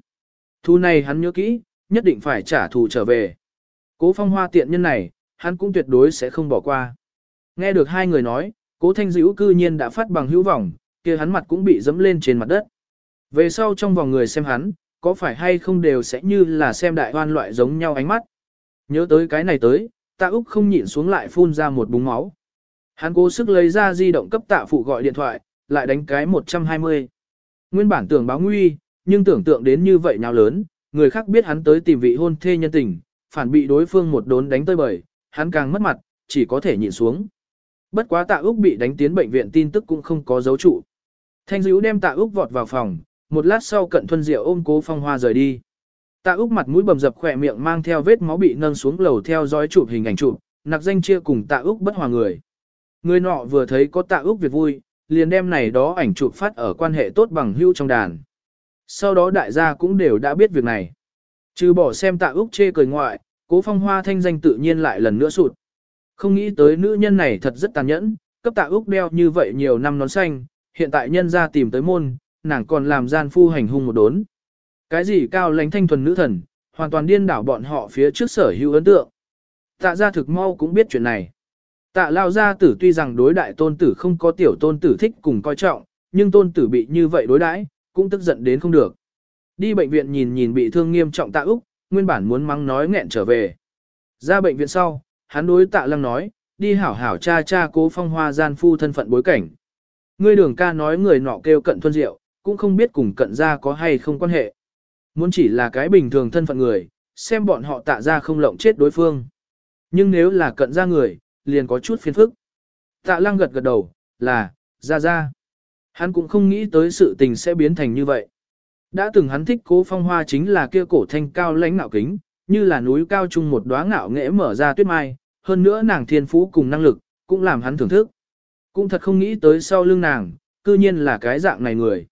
Thu này hắn nhớ kỹ, nhất định phải trả thù trở về. Cố phong hoa tiện nhân này, hắn cũng tuyệt đối sẽ không bỏ qua. Nghe được hai người nói, cố thanh dữ cư nhiên đã phát bằng hữu vọng, kia hắn mặt cũng bị dẫm lên trên mặt đất. Về sau trong vòng người xem hắn, có phải hay không đều sẽ như là xem đại hoan loại giống nhau ánh mắt. Nhớ tới cái này tới, tạ Úc không nhịn xuống lại phun ra một búng máu. Hắn cố sức lấy ra di động cấp tạ phụ gọi điện thoại, lại đánh cái 120. Nguyên bản tưởng báo nguy, nhưng tưởng tượng đến như vậy nào lớn, người khác biết hắn tới tìm vị hôn thê nhân tình, phản bị đối phương một đốn đánh tơi bời, hắn càng mất mặt, chỉ có thể nhịn xuống. Bất quá tạ Úc bị đánh tiến bệnh viện tin tức cũng không có dấu trụ. Thanh dữ đem tạ Úc vọt vào phòng, một lát sau cận thuân diệu ôm cố phong hoa rời đi. Tạ Úc mặt mũi bầm dập khỏe miệng mang theo vết máu bị nâng xuống lầu theo dõi chụp hình ảnh chụp, nặc danh chia cùng Tạ Úc bất hòa người. Người nọ vừa thấy có Tạ Úc việc vui, liền đem này đó ảnh chụp phát ở quan hệ tốt bằng hưu trong đàn. Sau đó đại gia cũng đều đã biết việc này. Trừ bỏ xem Tạ Úc chê cười ngoại, cố phong hoa thanh danh tự nhiên lại lần nữa sụt. Không nghĩ tới nữ nhân này thật rất tàn nhẫn, cấp Tạ Úc đeo như vậy nhiều năm nón xanh, hiện tại nhân ra tìm tới môn, nàng còn làm gian phu hành hung một đốn. Cái gì cao lãnh thanh thuần nữ thần, hoàn toàn điên đảo bọn họ phía trước sở hữu ấn tượng. Tạ gia thực mau cũng biết chuyện này. Tạ lao gia tử tuy rằng đối đại tôn tử không có tiểu tôn tử thích cùng coi trọng, nhưng tôn tử bị như vậy đối đãi, cũng tức giận đến không được. Đi bệnh viện nhìn nhìn bị thương nghiêm trọng tạ Úc, nguyên bản muốn mắng nói nghẹn trở về. Ra bệnh viện sau, hắn đối tạ lăng nói, đi hảo hảo cha cha cố phong hoa gian phu thân phận bối cảnh. Ngươi đường ca nói người nọ kêu cận thuân diệu, cũng không biết cùng cận gia có hay không quan hệ. Muốn chỉ là cái bình thường thân phận người, xem bọn họ tạ ra không lộng chết đối phương. Nhưng nếu là cận gia người, liền có chút phiền phức. Tạ lăng gật gật đầu, là, ra ra. Hắn cũng không nghĩ tới sự tình sẽ biến thành như vậy. Đã từng hắn thích cố phong hoa chính là kia cổ thanh cao lãnh ngạo kính, như là núi cao chung một đóa ngạo nghễ mở ra tuyết mai, hơn nữa nàng thiên phú cùng năng lực, cũng làm hắn thưởng thức. Cũng thật không nghĩ tới sau lưng nàng, cư nhiên là cái dạng này người.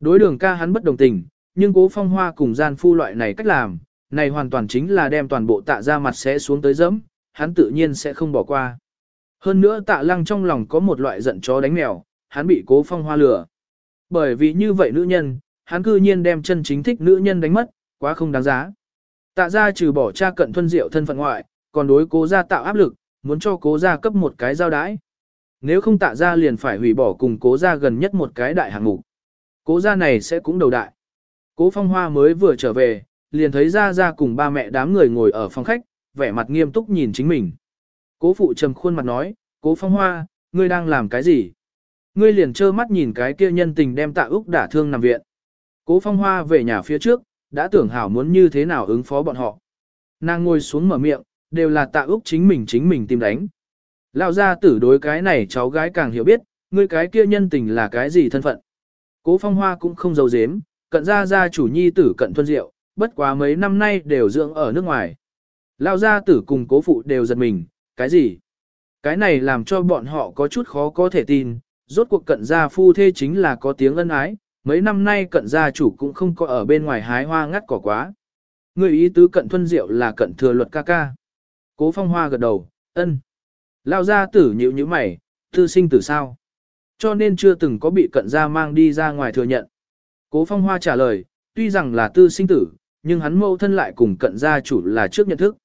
Đối đường ca hắn bất đồng tình, nhưng cố phong hoa cùng gian phu loại này cách làm, này hoàn toàn chính là đem toàn bộ tạ ra mặt sẽ xuống tới dẫm, hắn tự nhiên sẽ không bỏ qua. Hơn nữa tạ lăng trong lòng có một loại giận chó đánh mèo, hắn bị cố phong hoa lừa. Bởi vì như vậy nữ nhân, hắn cư nhiên đem chân chính thích nữ nhân đánh mất, quá không đáng giá. Tạ ra trừ bỏ cha cận thuân diệu thân phận ngoại, còn đối cố gia tạo áp lực, muốn cho cố gia cấp một cái giao đái. Nếu không tạ ra liền phải hủy bỏ cùng cố gia gần nhất một cái đại hạng mục. Cố gia này sẽ cũng đầu đại. Cố phong hoa mới vừa trở về, liền thấy ra ra cùng ba mẹ đám người ngồi ở phòng khách, vẻ mặt nghiêm túc nhìn chính mình. Cố phụ trầm khuôn mặt nói, cố phong hoa, ngươi đang làm cái gì? Ngươi liền trơ mắt nhìn cái kia nhân tình đem tạ Úc đả thương nằm viện. Cố phong hoa về nhà phía trước, đã tưởng hảo muốn như thế nào ứng phó bọn họ. Nàng ngồi xuống mở miệng, đều là tạ Úc chính mình chính mình tìm đánh. Lão gia tử đối cái này cháu gái càng hiểu biết, ngươi cái kia nhân tình là cái gì thân phận. Cố phong hoa cũng không giấu giếm, cận gia gia chủ nhi tử cận thuân diệu, bất quá mấy năm nay đều dưỡng ở nước ngoài. Lão gia tử cùng cố phụ đều giật mình, cái gì? Cái này làm cho bọn họ có chút khó có thể tin, rốt cuộc cận gia phu thê chính là có tiếng ân ái, mấy năm nay cận gia chủ cũng không có ở bên ngoài hái hoa ngắt cỏ quá. Người ý tứ cận thuân diệu là cận thừa luật ca ca. Cố phong hoa gật đầu, ân. Lao gia tử nhịu như mày, tư sinh tử sao? Cho nên chưa từng có bị cận gia mang đi ra ngoài thừa nhận. Cố phong hoa trả lời, tuy rằng là tư sinh tử, nhưng hắn mâu thân lại cùng cận gia chủ là trước nhận thức.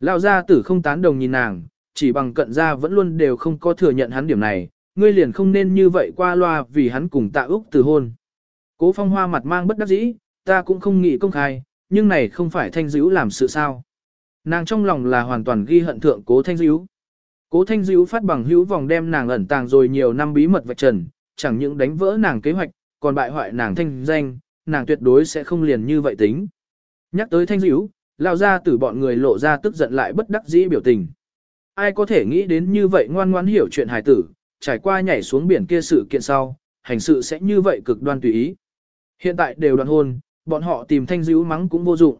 Lão gia tử không tán đồng nhìn nàng, chỉ bằng cận gia vẫn luôn đều không có thừa nhận hắn điểm này, ngươi liền không nên như vậy qua loa vì hắn cùng tạ Úc từ hôn. Cố phong hoa mặt mang bất đắc dĩ, ta cũng không nghĩ công khai, nhưng này không phải thanh dữ làm sự sao. Nàng trong lòng là hoàn toàn ghi hận thượng cố thanh dữ. Cố thanh dữ phát bằng hữu vòng đem nàng ẩn tàng rồi nhiều năm bí mật vạch trần, chẳng những đánh vỡ nàng kế hoạch, còn bại hoại nàng thanh danh, nàng tuyệt đối sẽ không liền như vậy tính. Nhắc tới thanh dữ, lao ra từ bọn người lộ ra tức giận lại bất đắc dĩ biểu tình. Ai có thể nghĩ đến như vậy ngoan ngoãn hiểu chuyện hài tử, trải qua nhảy xuống biển kia sự kiện sau, hành sự sẽ như vậy cực đoan tùy ý. Hiện tại đều đoàn hôn, bọn họ tìm thanh dữ mắng cũng vô dụng.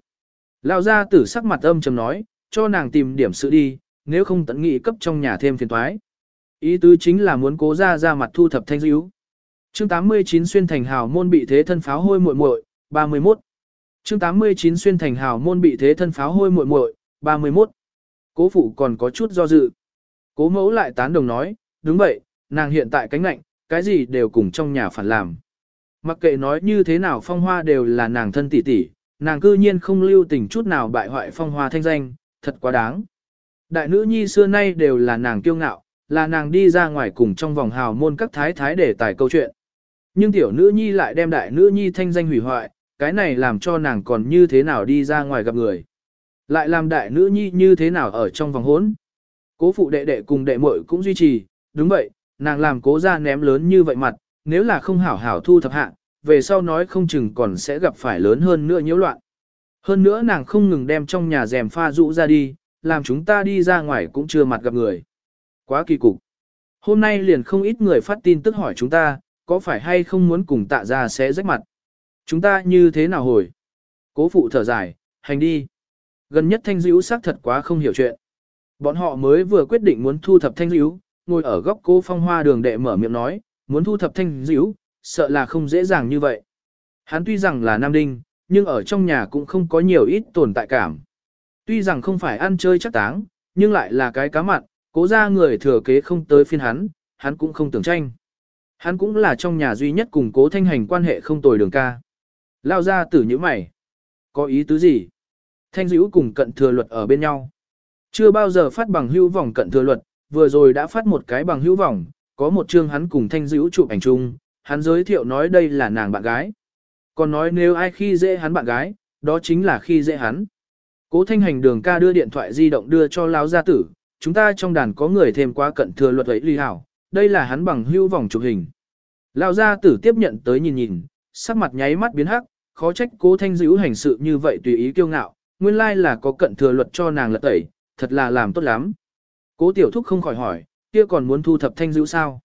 Lao ra tử sắc mặt âm trầm nói, cho nàng tìm điểm sự đi, nếu không tận nghị cấp trong nhà thêm phiền thoái. Ý tứ chính là muốn cố ra ra mặt thu thập thanh dữ. Chương 89 xuyên thành hào môn bị thế thân pháo hôi muội muội, 31. Chương 89 xuyên thành hào môn bị thế thân pháo hôi muội muội, 31. Cố phụ còn có chút do dự. Cố mẫu lại tán đồng nói, đúng vậy, nàng hiện tại cánh nạnh, cái gì đều cùng trong nhà phản làm. Mặc kệ nói như thế nào phong hoa đều là nàng thân tỷ tỷ, nàng cư nhiên không lưu tình chút nào bại hoại phong hoa thanh danh, thật quá đáng. Đại nữ nhi xưa nay đều là nàng kiêu ngạo, là nàng đi ra ngoài cùng trong vòng hào môn các thái thái để tải câu chuyện. Nhưng tiểu nữ nhi lại đem đại nữ nhi thanh danh hủy hoại, cái này làm cho nàng còn như thế nào đi ra ngoài gặp người. Lại làm đại nữ nhi như thế nào ở trong vòng hốn. Cố phụ đệ đệ cùng đệ muội cũng duy trì, đúng vậy, nàng làm cố ra ném lớn như vậy mặt, nếu là không hảo hảo thu thập hạng về sau nói không chừng còn sẽ gặp phải lớn hơn nữa nhiễu loạn. Hơn nữa nàng không ngừng đem trong nhà rèm pha rũ ra đi, làm chúng ta đi ra ngoài cũng chưa mặt gặp người. Quá kỳ cục. Hôm nay liền không ít người phát tin tức hỏi chúng ta, có phải hay không muốn cùng tạ ra sẽ rách mặt. Chúng ta như thế nào hồi? Cố phụ thở dài, hành đi. Gần nhất thanh dữ xác thật quá không hiểu chuyện. Bọn họ mới vừa quyết định muốn thu thập thanh dữ, ngồi ở góc cô phong hoa đường đệ mở miệng nói, muốn thu thập thanh dữ, sợ là không dễ dàng như vậy. Hắn tuy rằng là nam đinh, nhưng ở trong nhà cũng không có nhiều ít tồn tại cảm. Tuy rằng không phải ăn chơi chắc táng, nhưng lại là cái cá mặn, cố ra người thừa kế không tới phiên hắn, hắn cũng không tưởng tranh. Hắn cũng là trong nhà duy nhất cùng cố thanh hành quan hệ không tồi đường ca. Lao ra tử như mày. Có ý tứ gì? Thanh dữ cùng cận thừa luật ở bên nhau. Chưa bao giờ phát bằng hữu vòng cận thừa luật, vừa rồi đã phát một cái bằng hữu vòng, có một chương hắn cùng thanh dữ chụp ảnh chung, hắn giới thiệu nói đây là nàng bạn gái. Còn nói nếu ai khi dễ hắn bạn gái, đó chính là khi dễ hắn. Cố thanh hành đường ca đưa điện thoại di động đưa cho lão gia tử, chúng ta trong đàn có người thêm quá cận thừa luật ấy ly hảo, đây là hắn bằng hưu vòng chụp hình. Lão gia tử tiếp nhận tới nhìn nhìn, sắc mặt nháy mắt biến hắc, khó trách cố thanh dữ hành sự như vậy tùy ý kiêu ngạo, nguyên lai là có cận thừa luật cho nàng lật tẩy, thật là làm tốt lắm. Cố tiểu thúc không khỏi hỏi, kia còn muốn thu thập thanh dữ sao?